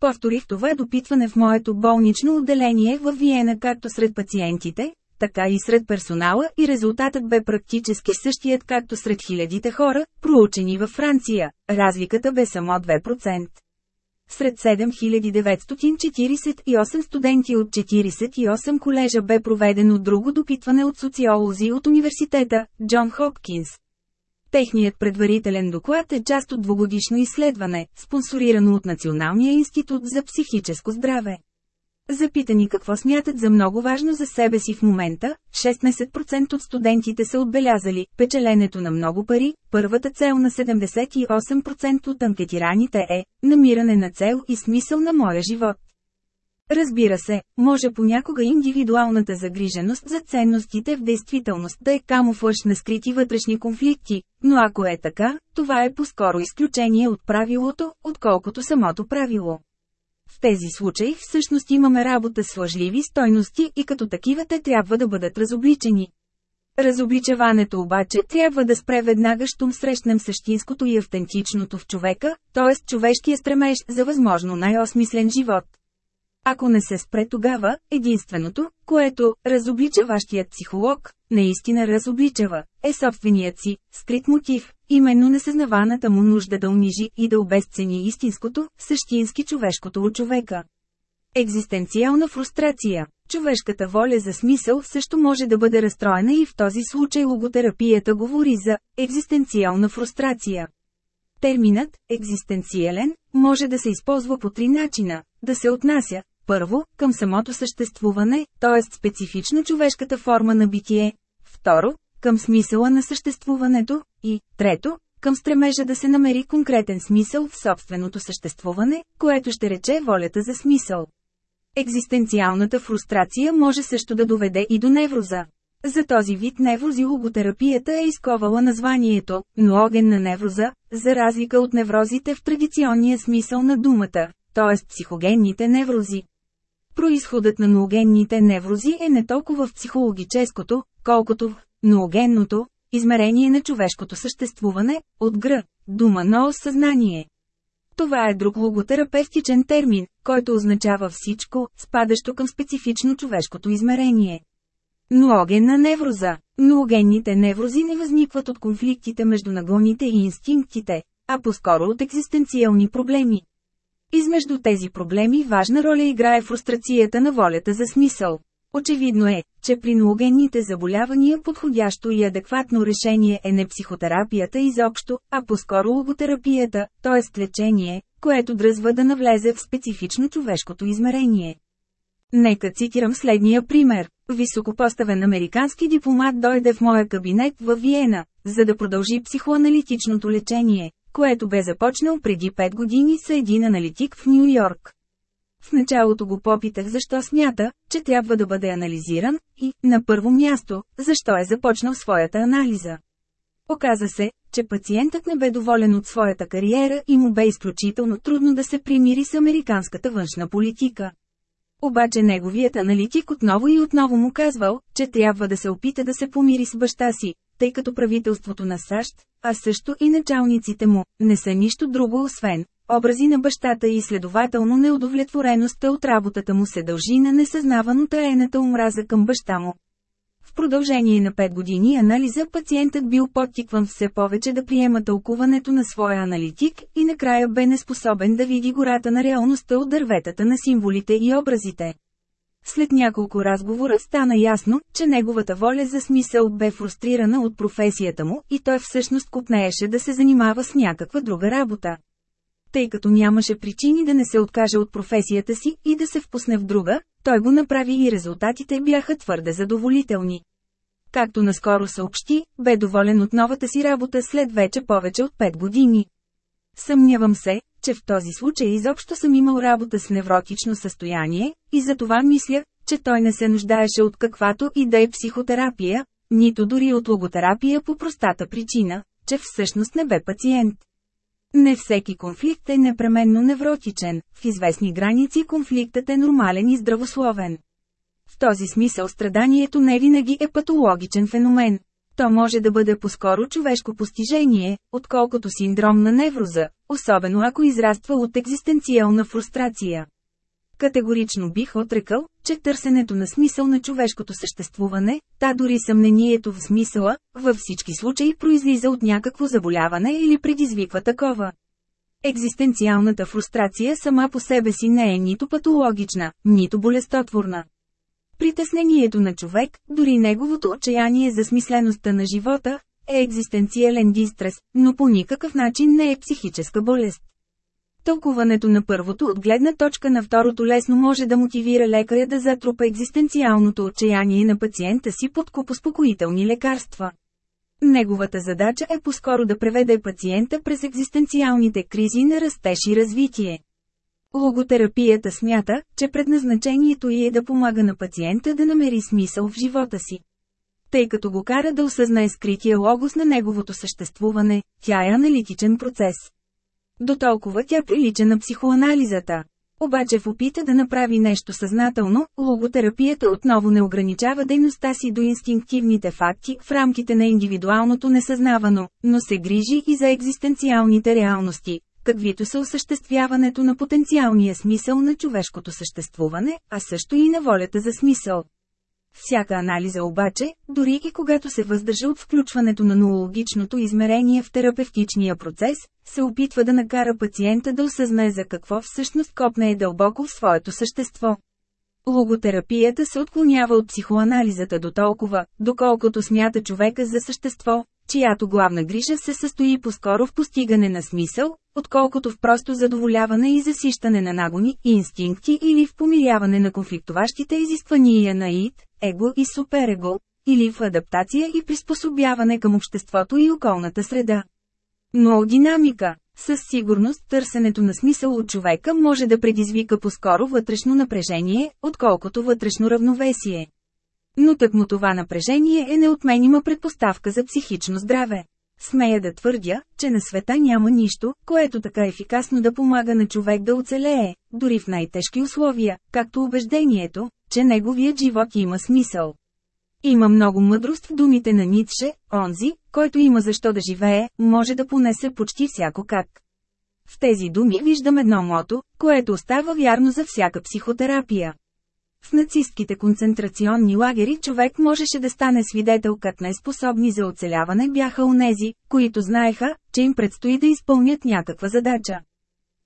Повторих това допитване в моето болнично отделение в Виена както сред пациентите, така и сред персонала и резултатът бе практически същият както сред хилядите хора, проучени във Франция. Разликата бе само 2%. Сред 7948 студенти от 48 колежа бе проведено друго допитване от социолози от университета Джон Хопкинс. Техният предварителен доклад е част от двогодишно изследване, спонсорирано от Националния институт за психическо здраве. Запитани какво смятат за много важно за себе си в момента, 16% от студентите са отбелязали печеленето на много пари, първата цел на 78% от анкетираните е намиране на цел и смисъл на моя живот. Разбира се, може понякога индивидуалната загриженост за ценностите в действителност да е камуфлаж на скрити вътрешни конфликти, но ако е така, това е по-скоро изключение от правилото, отколкото самото правило. В тези случаи всъщност имаме работа с лъжливи стойности и като такива те трябва да бъдат разобличени. Разобличаването обаче трябва да спре веднага, щом срещнем същинското и автентичното в човека, т.е. човешкия стремеж за възможно най-осмислен живот. Ако не се спре тогава, единственото, което разоблича вашият психолог, наистина разобличава, е собственият си, скрит мотив, именно несъзнаваната му нужда да унижи и да обесцени истинското, същински човешкото от човека. Екзистенциална фрустрация Човешката воля за смисъл също може да бъде разстроена и в този случай логотерапията говори за екзистенциална фрустрация. Терминът «екзистенциален» може да се използва по три начина – да се отнася, първо, към самото съществуване, т.е. специфично човешката форма на битие. Второ, към смисъла на съществуването. И, трето, към стремежа да се намери конкретен смисъл в собственото съществуване, което ще рече волята за смисъл. Екзистенциалната фрустрация може също да доведе и до невроза. За този вид неврози логотерапията е изковала названието «но оген на невроза», за разлика от неврозите в традиционния смисъл на думата, т.е. психогенните неврози. Произходът на ноогенните неврози е не толкова в психологическото, колкото в ноогенното измерение на човешкото съществуване, от гр. дума но съзнание. Това е друг логотерапевтичен термин, който означава всичко, спадащо към специфично човешкото измерение. Ноогенна невроза Ноогенните неврози не възникват от конфликтите между нагоните и инстинктите, а по-скоро от екзистенциални проблеми. Измежду тези проблеми важна роля играе фрустрацията на волята за смисъл. Очевидно е, че при ноогенните заболявания подходящо и адекватно решение е не психотерапията изобщо, а по-скоро логотерапията, т.е. лечение, което дръзва да навлезе в специфично човешкото измерение. Нека цитирам следния пример. Високопоставен американски дипломат дойде в моя кабинет в Виена, за да продължи психоаналитичното лечение, което бе започнал преди 5 години с един аналитик в Нью Йорк. В началото го попитах защо смята, че трябва да бъде анализиран, и, на първо място, защо е започнал своята анализа. Оказа се, че пациентът не бе доволен от своята кариера и му бе изключително трудно да се примири с американската външна политика. Обаче неговият аналитик отново и отново му казвал, че трябва да се опита да се помири с баща си, тъй като правителството на САЩ, а също и началниците му, не са нищо друго освен образи на бащата и следователно неудовлетвореността от работата му се дължи на несъзнавано таената омраза към баща му. В продължение на 5 години анализа пациентът бил подтикван все повече да приема тълкуването на своя аналитик и накрая бе неспособен да види гората на реалността от дърветата на символите и образите. След няколко разговора стана ясно, че неговата воля за смисъл бе фрустрирана от професията му и той всъщност купнееше да се занимава с някаква друга работа. Тъй като нямаше причини да не се откаже от професията си и да се впусне в друга, той го направи и резултатите бяха твърде задоволителни. Както наскоро съобщи, бе доволен от новата си работа след вече повече от 5 години. Съмнявам се, че в този случай изобщо съм имал работа с невротично състояние, и за това мисля, че той не се нуждаеше от каквато и да е психотерапия, нито дори от логотерапия по простата причина, че всъщност не бе пациент. Не всеки конфликт е непременно невротичен, в известни граници конфликтът е нормален и здравословен. В този смисъл страданието не винаги е патологичен феномен. То може да бъде по-скоро човешко постижение, отколкото синдром на невроза, особено ако израства от екзистенциална фрустрация. Категорично бих отрекал, че търсенето на смисъл на човешкото съществуване, та дори съмнението в смисъла, във всички случаи произлиза от някакво заболяване или предизвиква такова. Екзистенциалната фрустрация сама по себе си не е нито патологична, нито болестотворна. Притеснението на човек, дори неговото отчаяние за смислеността на живота, е екзистенциален дистрес, но по никакъв начин не е психическа болест. Тълкуването на първото от гледна точка на второто лесно може да мотивира лекаря да затрупа екзистенциалното отчаяние на пациента си под купоспокоителни лекарства. Неговата задача е по-скоро да преведе пациента през екзистенциалните кризи на растеж и развитие. Логотерапията смята, че предназначението й е да помага на пациента да намери смисъл в живота си. Тъй като го кара да осъзнае скрития логос на неговото съществуване, тя е аналитичен процес. До толкова тя прилича на психоанализата. Обаче в опита да направи нещо съзнателно, логотерапията отново не ограничава дейността си до инстинктивните факти в рамките на индивидуалното несъзнавано, но се грижи и за екзистенциалните реалности, каквито са осъществяването на потенциалния смисъл на човешкото съществуване, а също и на волята за смисъл. Всяка анализа обаче, дори и когато се въздържа от включването на ноологичното измерение в терапевтичния процес, се опитва да накара пациента да осъзнае за какво всъщност копне е дълбоко в своето същество. Логотерапията се отклонява от психоанализата до толкова, доколкото смята човека за същество, чиято главна грижа се състои по-скоро в постигане на смисъл, отколкото в просто задоволяване и засищане на нагони, инстинкти или в помиряване на конфликтоващите изисквания на ид, его и суперего, или в адаптация и приспособяване към обществото и околната среда. Но динамика със сигурност търсенето на смисъл от човека може да предизвика по-скоро вътрешно напрежение, отколкото вътрешно равновесие. Но тъкмо това напрежение е неотменима предпоставка за психично здраве. Смея да твърдя, че на света няма нищо, което така ефикасно да помага на човек да оцелее, дори в най-тежки условия, както убеждението, че неговият живот има смисъл. Има много мъдрост в думите на Ницше, онзи, който има защо да живее, може да понесе почти всяко как. В тези думи виждам едно мото, което остава вярно за всяка психотерапия. В нацистките концентрационни лагери човек можеше да стане свидетел как неспособни за оцеляване бяха онези, които знаеха, че им предстои да изпълнят някаква задача.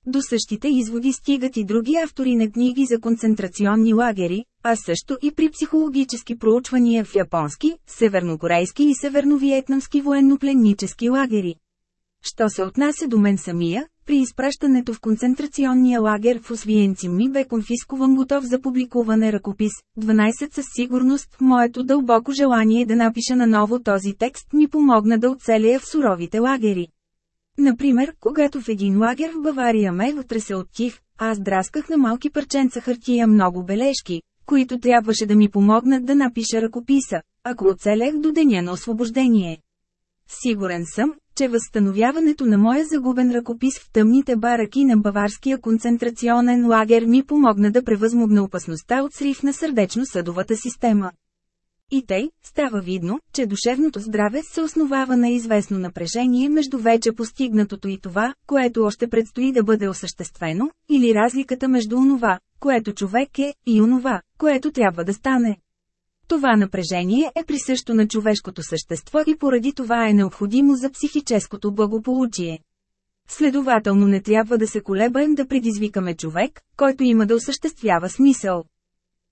До същите изводи стигат и други автори на книги за концентрационни лагери, а също и при психологически проучвания в японски, севернокорейски и северновиетнамски военнопленнически лагери. Що се отнася до мен самия, при изпращането в концентрационния лагер в Освиенци ми бе конфискуван готов за публикуване ръкопис. 12 със сигурност, моето дълбоко желание да напиша наново този текст ми помогна да оцелея в суровите лагери. Например, когато в един лагер в Бавария ме вътресе от тих, аз драсках на малки парченца хартия много бележки, които трябваше да ми помогнат да напиша ръкописа, ако оцелех до деня на освобождение. Сигурен съм, че възстановяването на моя загубен ръкопис в тъмните бараки на баварския концентрационен лагер ми помогна да превъзмогна опасността от срив на сърдечно-съдовата система. И тъй, става видно, че душевното здраве се основава на известно напрежение между вече постигнатото и това, което още предстои да бъде осъществено, или разликата между онова, което човек е, и онова, което трябва да стане. Това напрежение е присъщо на човешкото същество и поради това е необходимо за психическото благополучие. Следователно не трябва да се колебаем да предизвикаме човек, който има да осъществява смисъл.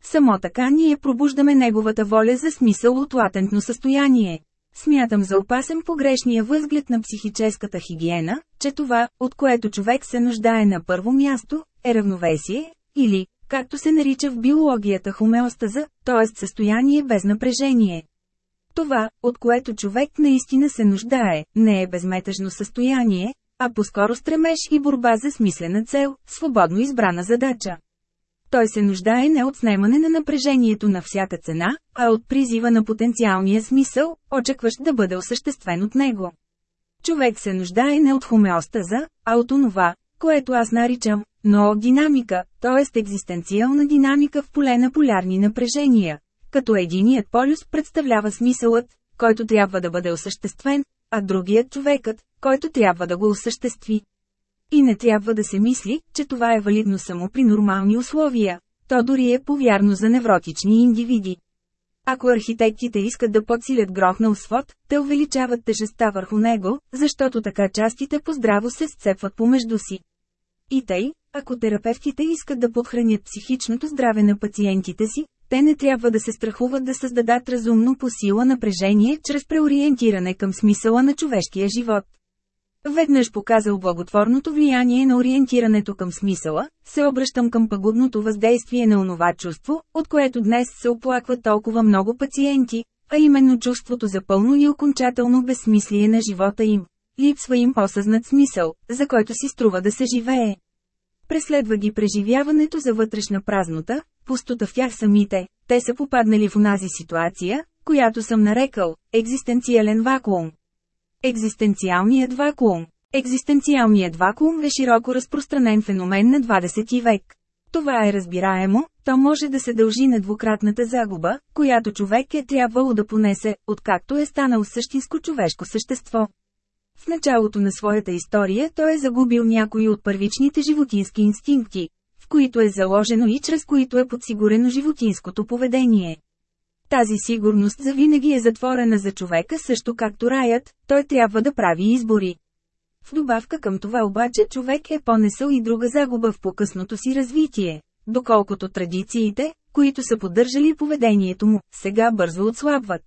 Само така ние пробуждаме неговата воля за смисъл от латентно състояние. Смятам за опасен погрешния възглед на психическата хигиена, че това, от което човек се нуждае на първо място, е равновесие, или, както се нарича в биологията хомеостаза, т.е. състояние без напрежение. Това, от което човек наистина се нуждае, не е безметъжно състояние, а по-скоро стремеж и борба за смислена цел, свободно избрана задача. Той се нуждае не от снемане на напрежението на всяка цена, а от призива на потенциалния смисъл, очакващ да бъде осъществен от него. Човек се нуждае не от хомеостаза, а от онова, което аз наричам но динамика, т.е. екзистенциална динамика в поле на полярни напрежения, като единият полюс представлява смисълът, който трябва да бъде осъществен, а другият човекът, който трябва да го осъществи. И не трябва да се мисли, че това е валидно само при нормални условия, то дори е повярно за невротични индивиди. Ако архитектите искат да подсилят грохнал свод, те увеличават тежестта върху него, защото така частите по-здраво се сцепват помежду си. И тъй, ако терапевтите искат да подхранят психичното здраве на пациентите си, те не трябва да се страхуват да създадат разумно по сила напрежение чрез преориентиране към смисъла на човешкия живот. Веднъж показал благотворното влияние на ориентирането към смисъла, се обръщам към пагубното въздействие на онова чувство, от което днес се оплакват толкова много пациенти, а именно чувството за пълно и окончателно безсмислие на живота им. Липсва им осъзнат смисъл, за който си струва да се живее. Преследва ги преживяването за вътрешна празнота, пустота в тях самите, те са попаднали в онази ситуация, която съм нарекал – екзистенциален вакуум. Екзистенциалният вакуум Екзистенциалният вакуум е широко разпространен феномен на 20 век. Това е разбираемо, то може да се дължи на двукратната загуба, която човек е трябвало да понесе, откакто е станал същинско човешко същество. В началото на своята история той е загубил някои от първичните животински инстинкти, в които е заложено и чрез които е подсигурено животинското поведение. Тази сигурност завинаги е затворена за човека също както раят, той трябва да прави избори. В добавка към това обаче човек е понесъл и друга загуба в покъсното си развитие, доколкото традициите, които са поддържали поведението му, сега бързо отслабват.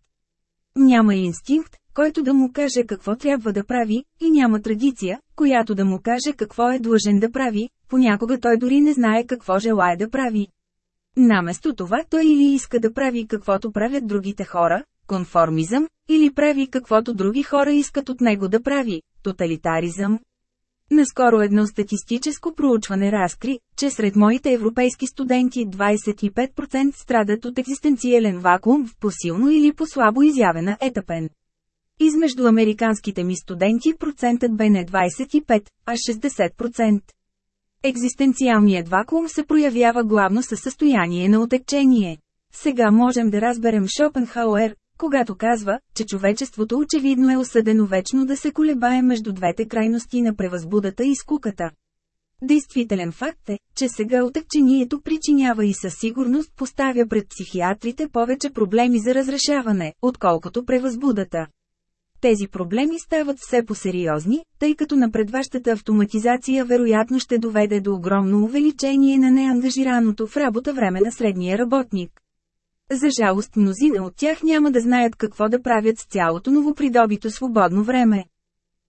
Няма инстинкт, който да му каже какво трябва да прави, и няма традиция, която да му каже какво е длъжен да прави, понякога той дори не знае какво желая да прави. Наместо това той или иска да прави каквото правят другите хора, конформизъм, или прави каквото други хора искат от него да прави, тоталитаризъм. Наскоро едно статистическо проучване разкри, че сред моите европейски студенти 25% страдат от екзистенциален вакуум в посилно или по-слабо изявена етапен. Измежду американските ми студенти процентът бе не 25, а 60%. Екзистенциалният вакуум се проявява главно със състояние на отекчение. Сега можем да разберем Шопенхауер, когато казва, че човечеството очевидно е осъдено вечно да се колебае между двете крайности на превъзбудата и скуката. Действителен факт е, че сега отекчението причинява и със сигурност поставя пред психиатрите повече проблеми за разрешаване, отколкото превъзбудата. Тези проблеми стават все по-сериозни, тъй като напредващата автоматизация вероятно ще доведе до огромно увеличение на неангажираното в работа време на средния работник. За жалост мнозина от тях няма да знаят какво да правят с цялото новопридобито свободно време.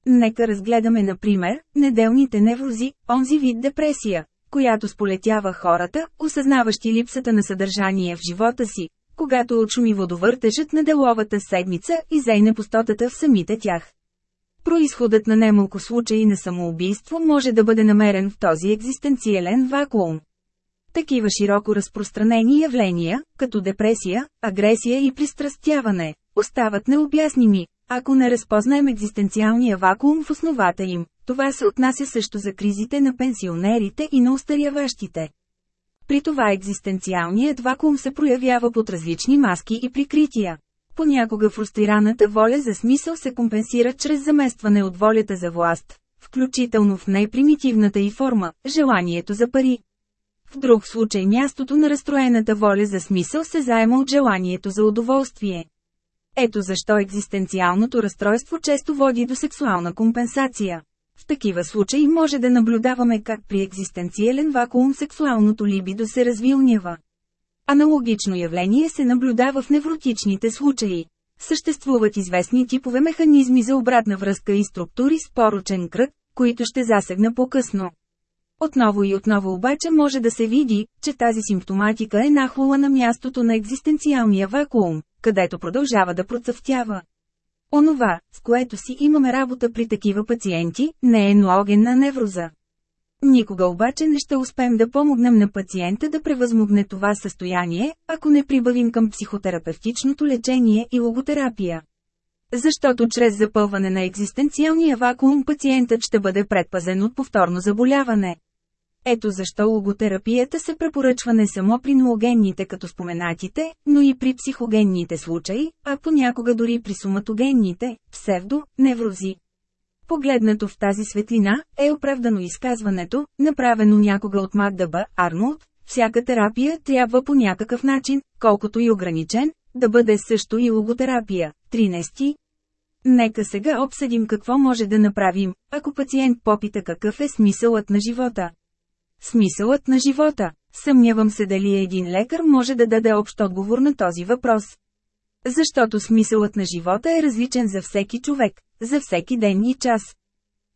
Нека разгледаме например, неделните неврози, онзи вид депресия, която сполетява хората, осъзнаващи липсата на съдържание в живота си, когато отшуми водовъртежът на деловата седмица и зейне пустотата в самите тях. Произходът на немалко случаи на самоубийство може да бъде намерен в този екзистенциален вакуум. Такива широко разпространени явления, като депресия, агресия и пристрастяване, остават необясними, ако не разпознаем екзистенциалния вакуум в основата им. Това се отнася също за кризите на пенсионерите и на устаряващите. При това екзистенциалният вакуум се проявява под различни маски и прикрития. Понякога фрустрираната воля за смисъл се компенсира чрез заместване от волята за власт, включително в най-примитивната и форма – желанието за пари. В друг случай мястото на разстроената воля за смисъл се заема от желанието за удоволствие. Ето защо екзистенциалното разстройство често води до сексуална компенсация. В такива случаи може да наблюдаваме как при екзистенциален вакуум сексуалното либидо се развилнява. Аналогично явление се наблюдава в невротичните случаи. Съществуват известни типове механизми за обратна връзка и структури с порочен кръг, които ще засегна по-късно. Отново и отново обаче може да се види, че тази симптоматика е нахлула на мястото на екзистенциалния вакуум, където продължава да процъфтява. Онова, с което си имаме работа при такива пациенти, не е ноогенна невроза. Никога обаче не ще успеем да помогнем на пациента да превъзмогне това състояние, ако не прибавим към психотерапевтичното лечение и логотерапия. Защото чрез запълване на екзистенциалния вакуум пациентът ще бъде предпазен от повторно заболяване. Ето защо логотерапията се препоръчва не само при ноогенните като споменатите, но и при психогенните случаи, а понякога дори при суматогенните, псевдо, неврози. Погледнато в тази светлина, е оправдано изказването, направено някога от Магда Б. Арнолд, всяка терапия трябва по някакъв начин, колкото и ограничен, да бъде също и логотерапия. 13. Нека сега обсъдим какво може да направим, ако пациент попита какъв е смисълът на живота. Смисълът на живота. Съмнявам се дали един лекар може да даде общ отговор на този въпрос. Защото смисълът на живота е различен за всеки човек, за всеки ден и час.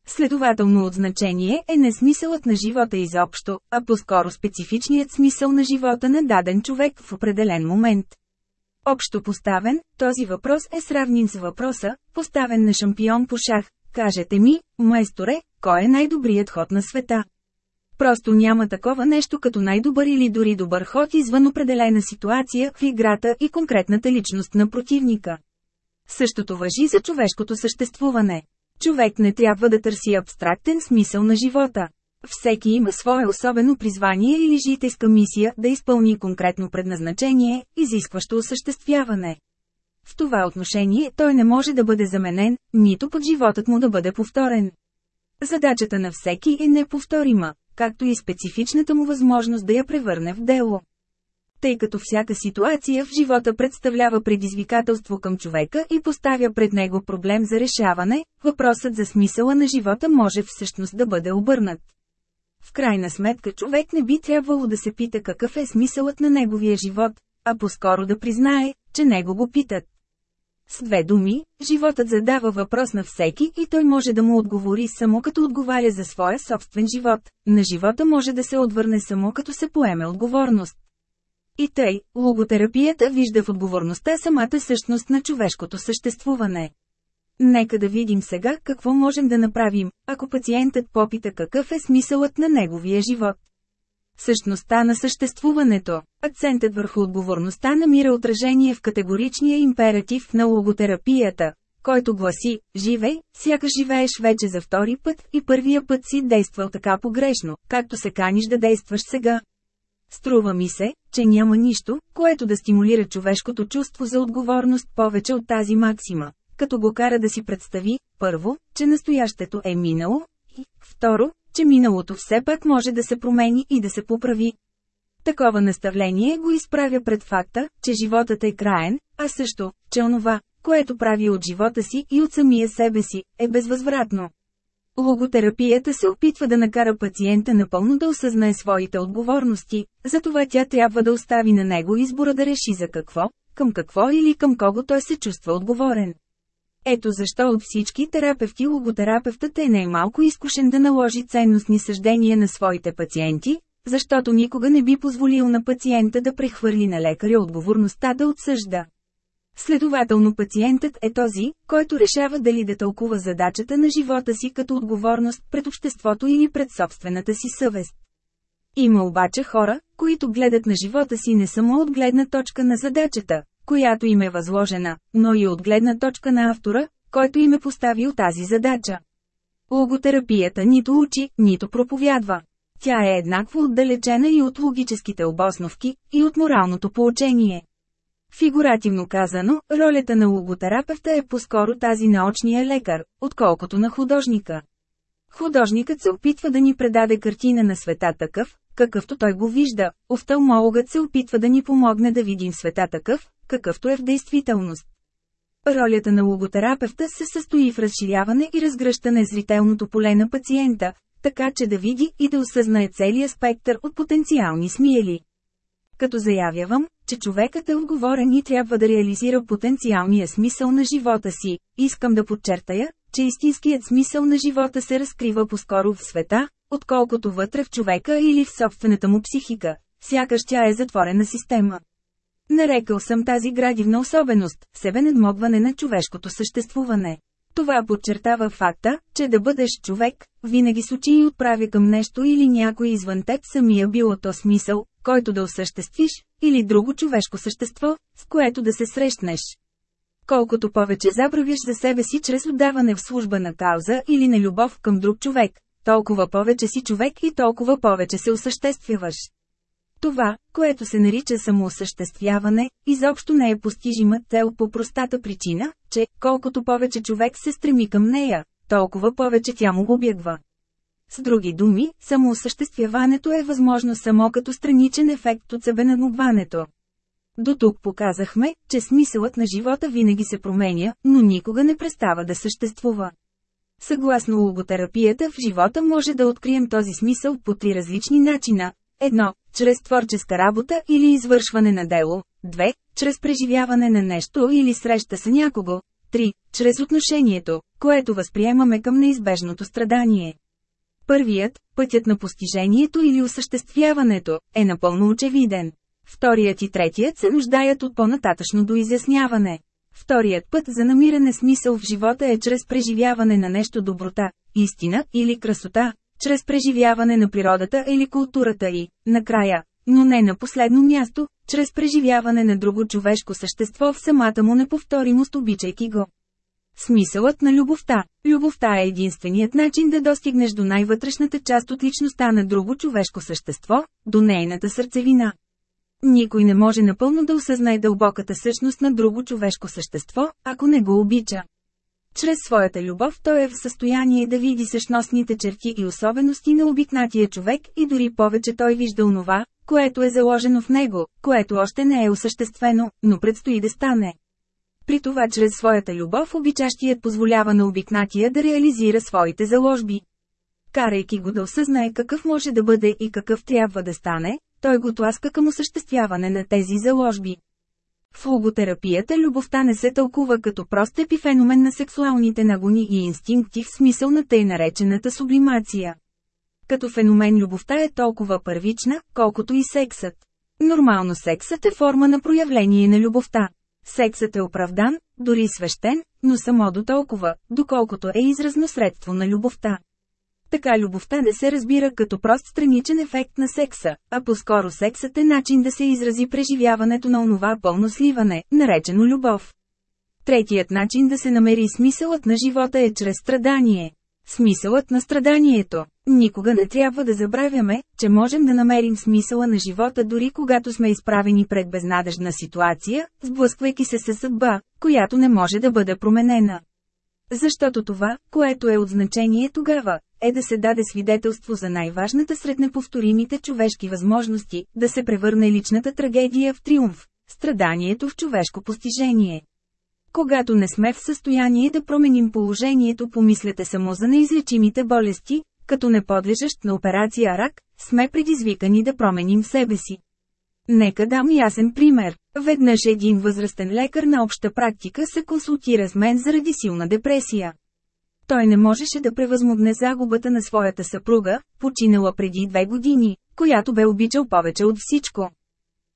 Следователно от значение е не смисълът на живота изобщо, а по-скоро специфичният смисъл на живота на даден човек в определен момент. Общо поставен, този въпрос е сравним с въпроса, поставен на шампион по шах. Кажете ми, майсторе, кой е най-добрият ход на света? Просто няма такова нещо като най-добър или дори добър ход извън определена ситуация в играта и конкретната личност на противника. Същото въжи за човешкото съществуване. Човек не трябва да търси абстрактен смисъл на живота. Всеки има свое особено призвание или житейска мисия да изпълни конкретно предназначение, изискващо осъществяване. В това отношение той не може да бъде заменен, нито пък животът му да бъде повторен. Задачата на всеки е неповторима, както и специфичната му възможност да я превърне в дело. Тъй като всяка ситуация в живота представлява предизвикателство към човека и поставя пред него проблем за решаване, въпросът за смисъла на живота може всъщност да бъде обърнат. В крайна сметка човек не би трябвало да се пита какъв е смисълът на неговия живот, а по-скоро да признае, че него го питат. С две думи, животът задава въпрос на всеки и той може да му отговори само като отговаря за своя собствен живот. На живота може да се отвърне само като се поеме отговорност. И тъй, логотерапията вижда в отговорността самата същност на човешкото съществуване. Нека да видим сега какво можем да направим, ако пациентът попита какъв е смисълът на неговия живот. Същността на съществуването. Акцентът върху отговорността намира отражение в категоричния императив на логотерапията, който гласи «Живей, сякаш живееш вече за втори път и първия път си действал така погрешно, както се каниш да действаш сега». Струва ми се, че няма нищо, което да стимулира човешкото чувство за отговорност повече от тази максима, като го кара да си представи, първо, че настоящето е минало, и, второ, че миналото все пак може да се промени и да се поправи. Такова наставление го изправя пред факта, че животът е краен, а също, че онова, което прави от живота си и от самия себе си, е безвъзвратно. Логотерапията се опитва да накара пациента напълно да осъзнае своите отговорности, затова тя трябва да остави на него избора да реши за какво, към какво или към кого той се чувства отговорен. Ето защо от всички терапевти логотерапевтът е най-малко изкушен да наложи ценностни съждения на своите пациенти, защото никога не би позволил на пациента да прехвърли на лекаря отговорността да отсъжда. Следователно пациентът е този, който решава дали да тълкува задачата на живота си като отговорност пред обществото или пред собствената си съвест. Има обаче хора, които гледат на живота си не само от гледна точка на задачата, която им е възложена, но и от гледна точка на автора, който им е поставил тази задача. Логотерапията нито учи, нито проповядва. Тя е еднакво отдалечена и от логическите обосновки, и от моралното поучение. Фигуративно казано, ролята на логотерапевта е по-скоро тази на очния лекар, отколкото на художника. Художникът се опитва да ни предаде картина на света такъв, какъвто той го вижда, офталмологът се опитва да ни помогне да видим света такъв, какъвто е в действителност. Ролята на логотерапевта се състои в разширяване и разгръщане зрителното поле на пациента, така че да види и да осъзнае целият спектър от потенциални смиели. Като заявявам, че човекът е отговорен и трябва да реализира потенциалния смисъл на живота си, искам да подчертая, че истинският смисъл на живота се разкрива по-скоро в света, отколкото вътре в човека или в собствената му психика, сякаш тя е затворена система. Нарекал съм тази градивна особеност – себе надмогване на човешкото съществуване. Това подчертава факта, че да бъдеш човек, винаги с очи и отправя към нещо или някой извън теб самия било то смисъл, който да осъществиш, или друго човешко същество, с което да се срещнеш. Колкото повече забравяш за себе си чрез отдаване в служба на кауза или на любов към друг човек, толкова повече си човек и толкова повече се осъществяваш. Това, което се нарича самоосъществяване, изобщо не е постижима цел по простата причина, че, колкото повече човек се стреми към нея, толкова повече тя му обягва. С други думи, самоосъществяването е възможно само като страничен ефект от себенадмогването. До тук показахме, че смисълът на живота винаги се променя, но никога не престава да съществува. Съгласно логотерапията в живота може да открием този смисъл по три различни начина. Едно, чрез творческа работа или извършване на дело. Две, чрез преживяване на нещо или среща с някого. Три, чрез отношението, което възприемаме към неизбежното страдание. Първият, пътят на постижението или осъществяването, е напълно очевиден. Вторият и третият се нуждаят от по-нататъчно доизясняване. Вторият път за намиране смисъл в живота е чрез преживяване на нещо доброта, истина или красота, чрез преживяване на природата или културата и, накрая, но не на последно място, чрез преживяване на друго човешко същество в самата му неповторимост обичайки го. Смисълът на любовта Любовта е единственият начин да достигнеш до най-вътрешната част от личността на друго човешко същество, до нейната сърцевина. Никой не може напълно да осъзнае дълбоката същност на друго човешко същество, ако не го обича. Чрез своята любов той е в състояние да види същностните черти и особености на обикнатия човек и дори повече той вижда онова, което е заложено в него, което още не е осъществено, но предстои да стане. При това чрез своята любов обичащият позволява на обикнатия да реализира своите заложби. Карайки го да осъзнае какъв може да бъде и какъв трябва да стане, той го тласка към осъществяване на тези заложби. В логотерапията любовта не се тълкува като прост епифеномен на сексуалните нагони и инстинкти в смисъл на тъй наречената сублимация. Като феномен любовта е толкова първична, колкото и сексът. Нормално сексът е форма на проявление на любовта. Сексът е оправдан, дори свещен, но само до толкова, доколкото е изразно средство на любовта. Така любовта не се разбира като прост страничен ефект на секса, а по-скоро сексът е начин да се изрази преживяването на онова пълно сливане, наречено любов. Третият начин да се намери смисълът на живота е чрез страдание. Смисълът на страданието. Никога не трябва да забравяме, че можем да намерим смисъла на живота дори когато сме изправени пред безнадежна ситуация, сблъсквайки се с съдба, която не може да бъде променена. Защото това, което е от значение тогава, е да се даде свидетелство за най-важната сред неповторимите човешки възможности, да се превърне личната трагедия в триумф, страданието в човешко постижение. Когато не сме в състояние да променим положението, помислете само за неизлечимите болести, като не подлежащ на операция рак, сме предизвикани да променим себе си. Нека дам ясен пример. Веднъж един възрастен лекар на обща практика се консултира с мен заради силна депресия. Той не можеше да превъзмогне загубата на своята съпруга, починала преди две години, която бе обичал повече от всичко.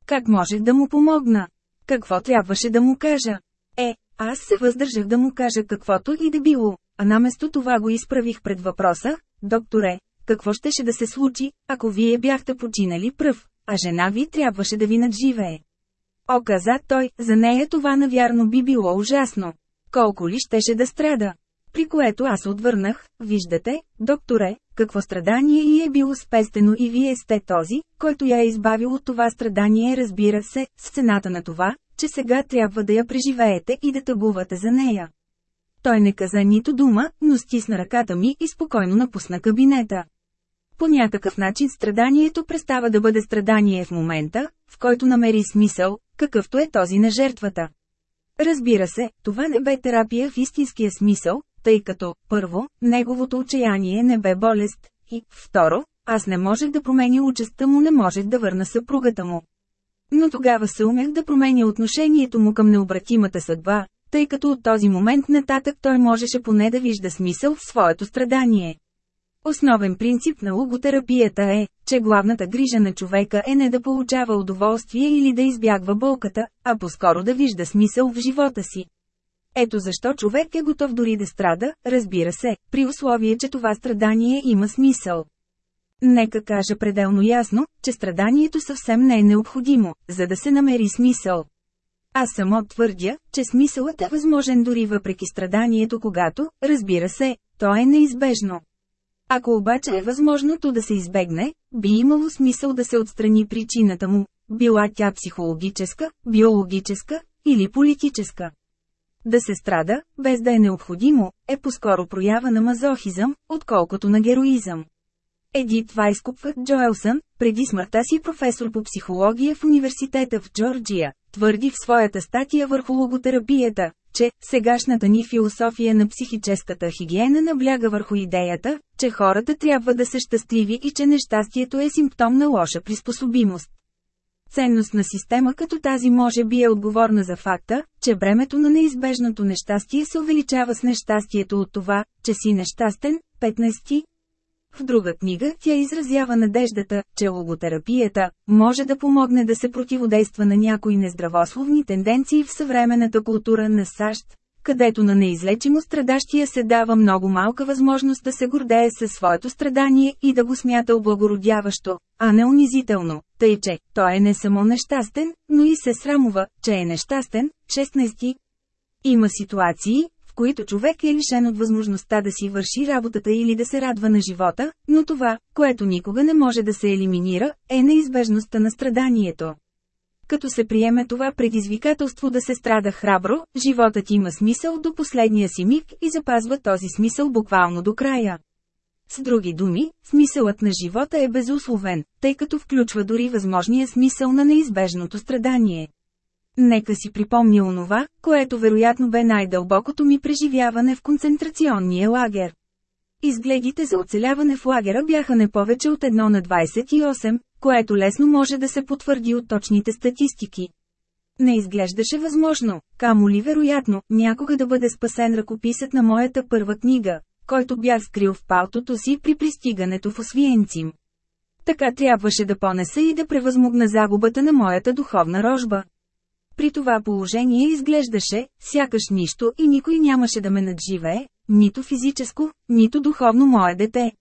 Как можех да му помогна? Какво трябваше да му кажа? Е, аз се въздържах да му кажа каквото и да било, а наместо това го изправих пред въпроса, докторе, какво щеше да се случи, ако вие бяхте починали пръв, а жена ви трябваше да ви надживее. О, каза той, за нея това навярно би било ужасно. Колко ли щеше да страда? При което аз отвърнах, виждате, докторе, какво страдание и е било спестено и вие сте този, който я е избавил от това страдание разбира се, с цената на това, че сега трябва да я преживеете и да тъгувате за нея. Той не каза нито дума, но стисна ръката ми и спокойно напусна кабинета. По някакъв начин страданието престава да бъде страдание в момента, в който намери смисъл, какъвто е този на жертвата. Разбира се, това не бе терапия в истинския смисъл, тъй като, първо, неговото отчаяние не бе болест, и, второ, аз не можех да променя участта му, не можех да върна съпругата му. Но тогава се умях да променя отношението му към необратимата съдба, тъй като от този момент нататък той можеше поне да вижда смисъл в своето страдание. Основен принцип на логотерапията е, че главната грижа на човека е не да получава удоволствие или да избягва болката, а по-скоро да вижда смисъл в живота си. Ето защо човек е готов дори да страда, разбира се, при условие, че това страдание има смисъл. Нека кажа пределно ясно, че страданието съвсем не е необходимо, за да се намери смисъл. Аз само твърдя, че смисълът е възможен дори въпреки страданието, когато, разбира се, то е неизбежно. Ако обаче е възможното да се избегне, би имало смисъл да се отстрани причината му, била тя психологическа, биологическа или политическа. Да се страда, без да е необходимо, е по-скоро проява на мазохизъм, отколкото на героизъм. Едит Вайскопът Джоелсън, преди смъртта си професор по психология в университета в Джорджия, твърди в своята статия върху логотерапията, че сегашната ни философия на психическата хигиена набляга върху идеята, че хората трябва да са щастливи и че нещастието е симптом на лоша приспособимост. Ценностна система като тази може би е отговорна за факта, че бремето на неизбежното нещастие се увеличава с нещастието от това, че си нещастен. 15. В друга книга тя изразява надеждата, че логотерапията може да помогне да се противодейства на някои нездравословни тенденции в съвременната култура на САЩ, където на неизлечимо страдащия се дава много малка възможност да се гордее със своето страдание и да го смята облагородяващо, а не унизително, тъй че той е не само нещастен, но и се срамува, че е нещастен. 16. Има ситуации, в които човек е лишен от възможността да си върши работата или да се радва на живота, но това, което никога не може да се елиминира, е неизбежността на страданието. Като се приеме това предизвикателство да се страда храбро, животът има смисъл до последния си миг и запазва този смисъл буквално до края. С други думи, смисълът на живота е безусловен, тъй като включва дори възможния смисъл на неизбежното страдание. Нека си припомня онова, което вероятно бе най-дълбокото ми преживяване в концентрационния лагер. Изгледите за оцеляване в лагера бяха не повече от 1 на 28, което лесно може да се потвърди от точните статистики. Не изглеждаше възможно, камо ли вероятно, някога да бъде спасен ръкописът на моята първа книга, който бях скрил в палтото си при пристигането в Освиенцим. Така трябваше да понеса и да превъзмогна загубата на моята духовна рожба. При това положение изглеждаше, сякаш нищо и никой нямаше да ме надживее, нито физическо, нито духовно мое дете.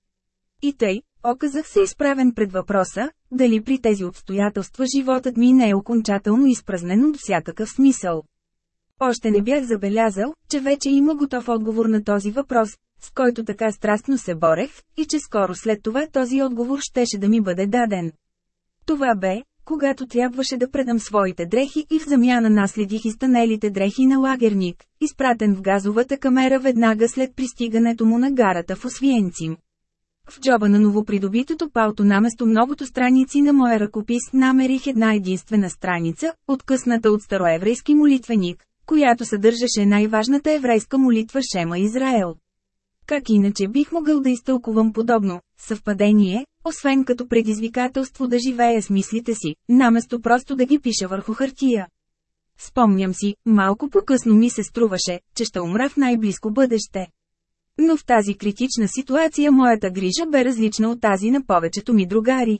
И тъй, оказах се изправен пред въпроса, дали при тези обстоятелства животът ми не е окончателно изпразнен от всякакъв смисъл. Още не бях забелязал, че вече има готов отговор на този въпрос, с който така страстно се борех, и че скоро след това този отговор щеше да ми бъде даден. Това бе, когато трябваше да предам своите дрехи и в замяна наследих изтънелите дрехи на лагерник, изпратен в газовата камера веднага след пристигането му на гарата в Освиенцим. В джоба на новопридобитото палто наместо многото страници на моя ръкопис намерих една единствена страница, откъсната от староеврейски молитвеник, която съдържаше най-важната еврейска молитва Шема Израел. Как иначе бих могъл да изтълкувам подобно съвпадение, освен като предизвикателство да живея с мислите си, наместо просто да ги пиша върху хартия. Спомням си, малко по-късно ми се струваше, че ще умра в най-близко бъдеще. Но в тази критична ситуация моята грижа бе различна от тази на повечето ми другари.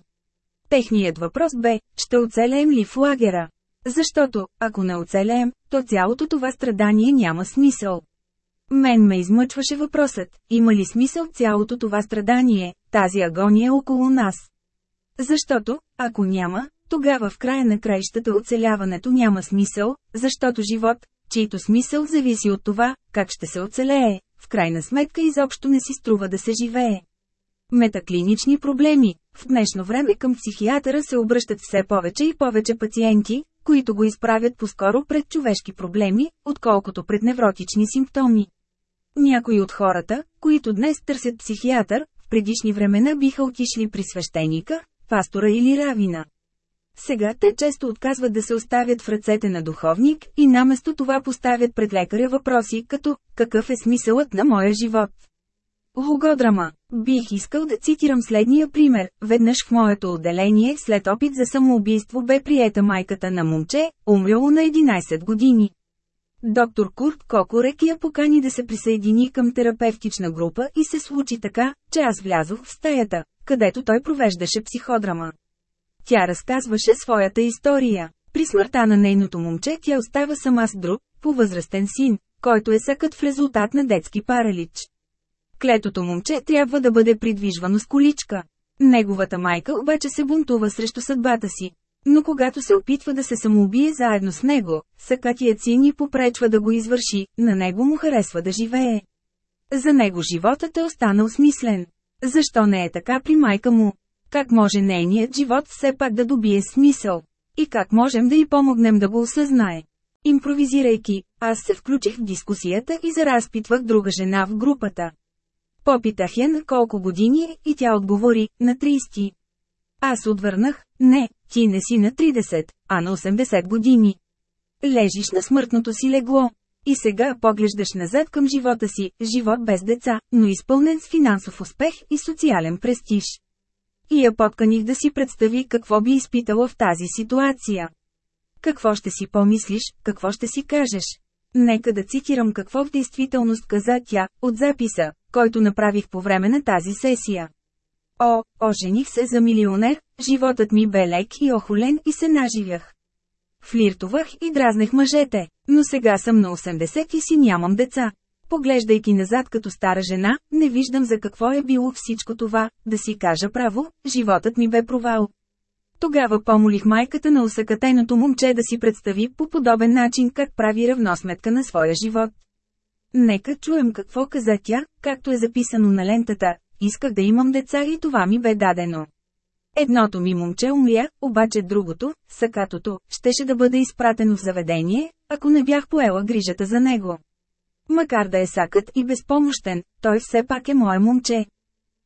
Техният въпрос бе, ще оцелеем ли в лагера? Защото, ако не оцелеем, то цялото това страдание няма смисъл. Мен ме измъчваше въпросът, има ли смисъл цялото това страдание, тази агония около нас? Защото, ако няма, тогава в края на краищата оцеляването няма смисъл, защото живот, чийто смисъл зависи от това, как ще се оцелее, в крайна сметка изобщо не си струва да се живее. Метаклинични проблеми. В днешно време към психиатъра се обръщат все повече и повече пациенти, които го изправят по-скоро пред човешки проблеми, отколкото пред невротични симптоми. Някои от хората, които днес търсят психиатър, в предишни времена биха отишли при свещеника, пастора или равина. Сега те често отказват да се оставят в ръцете на духовник и наместо това поставят пред лекаря въпроси като «Какъв е смисълът на моя живот?» Логодрама. Бих искал да цитирам следния пример. Веднъж в моето отделение след опит за самоубийство бе приета майката на момче, умряло на 11 години. Доктор Курт Кокорек я покани да се присъедини към терапевтична група и се случи така, че аз влязох в стаята, където той провеждаше психодрама. Тя разказваше своята история. При смъртта на нейното момче тя остава сама с друг, по-възрастен син, който е съкът в резултат на детски паралич. Клетото момче трябва да бъде придвижвано с количка. Неговата майка обаче се бунтува срещу съдбата си. Но когато се опитва да се самоубие заедно с него, съкатият син ни попречва да го извърши, на него му харесва да живее. За него животът е останал смислен. Защо не е така при майка му? Как може нейният живот все пак да добие смисъл? И как можем да й помогнем да го осъзнае? Импровизирайки, аз се включих в дискусията и заразпитвах друга жена в групата. Попитах я на колко години и тя отговори, на 30. Аз отвърнах, не, ти не си на 30, а на 80 години. Лежиш на смъртното си легло. И сега поглеждаш назад към живота си, живот без деца, но изпълнен с финансов успех и социален престиж. И я подканих да си представи какво би изпитала в тази ситуация. Какво ще си помислиш, какво ще си кажеш? Нека да цитирам какво в действителност каза тя, от записа, който направих по време на тази сесия. О, ожених се за милионер, животът ми бе лек и охолен и се наживях. Флиртовах и дразнех мъжете, но сега съм на 80 и си нямам деца. Поглеждайки назад като стара жена, не виждам за какво е било всичко това, да си кажа право, животът ми бе провал. Тогава помолих майката на усъкатеното момче да си представи по подобен начин как прави равносметка на своя живот. Нека чуем какво каза тя, както е записано на лентата. Исках да имам деца и това ми бе дадено. Едното ми момче умря, обаче другото, сакатото, щеше да бъде изпратено в заведение, ако не бях поела грижата за него. Макар да е сакът и безпомощен, той все пак е мое момче.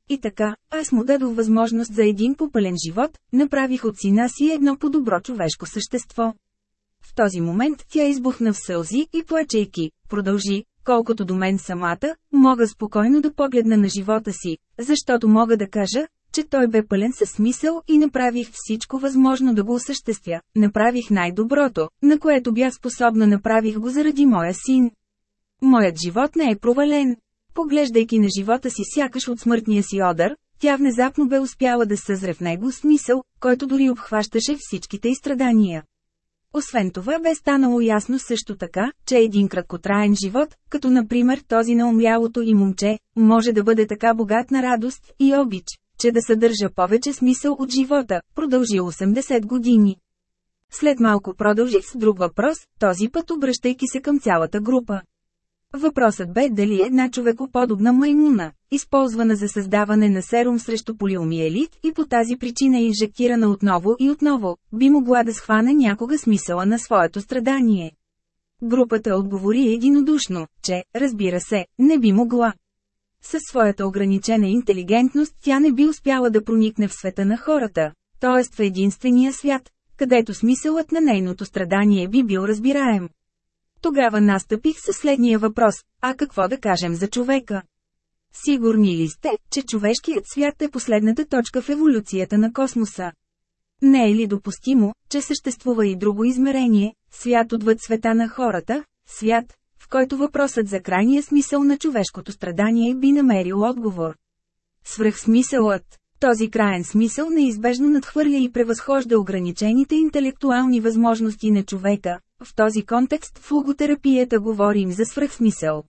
И така, аз му дадох възможност за един попълен живот, направих от сина си едно по-добро човешко същество. В този момент тя избухна в сълзи и плачейки, продължи, колкото до мен самата, мога спокойно да погледна на живота си, защото мога да кажа, че той бе пълен със смисъл и направих всичко възможно да го осъществя. Направих най-доброто, на което бях способна направих го заради моя син. Моят живот не е провален. Поглеждайки на живота си сякаш от смъртния си одър, тя внезапно бе успяла да съзре в него смисъл, който дори обхващаше всичките изстрадания. Освен това бе станало ясно също така, че един краткотраен живот, като например този на умрялото и момче, може да бъде така богат на радост и обич, че да съдържа повече смисъл от живота, продължи 80 години. След малко продължих с друг въпрос, този път обръщайки се към цялата група. Въпросът бе дали една човекоподобна маймуна, използвана за създаване на серум срещу полиомиелит и по тази причина инжектирана отново и отново, би могла да схване някога смисъла на своето страдание. Групата отговори единодушно, че, разбира се, не би могла. Със своята ограничена интелигентност тя не би успяла да проникне в света на хората, т.е. в единствения свят, където смисълът на нейното страдание би бил разбираем. Тогава настъпих със следния въпрос, а какво да кажем за човека? Сигурни ли сте, че човешкият свят е последната точка в еволюцията на космоса? Не е ли допустимо, че съществува и друго измерение, свят отвъд света на хората, свят, в който въпросът за крайния смисъл на човешкото страдание би намерил отговор? Свръхсмисълът този краен смисъл неизбежно надхвърля и превъзхожда ограничените интелектуални възможности на човека. В този контекст в логотерапията говорим за свръхсмисъл.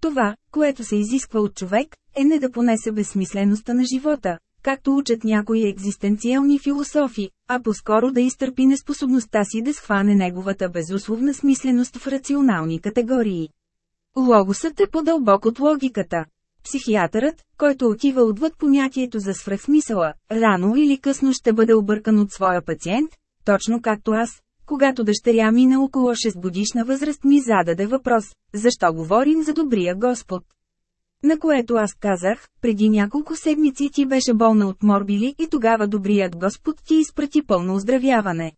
Това, което се изисква от човек, е не да понесе безсмислеността на живота, както учат някои екзистенциални философи, а по-скоро да изтърпи неспособността си да схване неговата безусловна смисленост в рационални категории. Логосът е по-дълбок от логиката. Психиатърът, който отива отвъд понятието за свръхсмисъла, рано или късно ще бъде объркан от своя пациент, точно както аз, когато дъщеря ми на около 6 годишна възраст ми зададе въпрос, защо говорим за добрия Господ. На което аз казах, преди няколко седмици ти беше болна от морбили и тогава добрият Господ ти изпрати пълно оздравяване.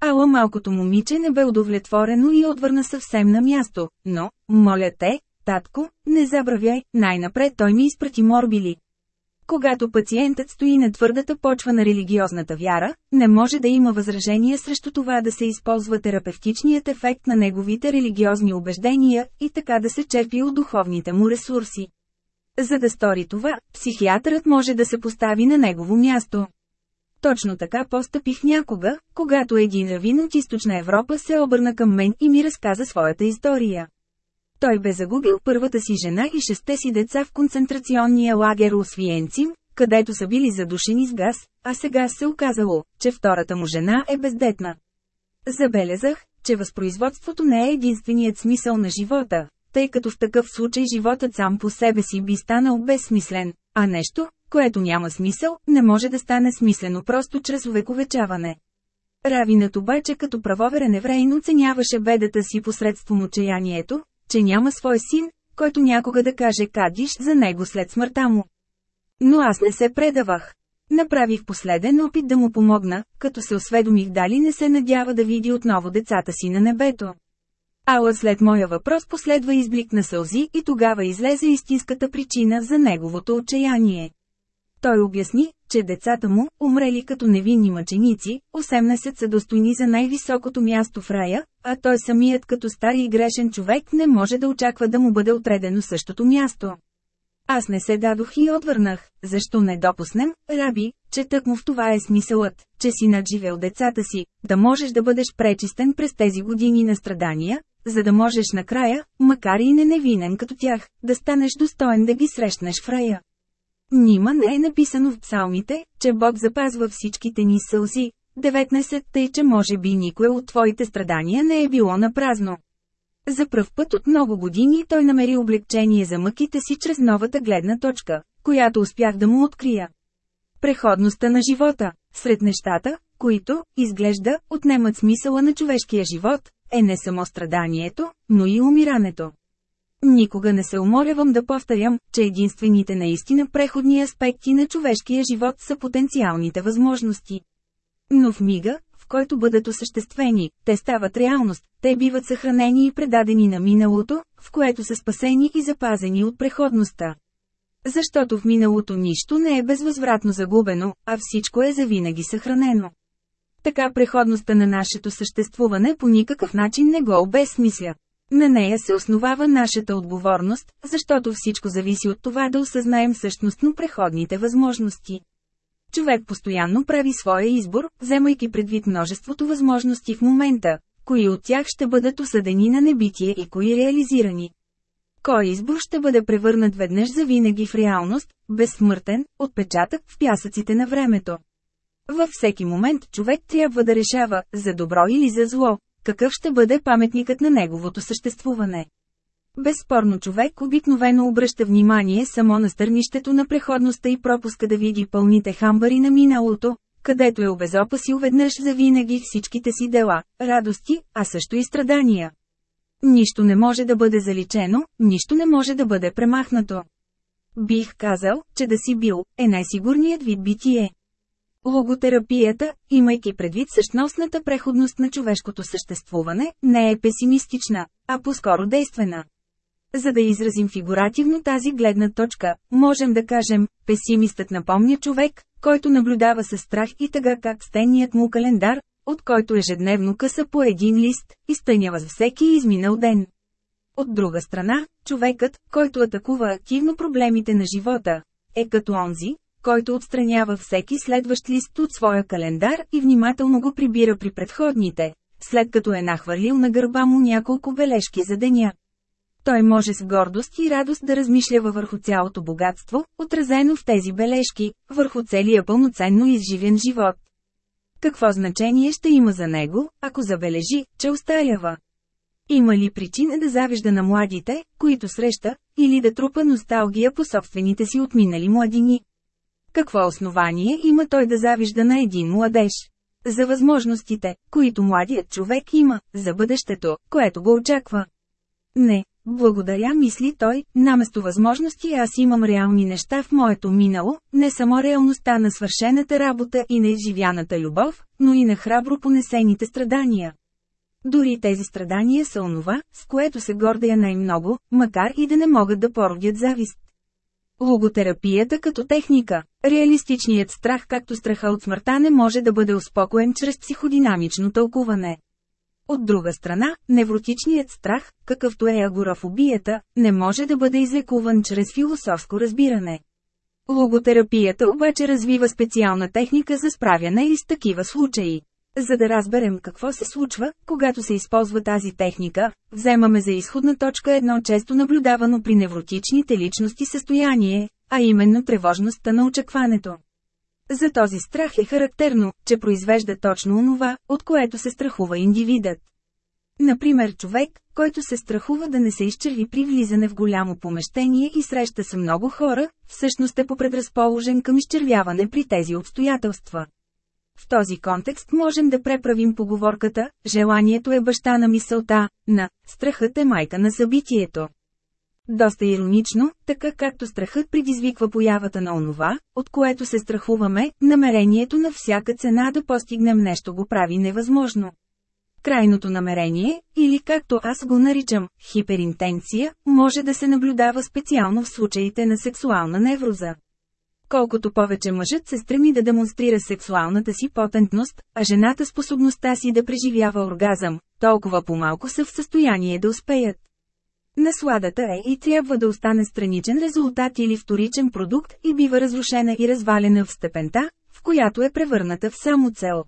Ала малкото момиче не бе удовлетворено и отвърна съвсем на място, но, моля те, татко, не забравяй, най-напред той ми изпрати морбили. Когато пациентът стои на твърдата почва на религиозната вяра, не може да има възражение срещу това да се използва терапевтичният ефект на неговите религиозни убеждения и така да се черпи от духовните му ресурси. За да стори това, психиатърът може да се постави на негово място. Точно така постъпих някога, когато един равин от източна Европа се обърна към мен и ми разказа своята история. Той бе загубил първата си жена и шесте си деца в концентрационния лагер Освиенцим, където са били задушени с газ, а сега се оказало, че втората му жена е бездетна. Забелязах, че възпроизводството не е единственият смисъл на живота, тъй като в такъв случай животът сам по себе си би станал безсмислен, а нещо, което няма смисъл, не може да стане смислено просто чрез увековечаване. Равинът обаче като правоверен еврейн оценяваше бедата си посредством отчаянието, че няма свой син, който някога да каже кадиш за него след смъртта му. Но аз не се предавах. Направих последен опит да му помогна, като се осведомих дали не се надява да види отново децата си на небето. Ала след моя въпрос последва изблик на сълзи и тогава излезе истинската причина за неговото отчаяние. Той обясни, че децата му, умрели като невинни мъченици, 18 са достойни за най-високото място в рая, а той самият като стар и грешен човек не може да очаква да му бъде отредено същото място. Аз не се дадох и отвърнах, защо не допуснем, раби, че тъкмо в това е смисълът, че си надживел децата си, да можеш да бъдеш пречистен през тези години на страдания, за да можеш накрая, макар и не невинен като тях, да станеш достоен да ги срещнеш в рая. Нима не е написано в псалмите, че Бог запазва всичките ни сълзи, 19 тъй че може би никое от твоите страдания не е било на празно. За пръв път от много години той намери облегчение за мъките си чрез новата гледна точка, която успях да му открия. Преходността на живота, сред нещата, които, изглежда, отнемат смисъла на човешкия живот, е не само страданието, но и умирането. Никога не се уморявам да повторям, че единствените наистина преходни аспекти на човешкия живот са потенциалните възможности. Но в мига, в който бъдат осъществени, те стават реалност, те биват съхранени и предадени на миналото, в което са спасени и запазени от преходността. Защото в миналото нищо не е безвъзвратно загубено, а всичко е завинаги съхранено. Така преходността на нашето съществуване по никакъв начин не го обезсмисля. На нея се основава нашата отговорност, защото всичко зависи от това да осъзнаем същностно преходните възможности. Човек постоянно прави своя избор, вземайки предвид множеството възможности в момента, кои от тях ще бъдат осъдени на небитие и кои реализирани. Кой избор ще бъде превърнат веднъж за винаги в реалност, безсмъртен, отпечатък в пясъците на времето. Във всеки момент човек трябва да решава, за добро или за зло, какъв ще бъде паметникът на неговото съществуване. Безспорно човек обикновено обръща внимание само на стърнището на преходността и пропуска да види пълните хамбари на миналото, където е обезопасил веднъж за винаги всичките си дела, радости, а също и страдания. Нищо не може да бъде заличено, нищо не може да бъде премахнато. Бих казал, че да си бил, е най-сигурният вид битие. Логотерапията, имайки предвид същностната преходност на човешкото съществуване, не е песимистична, а по-скоро действена. За да изразим фигуративно тази гледна точка, можем да кажем, песимистът напомня човек, който наблюдава със страх и тъга как стеният му календар, от който ежедневно къса по един лист, изтънява за всеки изминал ден. От друга страна, човекът, който атакува активно проблемите на живота, е като онзи, който отстранява всеки следващ лист от своя календар и внимателно го прибира при предходните, след като е нахвърлил на гърба му няколко бележки за деня. Той може с гордост и радост да размишлява върху цялото богатство, отразено в тези бележки, върху целия пълноценно изживен живот. Какво значение ще има за него, ако забележи, че остарява? Има ли причина да завижда на младите, които среща, или да трупа носталгия по собствените си отминали младини? Какво основание има той да завижда на един младеж? За възможностите, които младият човек има, за бъдещето, което го очаква. Не, благодаря мисли той, наместо възможности аз имам реални неща в моето минало, не само реалността на свършената работа и на изживяната любов, но и на храбро понесените страдания. Дори тези страдания са онова, с което се гордея най-много, макар и да не могат да породят завист. Логотерапията като техника. Реалистичният страх както страха от смъртта не може да бъде успокоен чрез психодинамично тълкуване. От друга страна, невротичният страх, какъвто е агорафобията, не може да бъде излекуван чрез философско разбиране. Логотерапията обаче развива специална техника за справяне и с такива случаи. За да разберем какво се случва, когато се използва тази техника, вземаме за изходна точка едно често наблюдавано при невротичните личности състояние, а именно тревожността на очакването. За този страх е характерно, че произвежда точно онова, от което се страхува индивидът. Например човек, който се страхува да не се изчерви при влизане в голямо помещение и среща с много хора, всъщност е попредразположен към изчервяване при тези обстоятелства. В този контекст можем да преправим поговорката «Желанието е баща на мисълта», на «Страхът е майка на събитието». Доста иронично, така както страхът предизвиква появата на онова, от което се страхуваме, намерението на всяка цена да постигнем нещо го прави невъзможно. Крайното намерение, или както аз го наричам, хиперинтенция, може да се наблюдава специално в случаите на сексуална невроза. Колкото повече мъжът се стреми да демонстрира сексуалната си потентност, а жената способността си да преживява оргазъм, толкова по-малко са в състояние да успеят. Насладата е и трябва да остане страничен резултат или вторичен продукт и бива разрушена и развалена в степента, в която е превърната в само цел.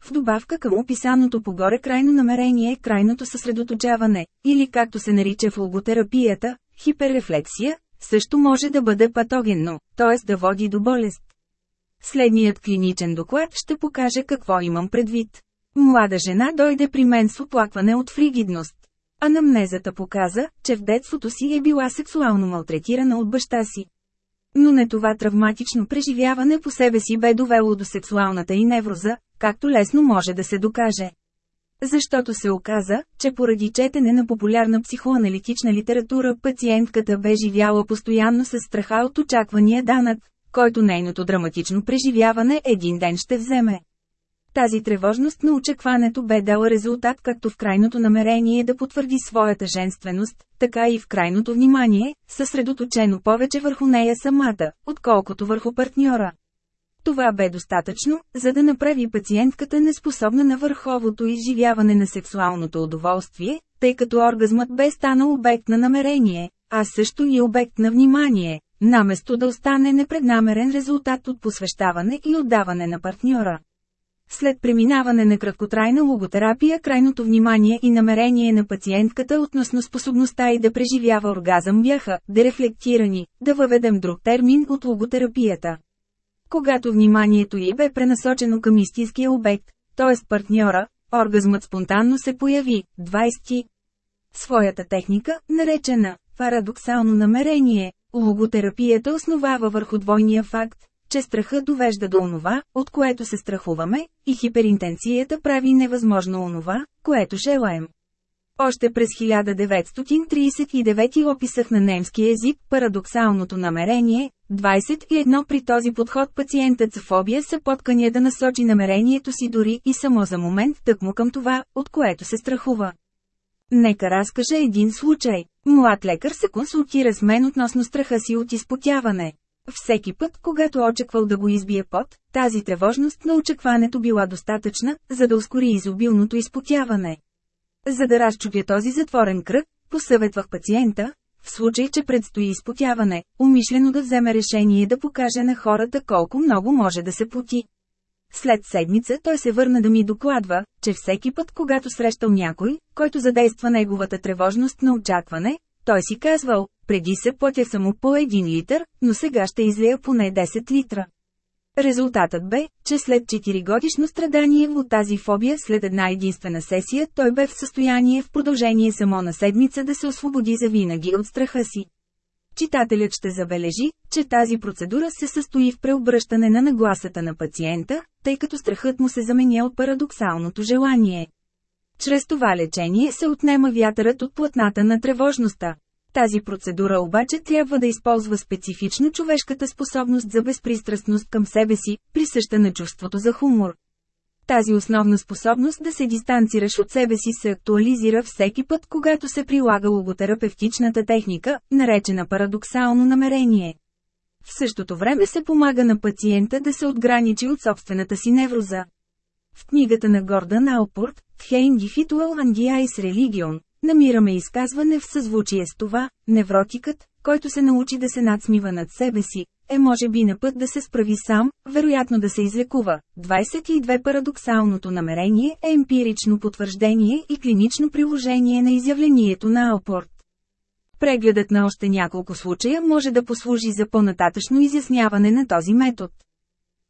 В добавка към описаното погоре крайно намерение е крайното съсредоточаване, или както се нарича в логотерапията, хиперрефлексия, също може да бъде патогенно, т.е. да води до болест. Следният клиничен доклад ще покаже какво имам предвид. Млада жена дойде при мен с оплакване от фригидност. Анамнезата показа, че в детството си е била сексуално малтретирана от баща си. Но не това травматично преживяване по себе си бе довело до сексуалната и невроза, както лесно може да се докаже. Защото се оказа, че поради четене на популярна психоаналитична литература пациентката бе живяла постоянно с страха от очаквания данък, който нейното драматично преживяване един ден ще вземе. Тази тревожност на очакването бе дала резултат както в крайното намерение да потвърди своята женственост, така и в крайното внимание, съсредоточено повече върху нея самата, отколкото върху партньора. Това бе достатъчно, за да направи пациентката неспособна на върховото изживяване на сексуалното удоволствие, тъй като оргазмът бе станал обект на намерение, а също и обект на внимание, наместо да остане непреднамерен резултат от посвещаване и отдаване на партньора. След преминаване на краткотрайна логотерапия крайното внимание и намерение на пациентката относно способността и да преживява оргазъм бяха дерефлектирани, да въведем друг термин от логотерапията. Когато вниманието й бе пренасочено към истинския обект, т.е. партньора, оргазмът спонтанно се появи. 20. Своята техника, наречена парадоксално намерение, логотерапията основава върху двойния факт, че страхът довежда до онова, от което се страхуваме, и хиперинтенцията прави невъзможно онова, което желаем. Още през 1939 описах на немски език парадоксалното намерение, 21 при този подход пациентът с фобия се подканя да насочи намерението си дори и само за момент тъкмо към това, от което се страхува. Нека разкажа един случай. Млад лекар се консултира с мен относно страха си от изпотяване. Всеки път, когато очаквал да го избие пот, тази тревожност на очакването била достатъчна, за да ускори изобилното изпотяване. За да разчупя този затворен кръг, посъветвах пациента, в случай, че предстои изпотяване, умишлено да вземе решение да покаже на хората колко много може да се поти. След седмица той се върна да ми докладва, че всеки път, когато срещал някой, който задейства неговата тревожност на очакване, той си казвал, преди се потя само по 1 литър, но сега ще излия поне 10 литра. Резултатът бе, че след 4 годишно страдание от тази фобия след една единствена сесия той бе в състояние в продължение само на седмица да се освободи за винаги от страха си. Читателят ще забележи, че тази процедура се състои в преобръщане на нагласата на пациента, тъй като страхът му се заменя от парадоксалното желание. Чрез това лечение се отнема вятърът от платната на тревожността. Тази процедура обаче трябва да използва специфично човешката способност за безпристрастност към себе си, присъща на чувството за хумор. Тази основна способност да се дистанцираш от себе си се актуализира всеки път, когато се прилага логотерапевтичната техника, наречена парадоксално намерение. В същото време се помага на пациента да се отграничи от собствената си невроза. В книгата на Гордан Алпорт, and the Ice Religion, Намираме изказване в съзвучие с това, невротикът, който се научи да се надсмива над себе си, е може би на път да се справи сам, вероятно да се излекува. 22 Парадоксалното намерение е емпирично потвърждение и клинично приложение на изявлението на Алпорт. Прегледът на още няколко случая може да послужи за по-нататъчно изясняване на този метод.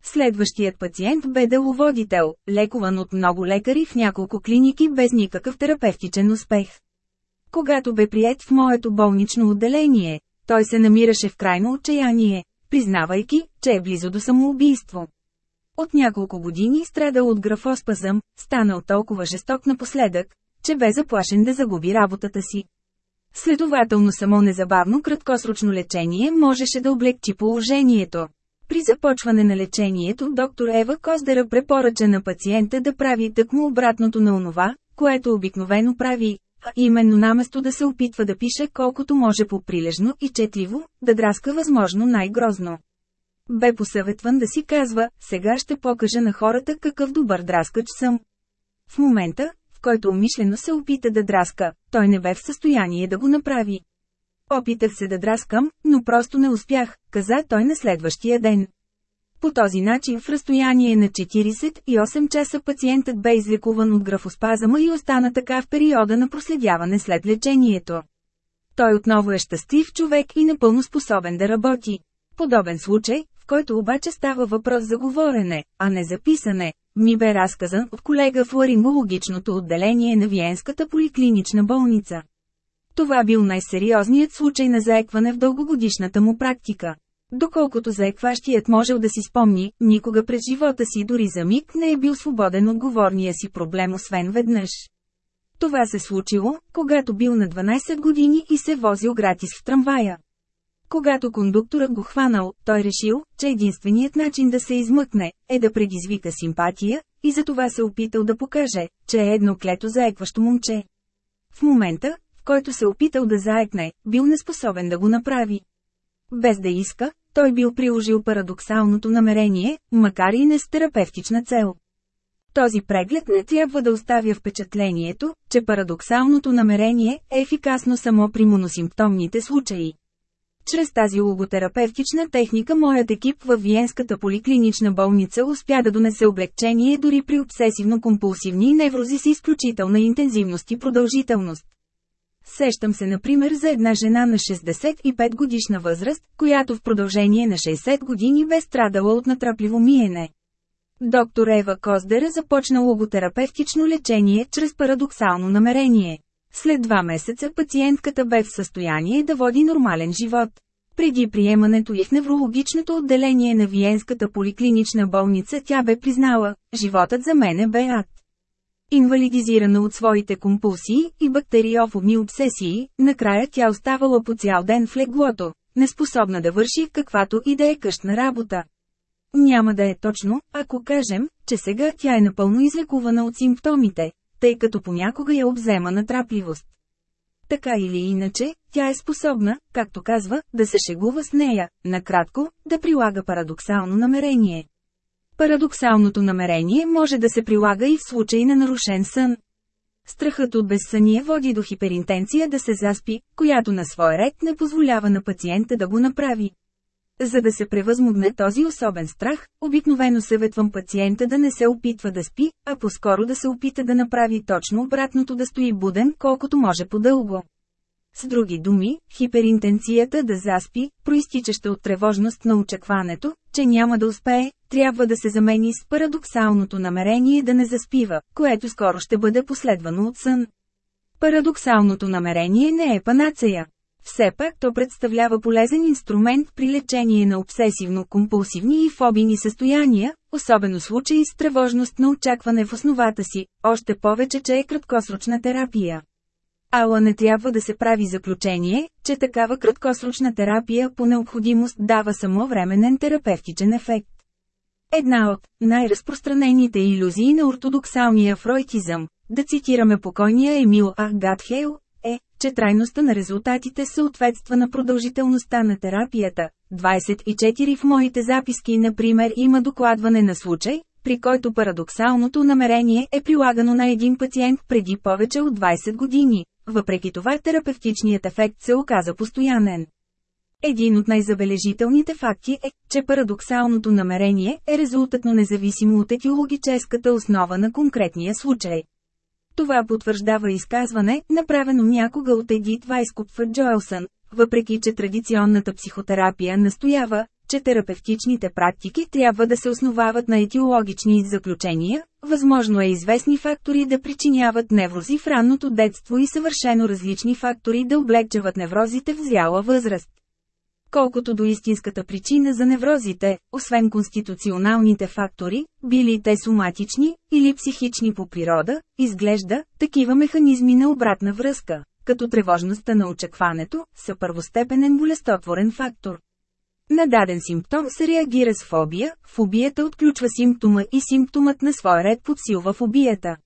Следващият пациент бе деловодител, лекуван от много лекари в няколко клиники без никакъв терапевтичен успех. Когато бе прият в моето болнично отделение, той се намираше в крайно отчаяние, признавайки, че е близо до самоубийство. От няколко години страдал от графоспазъм, станал толкова жесток напоследък, че бе заплашен да загуби работата си. Следователно само незабавно краткосрочно лечение можеше да облегчи положението. При започване на лечението доктор Ева Коздера препоръча на пациента да прави тъкмо обратното на онова, което обикновено прави, а именно наместо да се опитва да пише колкото може по-прилежно и четливо, да драска възможно най-грозно. Бе посъветван да си казва, сега ще покажа на хората какъв добър драскач съм. В момента, в който умишлено се опита да драска, той не бе в състояние да го направи. Опитах се да драскам, но просто не успях, каза той на следващия ден. По този начин в разстояние на 48 часа пациентът бе излекуван от графоспазъма и остана така в периода на проследяване след лечението. Той отново е щастлив човек и напълно способен да работи. Подобен случай, в който обаче става въпрос за говорене, а не за писане, ми бе разказан от колега в ларингологичното отделение на Виенската поликлинична болница. Това бил най-сериозният случай на заекване в дългогодишната му практика. Доколкото заекващият можел да си спомни, никога през живота си дори за миг не е бил свободен от говорния си проблем освен веднъж. Това се случило, когато бил на 12 години и се возил гратис в трамвая. Когато кондукторът го хванал, той решил, че единственият начин да се измъкне, е да предизвика симпатия, и затова се опитал да покаже, че е едно клето заекващо момче. В момента, в който се опитал да заекне, бил неспособен да го направи. Без да иска, той бил приложил парадоксалното намерение, макар и не с терапевтична цел. Този преглед не трябва да оставя впечатлението, че парадоксалното намерение е ефикасно само при моносимптомните случаи. Чрез тази логотерапевтична техника моят екип във Виенската поликлинична болница успя да донесе облегчение дори при обсесивно-компулсивни неврози с изключителна интензивност и продължителност. Сещам се например за една жена на 65 годишна възраст, която в продължение на 60 години бе страдала от натрапливо миене. Доктор Ева Коздера започна логотерапевтично лечение чрез парадоксално намерение. След два месеца пациентката бе в състояние да води нормален живот. Преди приемането й в неврологичното отделение на Виенската поликлинична болница тя бе признала, животът за мен е бе ад. Инвалидизирана от своите компулсии и бактериофобни обсесии, накрая тя оставала по цял ден в леглото, неспособна да върши каквато и да е къщна работа. Няма да е точно, ако кажем, че сега тя е напълно излекувана от симптомите, тъй като понякога я обзема натрапливост. Така или иначе, тя е способна, както казва, да се шегува с нея, накратко, да прилага парадоксално намерение. Парадоксалното намерение може да се прилага и в случай на нарушен сън. Страхът от безсъние води до хиперинтенция да се заспи, която на свой ред не позволява на пациента да го направи. За да се превъзмогне този особен страх, обикновено съветвам пациента да не се опитва да спи, а по-скоро да се опита да направи точно обратното да стои буден колкото може по-дълго. С други думи, хиперинтенцията да заспи, проистичаща от тревожност на очакването, че няма да успее, трябва да се замени с парадоксалното намерение да не заспива, което скоро ще бъде последвано от сън. Парадоксалното намерение не е панацея. Все пак то представлява полезен инструмент при лечение на обсесивно-компулсивни и фобийни състояния, особено случаи с тревожност на очакване в основата си, още повече, че е краткосрочна терапия. Ала не трябва да се прави заключение, че такава краткосрочна терапия по необходимост дава само временен терапевтичен ефект. Една от най-разпространените иллюзии на ортодоксалния фройтизъм, да цитираме покойния Емил А. Гатхейл, е, че трайността на резултатите съответства на продължителността на терапията. 24 в моите записки, например, има докладване на случай, при който парадоксалното намерение е прилагано на един пациент преди повече от 20 години. Въпреки това терапевтичният ефект се оказа постоянен. Един от най-забележителните факти е, че парадоксалното намерение е резултатно независимо от етиологическата основа на конкретния случай. Това потвърждава изказване, направено някога от Едит Вайскопфът Джоелсън, въпреки че традиционната психотерапия настоява, че терапевтичните практики трябва да се основават на етиологични заключения, възможно е известни фактори да причиняват неврози в ранното детство и съвършено различни фактори да облегчават неврозите в зряла възраст. Колкото до истинската причина за неврозите, освен конституционалните фактори, били те соматични или психични по природа, изглежда, такива механизми на обратна връзка, като тревожността на очакването, са първостепенен болестотворен фактор. На даден симптом се реагира с фобия, фобията отключва симптома и симптомът на своя ред подсилва фобията.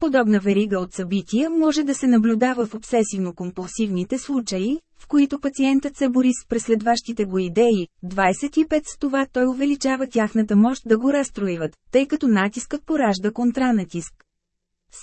Подобна верига от събития може да се наблюдава в обсесивно-компулсивните случаи, в които пациентът се бори с преследващите го идеи. 25 с това той увеличава тяхната мощ да го разстроиват, тъй като натискът поражда контранатиск.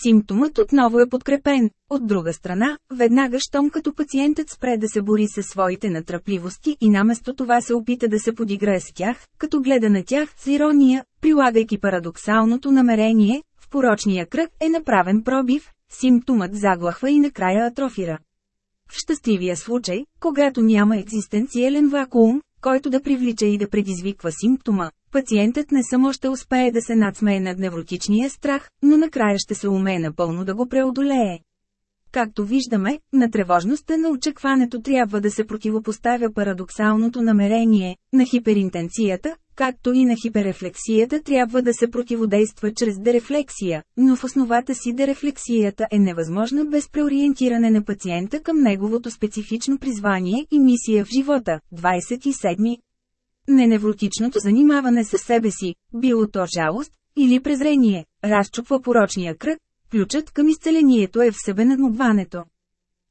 Симптомът отново е подкрепен. От друга страна, веднага щом като пациентът спре да се бори със своите натрапливости и наместо това се опита да се подиграе с тях, като гледа на тях с ирония, прилагайки парадоксалното намерение, в порочния кръг е направен пробив, симптомът заглахва и накрая атрофира. В щастливия случай, когато няма екзистенциален вакуум, който да привлича и да предизвиква симптома, пациентът не само ще успее да се надсмее над невротичния страх, но накрая ще се умее напълно да го преодолее. Както виждаме, на тревожността на очакването трябва да се противопоставя парадоксалното намерение, на хиперинтенцията, както и на хиперрефлексията трябва да се противодейства чрез дерефлексия, но в основата си дерефлексията е невъзможна без преориентиране на пациента към неговото специфично призвание и мисия в живота. 27. Неневротичното занимаване със себе си, било то жалост или презрение, разчупва порочния кръг, ключът към изцелението е в себе надмогването.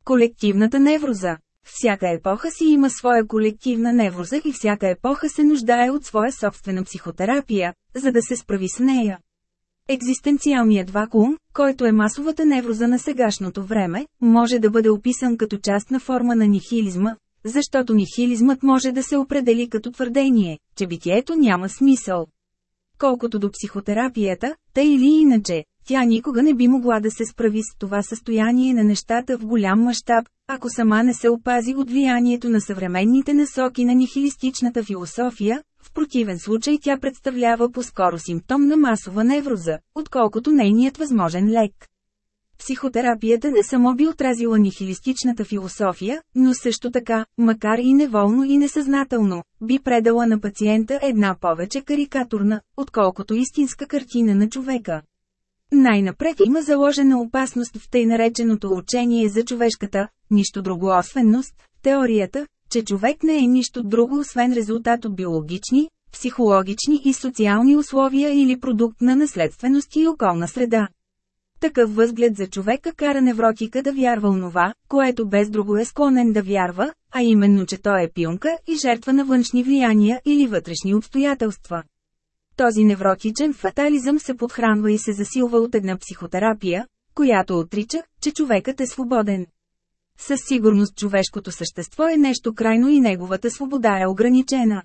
Колективната невроза всяка епоха си има своя колективна невроза и всяка епоха се нуждае от своя собствена психотерапия, за да се справи с нея. Екзистенциалният вакуум, който е масовата невроза на сегашното време, може да бъде описан като частна форма на нихилизма, защото нихилизмът може да се определи като твърдение, че битието няма смисъл. Колкото до психотерапията, тъй или иначе, тя никога не би могла да се справи с това състояние на нещата в голям мащаб, ако сама не се опази от влиянието на съвременните насоки на нихилистичната философия, в противен случай тя представлява по-скоро симптом на масова невроза, отколкото нейният възможен лек. Психотерапията не само би отразила нихилистичната философия, но също така, макар и неволно и несъзнателно, би предала на пациента една повече карикатурна, отколкото истинска картина на човека. Най-напред има заложена опасност в тъй нареченото учение за човешката, нищо друго освенност, теорията, че човек не е нищо друго освен резултат от биологични, психологични и социални условия или продукт на наследственост и околна среда. Такъв възглед за човека кара невротика да вярва онова, което без друго е склонен да вярва, а именно че той е пионка и жертва на външни влияния или вътрешни обстоятелства. Този невротичен фатализъм се подхранва и се засилва от една психотерапия, която отрича, че човекът е свободен. Със сигурност човешкото същество е нещо крайно и неговата свобода е ограничена.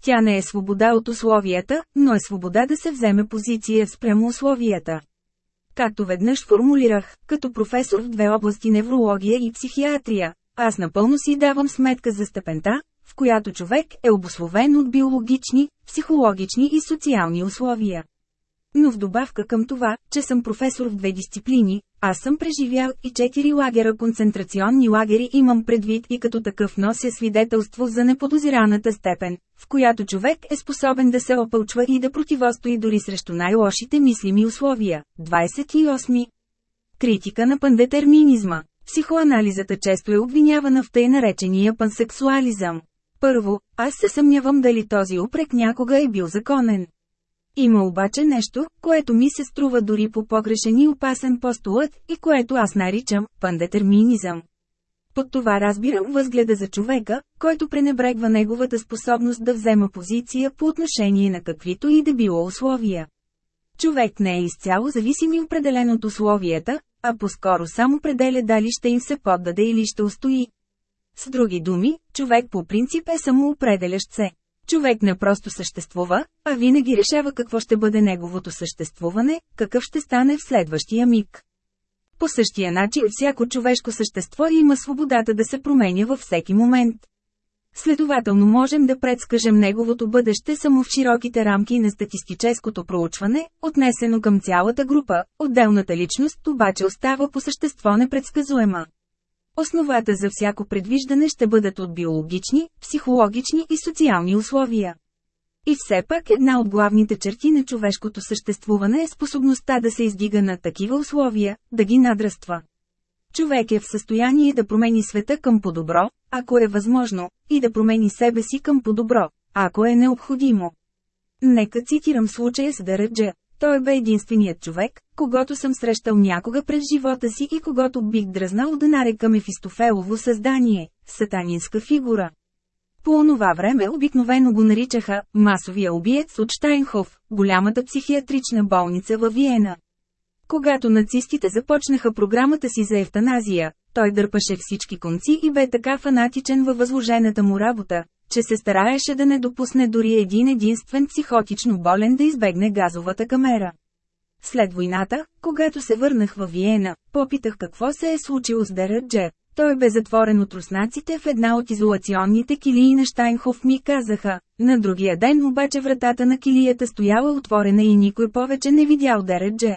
Тя не е свобода от условията, но е свобода да се вземе позиция спрямо условията. Както веднъж формулирах, като професор в две области неврология и психиатрия, аз напълно си давам сметка за степента, в която човек е обословен от биологични, психологични и социални условия. Но в добавка към това, че съм професор в две дисциплини, аз съм преживял и четири лагера концентрационни лагери имам предвид и като такъв нося свидетелство за неподозираната степен, в която човек е способен да се опълчва и да противостои дори срещу най-лошите мислими условия. 28. Критика на пандетерминизма Психоанализата често е обвинявана в тъй наречения пансексуализъм. Първо, аз се съмнявам дали този упрек някога е бил законен. Има обаче нещо, което ми се струва дори по погрешен и опасен постулът и което аз наричам пандетерминизъм. Под това разбирам възгледа за човека, който пренебрегва неговата способност да взема позиция по отношение на каквито и да било условия. Човек не е изцяло зависим и определен от условията, а по-скоро само определя дали ще им се поддаде или ще устои. С други думи, човек по принцип е самоопределящ се. Човек не просто съществува, а винаги решава какво ще бъде неговото съществуване, какъв ще стане в следващия миг. По същия начин всяко човешко същество има свободата да се променя във всеки момент. Следователно можем да предскажем неговото бъдеще само в широките рамки на статистическото проучване, отнесено към цялата група, отделната личност обаче остава по същество непредсказуема. Основата за всяко предвиждане ще бъдат от биологични, психологични и социални условия. И все пак една от главните черти на човешкото съществуване е способността да се издига на такива условия, да ги надраства. Човек е в състояние да промени света към по-добро, ако е възможно, и да промени себе си към по-добро, ако е необходимо. Нека цитирам случая с Дараджа. Той бе единственият човек, когато съм срещал някога през живота си и когато бих дръзнал да нарека Мефистофелово създание, сатанинска фигура. По онова време обикновено го наричаха «масовия убиец от Штайнхоф», голямата психиатрична болница във Виена. Когато нацистите започнаха програмата си за ефтаназия, той дърпаше всички конци и бе така фанатичен във възложената му работа, че се стараеше да не допусне дори един единствен психотично болен да избегне газовата камера. След войната, когато се върнах във Виена, попитах какво се е случило с Дерадже. Той бе затворен от руснаците в една от изолационните килии на Штайнхоф ми казаха. На другия ден обаче вратата на килията стояла отворена и никой повече не видял Дередже.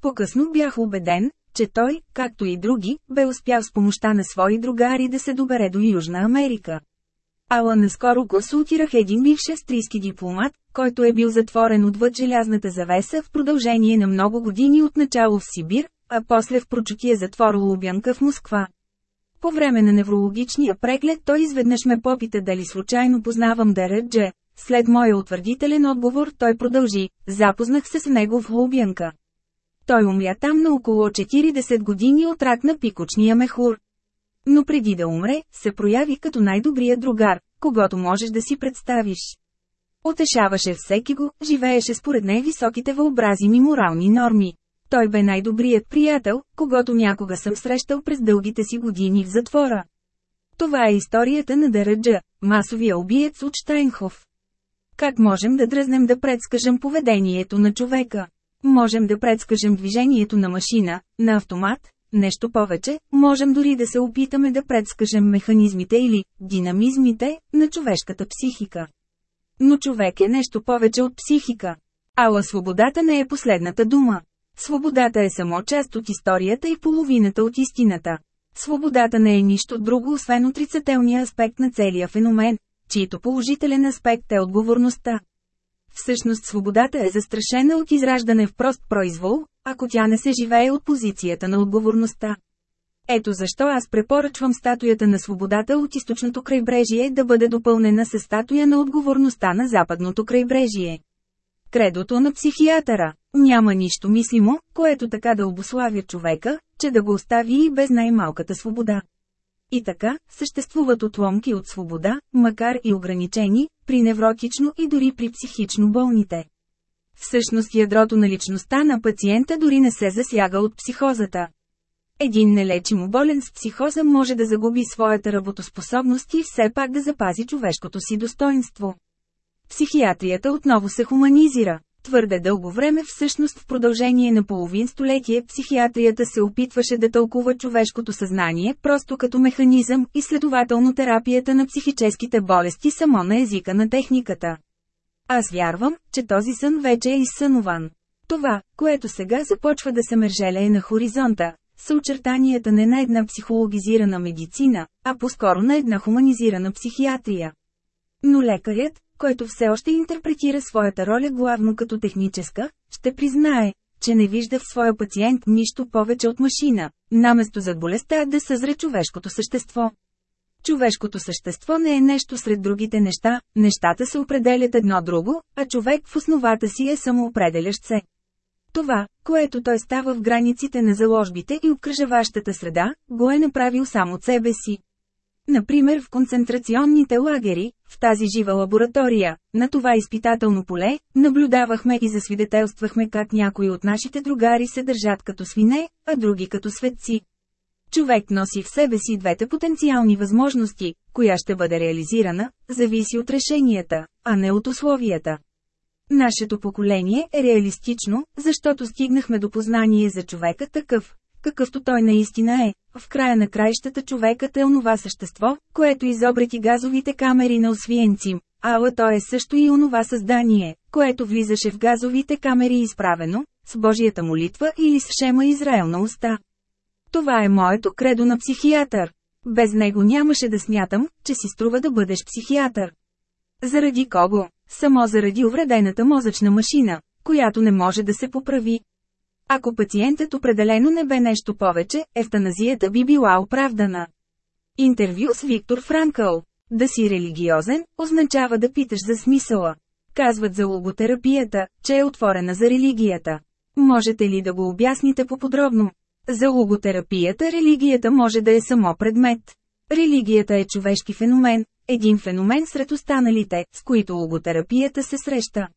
По-късно бях убеден, че той, както и други, бе успял с помощта на свои другари да се добере до Южна Америка. Ала наскоро консултирах един бивш австрийски дипломат, който е бил затворен отвъд желязната завеса в продължение на много години от начало в Сибир, а после в прочутия затвор Лубянка в Москва. По време на неврологичния преглед той изведнъж ме попита дали случайно познавам Дередже. След моя утвърдителен отговор той продължи, запознах се с него в Лубянка. Той умря там на около 40 години от рак на пикочния мехур. Но преди да умре, се прояви като най-добрият другар, когато можеш да си представиш. Отешаваше всеки го, живееше според най-високите въобразими морални норми. Той бе най-добрият приятел, когато някога съм срещал през дългите си години в затвора. Това е историята на Дараджа, масовия убиец от Штайнхоф. Как можем да дръзнем да предскажем поведението на човека? Можем да предскажем движението на машина, на автомат, нещо повече, можем дори да се опитаме да предскажем механизмите или динамизмите на човешката психика. Но човек е нещо повече от психика. Ала свободата не е последната дума. Свободата е само част от историята и половината от истината. Свободата не е нищо друго освен отрицателния аспект на целия феномен, чието положителен аспект е отговорността. Всъщност свободата е застрашена от израждане в прост произвол, ако тя не се живее от позицията на отговорността. Ето защо аз препоръчвам статуята на свободата от източното крайбрежие да бъде допълнена с статуя на отговорността на западното крайбрежие. Кредото на психиатъра. Няма нищо мислимо, което така да обославя човека, че да го остави и без най-малката свобода. И така, съществуват отломки от свобода, макар и ограничени, при невротично и дори при психично болните. Всъщност ядрото на личността на пациента дори не се засяга от психозата. Един нелечимо болен с психоза може да загуби своята работоспособност и все пак да запази човешкото си достоинство. Психиатрията отново се хуманизира. Твърде дълго време всъщност в продължение на половин столетие психиатрията се опитваше да тълкува човешкото съзнание просто като механизъм и следователно терапията на психическите болести само на езика на техниката. Аз вярвам, че този сън вече е изсънуван. Това, което сега започва да се мържелее на хоризонта, са очертанията не на една психологизирана медицина, а по-скоро на една хуманизирана психиатрия. Но лекарят, който все още интерпретира своята роля главно като техническа, ще признае, че не вижда в своя пациент нищо повече от машина, наместо за болестта да съзре човешкото същество. Човешкото същество не е нещо сред другите неща, нещата се определят едно друго, а човек в основата си е самоопределящ се. Това, което той става в границите на заложбите и обкръжаващата среда, го е направил само себе си. Например в концентрационните лагери, в тази жива лаборатория, на това изпитателно поле, наблюдавахме и засвидетелствахме как някои от нашите другари се държат като свине, а други като светци. Човек носи в себе си двете потенциални възможности, коя ще бъде реализирана, зависи от решенията, а не от условията. Нашето поколение е реалистично, защото стигнахме до познание за човека такъв, какъвто той наистина е. В края на краищата човекът е онова същество, което изобрети газовите камери на Освиенцим, ала той е също и онова създание, което влизаше в газовите камери изправено, с Божията молитва или с Шема Израел на уста. Това е моето кредо на психиатър. Без него нямаше да смятам, че си струва да бъдеш психиатър. Заради кого? Само заради увредената мозъчна машина, която не може да се поправи. Ако пациентът определено не бе нещо повече, ефтаназията би била оправдана. Интервю с Виктор Франкъл. Да си религиозен, означава да питаш за смисъла. Казват за логотерапията, че е отворена за религията. Можете ли да го обясните по-подробно? За логотерапията религията може да е само предмет. Религията е човешки феномен, един феномен сред останалите, с които логотерапията се среща.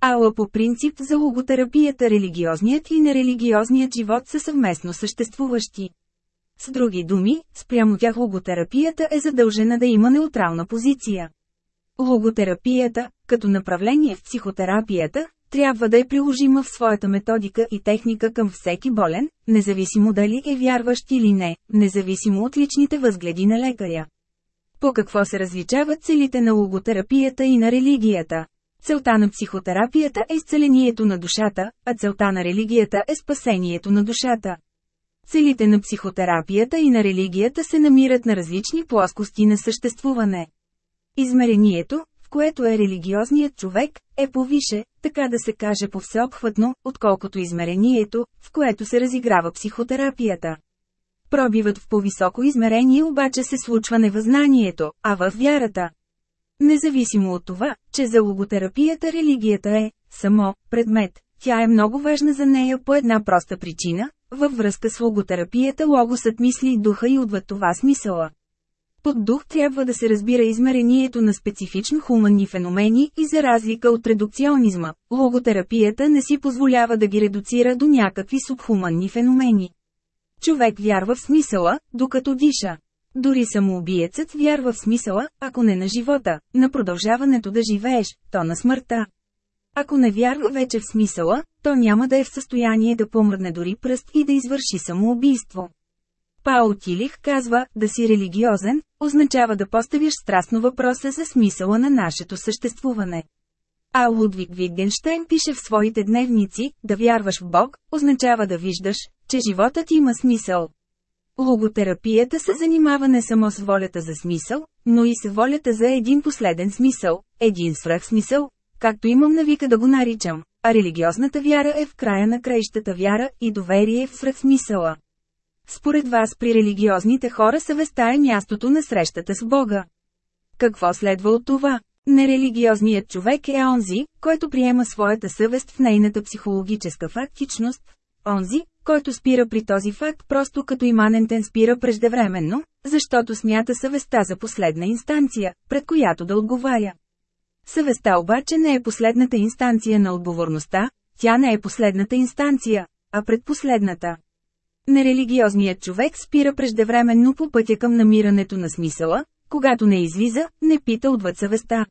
Ала по принцип за логотерапията религиозният и нерелигиозният живот са съвместно съществуващи. С други думи, спрямо тях логотерапията е задължена да има неутрална позиция. Логотерапията, като направление в психотерапията, трябва да е приложима в своята методика и техника към всеки болен, независимо дали е вярващ или не, независимо от личните възгледи на лекаря. По какво се различават целите на логотерапията и на религията? Целта на психотерапията е изцелението на душата, а целта на религията е спасението на душата. Целите на психотерапията и на религията се намират на различни плоскости на съществуване. Измерението, в което е религиозният човек, е повише, така да се каже по-всеобхватно, отколкото измерението, в което се разиграва психотерапията. Пробивът в по-високо измерение обаче се случва не въззнанието, а в вярата. Независимо от това, че за логотерапията религията е само предмет, тя е много важна за нея по една проста причина, във връзка с логотерапията логосът мисли духа и отвъд това смисъла. Под дух трябва да се разбира измерението на специфично хуманни феномени и за разлика от редукционизма, логотерапията не си позволява да ги редуцира до някакви субхуманни феномени. Човек вярва в смисъла, докато диша. Дори самоубиецът вярва в смисъла, ако не на живота, на продължаването да живееш, то на смъртта. Ако не вярва вече в смисъла, то няма да е в състояние да помръдне дори пръст и да извърши самоубийство. Пао Тилих казва, да си религиозен, означава да поставяш страстно въпроса за смисъла на нашето съществуване. А Лудвиг Витгенштейн пише в своите дневници, да вярваш в Бог, означава да виждаш, че животът има смисъл. Логотерапията се занимава не само с волята за смисъл, но и с волята за един последен смисъл, един свръхсмисъл, както имам навика да го наричам, а религиозната вяра е в края на краищата вяра и доверие в свръхсмисъла. Според вас при религиозните хора съвестта е мястото на срещата с Бога. Какво следва от това? Нерелигиозният човек е онзи, който приема своята съвест в нейната психологическа фактичност, онзи, който спира при този факт просто като иманентен спира преждевременно, защото смята съвестта за последна инстанция, пред която да отговаря. Съвестта обаче не е последната инстанция на отговорността, тя не е последната инстанция, а предпоследната. Нерелигиозният човек спира преждевременно по пътя към намирането на смисъла, когато не излиза, не пита отвъд съвестта.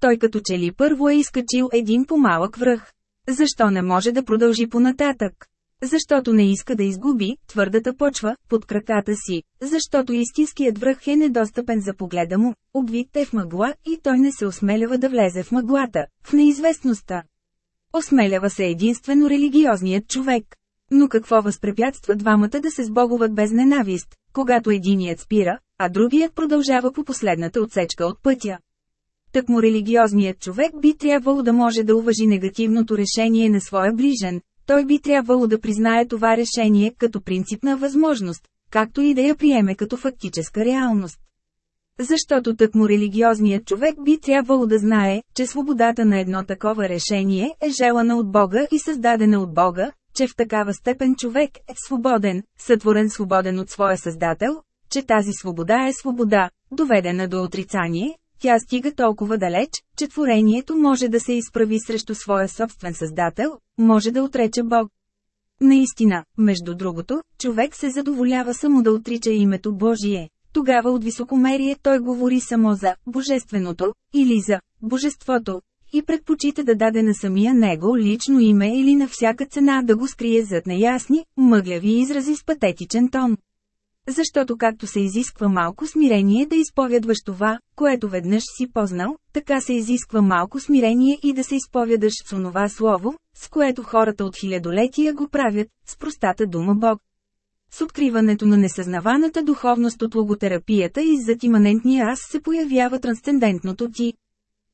Той като че ли първо е изкачил един по-малък връх. Защо не може да продължи понататък? Защото не иска да изгуби твърдата почва под краката си, защото истинският връх е недостъпен за погледа му, обвит е в мъгла и той не се осмелява да влезе в мъглата, в неизвестността. Осмелява се единствено религиозният човек. Но какво възпрепятства двамата да се сбогуват без ненавист, когато единият спира, а другият продължава по последната отсечка от пътя? Тъкмо религиозният човек би трябвало да може да уважи негативното решение на своя ближен, той би трябвало да признае това решение като принципна възможност, както и да я приеме като фактическа реалност. Защото тъкмо религиозният човек би трябвало да знае, че свободата на едно такова решение е желана от Бога и създадена от Бога, че в такава степен човек е свободен, сътворен свободен от своя създател, че тази свобода е свобода, доведена до отрицание, тя стига толкова далеч, че творението може да се изправи срещу своя собствен създател, може да отрече Бог. Наистина, между другото, човек се задоволява само да отрича името Божие. Тогава от високомерие той говори само за Божественото, или за Божеството, и предпочита да даде на самия него лично име или на всяка цена да го скрие зад неясни, мъгляви изрази с патетичен тон. Защото както се изисква малко смирение да изповядваш това, което веднъж си познал, така се изисква малко смирение и да се изповядаш с онова слово, с което хората от хилядолетия го правят, с простата дума Бог. С откриването на несъзнаваната духовност от логотерапията и зад иманентния аз се появява трансцендентното ти.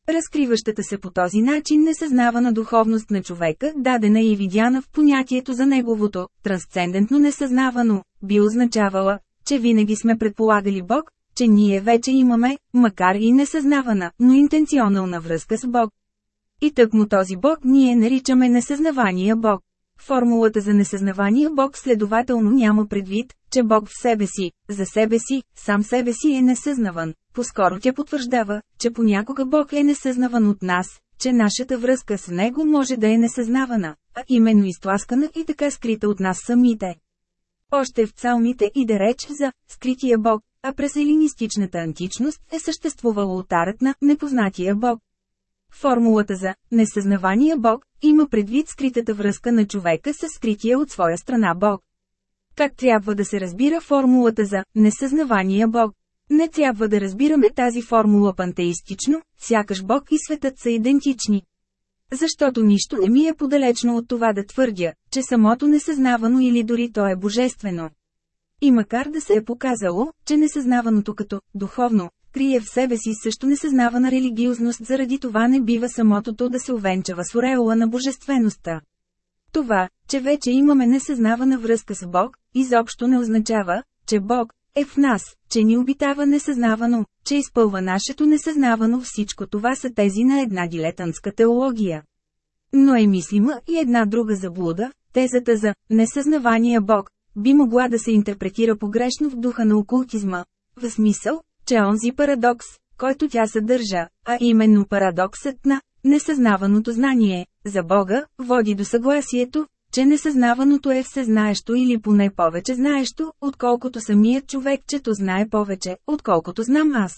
Разкриващата се по този начин несъзнавана духовност на човека, дадена и видяна в понятието за неговото, трансцендентно несъзнавано, би означавала, че винаги сме предполагали Бог, че ние вече имаме, макар и несъзнавана, но интенционална връзка с Бог. И тъкмо този Бог ние наричаме несъзнавания Бог. Формулата за несъзнавания Бог следователно няма предвид, че Бог в себе си, за себе си, сам себе си е несъзнаван. По-скоро тя потвърждава, че понякога Бог е несъзнаван от нас, че нашата връзка с Него може да е несъзнавана, а именно изтласкана и така скрита от нас самите. Още в псалмите иде реч за «скрития Бог», а през елинистичната античност е съществувал ултарът на «непознатия Бог». Формулата за «несъзнавания Бог» има предвид скритата връзка на човека с скрития от своя страна Бог. Как трябва да се разбира формулата за «несъзнавания Бог»? Не трябва да разбираме тази формула пантеистично, сякаш Бог и светът са идентични. Защото нищо не ми е подалечно от това да твърдя, че самото несъзнавано или дори то е божествено. И макар да се е показало, че несъзнаваното като «духовно» крие в себе си също несъзнавана религиозност заради това не бива самотото да се увенчава с ореола на божествеността. Това, че вече имаме несъзнавана връзка с Бог, изобщо не означава, че Бог е в нас, че ни обитава несъзнавано, че изпълва нашето несъзнавано всичко това са тези на една дилетантска теология. Но е мислима и една друга заблуда, тезата за «несъзнавания Бог», би могла да се интерпретира погрешно в духа на окултизма, в смисъл, че онзи парадокс, който тя съдържа, а именно парадоксът на несъзнаваното знание за Бога, води до съгласието, че несъзнаваното е всезнаещо или поне повече знаещо, отколкото самият човек, чето знае повече, отколкото знам аз.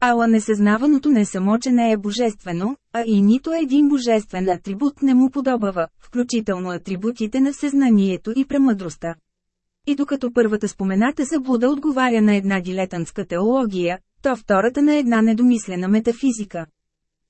Ала несъзнаваното не само, че не е божествено, а и нито един божествен атрибут не му подобава, включително атрибутите на съзнанието и премъдростта. И докато първата спомената заблуда отговаря на една дилетантска теология, то втората на една недомислена метафизика.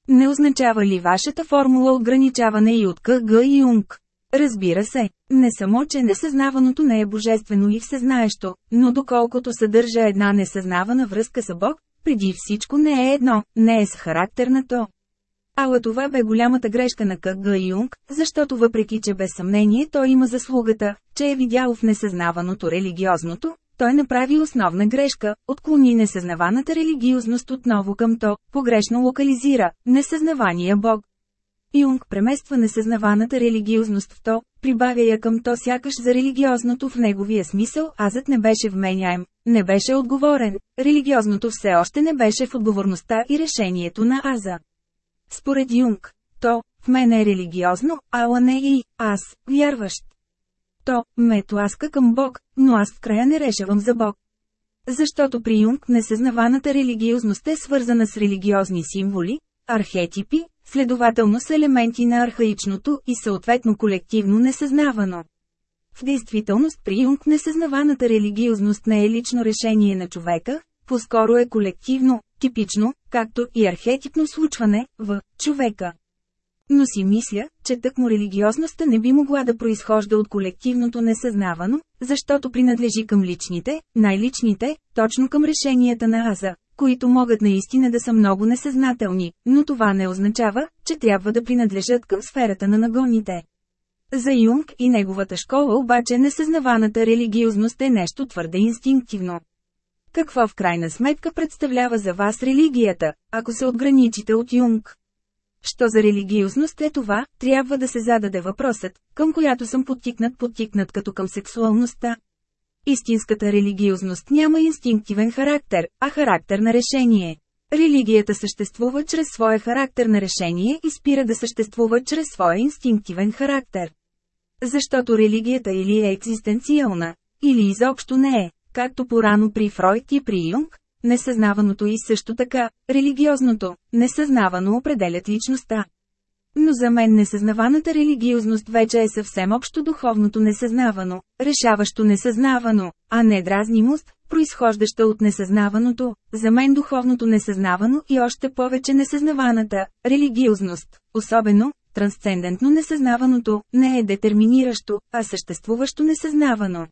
Не означава ли вашата формула ограничаване и от КГ и Юнг? Разбира се, не само, че несъзнаваното не е божествено и всезнаещо, но доколкото съдържа една несъзнавана връзка с Бог, преди всичко не е едно, не е с характер на то. Ала това бе голямата грешка на К.Г. Юнг, защото въпреки че без съмнение той има заслугата, че е видял в несъзнаваното религиозното, той направи основна грешка, отклони несъзнаваната религиозност отново към то, погрешно локализира несъзнавания Бог. Юнг премества несъзнаваната религиозност в то, прибавя я към то сякаш за религиозното в неговия смисъл, азът не беше вменяем, не беше отговорен, религиозното все още не беше в отговорността и решението на аза. Според Юнг, то, в мен е религиозно, ала не и, аз, вярващ. То, ме тласка към Бог, но аз в края не решавам за Бог. Защото при Юнг несъзнаваната религиозност е свързана с религиозни символи, архетипи, следователно с елементи на архаичното и съответно колективно несъзнавано. В действителност при Юнг несъзнаваната религиозност не е лично решение на човека, по-скоро е колективно, типично, както и архетипно случване, в човека. Но си мисля, че тъкмо религиозността не би могла да произхожда от колективното несъзнавано, защото принадлежи към личните, най-личните, точно към решенията на Аза, които могат наистина да са много несъзнателни, но това не означава, че трябва да принадлежат към сферата на нагоните. За Юнг и неговата школа обаче несъзнаваната религиозност е нещо твърде инстинктивно. Какво в крайна сметка представлява за вас религията, ако се отграничите от Юнг? Що за религиозност е това, трябва да се зададе въпросът, към която съм подтикнат подтикнат като към сексуалността. Истинската религиозност няма инстинктивен характер, а характер на решение. Религията съществува чрез своя характер на решение и спира да съществува чрез своя инстинктивен характер. Защото религията или е екзистенциална, или изобщо не е, както порано при Фройд и при Юнг, несъзнаваното и също така, религиозното, несъзнавано определят личността. Но за мен несъзнаваната религиозност вече е съвсем общо духовното несъзнавано, решаващо несъзнавано, а не дразнимост, произхождаща от несъзнаваното, за мен духовното несъзнавано и още повече несъзнаваната религиозност, особено, трансцендентно несъзнаваното, не е детерминиращо, а съществуващо несъзнавано.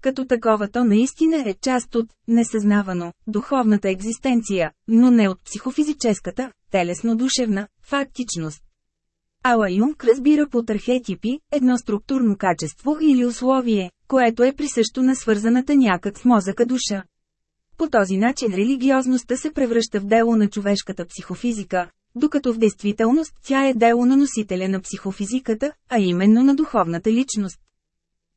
Като такова то наистина е част от несъзнавано, духовната екзистенция, но не от психофизическата, телесно-душевна, фактичност. Ала Юнг разбира под архетипи едно структурно качество или условие, което е присъщо на свързаната някак с мозъка душа. По този начин религиозността се превръща в дело на човешката психофизика, докато в действителност тя е дело на носителя на психофизиката, а именно на духовната личност.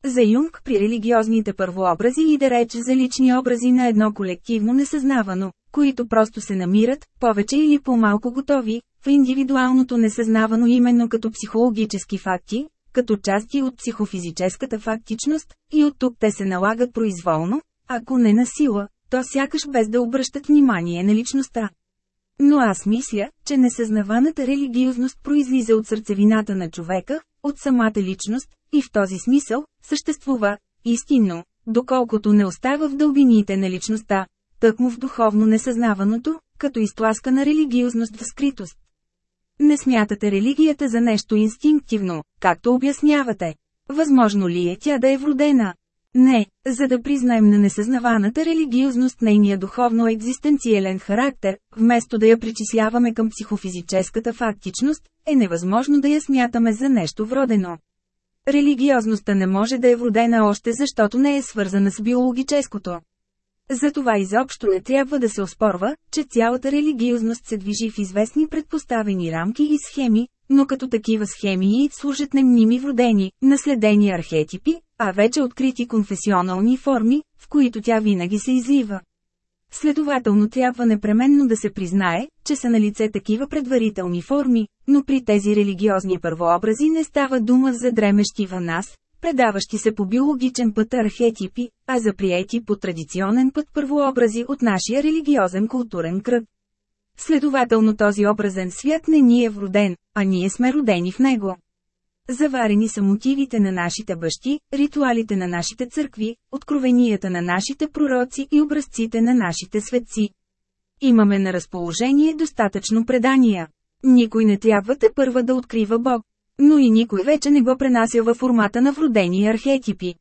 За Юнг при религиозните първообрази и да рече за лични образи на едно колективно несъзнавано, които просто се намират, повече или по-малко готови, в индивидуалното несъзнавано именно като психологически факти, като части от психофизическата фактичност, и от тук те се налагат произволно, ако не на сила, то сякаш без да обръщат внимание на личността. Но аз мисля, че несъзнаваната религиозност произлиза от сърцевината на човека, от самата личност, и в този смисъл, съществува, истинно, доколкото не остава в дълбините на личността, тъкмо в духовно несъзнаваното, като изтласкана религиозност в скритост. Не смятате религията за нещо инстинктивно, както обяснявате. Възможно ли е тя да е вродена? Не, за да признаем на несъзнаваната религиозност нейния духовно-екзистенциален характер, вместо да я причисляваме към психофизическата фактичност, е невъзможно да я смятаме за нещо вродено. Религиозността не може да е вродена още защото не е свързана с биологическото. Затова изобщо не трябва да се оспорва, че цялата религиозност се движи в известни предпоставени рамки и схеми, но като такива схеми и служат немними вродени, наследени архетипи, а вече открити конфесионални форми, в които тя винаги се излива. Следователно трябва непременно да се признае, че са на лице такива предварителни форми, но при тези религиозни първообрази не става дума за дремещи в нас, предаващи се по биологичен път архетипи, а за приети по традиционен път първообрази от нашия религиозен културен кръг. Следователно този образен свят не ни е вроден, а ние сме родени в него. Заварени са мотивите на нашите бащи, ритуалите на нашите църкви, откровенията на нашите пророци и образците на нашите светци. Имаме на разположение достатъчно предания. Никой не трябва те първа да открива Бог. Но и никой вече не го пренася във формата на вродени архетипи.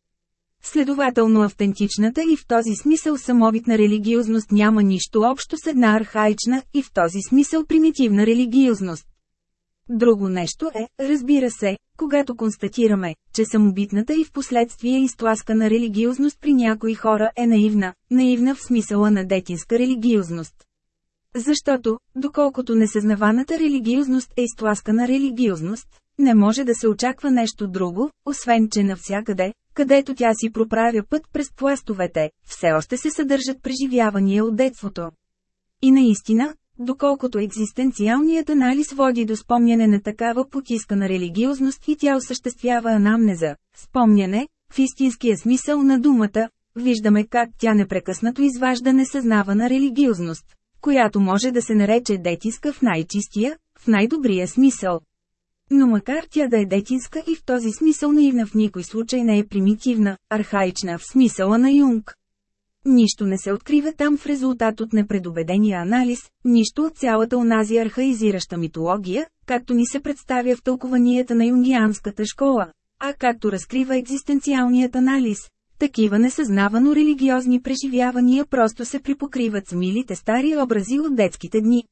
Следователно автентичната и в този смисъл самовитна религиозност няма нищо общо с една архаична и в този смисъл примитивна религиозност. Друго нещо е, разбира се, когато констатираме, че самобитната и в последствие изтласкана религиозност при някои хора е наивна, наивна в смисъла на детинска религиозност. Защото, доколкото несъзнаваната религиозност е изтласкана религиозност, не може да се очаква нещо друго, освен че навсякъде, където тя си проправя път през пластовете, все още се съдържат преживявания от детството. И наистина, доколкото екзистенциалният анализ води до спомняне на такава потискана религиозност и тя осъществява анамнеза, спомняне, в истинския смисъл на думата, виждаме как тя непрекъснато изважда несъзнавана религиозност, която може да се нарече детинска в най-чистия, в най-добрия смисъл. Но макар тя да е детинска и в този смисъл наивна в никой случай не е примитивна, архаична в смисъла на Юнг. Нищо не се открива там в резултат от непредобедения анализ, нищо от цялата онази архаизираща митология, както ни се представя в тълкованията на юнгианската школа, а както разкрива екзистенциалният анализ. Такива несъзнавано религиозни преживявания просто се припокриват с милите стари образи от детските дни.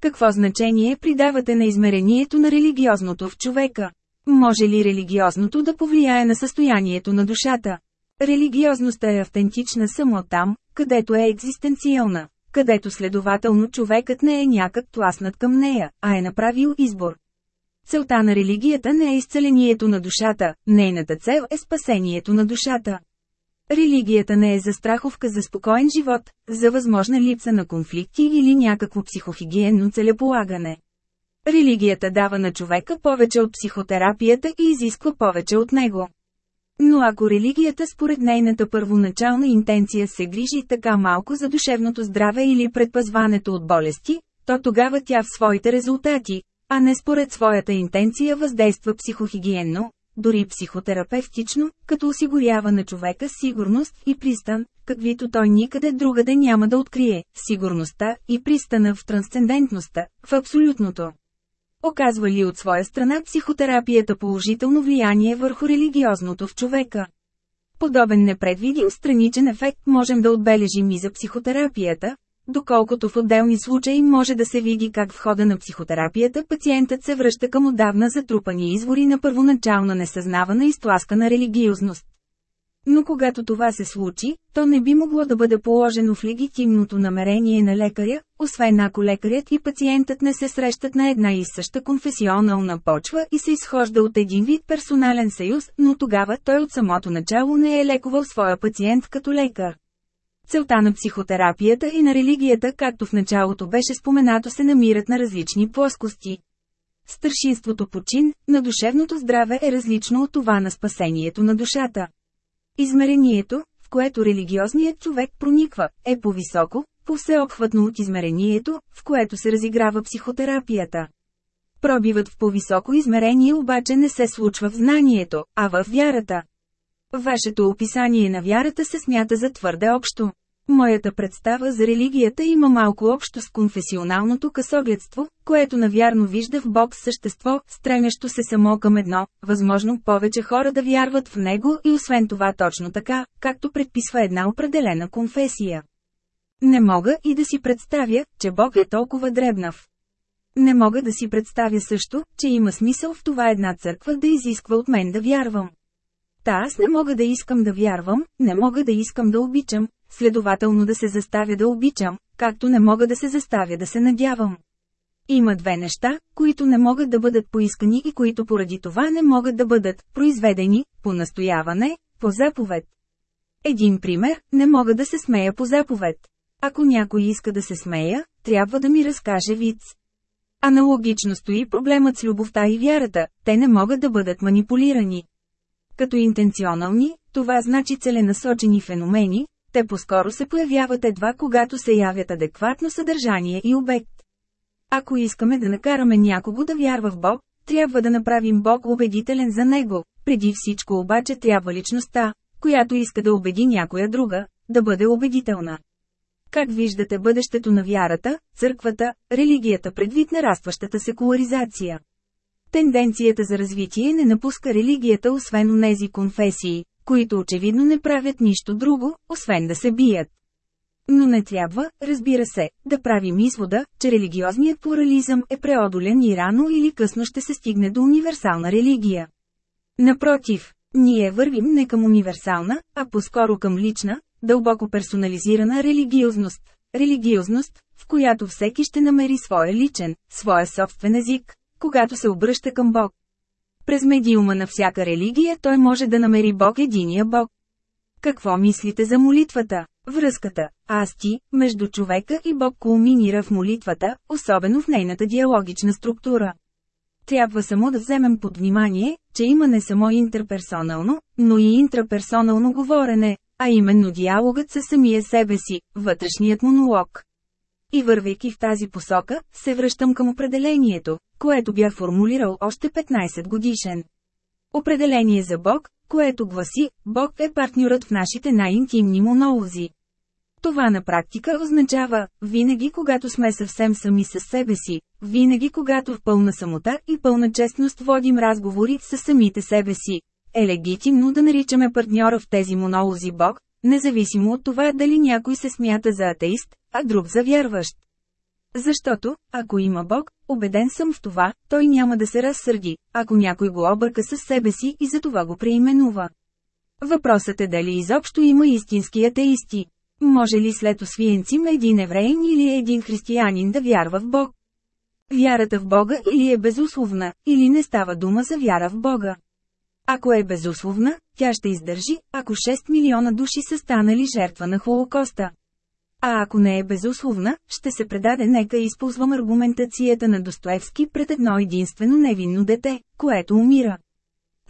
Какво значение придавате на измерението на религиозното в човека? Може ли религиозното да повлияе на състоянието на душата? Религиозността е автентична само там, където е екзистенциална, където следователно човекът не е някак тласнат към нея, а е направил избор. Целта на религията не е изцелението на душата, нейната цел е спасението на душата. Религията не е за страховка за спокоен живот, за възможна липса на конфликти или някакво психохигиенно целеполагане. Религията дава на човека повече от психотерапията и изисква повече от него. Но ако религията според нейната първоначална интенция се грижи така малко за душевното здраве или предпазването от болести, то тогава тя в своите резултати, а не според своята интенция въздейства психохигиенно, дори психотерапевтично, като осигурява на човека сигурност и пристан, каквито той никъде другаде няма да открие, сигурността и пристана в трансцендентността, в абсолютното. Оказва ли от своя страна психотерапията положително влияние върху религиозното в човека? Подобен непредвидим страничен ефект можем да отбележим и за психотерапията, доколкото в отделни случаи може да се види как в хода на психотерапията пациентът се връща към отдавна затрупани извори на първоначална несъзнавана и стласкана религиозност. Но когато това се случи, то не би могло да бъде положено в легитимното намерение на лекаря, освен ако лекарят и пациентът не се срещат на една и съща конфесионална почва и се изхожда от един вид персонален съюз, но тогава той от самото начало не е лекувал своя пациент като лекар. Целта на психотерапията и на религията, както в началото беше споменато, се намират на различни плоскости. Старшинството по чин, на душевното здраве е различно от това на спасението на душата. Измерението, в което религиозният човек прониква, е по-високо, по-всеобхватно от измерението, в което се разиграва психотерапията. Пробивът в по-високо измерение обаче не се случва в знанието, а в вярата. Вашето описание на вярата се смята за твърде общо. Моята представа за религията има малко общо с конфесионалното късогледство, което навярно вижда в Бог същество, стремящо се само към едно, възможно повече хора да вярват в него и освен това точно така, както предписва една определена конфесия. Не мога и да си представя, че Бог е толкова дребнав. Не мога да си представя също, че има смисъл в това една църква да изисква от мен да вярвам. Та аз не мога да искам да вярвам, не мога да искам да обичам, следователно да се заставя да обичам, както не мога да се заставя да се надявам. Има две неща, които не могат да бъдат поискани и които поради това не могат да бъдат произведени, по настояване, по заповед. Един пример, не мога да се смея по заповед. Ако някой иска да се смея, трябва да ми разкаже виц. Аналогично стои проблемът с любовта и вярата, те не могат да бъдат манипулирани. Като интенционални, това значи целенасочени феномени, те по-скоро се появяват едва когато се явят адекватно съдържание и обект. Ако искаме да накараме някого да вярва в Бог, трябва да направим Бог убедителен за него, преди всичко обаче трябва личността, която иска да убеди някоя друга, да бъде убедителна. Как виждате бъдещето на вярата, църквата, религията предвид нарастващата секуларизация? Тенденцията за развитие не напуска религията освен онези конфесии, които очевидно не правят нищо друго, освен да се бият. Но не трябва, разбира се, да правим извода, че религиозният плурализъм е преодолен и рано или късно ще се стигне до универсална религия. Напротив, ние вървим не към универсална, а по-скоро към лична, дълбоко персонализирана религиозност. Религиозност, в която всеки ще намери своя личен, своя собствен език, когато се обръща към Бог. През медиума на всяка религия той може да намери Бог единия Бог. Какво мислите за молитвата? Връзката, аз ти, между човека и Бог кулминира в молитвата, особено в нейната диалогична структура. Трябва само да вземем под внимание, че има не само интерперсонално, но и интраперсонално говорене, а именно диалогът със самия себе си, вътрешният монолог. И вървейки в тази посока, се връщам към определението, което бях формулирал още 15 годишен. Определение за Бог, което гласи, Бог е партньорът в нашите най-интимни монолози. Това на практика означава, винаги когато сме съвсем сами с себе си, винаги когато в пълна самота и пълна честност водим разговори с самите себе си, е легитимно да наричаме партньора в тези монолози Бог, независимо от това дали някой се смята за атеист, а друг за вярващ. Защото, ако има Бог, убеден съм в това, той няма да се разсърди, ако някой го обърка със себе си и за това го преименува. Въпросът е дали изобщо има истински атеисти. Може ли след освиенцим един евреин или един християнин да вярва в Бог? Вярата в Бога или е безусловна, или не става дума за вяра в Бога. Ако е безусловна, тя ще издържи, ако 6 милиона души са станали жертва на Холокоста. А ако не е безусловна, ще се предаде нека използвам аргументацията на Достоевски пред едно единствено невинно дете, което умира.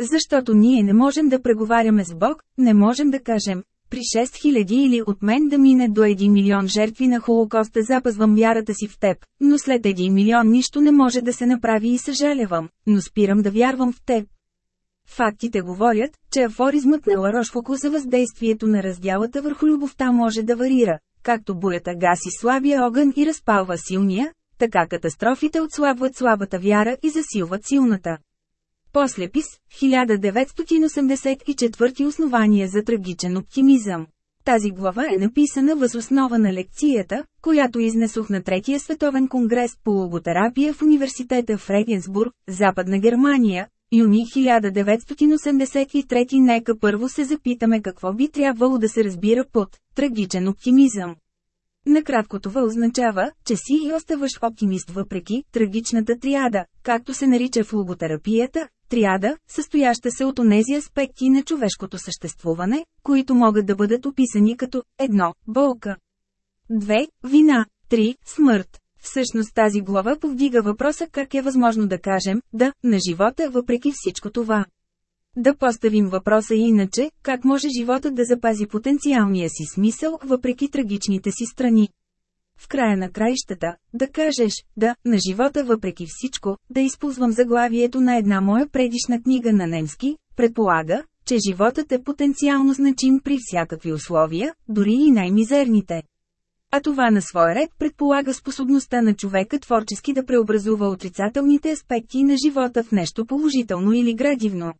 Защото ние не можем да преговаряме с Бог, не можем да кажем, при 6000 или от мен да мине до 1 милион жертви на Холокоста запазвам вярата си в теб, но след 1 милион нищо не може да се направи и съжалявам, но спирам да вярвам в теб. Фактите говорят, че афоризмът на Ларошфоко за въздействието на раздялата върху любовта може да варира, както бурята гаси слабия огън и разпалва силния, така катастрофите отслабват слабата вяра и засилват силната. Послепис, 1984 Основания за трагичен оптимизъм. Тази глава е написана въз основа на лекцията, която изнесох на Третия световен конгрес по логотерапия в университета в Регенсбург, Западна Германия, юни 1983 Нека първо се запитаме какво би трябвало да се разбира под «трагичен оптимизъм». Накратко това означава, че си и оставаш оптимист въпреки трагичната триада, както се нарича в логотерапията, триада, състояща се от онези аспекти на човешкото съществуване, които могат да бъдат описани като едно болка, 2. Вина. 3. Смърт. Всъщност тази глава повдига въпроса как е възможно да кажем «да» на живота въпреки всичко това. Да поставим въпроса иначе, как може животът да запази потенциалния си смисъл, въпреки трагичните си страни. В края на краищата, да кажеш, да, на живота въпреки всичко, да използвам заглавието на една моя предишна книга на немски, предполага, че животът е потенциално значим при всякакви условия, дори и най-мизерните. А това на свой ред предполага способността на човека творчески да преобразува отрицателните аспекти на живота в нещо положително или градивно.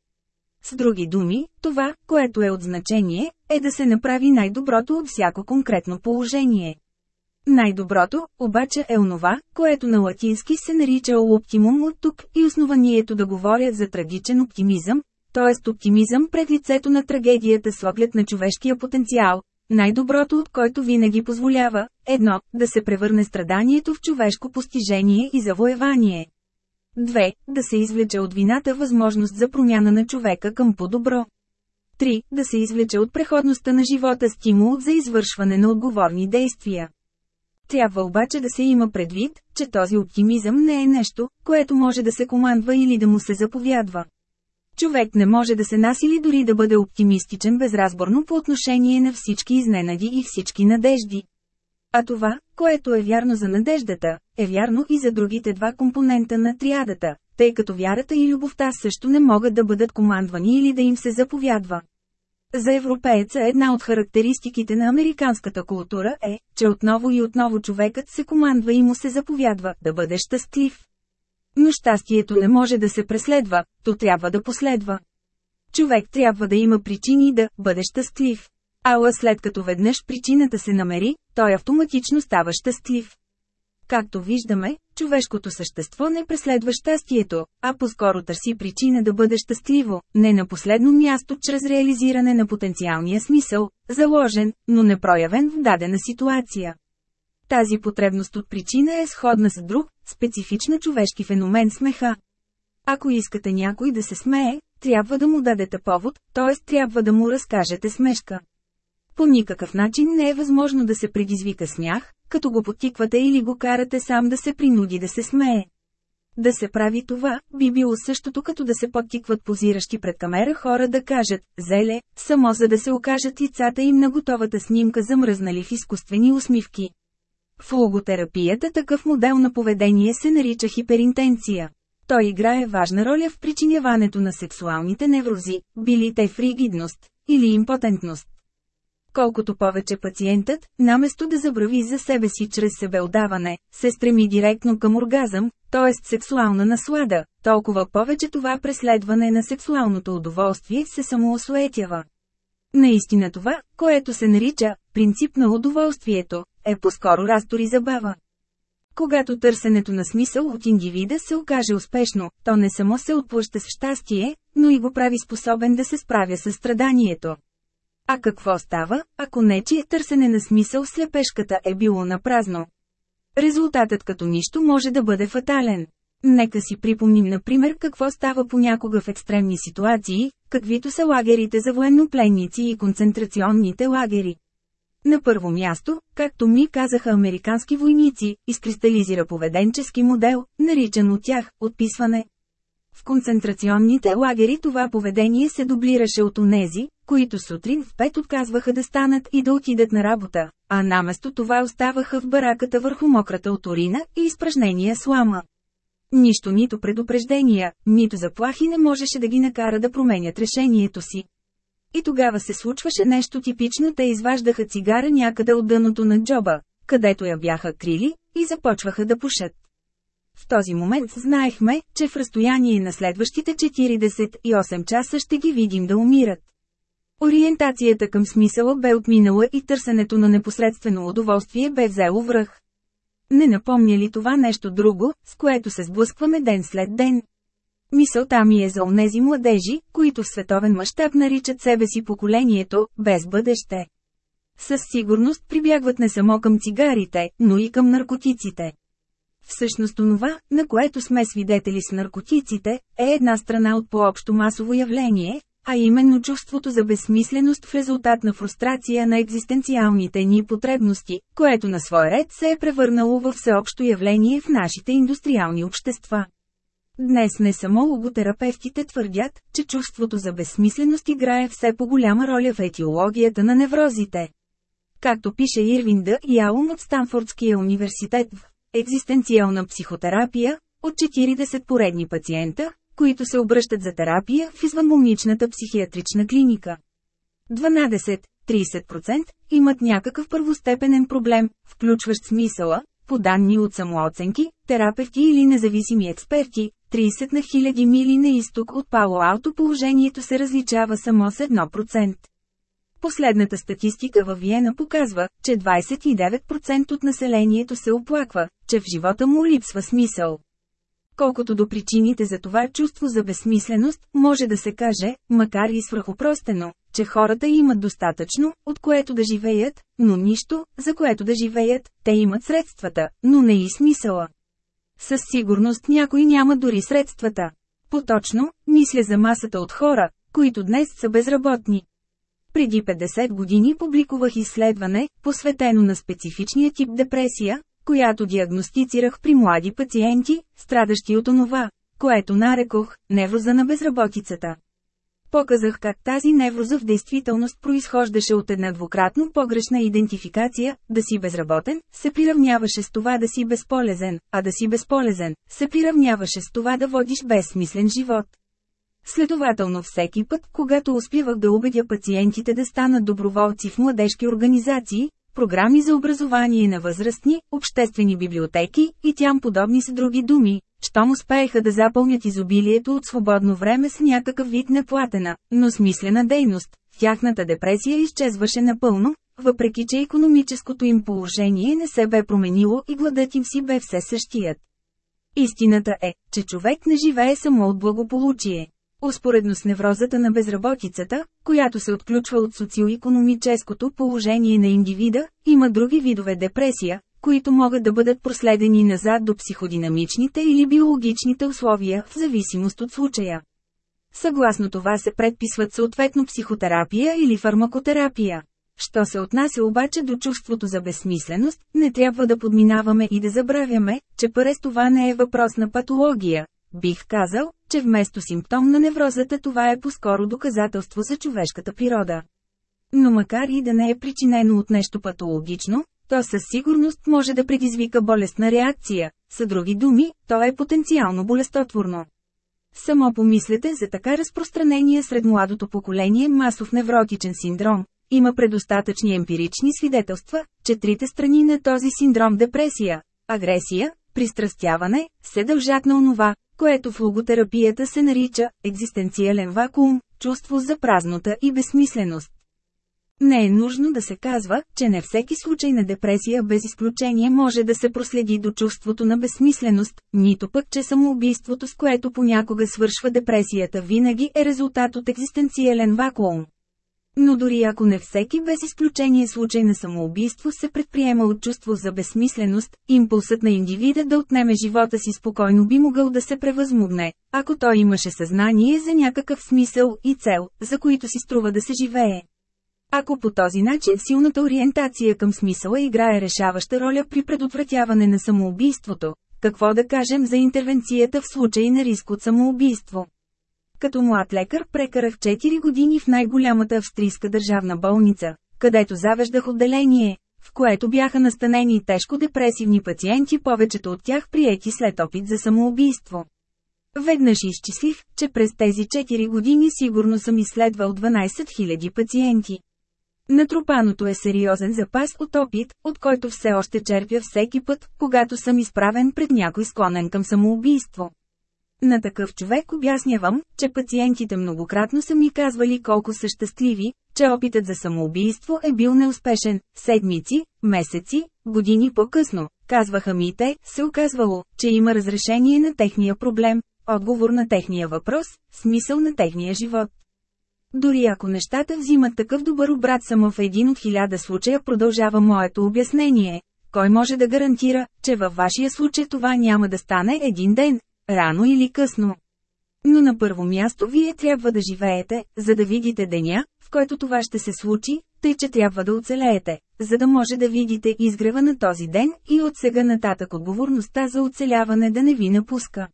С други думи, това, което е от значение, е да се направи най-доброто от всяко конкретно положение. Най-доброто, обаче е онова, което на латински се нарича оптимум от тук и основанието да говоря за трагичен оптимизъм, т.е. оптимизъм пред лицето на трагедията с оглед на човешкия потенциал, най-доброто от който винаги позволява, едно, да се превърне страданието в човешко постижение и завоевание. 2. Да се извлече от вината възможност за промяна на човека към по-добро. 3. Да се извлече от преходността на живота стимул за извършване на отговорни действия. Трябва обаче да се има предвид, че този оптимизъм не е нещо, което може да се командва или да му се заповядва. Човек не може да се насили дори да бъде оптимистичен безразборно по отношение на всички изненади и всички надежди. А това, което е вярно за надеждата, е вярно и за другите два компонента на триадата, тъй като вярата и любовта също не могат да бъдат командвани или да им се заповядва. За европееца една от характеристиките на американската култура е, че отново и отново човекът се командва и му се заповядва да бъде щастлив. Но щастието не може да се преследва, то трябва да последва. Човек трябва да има причини да бъде щастлив. Ала след като веднъж причината се намери, той автоматично става щастлив. Както виждаме, човешкото същество не преследва щастието, а по-скоро търси причина да бъде щастливо, не на последно място чрез реализиране на потенциалния смисъл, заложен, но не проявен в дадена ситуация. Тази потребност от причина е сходна с друг, специфична човешки феномен смеха. Ако искате някой да се смее, трябва да му дадете повод, т.е. трябва да му разкажете смешка. По никакъв начин не е възможно да се предизвика смях, като го потиквате или го карате сам да се принуди да се смее. Да се прави това, би било същото като да се подтикват позиращи пред камера хора да кажат «Зеле», само за да се окажат лицата им на готовата снимка замръзнали в изкуствени усмивки. В логотерапията такъв модел на поведение се нарича хиперинтенция. Той играе важна роля в причиняването на сексуалните неврози, били те фригидност или импотентност. Колкото повече пациентът, наместо да забрави за себе си чрез себеотдаване, се стреми директно към оргазъм, т.е. сексуална наслада, толкова повече това преследване на сексуалното удоволствие се самоосуетява. Наистина това, което се нарича принцип на удоволствието, е по-скоро разтори забава. Когато търсенето на смисъл от индивида се окаже успешно, то не само се отплаща с щастие, но и го прави способен да се справя с страданието. А какво става, ако нечие търсене на смисъл слепешката е било на празно? Резултатът като нищо може да бъде фатален. Нека си припомним например какво става понякога в екстремни ситуации, каквито са лагерите за военнопленници и концентрационните лагери. На първо място, както ми казаха американски войници, изкристализира поведенчески модел, наричан от тях – отписване. В концентрационните лагери това поведение се дублираше от онези, които сутрин в пет отказваха да станат и да отидат на работа, а наместо това оставаха в бараката върху мократа от урина и изпражнения слама. Нищо нито предупреждения, нито заплахи не можеше да ги накара да променят решението си. И тогава се случваше нещо типично, те изваждаха цигара някъде от дъното на джоба, където я бяха крили, и започваха да пушат. В този момент знаехме, че в разстояние на следващите 48 часа ще ги видим да умират. Ориентацията към смисъла бе отминала и търсенето на непосредствено удоволствие бе взело връх. Не напомня ли това нещо друго, с което се сблъскваме ден след ден? Мисълта ми е за онези младежи, които в световен мащаб наричат себе си поколението, без бъдеще. Със сигурност прибягват не само към цигарите, но и към наркотиците. Всъщност това, на което сме свидетели с наркотиците, е една страна от по-общо масово явление, а именно чувството за безсмисленост в резултат на фрустрация на екзистенциалните ни потребности, което на свой ред се е превърнало във всеобщо явление в нашите индустриални общества. Днес не само логотерапевтите твърдят, че чувството за безсмисленост играе все по-голяма роля в етиологията на неврозите. Както пише Ирвин Д. Ялум от Станфордския университет в екзистенциална психотерапия, от 40 поредни пациента, които се обръщат за терапия в извънболничната психиатрична клиника. 12-30% имат някакъв първостепенен проблем, включващ смисъла, по данни от самооценки, терапевти или независими експерти, 30 на хиляди мили на изток от Пало Алто положението се различава само с 1%. Последната статистика във Виена показва, че 29% от населението се оплаква, че в живота му липсва смисъл. Колкото до причините за това чувство за безсмисленост, може да се каже, макар и свръхопростено, че хората имат достатъчно, от което да живеят, но нищо, за което да живеят, те имат средствата, но не и смисъла. Със сигурност някой няма дори средствата. Поточно, мисля за масата от хора, които днес са безработни. Преди 50 години публикувах изследване, посветено на специфичния тип депресия, която диагностицирах при млади пациенти, страдащи от онова, което нарекох невроза на безработицата. Показах как тази невроза в действителност произхождаше от една двукратно погрешна идентификация, да си безработен, се приравняваше с това да си безполезен, а да си безполезен, се приравняваше с това да водиш безсмислен живот. Следователно всеки път, когато успявах да убедя пациентите да станат доброволци в младежки организации, програми за образование на възрастни, обществени библиотеки и тям подобни с други думи, щом успееха да запълнят изобилието от свободно време с някакъв вид неплатена, но смислена дейност, тяхната депресия изчезваше напълно, въпреки че економическото им положение не се бе променило и гладът им си бе все същият. Истината е, че човек не живее само от благополучие. Успоредно с неврозата на безработицата, която се отключва от социо-економическото положение на индивида, има други видове депресия, които могат да бъдат проследени назад до психодинамичните или биологичните условия, в зависимост от случая. Съгласно това се предписват съответно психотерапия или фармакотерапия. Що се отнася обаче до чувството за безсмисленост, не трябва да подминаваме и да забравяме, че през това не е въпрос на патология, Бих казал, че вместо симптом на неврозата това е по-скоро доказателство за човешката природа. Но макар и да не е причинено от нещо патологично, то със сигурност може да предизвика болестна реакция, са други думи, то е потенциално болестотворно. Само помислете за така разпространение сред младото поколение масов невротичен синдром. Има предостатъчни емпирични свидетелства, че трите страни на този синдром депресия, агресия, пристрастяване, се дължат на онова, което в логотерапията се нарича екзистенциален вакуум, чувство за празнота и безсмисленост. Не е нужно да се казва, че не всеки случай на депресия без изключение може да се проследи до чувството на безсмисленост, нито пък, че самоубийството с което понякога свършва депресията винаги е резултат от екзистенциален вакуум. Но дори ако не всеки без изключение случай на самоубийство се предприема от чувство за безсмисленост, импулсът на индивида да отнеме живота си спокойно би могъл да се превъзмогне, ако той имаше съзнание за някакъв смисъл и цел, за които си струва да се живее. Ако по този начин силната ориентация към смисъла играе решаваща роля при предотвратяване на самоубийството, какво да кажем за интервенцията в случай на риск от самоубийство? Като млад лекар прекарах 4 години в най-голямата австрийска държавна болница, където завеждах отделение, в което бяха настанени тежко депресивни пациенти, повечето от тях приети след опит за самоубийство. Веднъж изчислих, че през тези 4 години сигурно съм изследвал 12 000 пациенти. Натрупаното е сериозен запас от опит, от който все още черпя всеки път, когато съм изправен пред някой склонен към самоубийство. На такъв човек обяснявам, че пациентите многократно са ми казвали колко са щастливи, че опитът за самоубийство е бил неуспешен. Седмици, месеци, години по-късно, казваха ми те, се оказвало, че има разрешение на техния проблем, отговор на техния въпрос, смисъл на техния живот. Дори ако нещата взимат такъв добър обрат само в един от хиляда случая продължава моето обяснение. Кой може да гарантира, че във вашия случай това няма да стане един ден, рано или късно? Но на първо място вие трябва да живеете, за да видите деня, в който това ще се случи, тъй че трябва да оцелеете, за да може да видите изгрева на този ден и от сега нататък отговорността за оцеляване да не ви напуска.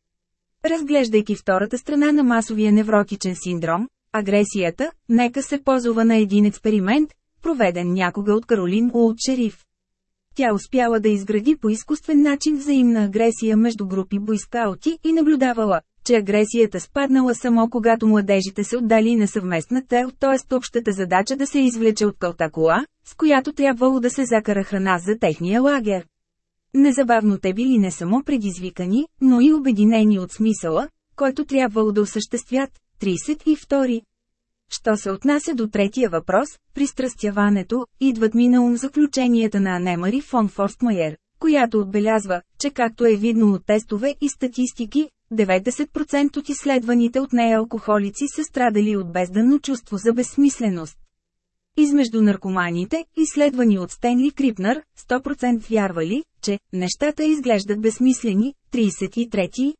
Разглеждайки втората страна на масовия невротичен синдром, агресията, нека се позова на един експеримент, проведен някога от Каролин Уолт Шериф. Тя успяла да изгради по изкуствен начин взаимна агресия между групи бойскаути и наблюдавала, че агресията спаднала само когато младежите се отдали на съвместна цел, т.е. общата задача да се извлече от кълта кола, с която трябвало да се закара храна за техния лагер. Незабавно те били не само предизвикани, но и обединени от смисъла, който трябвало да осъществят. 32. Що се отнася до третия въпрос, пристрастяването, идват ми на ум заключенията на Анемари фон Форстмайер, която отбелязва, че както е видно от тестове и статистики, 90% от изследваните от нея алкохолици са страдали от бездънно чувство за безсмисленост. Измежду наркоманите, изследвани от Стенли Крипнер, 100% вярвали, че нещата изглеждат безсмислени. 33.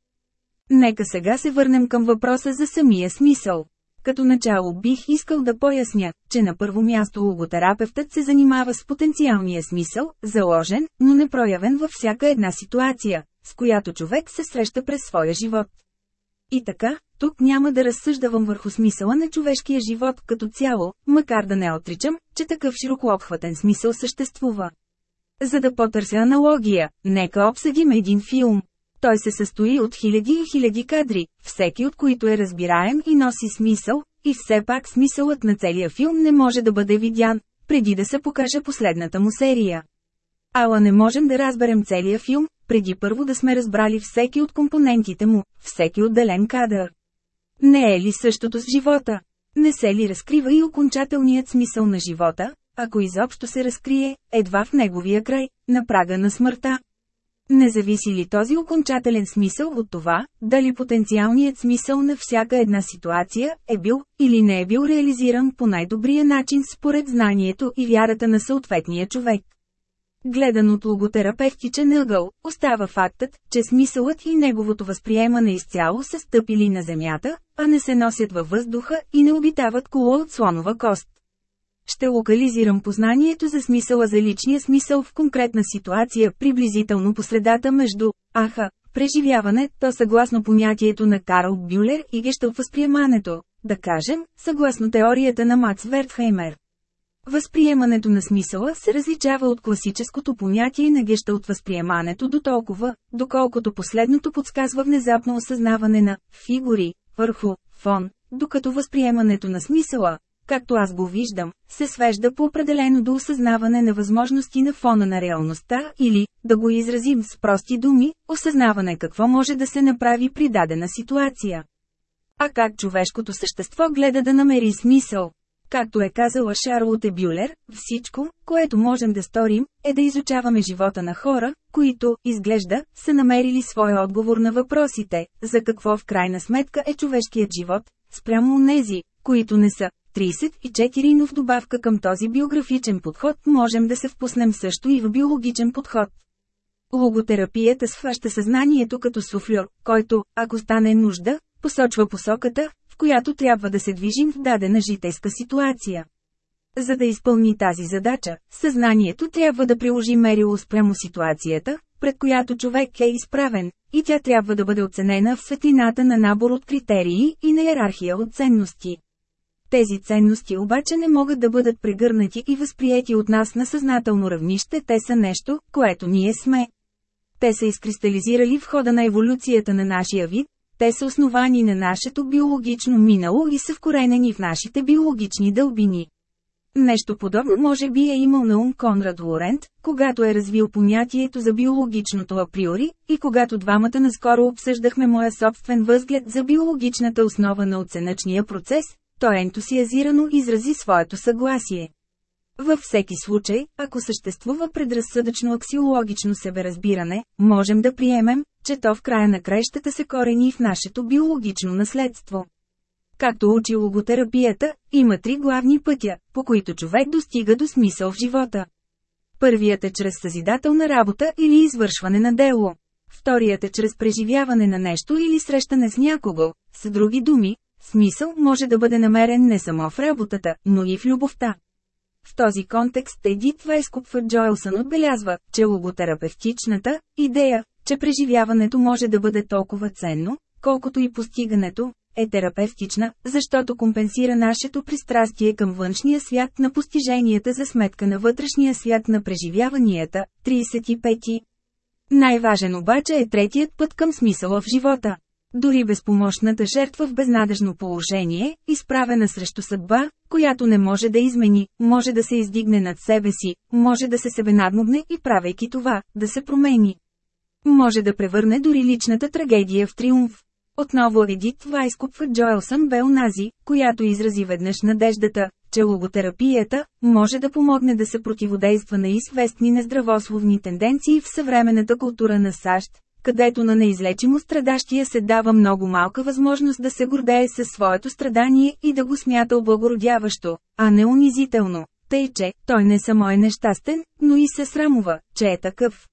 Нека сега се върнем към въпроса за самия смисъл. Като начало бих искал да поясня, че на първо място логотерапевтът се занимава с потенциалния смисъл, заложен, но непроявен във всяка една ситуация, с която човек се среща през своя живот. И така, тук няма да разсъждавам върху смисъла на човешкия живот като цяло, макар да не отричам, че такъв широко обхватен смисъл съществува. За да потърся аналогия, нека обсъдим един филм. Той се състои от хиляди и хиляди кадри, всеки от които е разбираем и носи смисъл, и все пак смисълът на целия филм не може да бъде видян, преди да се покаже последната му серия. Ала не можем да разберем целия филм, преди първо да сме разбрали всеки от компонентите му, всеки отделен кадър. Не е ли същото с живота? Не се ли разкрива и окончателният смисъл на живота, ако изобщо се разкрие, едва в неговия край, на прага на смъртта? Не зависи ли този окончателен смисъл от това, дали потенциалният смисъл на всяка една ситуация е бил или не е бил реализиран по най-добрия начин според знанието и вярата на съответния човек? Гледан от логотерапевтичен ъгъл, остава фактът, че смисълът и неговото възприемане изцяло са стъпили на земята, а не се носят във въздуха и не обитават коло от слонова кост. Ще локализирам познанието за смисъла за личния смисъл в конкретна ситуация приблизително по средата между аха, преживяване, то съгласно понятието на Карл Бюлер и гещъл възприемането, да кажем, съгласно теорията на Макс Вертхаймер. Възприемането на смисъла се различава от класическото понятие на геща от възприемането до толкова, доколкото последното подсказва внезапно осъзнаване на фигури, върху, фон, докато възприемането на смисъла, както аз го виждам, се свежда по определено до осъзнаване на възможности на фона на реалността или, да го изразим с прости думи, осъзнаване какво може да се направи при дадена ситуация. А как човешкото същество гледа да намери смисъл? Както е казала Шарлоте Бюлер, всичко, което можем да сторим, е да изучаваме живота на хора, които, изглежда, са намерили своя отговор на въпросите, за какво в крайна сметка е човешкият живот, спрямо нези, които не са. 34 но в добавка към този биографичен подход можем да се впуснем също и в биологичен подход. Логотерапията схваща съзнанието като суфльор, който, ако стане нужда, посочва посоката, в която трябва да се движим в дадена житейска ситуация. За да изпълни тази задача, съзнанието трябва да приложи мерило спрямо ситуацията, пред която човек е изправен, и тя трябва да бъде оценена в светлината на набор от критерии и на иерархия от ценности. Тези ценности обаче не могат да бъдат прегърнати и възприяти от нас на съзнателно равнище, те са нещо, което ние сме. Те са изкристализирали в хода на еволюцията на нашия вид, те са основани на нашето биологично минало и са вкоренени в нашите биологични дълбини. Нещо подобно може би е имал на ум Конрад Лорент, когато е развил понятието за биологичното априори, и когато двамата наскоро обсъждахме моя собствен възглед за биологичната основа на оценъчния процес, той ентусиазирано изрази своето съгласие. Във всеки случай, ако съществува предразсъдъчно аксиологично себеразбиране, можем да приемем, че то в края на крещата се корени в нашето биологично наследство. Както учи логотерапията, има три главни пътя, по които човек достига до смисъл в живота. Първият е чрез съзидателна работа или извършване на дело. Вторият е чрез преживяване на нещо или срещане с някого. С други думи, смисъл може да бъде намерен не само в работата, но и в любовта. В този контекст Едит Вайскопфът Джоелсън отбелязва, че логотерапевтичната идея, че преживяването може да бъде толкова ценно, колкото и постигането, е терапевтична, защото компенсира нашето пристрастие към външния свят на постиженията за сметка на вътрешния свят на преживяванията. 35. Най-важен обаче е третият път към смисъла в живота. Дори безпомощната жертва в безнадежно положение, изправена срещу съдба, която не може да измени, може да се издигне над себе си, може да се себе надмогне и правейки това, да се промени. Може да превърне дори личната трагедия в триумф. Отново Едит Вайскопфът Джоелсън бе унази, която изрази веднъж надеждата, че логотерапията може да помогне да се противодейства на известни нездравословни тенденции в съвременната култура на САЩ, където на неизлечимо страдащия се дава много малка възможност да се гордее със своето страдание и да го смята облагородяващо, а не унизително, тъй че той не само е нещастен, но и се срамува, че е такъв.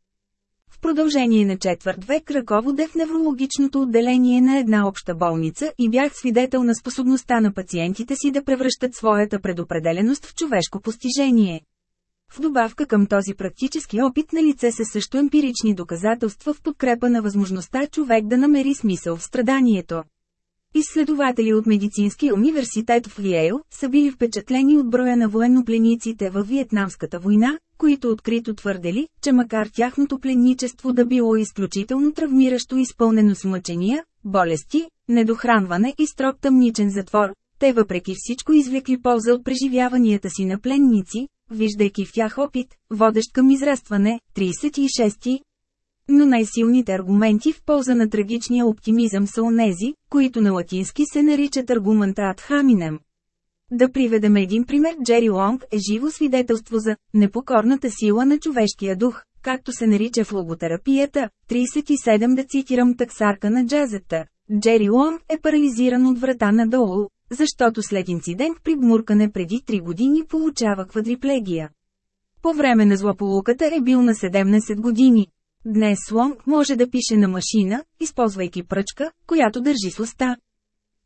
В продължение на четвърт век ръководе в неврологичното отделение на една обща болница и бях свидетел на способността на пациентите си да превръщат своята предопределеност в човешко постижение. В добавка към този практически опит на лице се също емпирични доказателства в подкрепа на възможността човек да намери смисъл в страданието. Изследователи от Медицинския университет в Лиейл са били впечатлени от броя на военноплениците във Виетнамската война, които открито твърдели, че макар тяхното пленничество да било изключително травмиращо изпълнено с мъчения, болести, недохранване и строг тъмничен затвор, те въпреки всичко извлекли полза от преживяванията си на пленници, виждайки в тях опит, водещ към израстване, 36 но най-силните аргументи в полза на трагичния оптимизъм са онези, които на латински се наричат аргумента ad haminem. Да приведем един пример Джери Лонг е живо свидетелство за непокорната сила на човешкия дух, както се нарича в логотерапията, 37 да цитирам таксарка на джазета. Джери Лонг е парализиран от врата надолу, защото след инцидент при гмуркане преди 3 години получава квадриплегия. По време на злополуката е бил на 17 години. Днес Лонг може да пише на машина, използвайки пръчка, която държи с уста.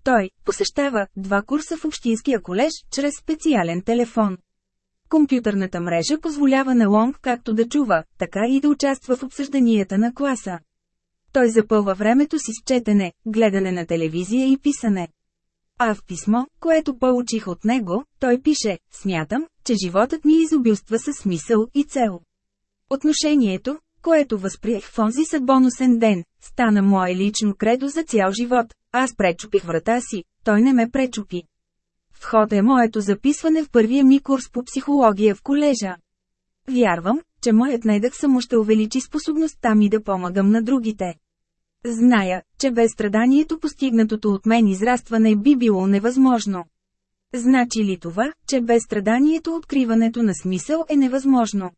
Той посещава два курса в Общинския колеж чрез специален телефон. Компютърната мрежа позволява на Лонг както да чува, така и да участва в обсъжданията на класа. Той запълва времето си с четене, гледане на телевизия и писане. А в писмо, което получих от него, той пише, смятам, че животът ми изобилства със смисъл и цел. Отношението, което възприех в онзи съдбоносен ден, стана мое лично кредо за цял живот. Аз пречупих врата си, той не ме пречупи. Вход е моето записване в първия ми курс по психология в колежа. Вярвам, че моят недъх само ще увеличи способността ми да помагам на другите. Зная, че без страданието постигнатото от мен израстване би било невъзможно. Значи ли това, че без страданието откриването на смисъл е невъзможно?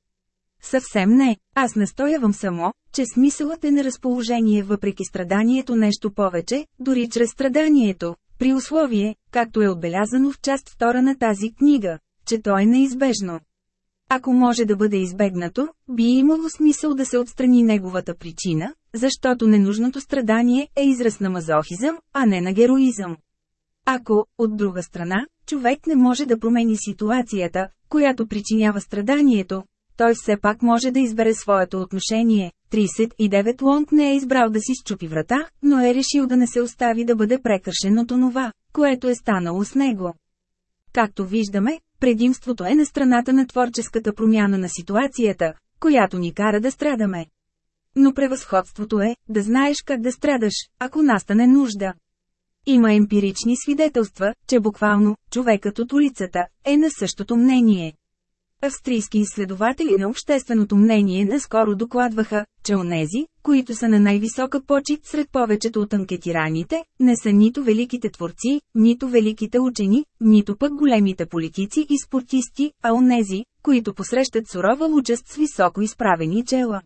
Съвсем не, аз настоявам само, че смисълът е на разположение въпреки страданието нещо повече, дори чрез страданието, при условие, както е отбелязано в част втора на тази книга, че то е неизбежно. Ако може да бъде избегнато, би имало смисъл да се отстрани неговата причина, защото ненужното страдание е израз на мазохизъм, а не на героизъм. Ако, от друга страна, човек не може да промени ситуацията, която причинява страданието, той все пак може да избере своето отношение. 39 Лонг не е избрал да си щупи врата, но е решил да не се остави да бъде прекършен от онова, което е станало с него. Както виждаме, предимството е на страната на творческата промяна на ситуацията, която ни кара да страдаме. Но превъзходството е, да знаеш как да страдаш, ако настане нужда. Има емпирични свидетелства, че буквално, човекът от улицата, е на същото мнение. Австрийски изследователи на общественото мнение наскоро докладваха, че онези, които са на най-висока почет сред повечето от анкетираните, не са нито великите творци, нито великите учени, нито пък големите политици и спортисти, а онези, които посрещат сурова участ с високо изправени чела.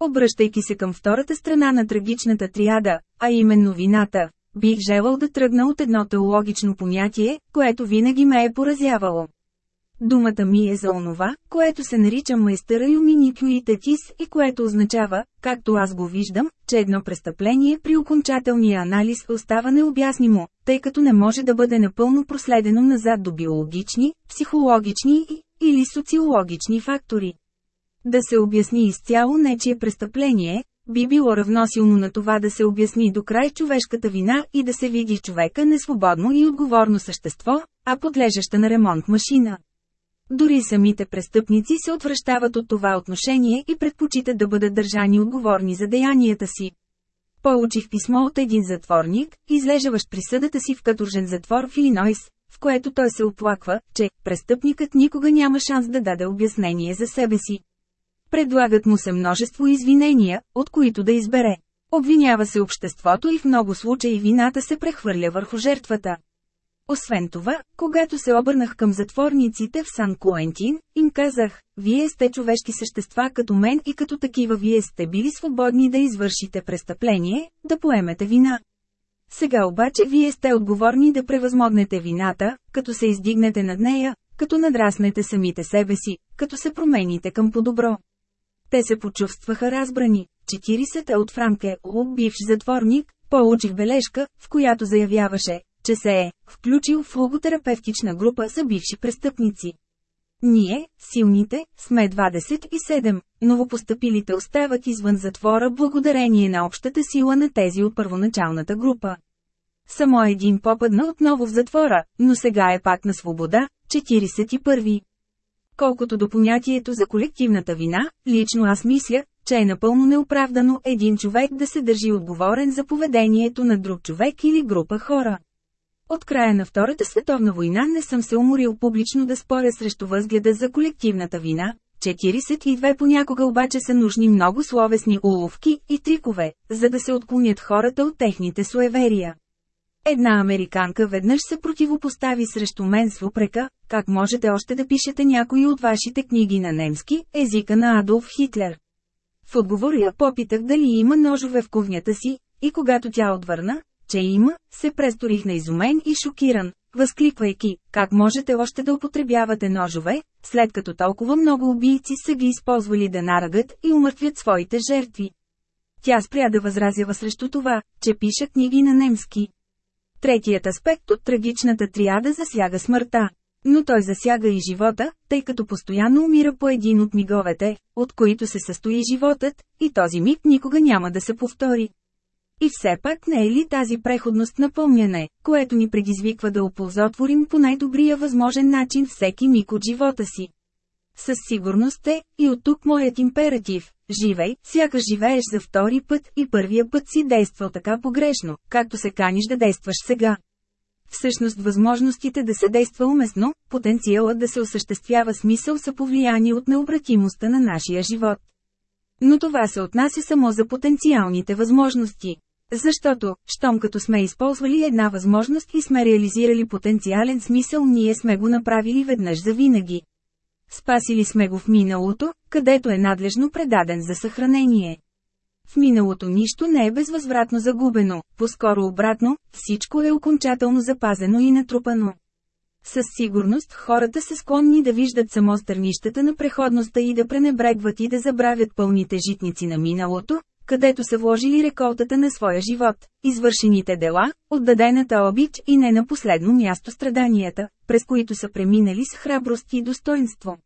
Обръщайки се към втората страна на трагичната триада, а именно вината, бих желал да тръгна от едно теологично понятие, което винаги ме е поразявало. Думата ми е за онова, което се нарича майстъра юминикюитетис и което означава, както аз го виждам, че едно престъпление при окончателния анализ остава необяснимо, тъй като не може да бъде напълно проследено назад до биологични, психологични и, или социологични фактори. Да се обясни изцяло нечие престъпление, би било равносилно на това да се обясни до край човешката вина и да се види човека несвободно и отговорно същество, а подлежаща на ремонт машина. Дори самите престъпници се отвръщават от това отношение и предпочитат да бъдат държани отговорни за деянията си. Получих писмо от един затворник, излежаващ присъдата си в каторжен затвор в Илинойс, в което той се оплаква, че престъпникът никога няма шанс да даде обяснение за себе си. Предлагат му се множество извинения, от които да избере. Обвинява се обществото и в много случаи вината се прехвърля върху жертвата. Освен това, когато се обърнах към затворниците в Сан Куентин, им казах, вие сте човешки същества като мен и като такива вие сте били свободни да извършите престъпление, да поемете вина. Сега обаче вие сте отговорни да превъзмогнете вината, като се издигнете над нея, като надраснете самите себе си, като се промените към по-добро. Те се почувстваха разбрани. 40 от Франке, Лук бивш затворник, получих бележка, в която заявяваше, че се е включил в логотерапевтична група за бивши престъпници. Ние, силните, сме 27, новопостъпилите остават извън затвора благодарение на общата сила на тези от първоначалната група. Само един попадна отново в затвора, но сега е пак на свобода, 41. Колкото до понятието за колективната вина, лично аз мисля, че е напълно неоправдано един човек да се държи отговорен за поведението на друг човек или група хора. От края на Втората световна война не съм се уморил публично да споря срещу възгледа за колективната вина. 42 понякога обаче са нужни много словесни уловки и трикове, за да се отклонят хората от техните суеверия. Една американка веднъж се противопостави срещу мен с упрека, как можете още да пишете някои от вашите книги на немски, езика на Адолф Хитлер. В отговор я попитах дали има ножове в кухнята си, и когато тя отвърна, че има, се престорих на изумен и шокиран, възкликвайки, как можете още да употребявате ножове, след като толкова много убийци са ги използвали да нарагат и умъртвят своите жертви. Тя спря да възразява срещу това, че пиша книги на немски. Третият аспект от трагичната триада засяга смъртта. Но той засяга и живота, тъй като постоянно умира по един от миговете, от които се състои животът, и този миг никога няма да се повтори. И все пак не е ли тази преходност напомняне, което ни предизвиква да оползотворим по най-добрия възможен начин всеки миг от живота си? Със сигурност е, и от тук моят императив, живей, сякаш живееш за втори път и първия път си действал така погрешно, както се каниш да действаш сега. Всъщност възможностите да се действа уместно, потенциалът да се осъществява смисъл са повлияни от необратимостта на нашия живот. Но това се отнася само за потенциалните възможности. Защото, щом като сме използвали една възможност и сме реализирали потенциален смисъл, ние сме го направили веднъж за винаги. Спасили сме го в миналото, където е надлежно предаден за съхранение. В миналото нищо не е безвъзвратно загубено, по-скоро обратно, всичко е окончателно запазено и натрупано. Със сигурност хората са склонни да виждат само стърнищата на преходността и да пренебрегват и да забравят пълните житници на миналото, където са вложили реколтата на своя живот, извършените дела, отдадената обич и не на последно място страданията, през които са преминали с храброст и достоинство.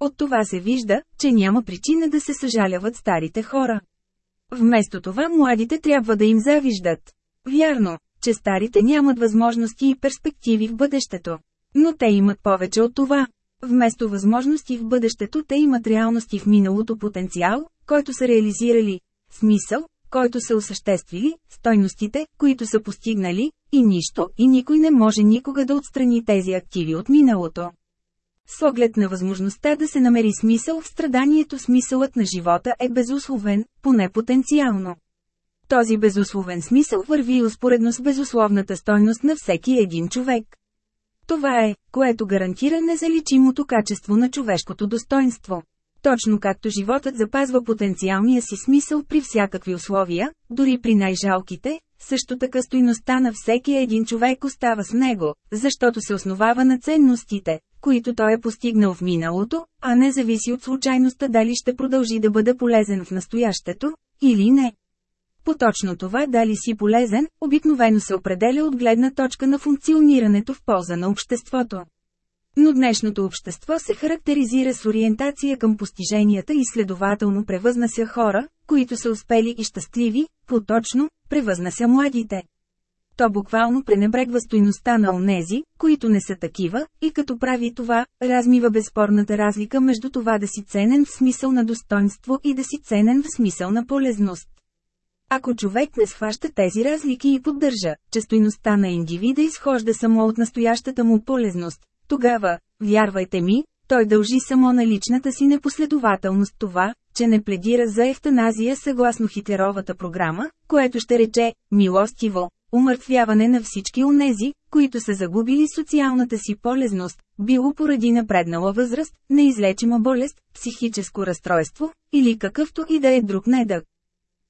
От това се вижда, че няма причина да се съжаляват старите хора. Вместо това младите трябва да им завиждат. Вярно, че старите нямат възможности и перспективи в бъдещето. Но те имат повече от това. Вместо възможности в бъдещето те имат реалности в миналото потенциал, който са реализирали. Смисъл, който са осъществили, стойностите, които са постигнали, и нищо и никой не може никога да отстрани тези активи от миналото. С оглед на възможността да се намери смисъл в страданието смисълът на живота е безусловен, поне потенциално. Този безусловен смисъл върви успоредно с безусловната стойност на всеки един човек. Това е, което гарантира незаличимото качество на човешкото достоинство. Точно както животът запазва потенциалния си смисъл при всякакви условия, дори при най-жалките, също така стойността на всеки един човек остава с него, защото се основава на ценностите, които той е постигнал в миналото, а не зависи от случайността дали ще продължи да бъде полезен в настоящето, или не. Поточно това дали си полезен, обикновено се определя от гледна точка на функционирането в полза на обществото. Но днешното общество се характеризира с ориентация към постиженията и следователно превъзнася хора, които са успели и щастливи, поточно, превъзнася младите. То буквално пренебрегва стойността на онези, които не са такива, и като прави това, размива безспорната разлика между това да си ценен в смисъл на достоинство и да си ценен в смисъл на полезност. Ако човек не схваща тези разлики и поддържа, че стойността на индивида изхожда само от настоящата му полезност, тогава, вярвайте ми, той дължи само на личната си непоследователност това, че не пледира за ефтаназия съгласно хитлеровата програма, което ще рече «милостиво», умъртвяване на всички онези, които са загубили социалната си полезност, било поради напреднала възраст, неизлечима болест, психическо разстройство, или какъвто и да е друг недък.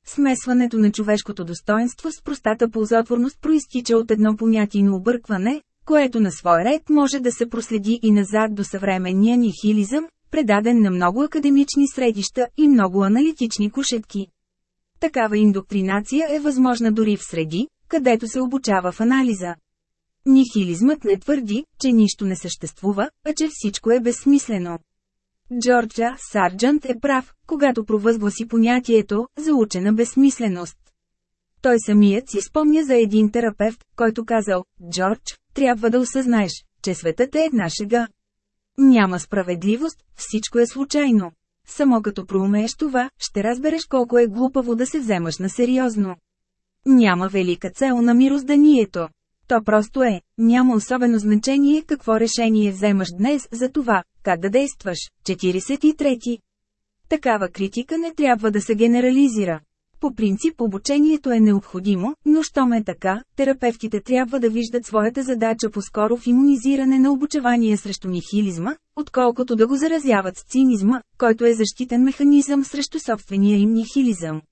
Смесването на човешкото достоинство с простата ползотворност проистича от едно понятийно объркване, което на свой ред може да се проследи и назад до съвременния нихилизъм, предаден на много академични средища и много аналитични кушетки. Такава индоктринация е възможна дори в среди, където се обучава в анализа. Нихилизмът не твърди, че нищо не съществува, а че всичко е безсмислено. Джорджа Сарджант е прав, когато провъзгласи понятието за учена безсмисленост. Той самият си спомня за един терапевт, който казал, Джордж, трябва да осъзнаеш, че светът е една шега. Няма справедливост, всичко е случайно. Само като проумееш това, ще разбереш колко е глупаво да се вземаш на сериозно. Няма велика цел на мирозданието. То просто е, няма особено значение какво решение вземаш днес за това, как да действаш. 43. Такава критика не трябва да се генерализира. По принцип обучението е необходимо, но щом е така, терапевтите трябва да виждат своята задача по-скоро в иммунизиране на обучавание срещу нихилизма, отколкото да го заразяват с цинизма, който е защитен механизъм срещу собствения им нихилизъм.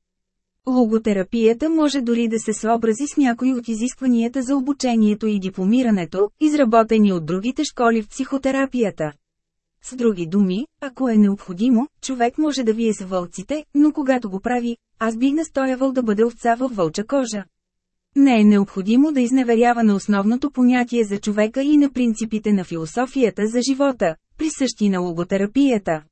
Логотерапията може дори да се съобрази с някои от изискванията за обучението и дипломирането, изработени от другите школи в психотерапията. С други думи, ако е необходимо, човек може да вие с вълците, но когато го прави, аз бих настоявал да бъде овца във вълча кожа. Не е необходимо да изневерява на основното понятие за човека и на принципите на философията за живота, присъщи на логотерапията.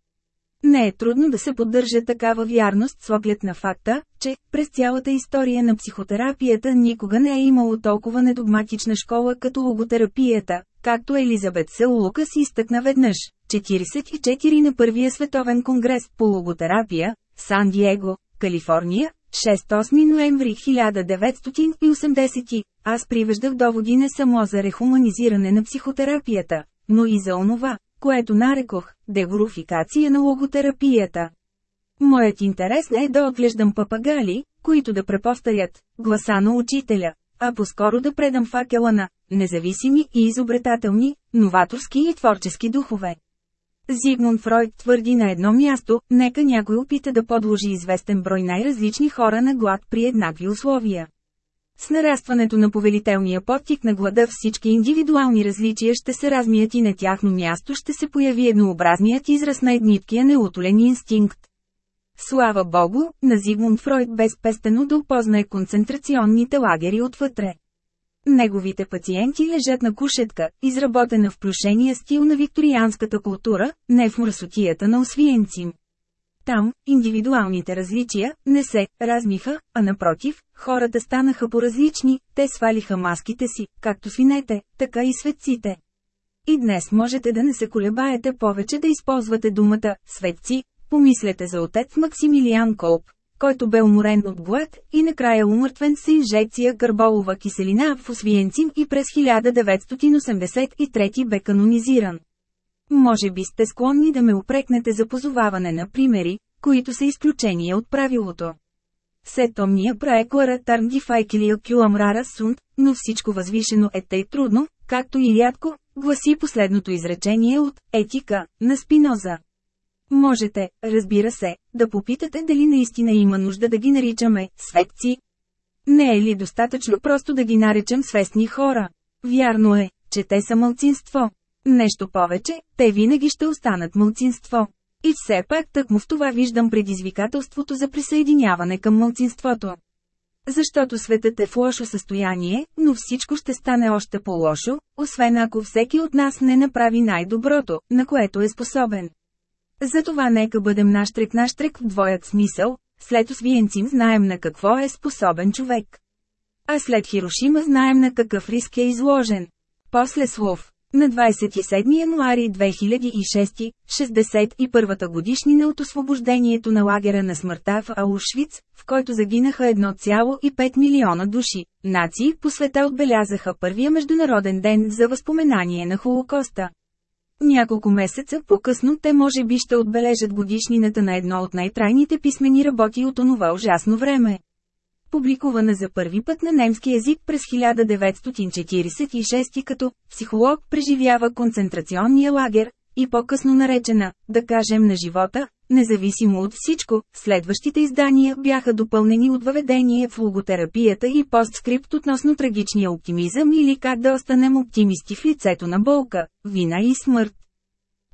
Не е трудно да се поддържа такава вярност с оглед на факта, че, през цялата история на психотерапията никога не е имало толкова недогматична школа като логотерапията, както Елизабет Сел Лукас изтъкна веднъж. 44 на Първия световен конгрес по логотерапия, Сан-Диего, Калифорния, 6-8 ноември 1980. Аз привеждах доводи не само за рехуманизиране на психотерапията, но и за онова, което нарекох «дегорификация на логотерапията». Моят интерес не е да отглеждам папагали, които да преповторят гласа на учителя, а по-скоро да предам факела на независими и изобретателни, новаторски и творчески духове. Зигмунд Фройд твърди на едно място, нека някой опита да подложи известен брой най-различни хора на глад при еднакви условия. С нарастването на повелителния подтик на глада всички индивидуални различия ще се размият и на тяхно място ще се появи еднообразният израз на едниткия неутолен инстинкт. Слава Богу, на Зигмунд Фройд безпестено да опознае концентрационните лагери отвътре. Неговите пациенти лежат на кушетка, изработена в плюшения стил на викторианската култура, не в мръсотията на освиенцим. Там, индивидуалните различия, не се размиха, а напротив, хората станаха по-различни, те свалиха маските си, както свинете, така и светците. И днес можете да не се колебаете повече да използвате думата «светци», помислете за отец Максимилиан Колб, който бе уморен от глад и накрая умъртвен с инжекция карболова киселина в Освиенцим и през 1983 бе канонизиран. Може би сте склонни да ме упрекнете за позоваване на примери, които са изключение от правилото. Сетомния праеклара тарнги файкилия кюамрара сунт, но всичко възвишено е тъй трудно, както и рядко, гласи последното изречение от «Етика» на Спиноза. Можете, разбира се, да попитате дали наистина има нужда да ги наричаме «светци». Не е ли достатъчно просто да ги наречем свестни хора? Вярно е, че те са мълцинство. Нещо повече, те винаги ще останат мълцинство. И все пак тъкмо в това виждам предизвикателството за присъединяване към мълцинството. Защото светът е в лошо състояние, но всичко ще стане още по-лошо, освен ако всеки от нас не направи най-доброто, на което е способен. Затова нека бъдем наштрек наштрек в двоят смисъл, след Освиенцим знаем на какво е способен човек. А след Хирошима знаем на какъв риск е изложен. После слов. На 27 януари 2006, 61-та годишнина от освобождението на лагера на смъртта в Аушвиц, в който загинаха 1,5 милиона души, нации по света отбелязаха първия международен ден за възпоменание на Холокоста. Няколко месеца по-късно те може би ще отбележат годишнината на едно от най-трайните писмени работи от онова ужасно време. Публикувана за първи път на немски език през 1946 като «Психолог преживява концентрационния лагер» и по-късно наречена «Да кажем на живота», Независимо от всичко, следващите издания бяха допълнени от въведение в логотерапията и постскрипт относно трагичния оптимизъм или как да останем оптимисти в лицето на болка, вина и смърт.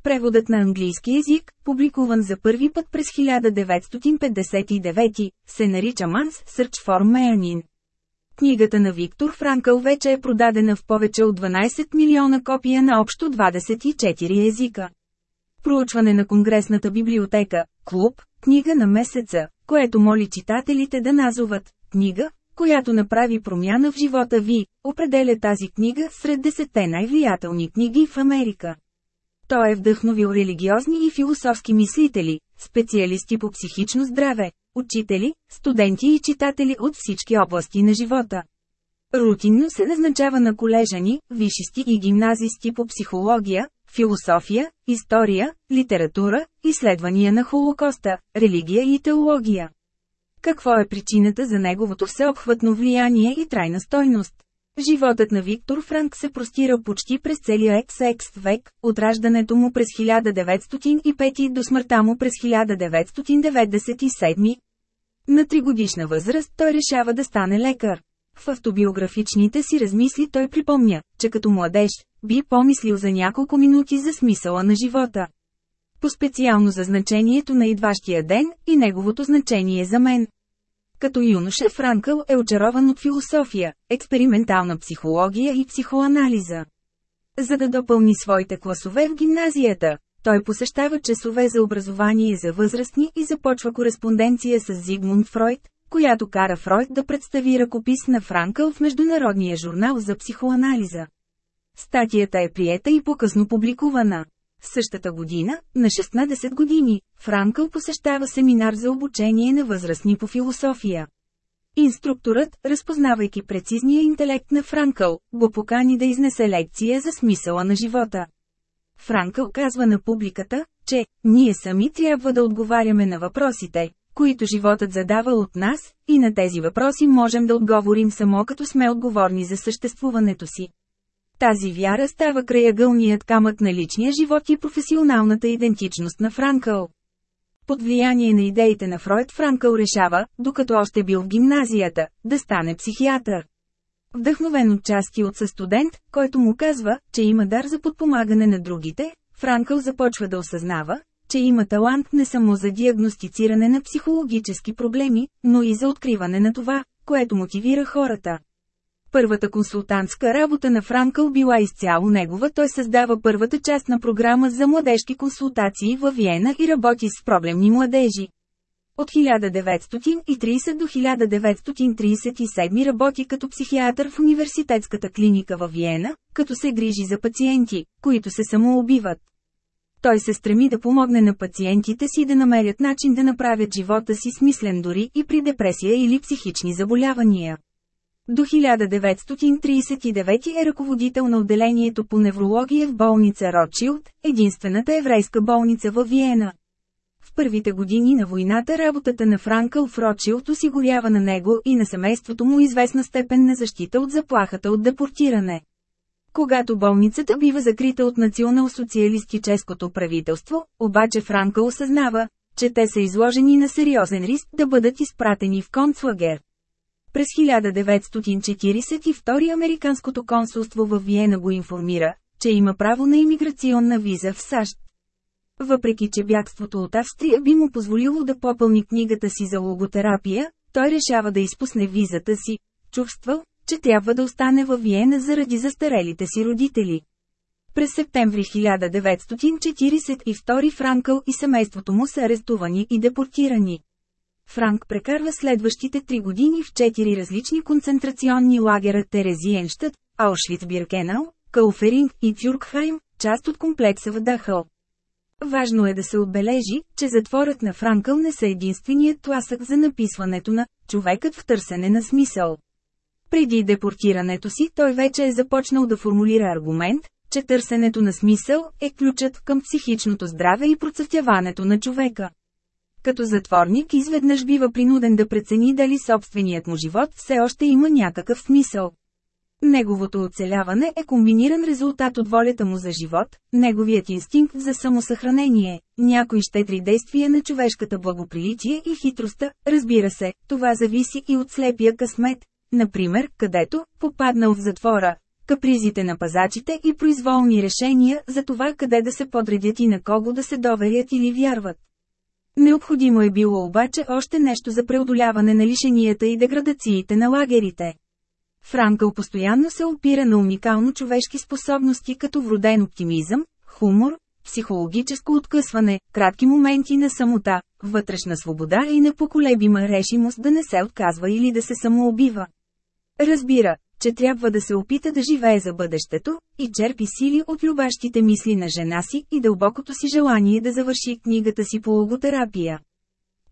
Преводът на английски език, публикуван за първи път през 1959, се нарича Man's Search for Meaning. Книгата на Виктор Франкъл вече е продадена в повече от 12 милиона копия на общо 24 езика. Проучване на Конгресната библиотека, клуб, книга на месеца, което моли читателите да назоват книга, която направи промяна в живота ви, определя тази книга сред десетте най-влиятелни книги в Америка. Той е вдъхновил религиозни и философски мислители, специалисти по психично здраве, учители, студенти и читатели от всички области на живота. Рутинно се назначава на колежани, вишисти и гимназисти по психология, философия, история, литература, изследвания на Холокоста, религия и теология. Какво е причината за неговото всеобхватно влияние и трайна стойност? Животът на Виктор Франк се простира почти през целия XX век, от раждането му през 1905 до смъртта му през 1997. На тригодишна възраст той решава да стане лекар. В автобиографичните си размисли той припомня, че като младеж, би помислил за няколко минути за смисъла на живота. По-специално за значението на идващия ден и неговото значение за мен. Като юноша Франкъл е очарован от философия, експериментална психология и психоанализа. За да допълни своите класове в гимназията, той посещава часове за образование за възрастни и започва кореспонденция с Зигмунд Фройд, която кара Фройд да представи ръкопис на Франкъл в Международния журнал за психоанализа. Статията е приета и по-късно публикувана. Същата година, на 16 години, Франкъл посещава семинар за обучение на възрастни по философия. Инструкторът, разпознавайки прецизния интелект на Франкъл, го покани да изнесе лекция за смисъла на живота. Франкъл казва на публиката, че «ние сами трябва да отговаряме на въпросите, които животът задава от нас, и на тези въпроси можем да отговорим само като сме отговорни за съществуването си. Тази вяра става краягълният камък на личния живот и професионалната идентичност на Франкъл. Под влияние на идеите на Фройд Франкъл решава, докато още бил в гимназията, да стане психиатър. Вдъхновен от части от състудент, който му казва, че има дар за подпомагане на другите, Франкъл започва да осъзнава, че има талант не само за диагностициране на психологически проблеми, но и за откриване на това, което мотивира хората. Първата консултантска работа на Франкъл била изцяло негова, той създава първата част на програма за младежки консултации във Виена и работи с проблемни младежи. От 1930 до 1937 работи като психиатър в университетската клиника във Виена, като се грижи за пациенти, които се самоубиват. Той се стреми да помогне на пациентите си да намерят начин да направят живота си смислен дори и при депресия или психични заболявания. До 1939 е ръководител на отделението по неврология в болница Ротшилд, единствената еврейска болница във Виена. В първите години на войната работата на Франкъл в Ротшилд осигурява на него и на семейството му известна степен на защита от заплахата от депортиране. Когато болницата бива закрита от национал-социалистическото правителство, обаче Франкъл осъзнава, че те са изложени на сериозен риск да бъдат изпратени в концлагер. През 1942 Американското консулство в Виена го информира, че има право на имиграционна виза в САЩ. Въпреки че бягството от Австрия би му позволило да попълни книгата си за логотерапия, той решава да изпусне визата си, чувствал, че трябва да остане във Виена заради застарелите си родители. През септември 1942 Франкъл и семейството му са арестувани и депортирани. Франк прекарва следващите три години в четири различни концентрационни лагера Терезиенщът, Аушвиц-Биркенау, Кауферинг и Тюркхайм, част от комплекса в Дахъл. Важно е да се отбележи, че затворът на Франкъл не са единственият тласък за написването на «Човекът в търсене на смисъл». Преди депортирането си той вече е започнал да формулира аргумент, че търсенето на смисъл е ключът към психичното здраве и процъфтяването на човека. Като затворник изведнъж бива принуден да прецени дали собственият му живот все още има някакъв смисъл. Неговото оцеляване е комбиниран резултат от волята му за живот, неговият инстинкт за самосъхранение, някои щедри действия на човешката благоприличие и хитростта, разбира се, това зависи и от слепия късмет, например, където, попаднал в затвора, капризите на пазачите и произволни решения за това къде да се подредят и на кого да се доверят или вярват. Необходимо е било обаче още нещо за преодоляване на лишенията и деградациите на лагерите. Франкъл постоянно се опира на уникално човешки способности като вроден оптимизъм, хумор, психологическо откъсване, кратки моменти на самота, вътрешна свобода и непоколебима решимост да не се отказва или да се самоубива. Разбира, че трябва да се опита да живее за бъдещето, и черпи сили от любащите мисли на жена си и дълбокото си желание да завърши книгата си по логотерапия.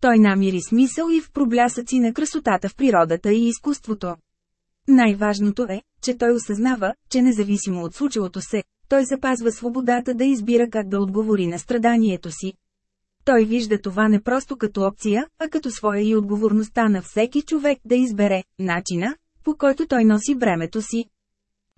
Той намири смисъл и в проблясъци на красотата в природата и изкуството. Най-важното е, че той осъзнава, че независимо от случилото се, той запазва свободата да избира как да отговори на страданието си. Той вижда това не просто като опция, а като своя и отговорността на всеки човек да избере начина, по който той носи бремето си.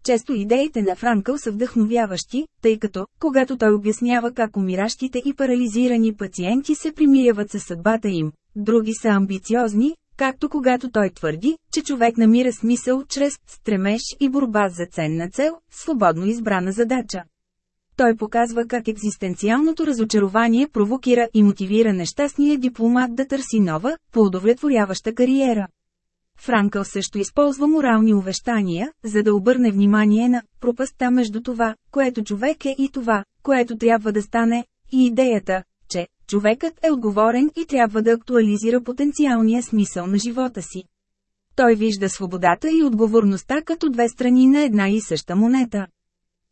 Често идеите на Франкъл са вдъхновяващи, тъй като, когато той обяснява как умиращите и парализирани пациенти се примиряват със съдбата им, други са амбициозни, както когато той твърди, че човек намира смисъл чрез стремеж и борба за ценна цел, свободно избрана задача. Той показва как екзистенциалното разочарование провокира и мотивира нещастния дипломат да търси нова, по-удовлетворяваща кариера. Франкъл също използва морални увещания, за да обърне внимание на пропаста между това, което човек е и това, което трябва да стане, и идеята, че човекът е отговорен и трябва да актуализира потенциалния смисъл на живота си. Той вижда свободата и отговорността като две страни на една и съща монета.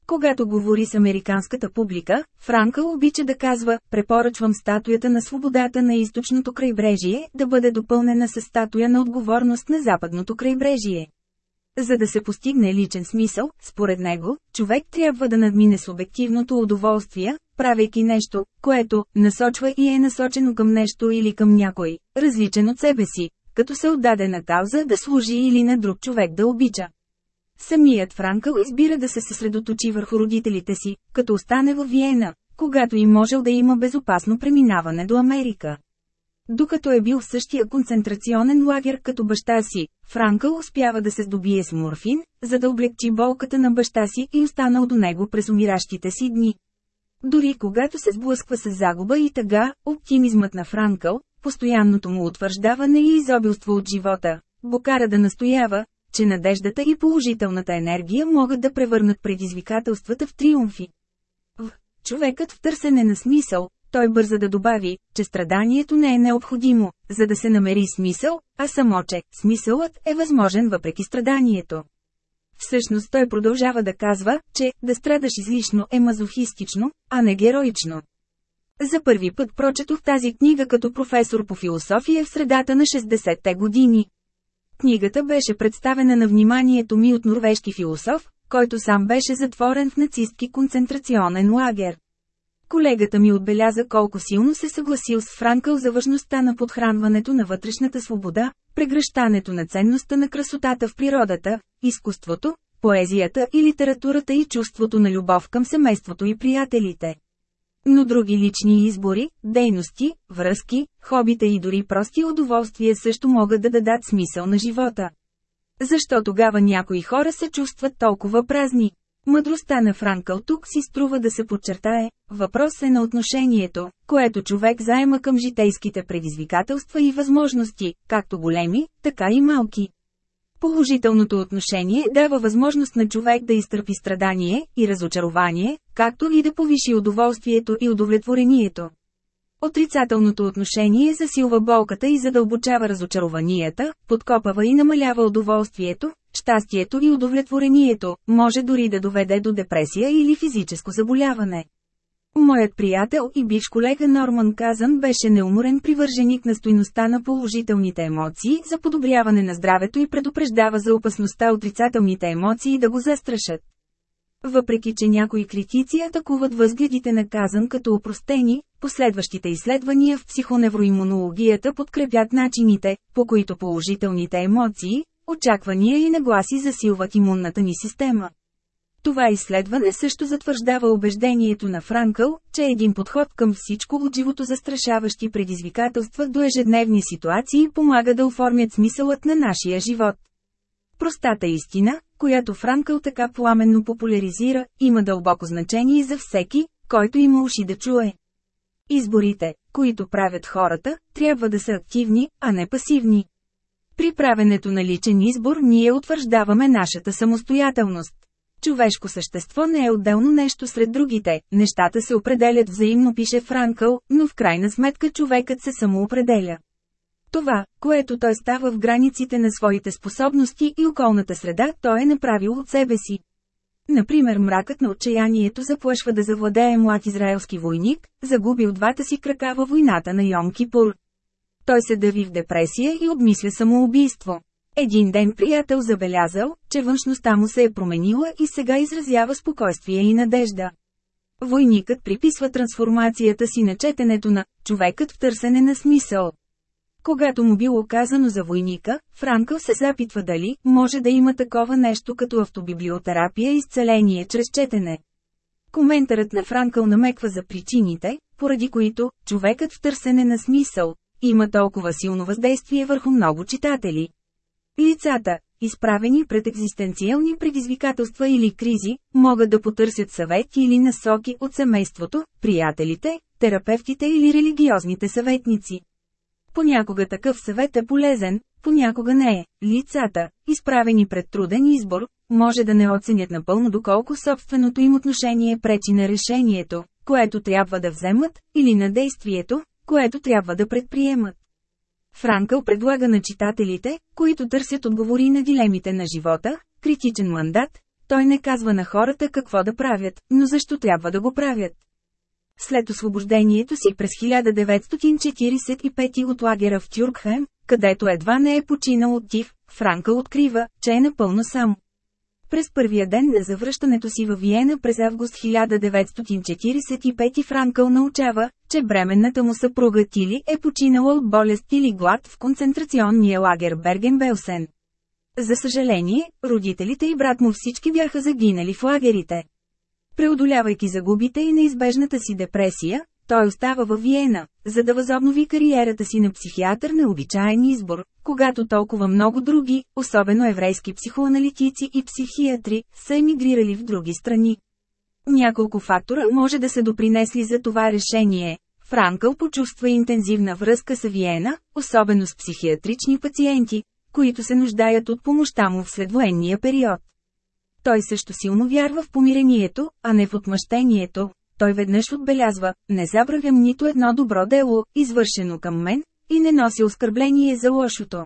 Когато говори с американската публика, Франкъл обича да казва, препоръчвам статуята на свободата на източното крайбрежие да бъде допълнена с статуя на отговорност на западното крайбрежие. За да се постигне личен смисъл, според него, човек трябва да надмине субективното удоволствие, правейки нещо, което насочва и е насочено към нещо или към някой, различен от себе си, като се отдаде на кауза да служи или на друг човек да обича. Самият Франкъл избира да се съсредоточи върху родителите си, като остане в Виена, когато им можел да има безопасно преминаване до Америка. Докато е бил в същия концентрационен лагер като баща си, Франкъл успява да се здобие с морфин, за да облегчи болката на баща си и останал до него през умиращите си дни. Дори когато се сблъсква с загуба и тъга, оптимизмът на Франкъл, постоянното му утвърждаване и изобилство от живота, го кара да настоява, че надеждата и положителната енергия могат да превърнат предизвикателствата в триумфи. В човекът в търсене на смисъл, той бърза да добави, че страданието не е необходимо, за да се намери смисъл, а само че смисълът е възможен въпреки страданието. Всъщност той продължава да казва, че да страдаш излишно е мазохистично, а не героично. За първи път прочетох тази книга като професор по философия в средата на 60-те години. Книгата беше представена на вниманието ми от норвежки философ, който сам беше затворен в нацистки концентрационен лагер. Колегата ми отбеляза колко силно се съгласил с Франкъл за важността на подхранването на вътрешната свобода, прегръщането на ценността на красотата в природата, изкуството, поезията и литературата и чувството на любов към семейството и приятелите. Но други лични избори, дейности, връзки, хобита и дори прости удоволствия също могат да дадат смисъл на живота. Защо тогава някои хора се чувстват толкова празни? Мъдростта на Франкъл тук си струва да се подчертае, въпрос е на отношението, което човек заема към житейските предизвикателства и възможности, както големи, така и малки. Положителното отношение дава възможност на човек да изтърпи страдание и разочарование, както и да повиши удоволствието и удовлетворението. Отрицателното отношение засилва болката и задълбочава разочарованията, подкопава и намалява удоволствието, щастието и удовлетворението, може дори да доведе до депресия или физическо заболяване. Моят приятел и бивш колега Норман Казан беше неуморен привърженик на стойността на положителните емоции за подобряване на здравето и предупреждава за опасността отрицателните емоции да го застрашат. Въпреки че някои критици атакуват възгледите на Казан като упростени, последващите изследвания в психоневроимунологията подкрепят начините, по които положителните емоции, очаквания и нагласи засилват имунната ни система. Това изследване също затвърждава убеждението на Франкъл, че един подход към всичко от живото застрашаващи предизвикателства до ежедневни ситуации помага да оформят смисълът на нашия живот. Простата истина, която Франкъл така пламенно популяризира, има дълбоко значение за всеки, който има уши да чуе. Изборите, които правят хората, трябва да са активни, а не пасивни. При правенето на личен избор ние утвърждаваме нашата самостоятелност. Човешко същество не е отделно нещо сред другите, нещата се определят взаимно пише Франкъл, но в крайна сметка човекът се самоопределя. Това, което той става в границите на своите способности и околната среда, той е направил от себе си. Например мракът на отчаянието заплашва да завладее млад израелски войник, загубил двата си крака във войната на Йом Кипур. Той се дави в депресия и обмисля самоубийство. Един ден приятел забелязал, че външността му се е променила и сега изразява спокойствие и надежда. Войникът приписва трансформацията си на четенето на «човекът в търсене на смисъл». Когато му било казано за войника, Франкъл се запитва дали може да има такова нещо като автобиблиотерапия и изцеление чрез четене. Коментарът на Франкъл намеква за причините, поради които човекът в търсене на смисъл има толкова силно въздействие върху много читатели. Лицата, изправени пред екзистенциални предизвикателства или кризи, могат да потърсят съвет или насоки от семейството, приятелите, терапевтите или религиозните съветници. Понякога такъв съвет е полезен, понякога не е. Лицата, изправени пред труден избор, може да не оценят напълно доколко собственото им отношение пречи на решението, което трябва да вземат, или на действието, което трябва да предприемат. Франкъл предлага на читателите, които търсят отговори на дилемите на живота, критичен мандат, той не казва на хората какво да правят, но защо трябва да го правят. След освобождението си през 1945 от лагера в Тюркхем, където едва не е починал от тиф, Франкъл открива, че е напълно сам. През първия ден на завръщането си във Виена през август 1945 Франкъл научава, че бременната му съпруга Тили е починала от болест или глад в концентрационния лагер Берген-Белсен. За съжаление, родителите и брат му всички бяха загинали в лагерите. Преодолявайки загубите и неизбежната си депресия, той остава във Виена, за да възобнови кариерата си на психиатър на обичаен избор, когато толкова много други, особено еврейски психоаналитици и психиатри, са емигрирали в други страни. Няколко фактора може да се допринесли за това решение. Франкъл почувства интензивна връзка с Виена, особено с психиатрични пациенти, които се нуждаят от помощта му в следвоенния период. Той също силно вярва в помирението, а не в отмъщението. Той веднъж отбелязва, не забравям нито едно добро дело, извършено към мен, и не носи оскърбление за лошото.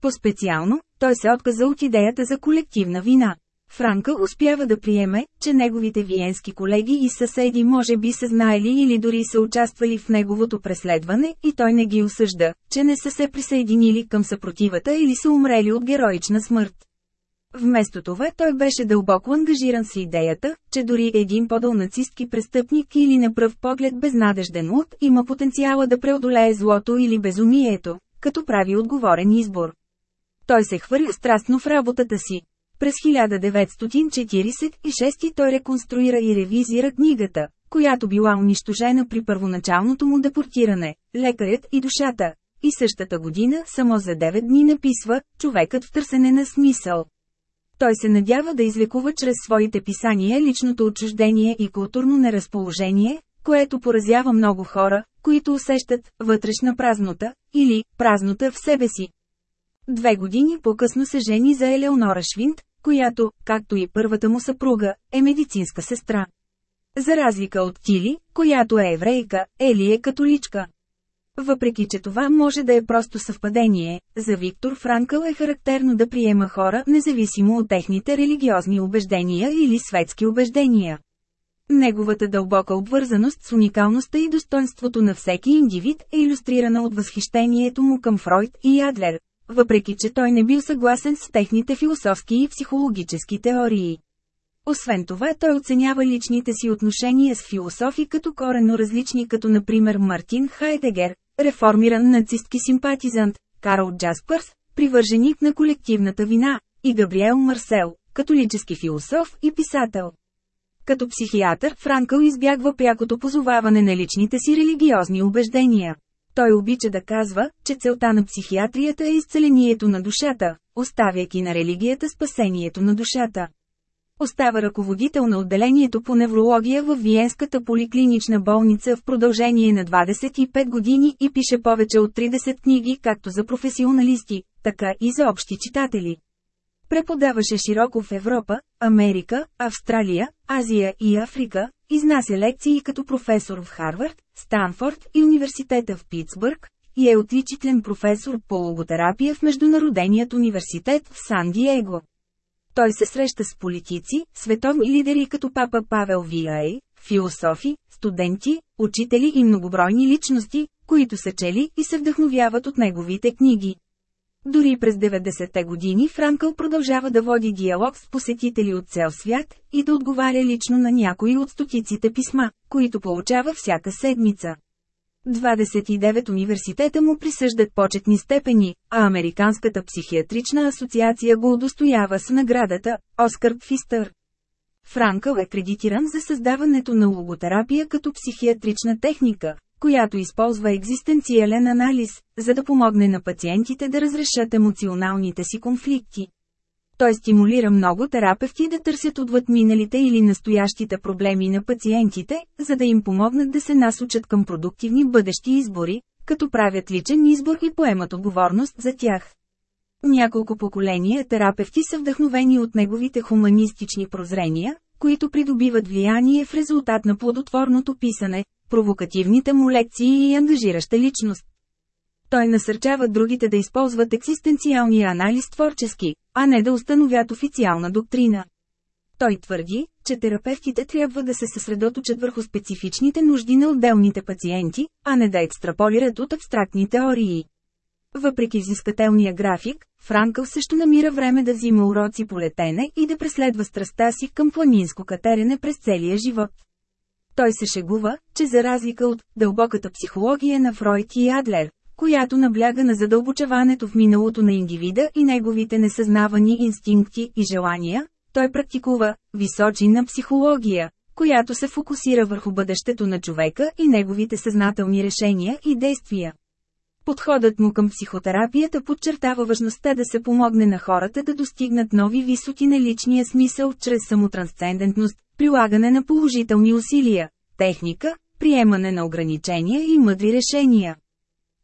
По-специално, той се отказа от идеята за колективна вина. Франка успява да приеме, че неговите виенски колеги и съседи може би са знаели или дори са участвали в неговото преследване и той не ги осъжда, че не са се присъединили към съпротивата или са умрели от героична смърт. Вместо това той беше дълбоко ангажиран с идеята, че дори един подъл нацистки престъпник или на пръв поглед безнадежден луд има потенциала да преодолее злото или безумието, като прави отговорен избор. Той се хвърля страстно в работата си. През 1946 той реконструира и ревизира книгата, която била унищожена при първоначалното му депортиране – Лекарят и душата. И същата година, само за 9 дни написва «Човекът в търсене на смисъл». Той се надява да излекува чрез своите писания личното отчуждение и културно неразположение, което поразява много хора, които усещат вътрешна празнота, или празнота в себе си. Две години по-късно се жени за Елеонора Швинт, която, както и първата му съпруга, е медицинска сестра. За разлика от Тили, която е еврейка, Ели е католичка. Въпреки че това може да е просто съвпадение, за Виктор Франкъл е характерно да приема хора, независимо от техните религиозни убеждения или светски убеждения. Неговата дълбока обвързаност с уникалността и достоинството на всеки индивид е иллюстрирана от възхищението му към Фройд и Адлер, въпреки че той не бил съгласен с техните философски и психологически теории. Освен това той оценява личните си отношения с философи като коренно различни като например Мартин Хайдегер, реформиран нацистки симпатизант, Карл Джаспърс, привърженик на колективната вина, и Габриел Марсел, католически философ и писател. Като психиатър, Франкъл избягва прякото позоваване на личните си религиозни убеждения. Той обича да казва, че целта на психиатрията е изцелението на душата, оставяйки на религията спасението на душата. Остава ръководител на отделението по неврология в Виенската поликлинична болница в продължение на 25 години и пише повече от 30 книги както за професионалисти, така и за общи читатели. Преподаваше широко в Европа, Америка, Австралия, Азия и Африка, изнася лекции като професор в Харвард, Станфорд и университета в Питсбърг, и е отличителен професор по логотерапия в Международният университет в Сан-Диего. Той се среща с политици, световни лидери като папа Павел Виай, философи, студенти, учители и многобройни личности, които са чели и се вдъхновяват от неговите книги. Дори през 90-те години Франкъл продължава да води диалог с посетители от цял свят и да отговаря лично на някои от стотиците писма, които получава всяка седмица. 29 университета му присъждат почетни степени, а Американската психиатрична асоциация го удостоява с наградата Оскар Фистър. Франкъл е кредитиран за създаването на логотерапия като психиатрична техника, която използва екзистенциален анализ, за да помогне на пациентите да разрешат емоционалните си конфликти. Той стимулира много терапевти да търсят отвъд миналите или настоящите проблеми на пациентите, за да им помогнат да се насочат към продуктивни бъдещи избори, като правят личен избор и поемат отговорност за тях. Няколко поколения терапевти са вдъхновени от неговите хуманистични прозрения, които придобиват влияние в резултат на плодотворното писане, провокативните му лекции и ангажираща личност. Той насърчава другите да използват екзистенциалния анализ творчески, а не да установят официална доктрина. Той твърди, че терапевтите трябва да се съсредоточат върху специфичните нужди на отделните пациенти, а не да екстраполират от абстрактни теории. Въпреки изискателния график, Франкъл също намира време да взима уроци по летене и да преследва страста си към планинско катерене през целия живот. Той се шегува, че за разлика от дълбоката психология на Фройд и Адлер, която набляга на задълбочаването в миналото на индивида и неговите несъзнавани инстинкти и желания, той практикува височинна психология, която се фокусира върху бъдещето на човека и неговите съзнателни решения и действия. Подходът му към психотерапията подчертава важността да се помогне на хората да достигнат нови висоти на личния смисъл чрез самотрансцендентност, прилагане на положителни усилия, техника, приемане на ограничения и мъдри решения.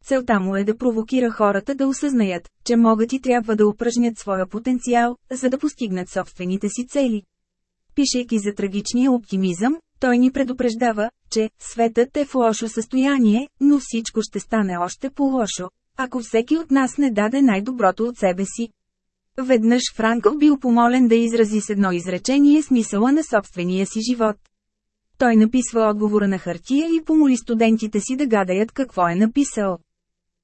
Целта му е да провокира хората да осъзнаят, че могат и трябва да упражнят своя потенциал, за да постигнат собствените си цели. Пишейки за трагичния оптимизъм, той ни предупреждава, че светът е в лошо състояние, но всичко ще стане още по-лошо, ако всеки от нас не даде най-доброто от себе си. Веднъж Франкъл бил помолен да изрази с едно изречение смисъла на собствения си живот. Той написва отговора на хартия и помоли студентите си да гадаят какво е написал.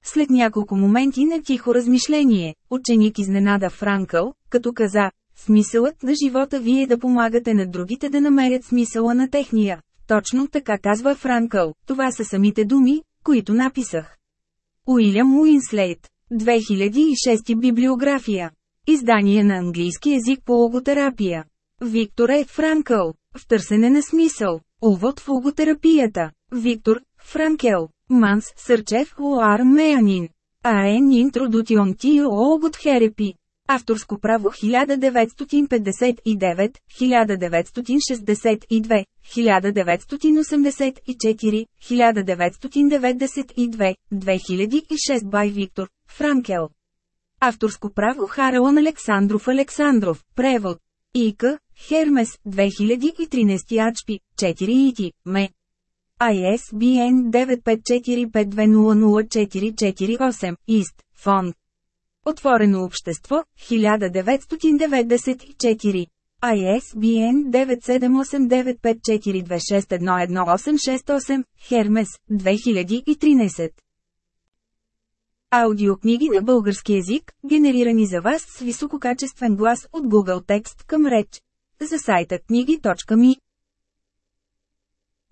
След няколко моменти на тихо размишление, ученик изненада Франкъл, като каза, смисълът на живота ви е да помагате на другите да намерят смисъла на техния. Точно така казва Франкъл, това са самите думи, които написах. Уилям Уинслейт, 2006 библиография. Издание на английски език по логотерапия. Виктор Е. Франкъл. В търсене на смисъл. Увод в логотерапията. Виктор, Франкел. Манс, Сърчев, Луар Меанин. Аен Интродутион Тио Логотхерепи. Авторско право 1959, 1962, 1984, 1992, 2006 бай Виктор, Франкел. Авторско право Харалан Александров Александров, превод. Ика, Хермес, 2013 Ачпи, 4 ити, ме. ISBN 95452004448, ИСТ, фонд. Отворено общество, 1994. ISBN 9789542611868, Хермес, 2013. Аудиокниги на български език, генерирани за вас с висококачествен глас от Google Текст към реч. За сайта книги.ми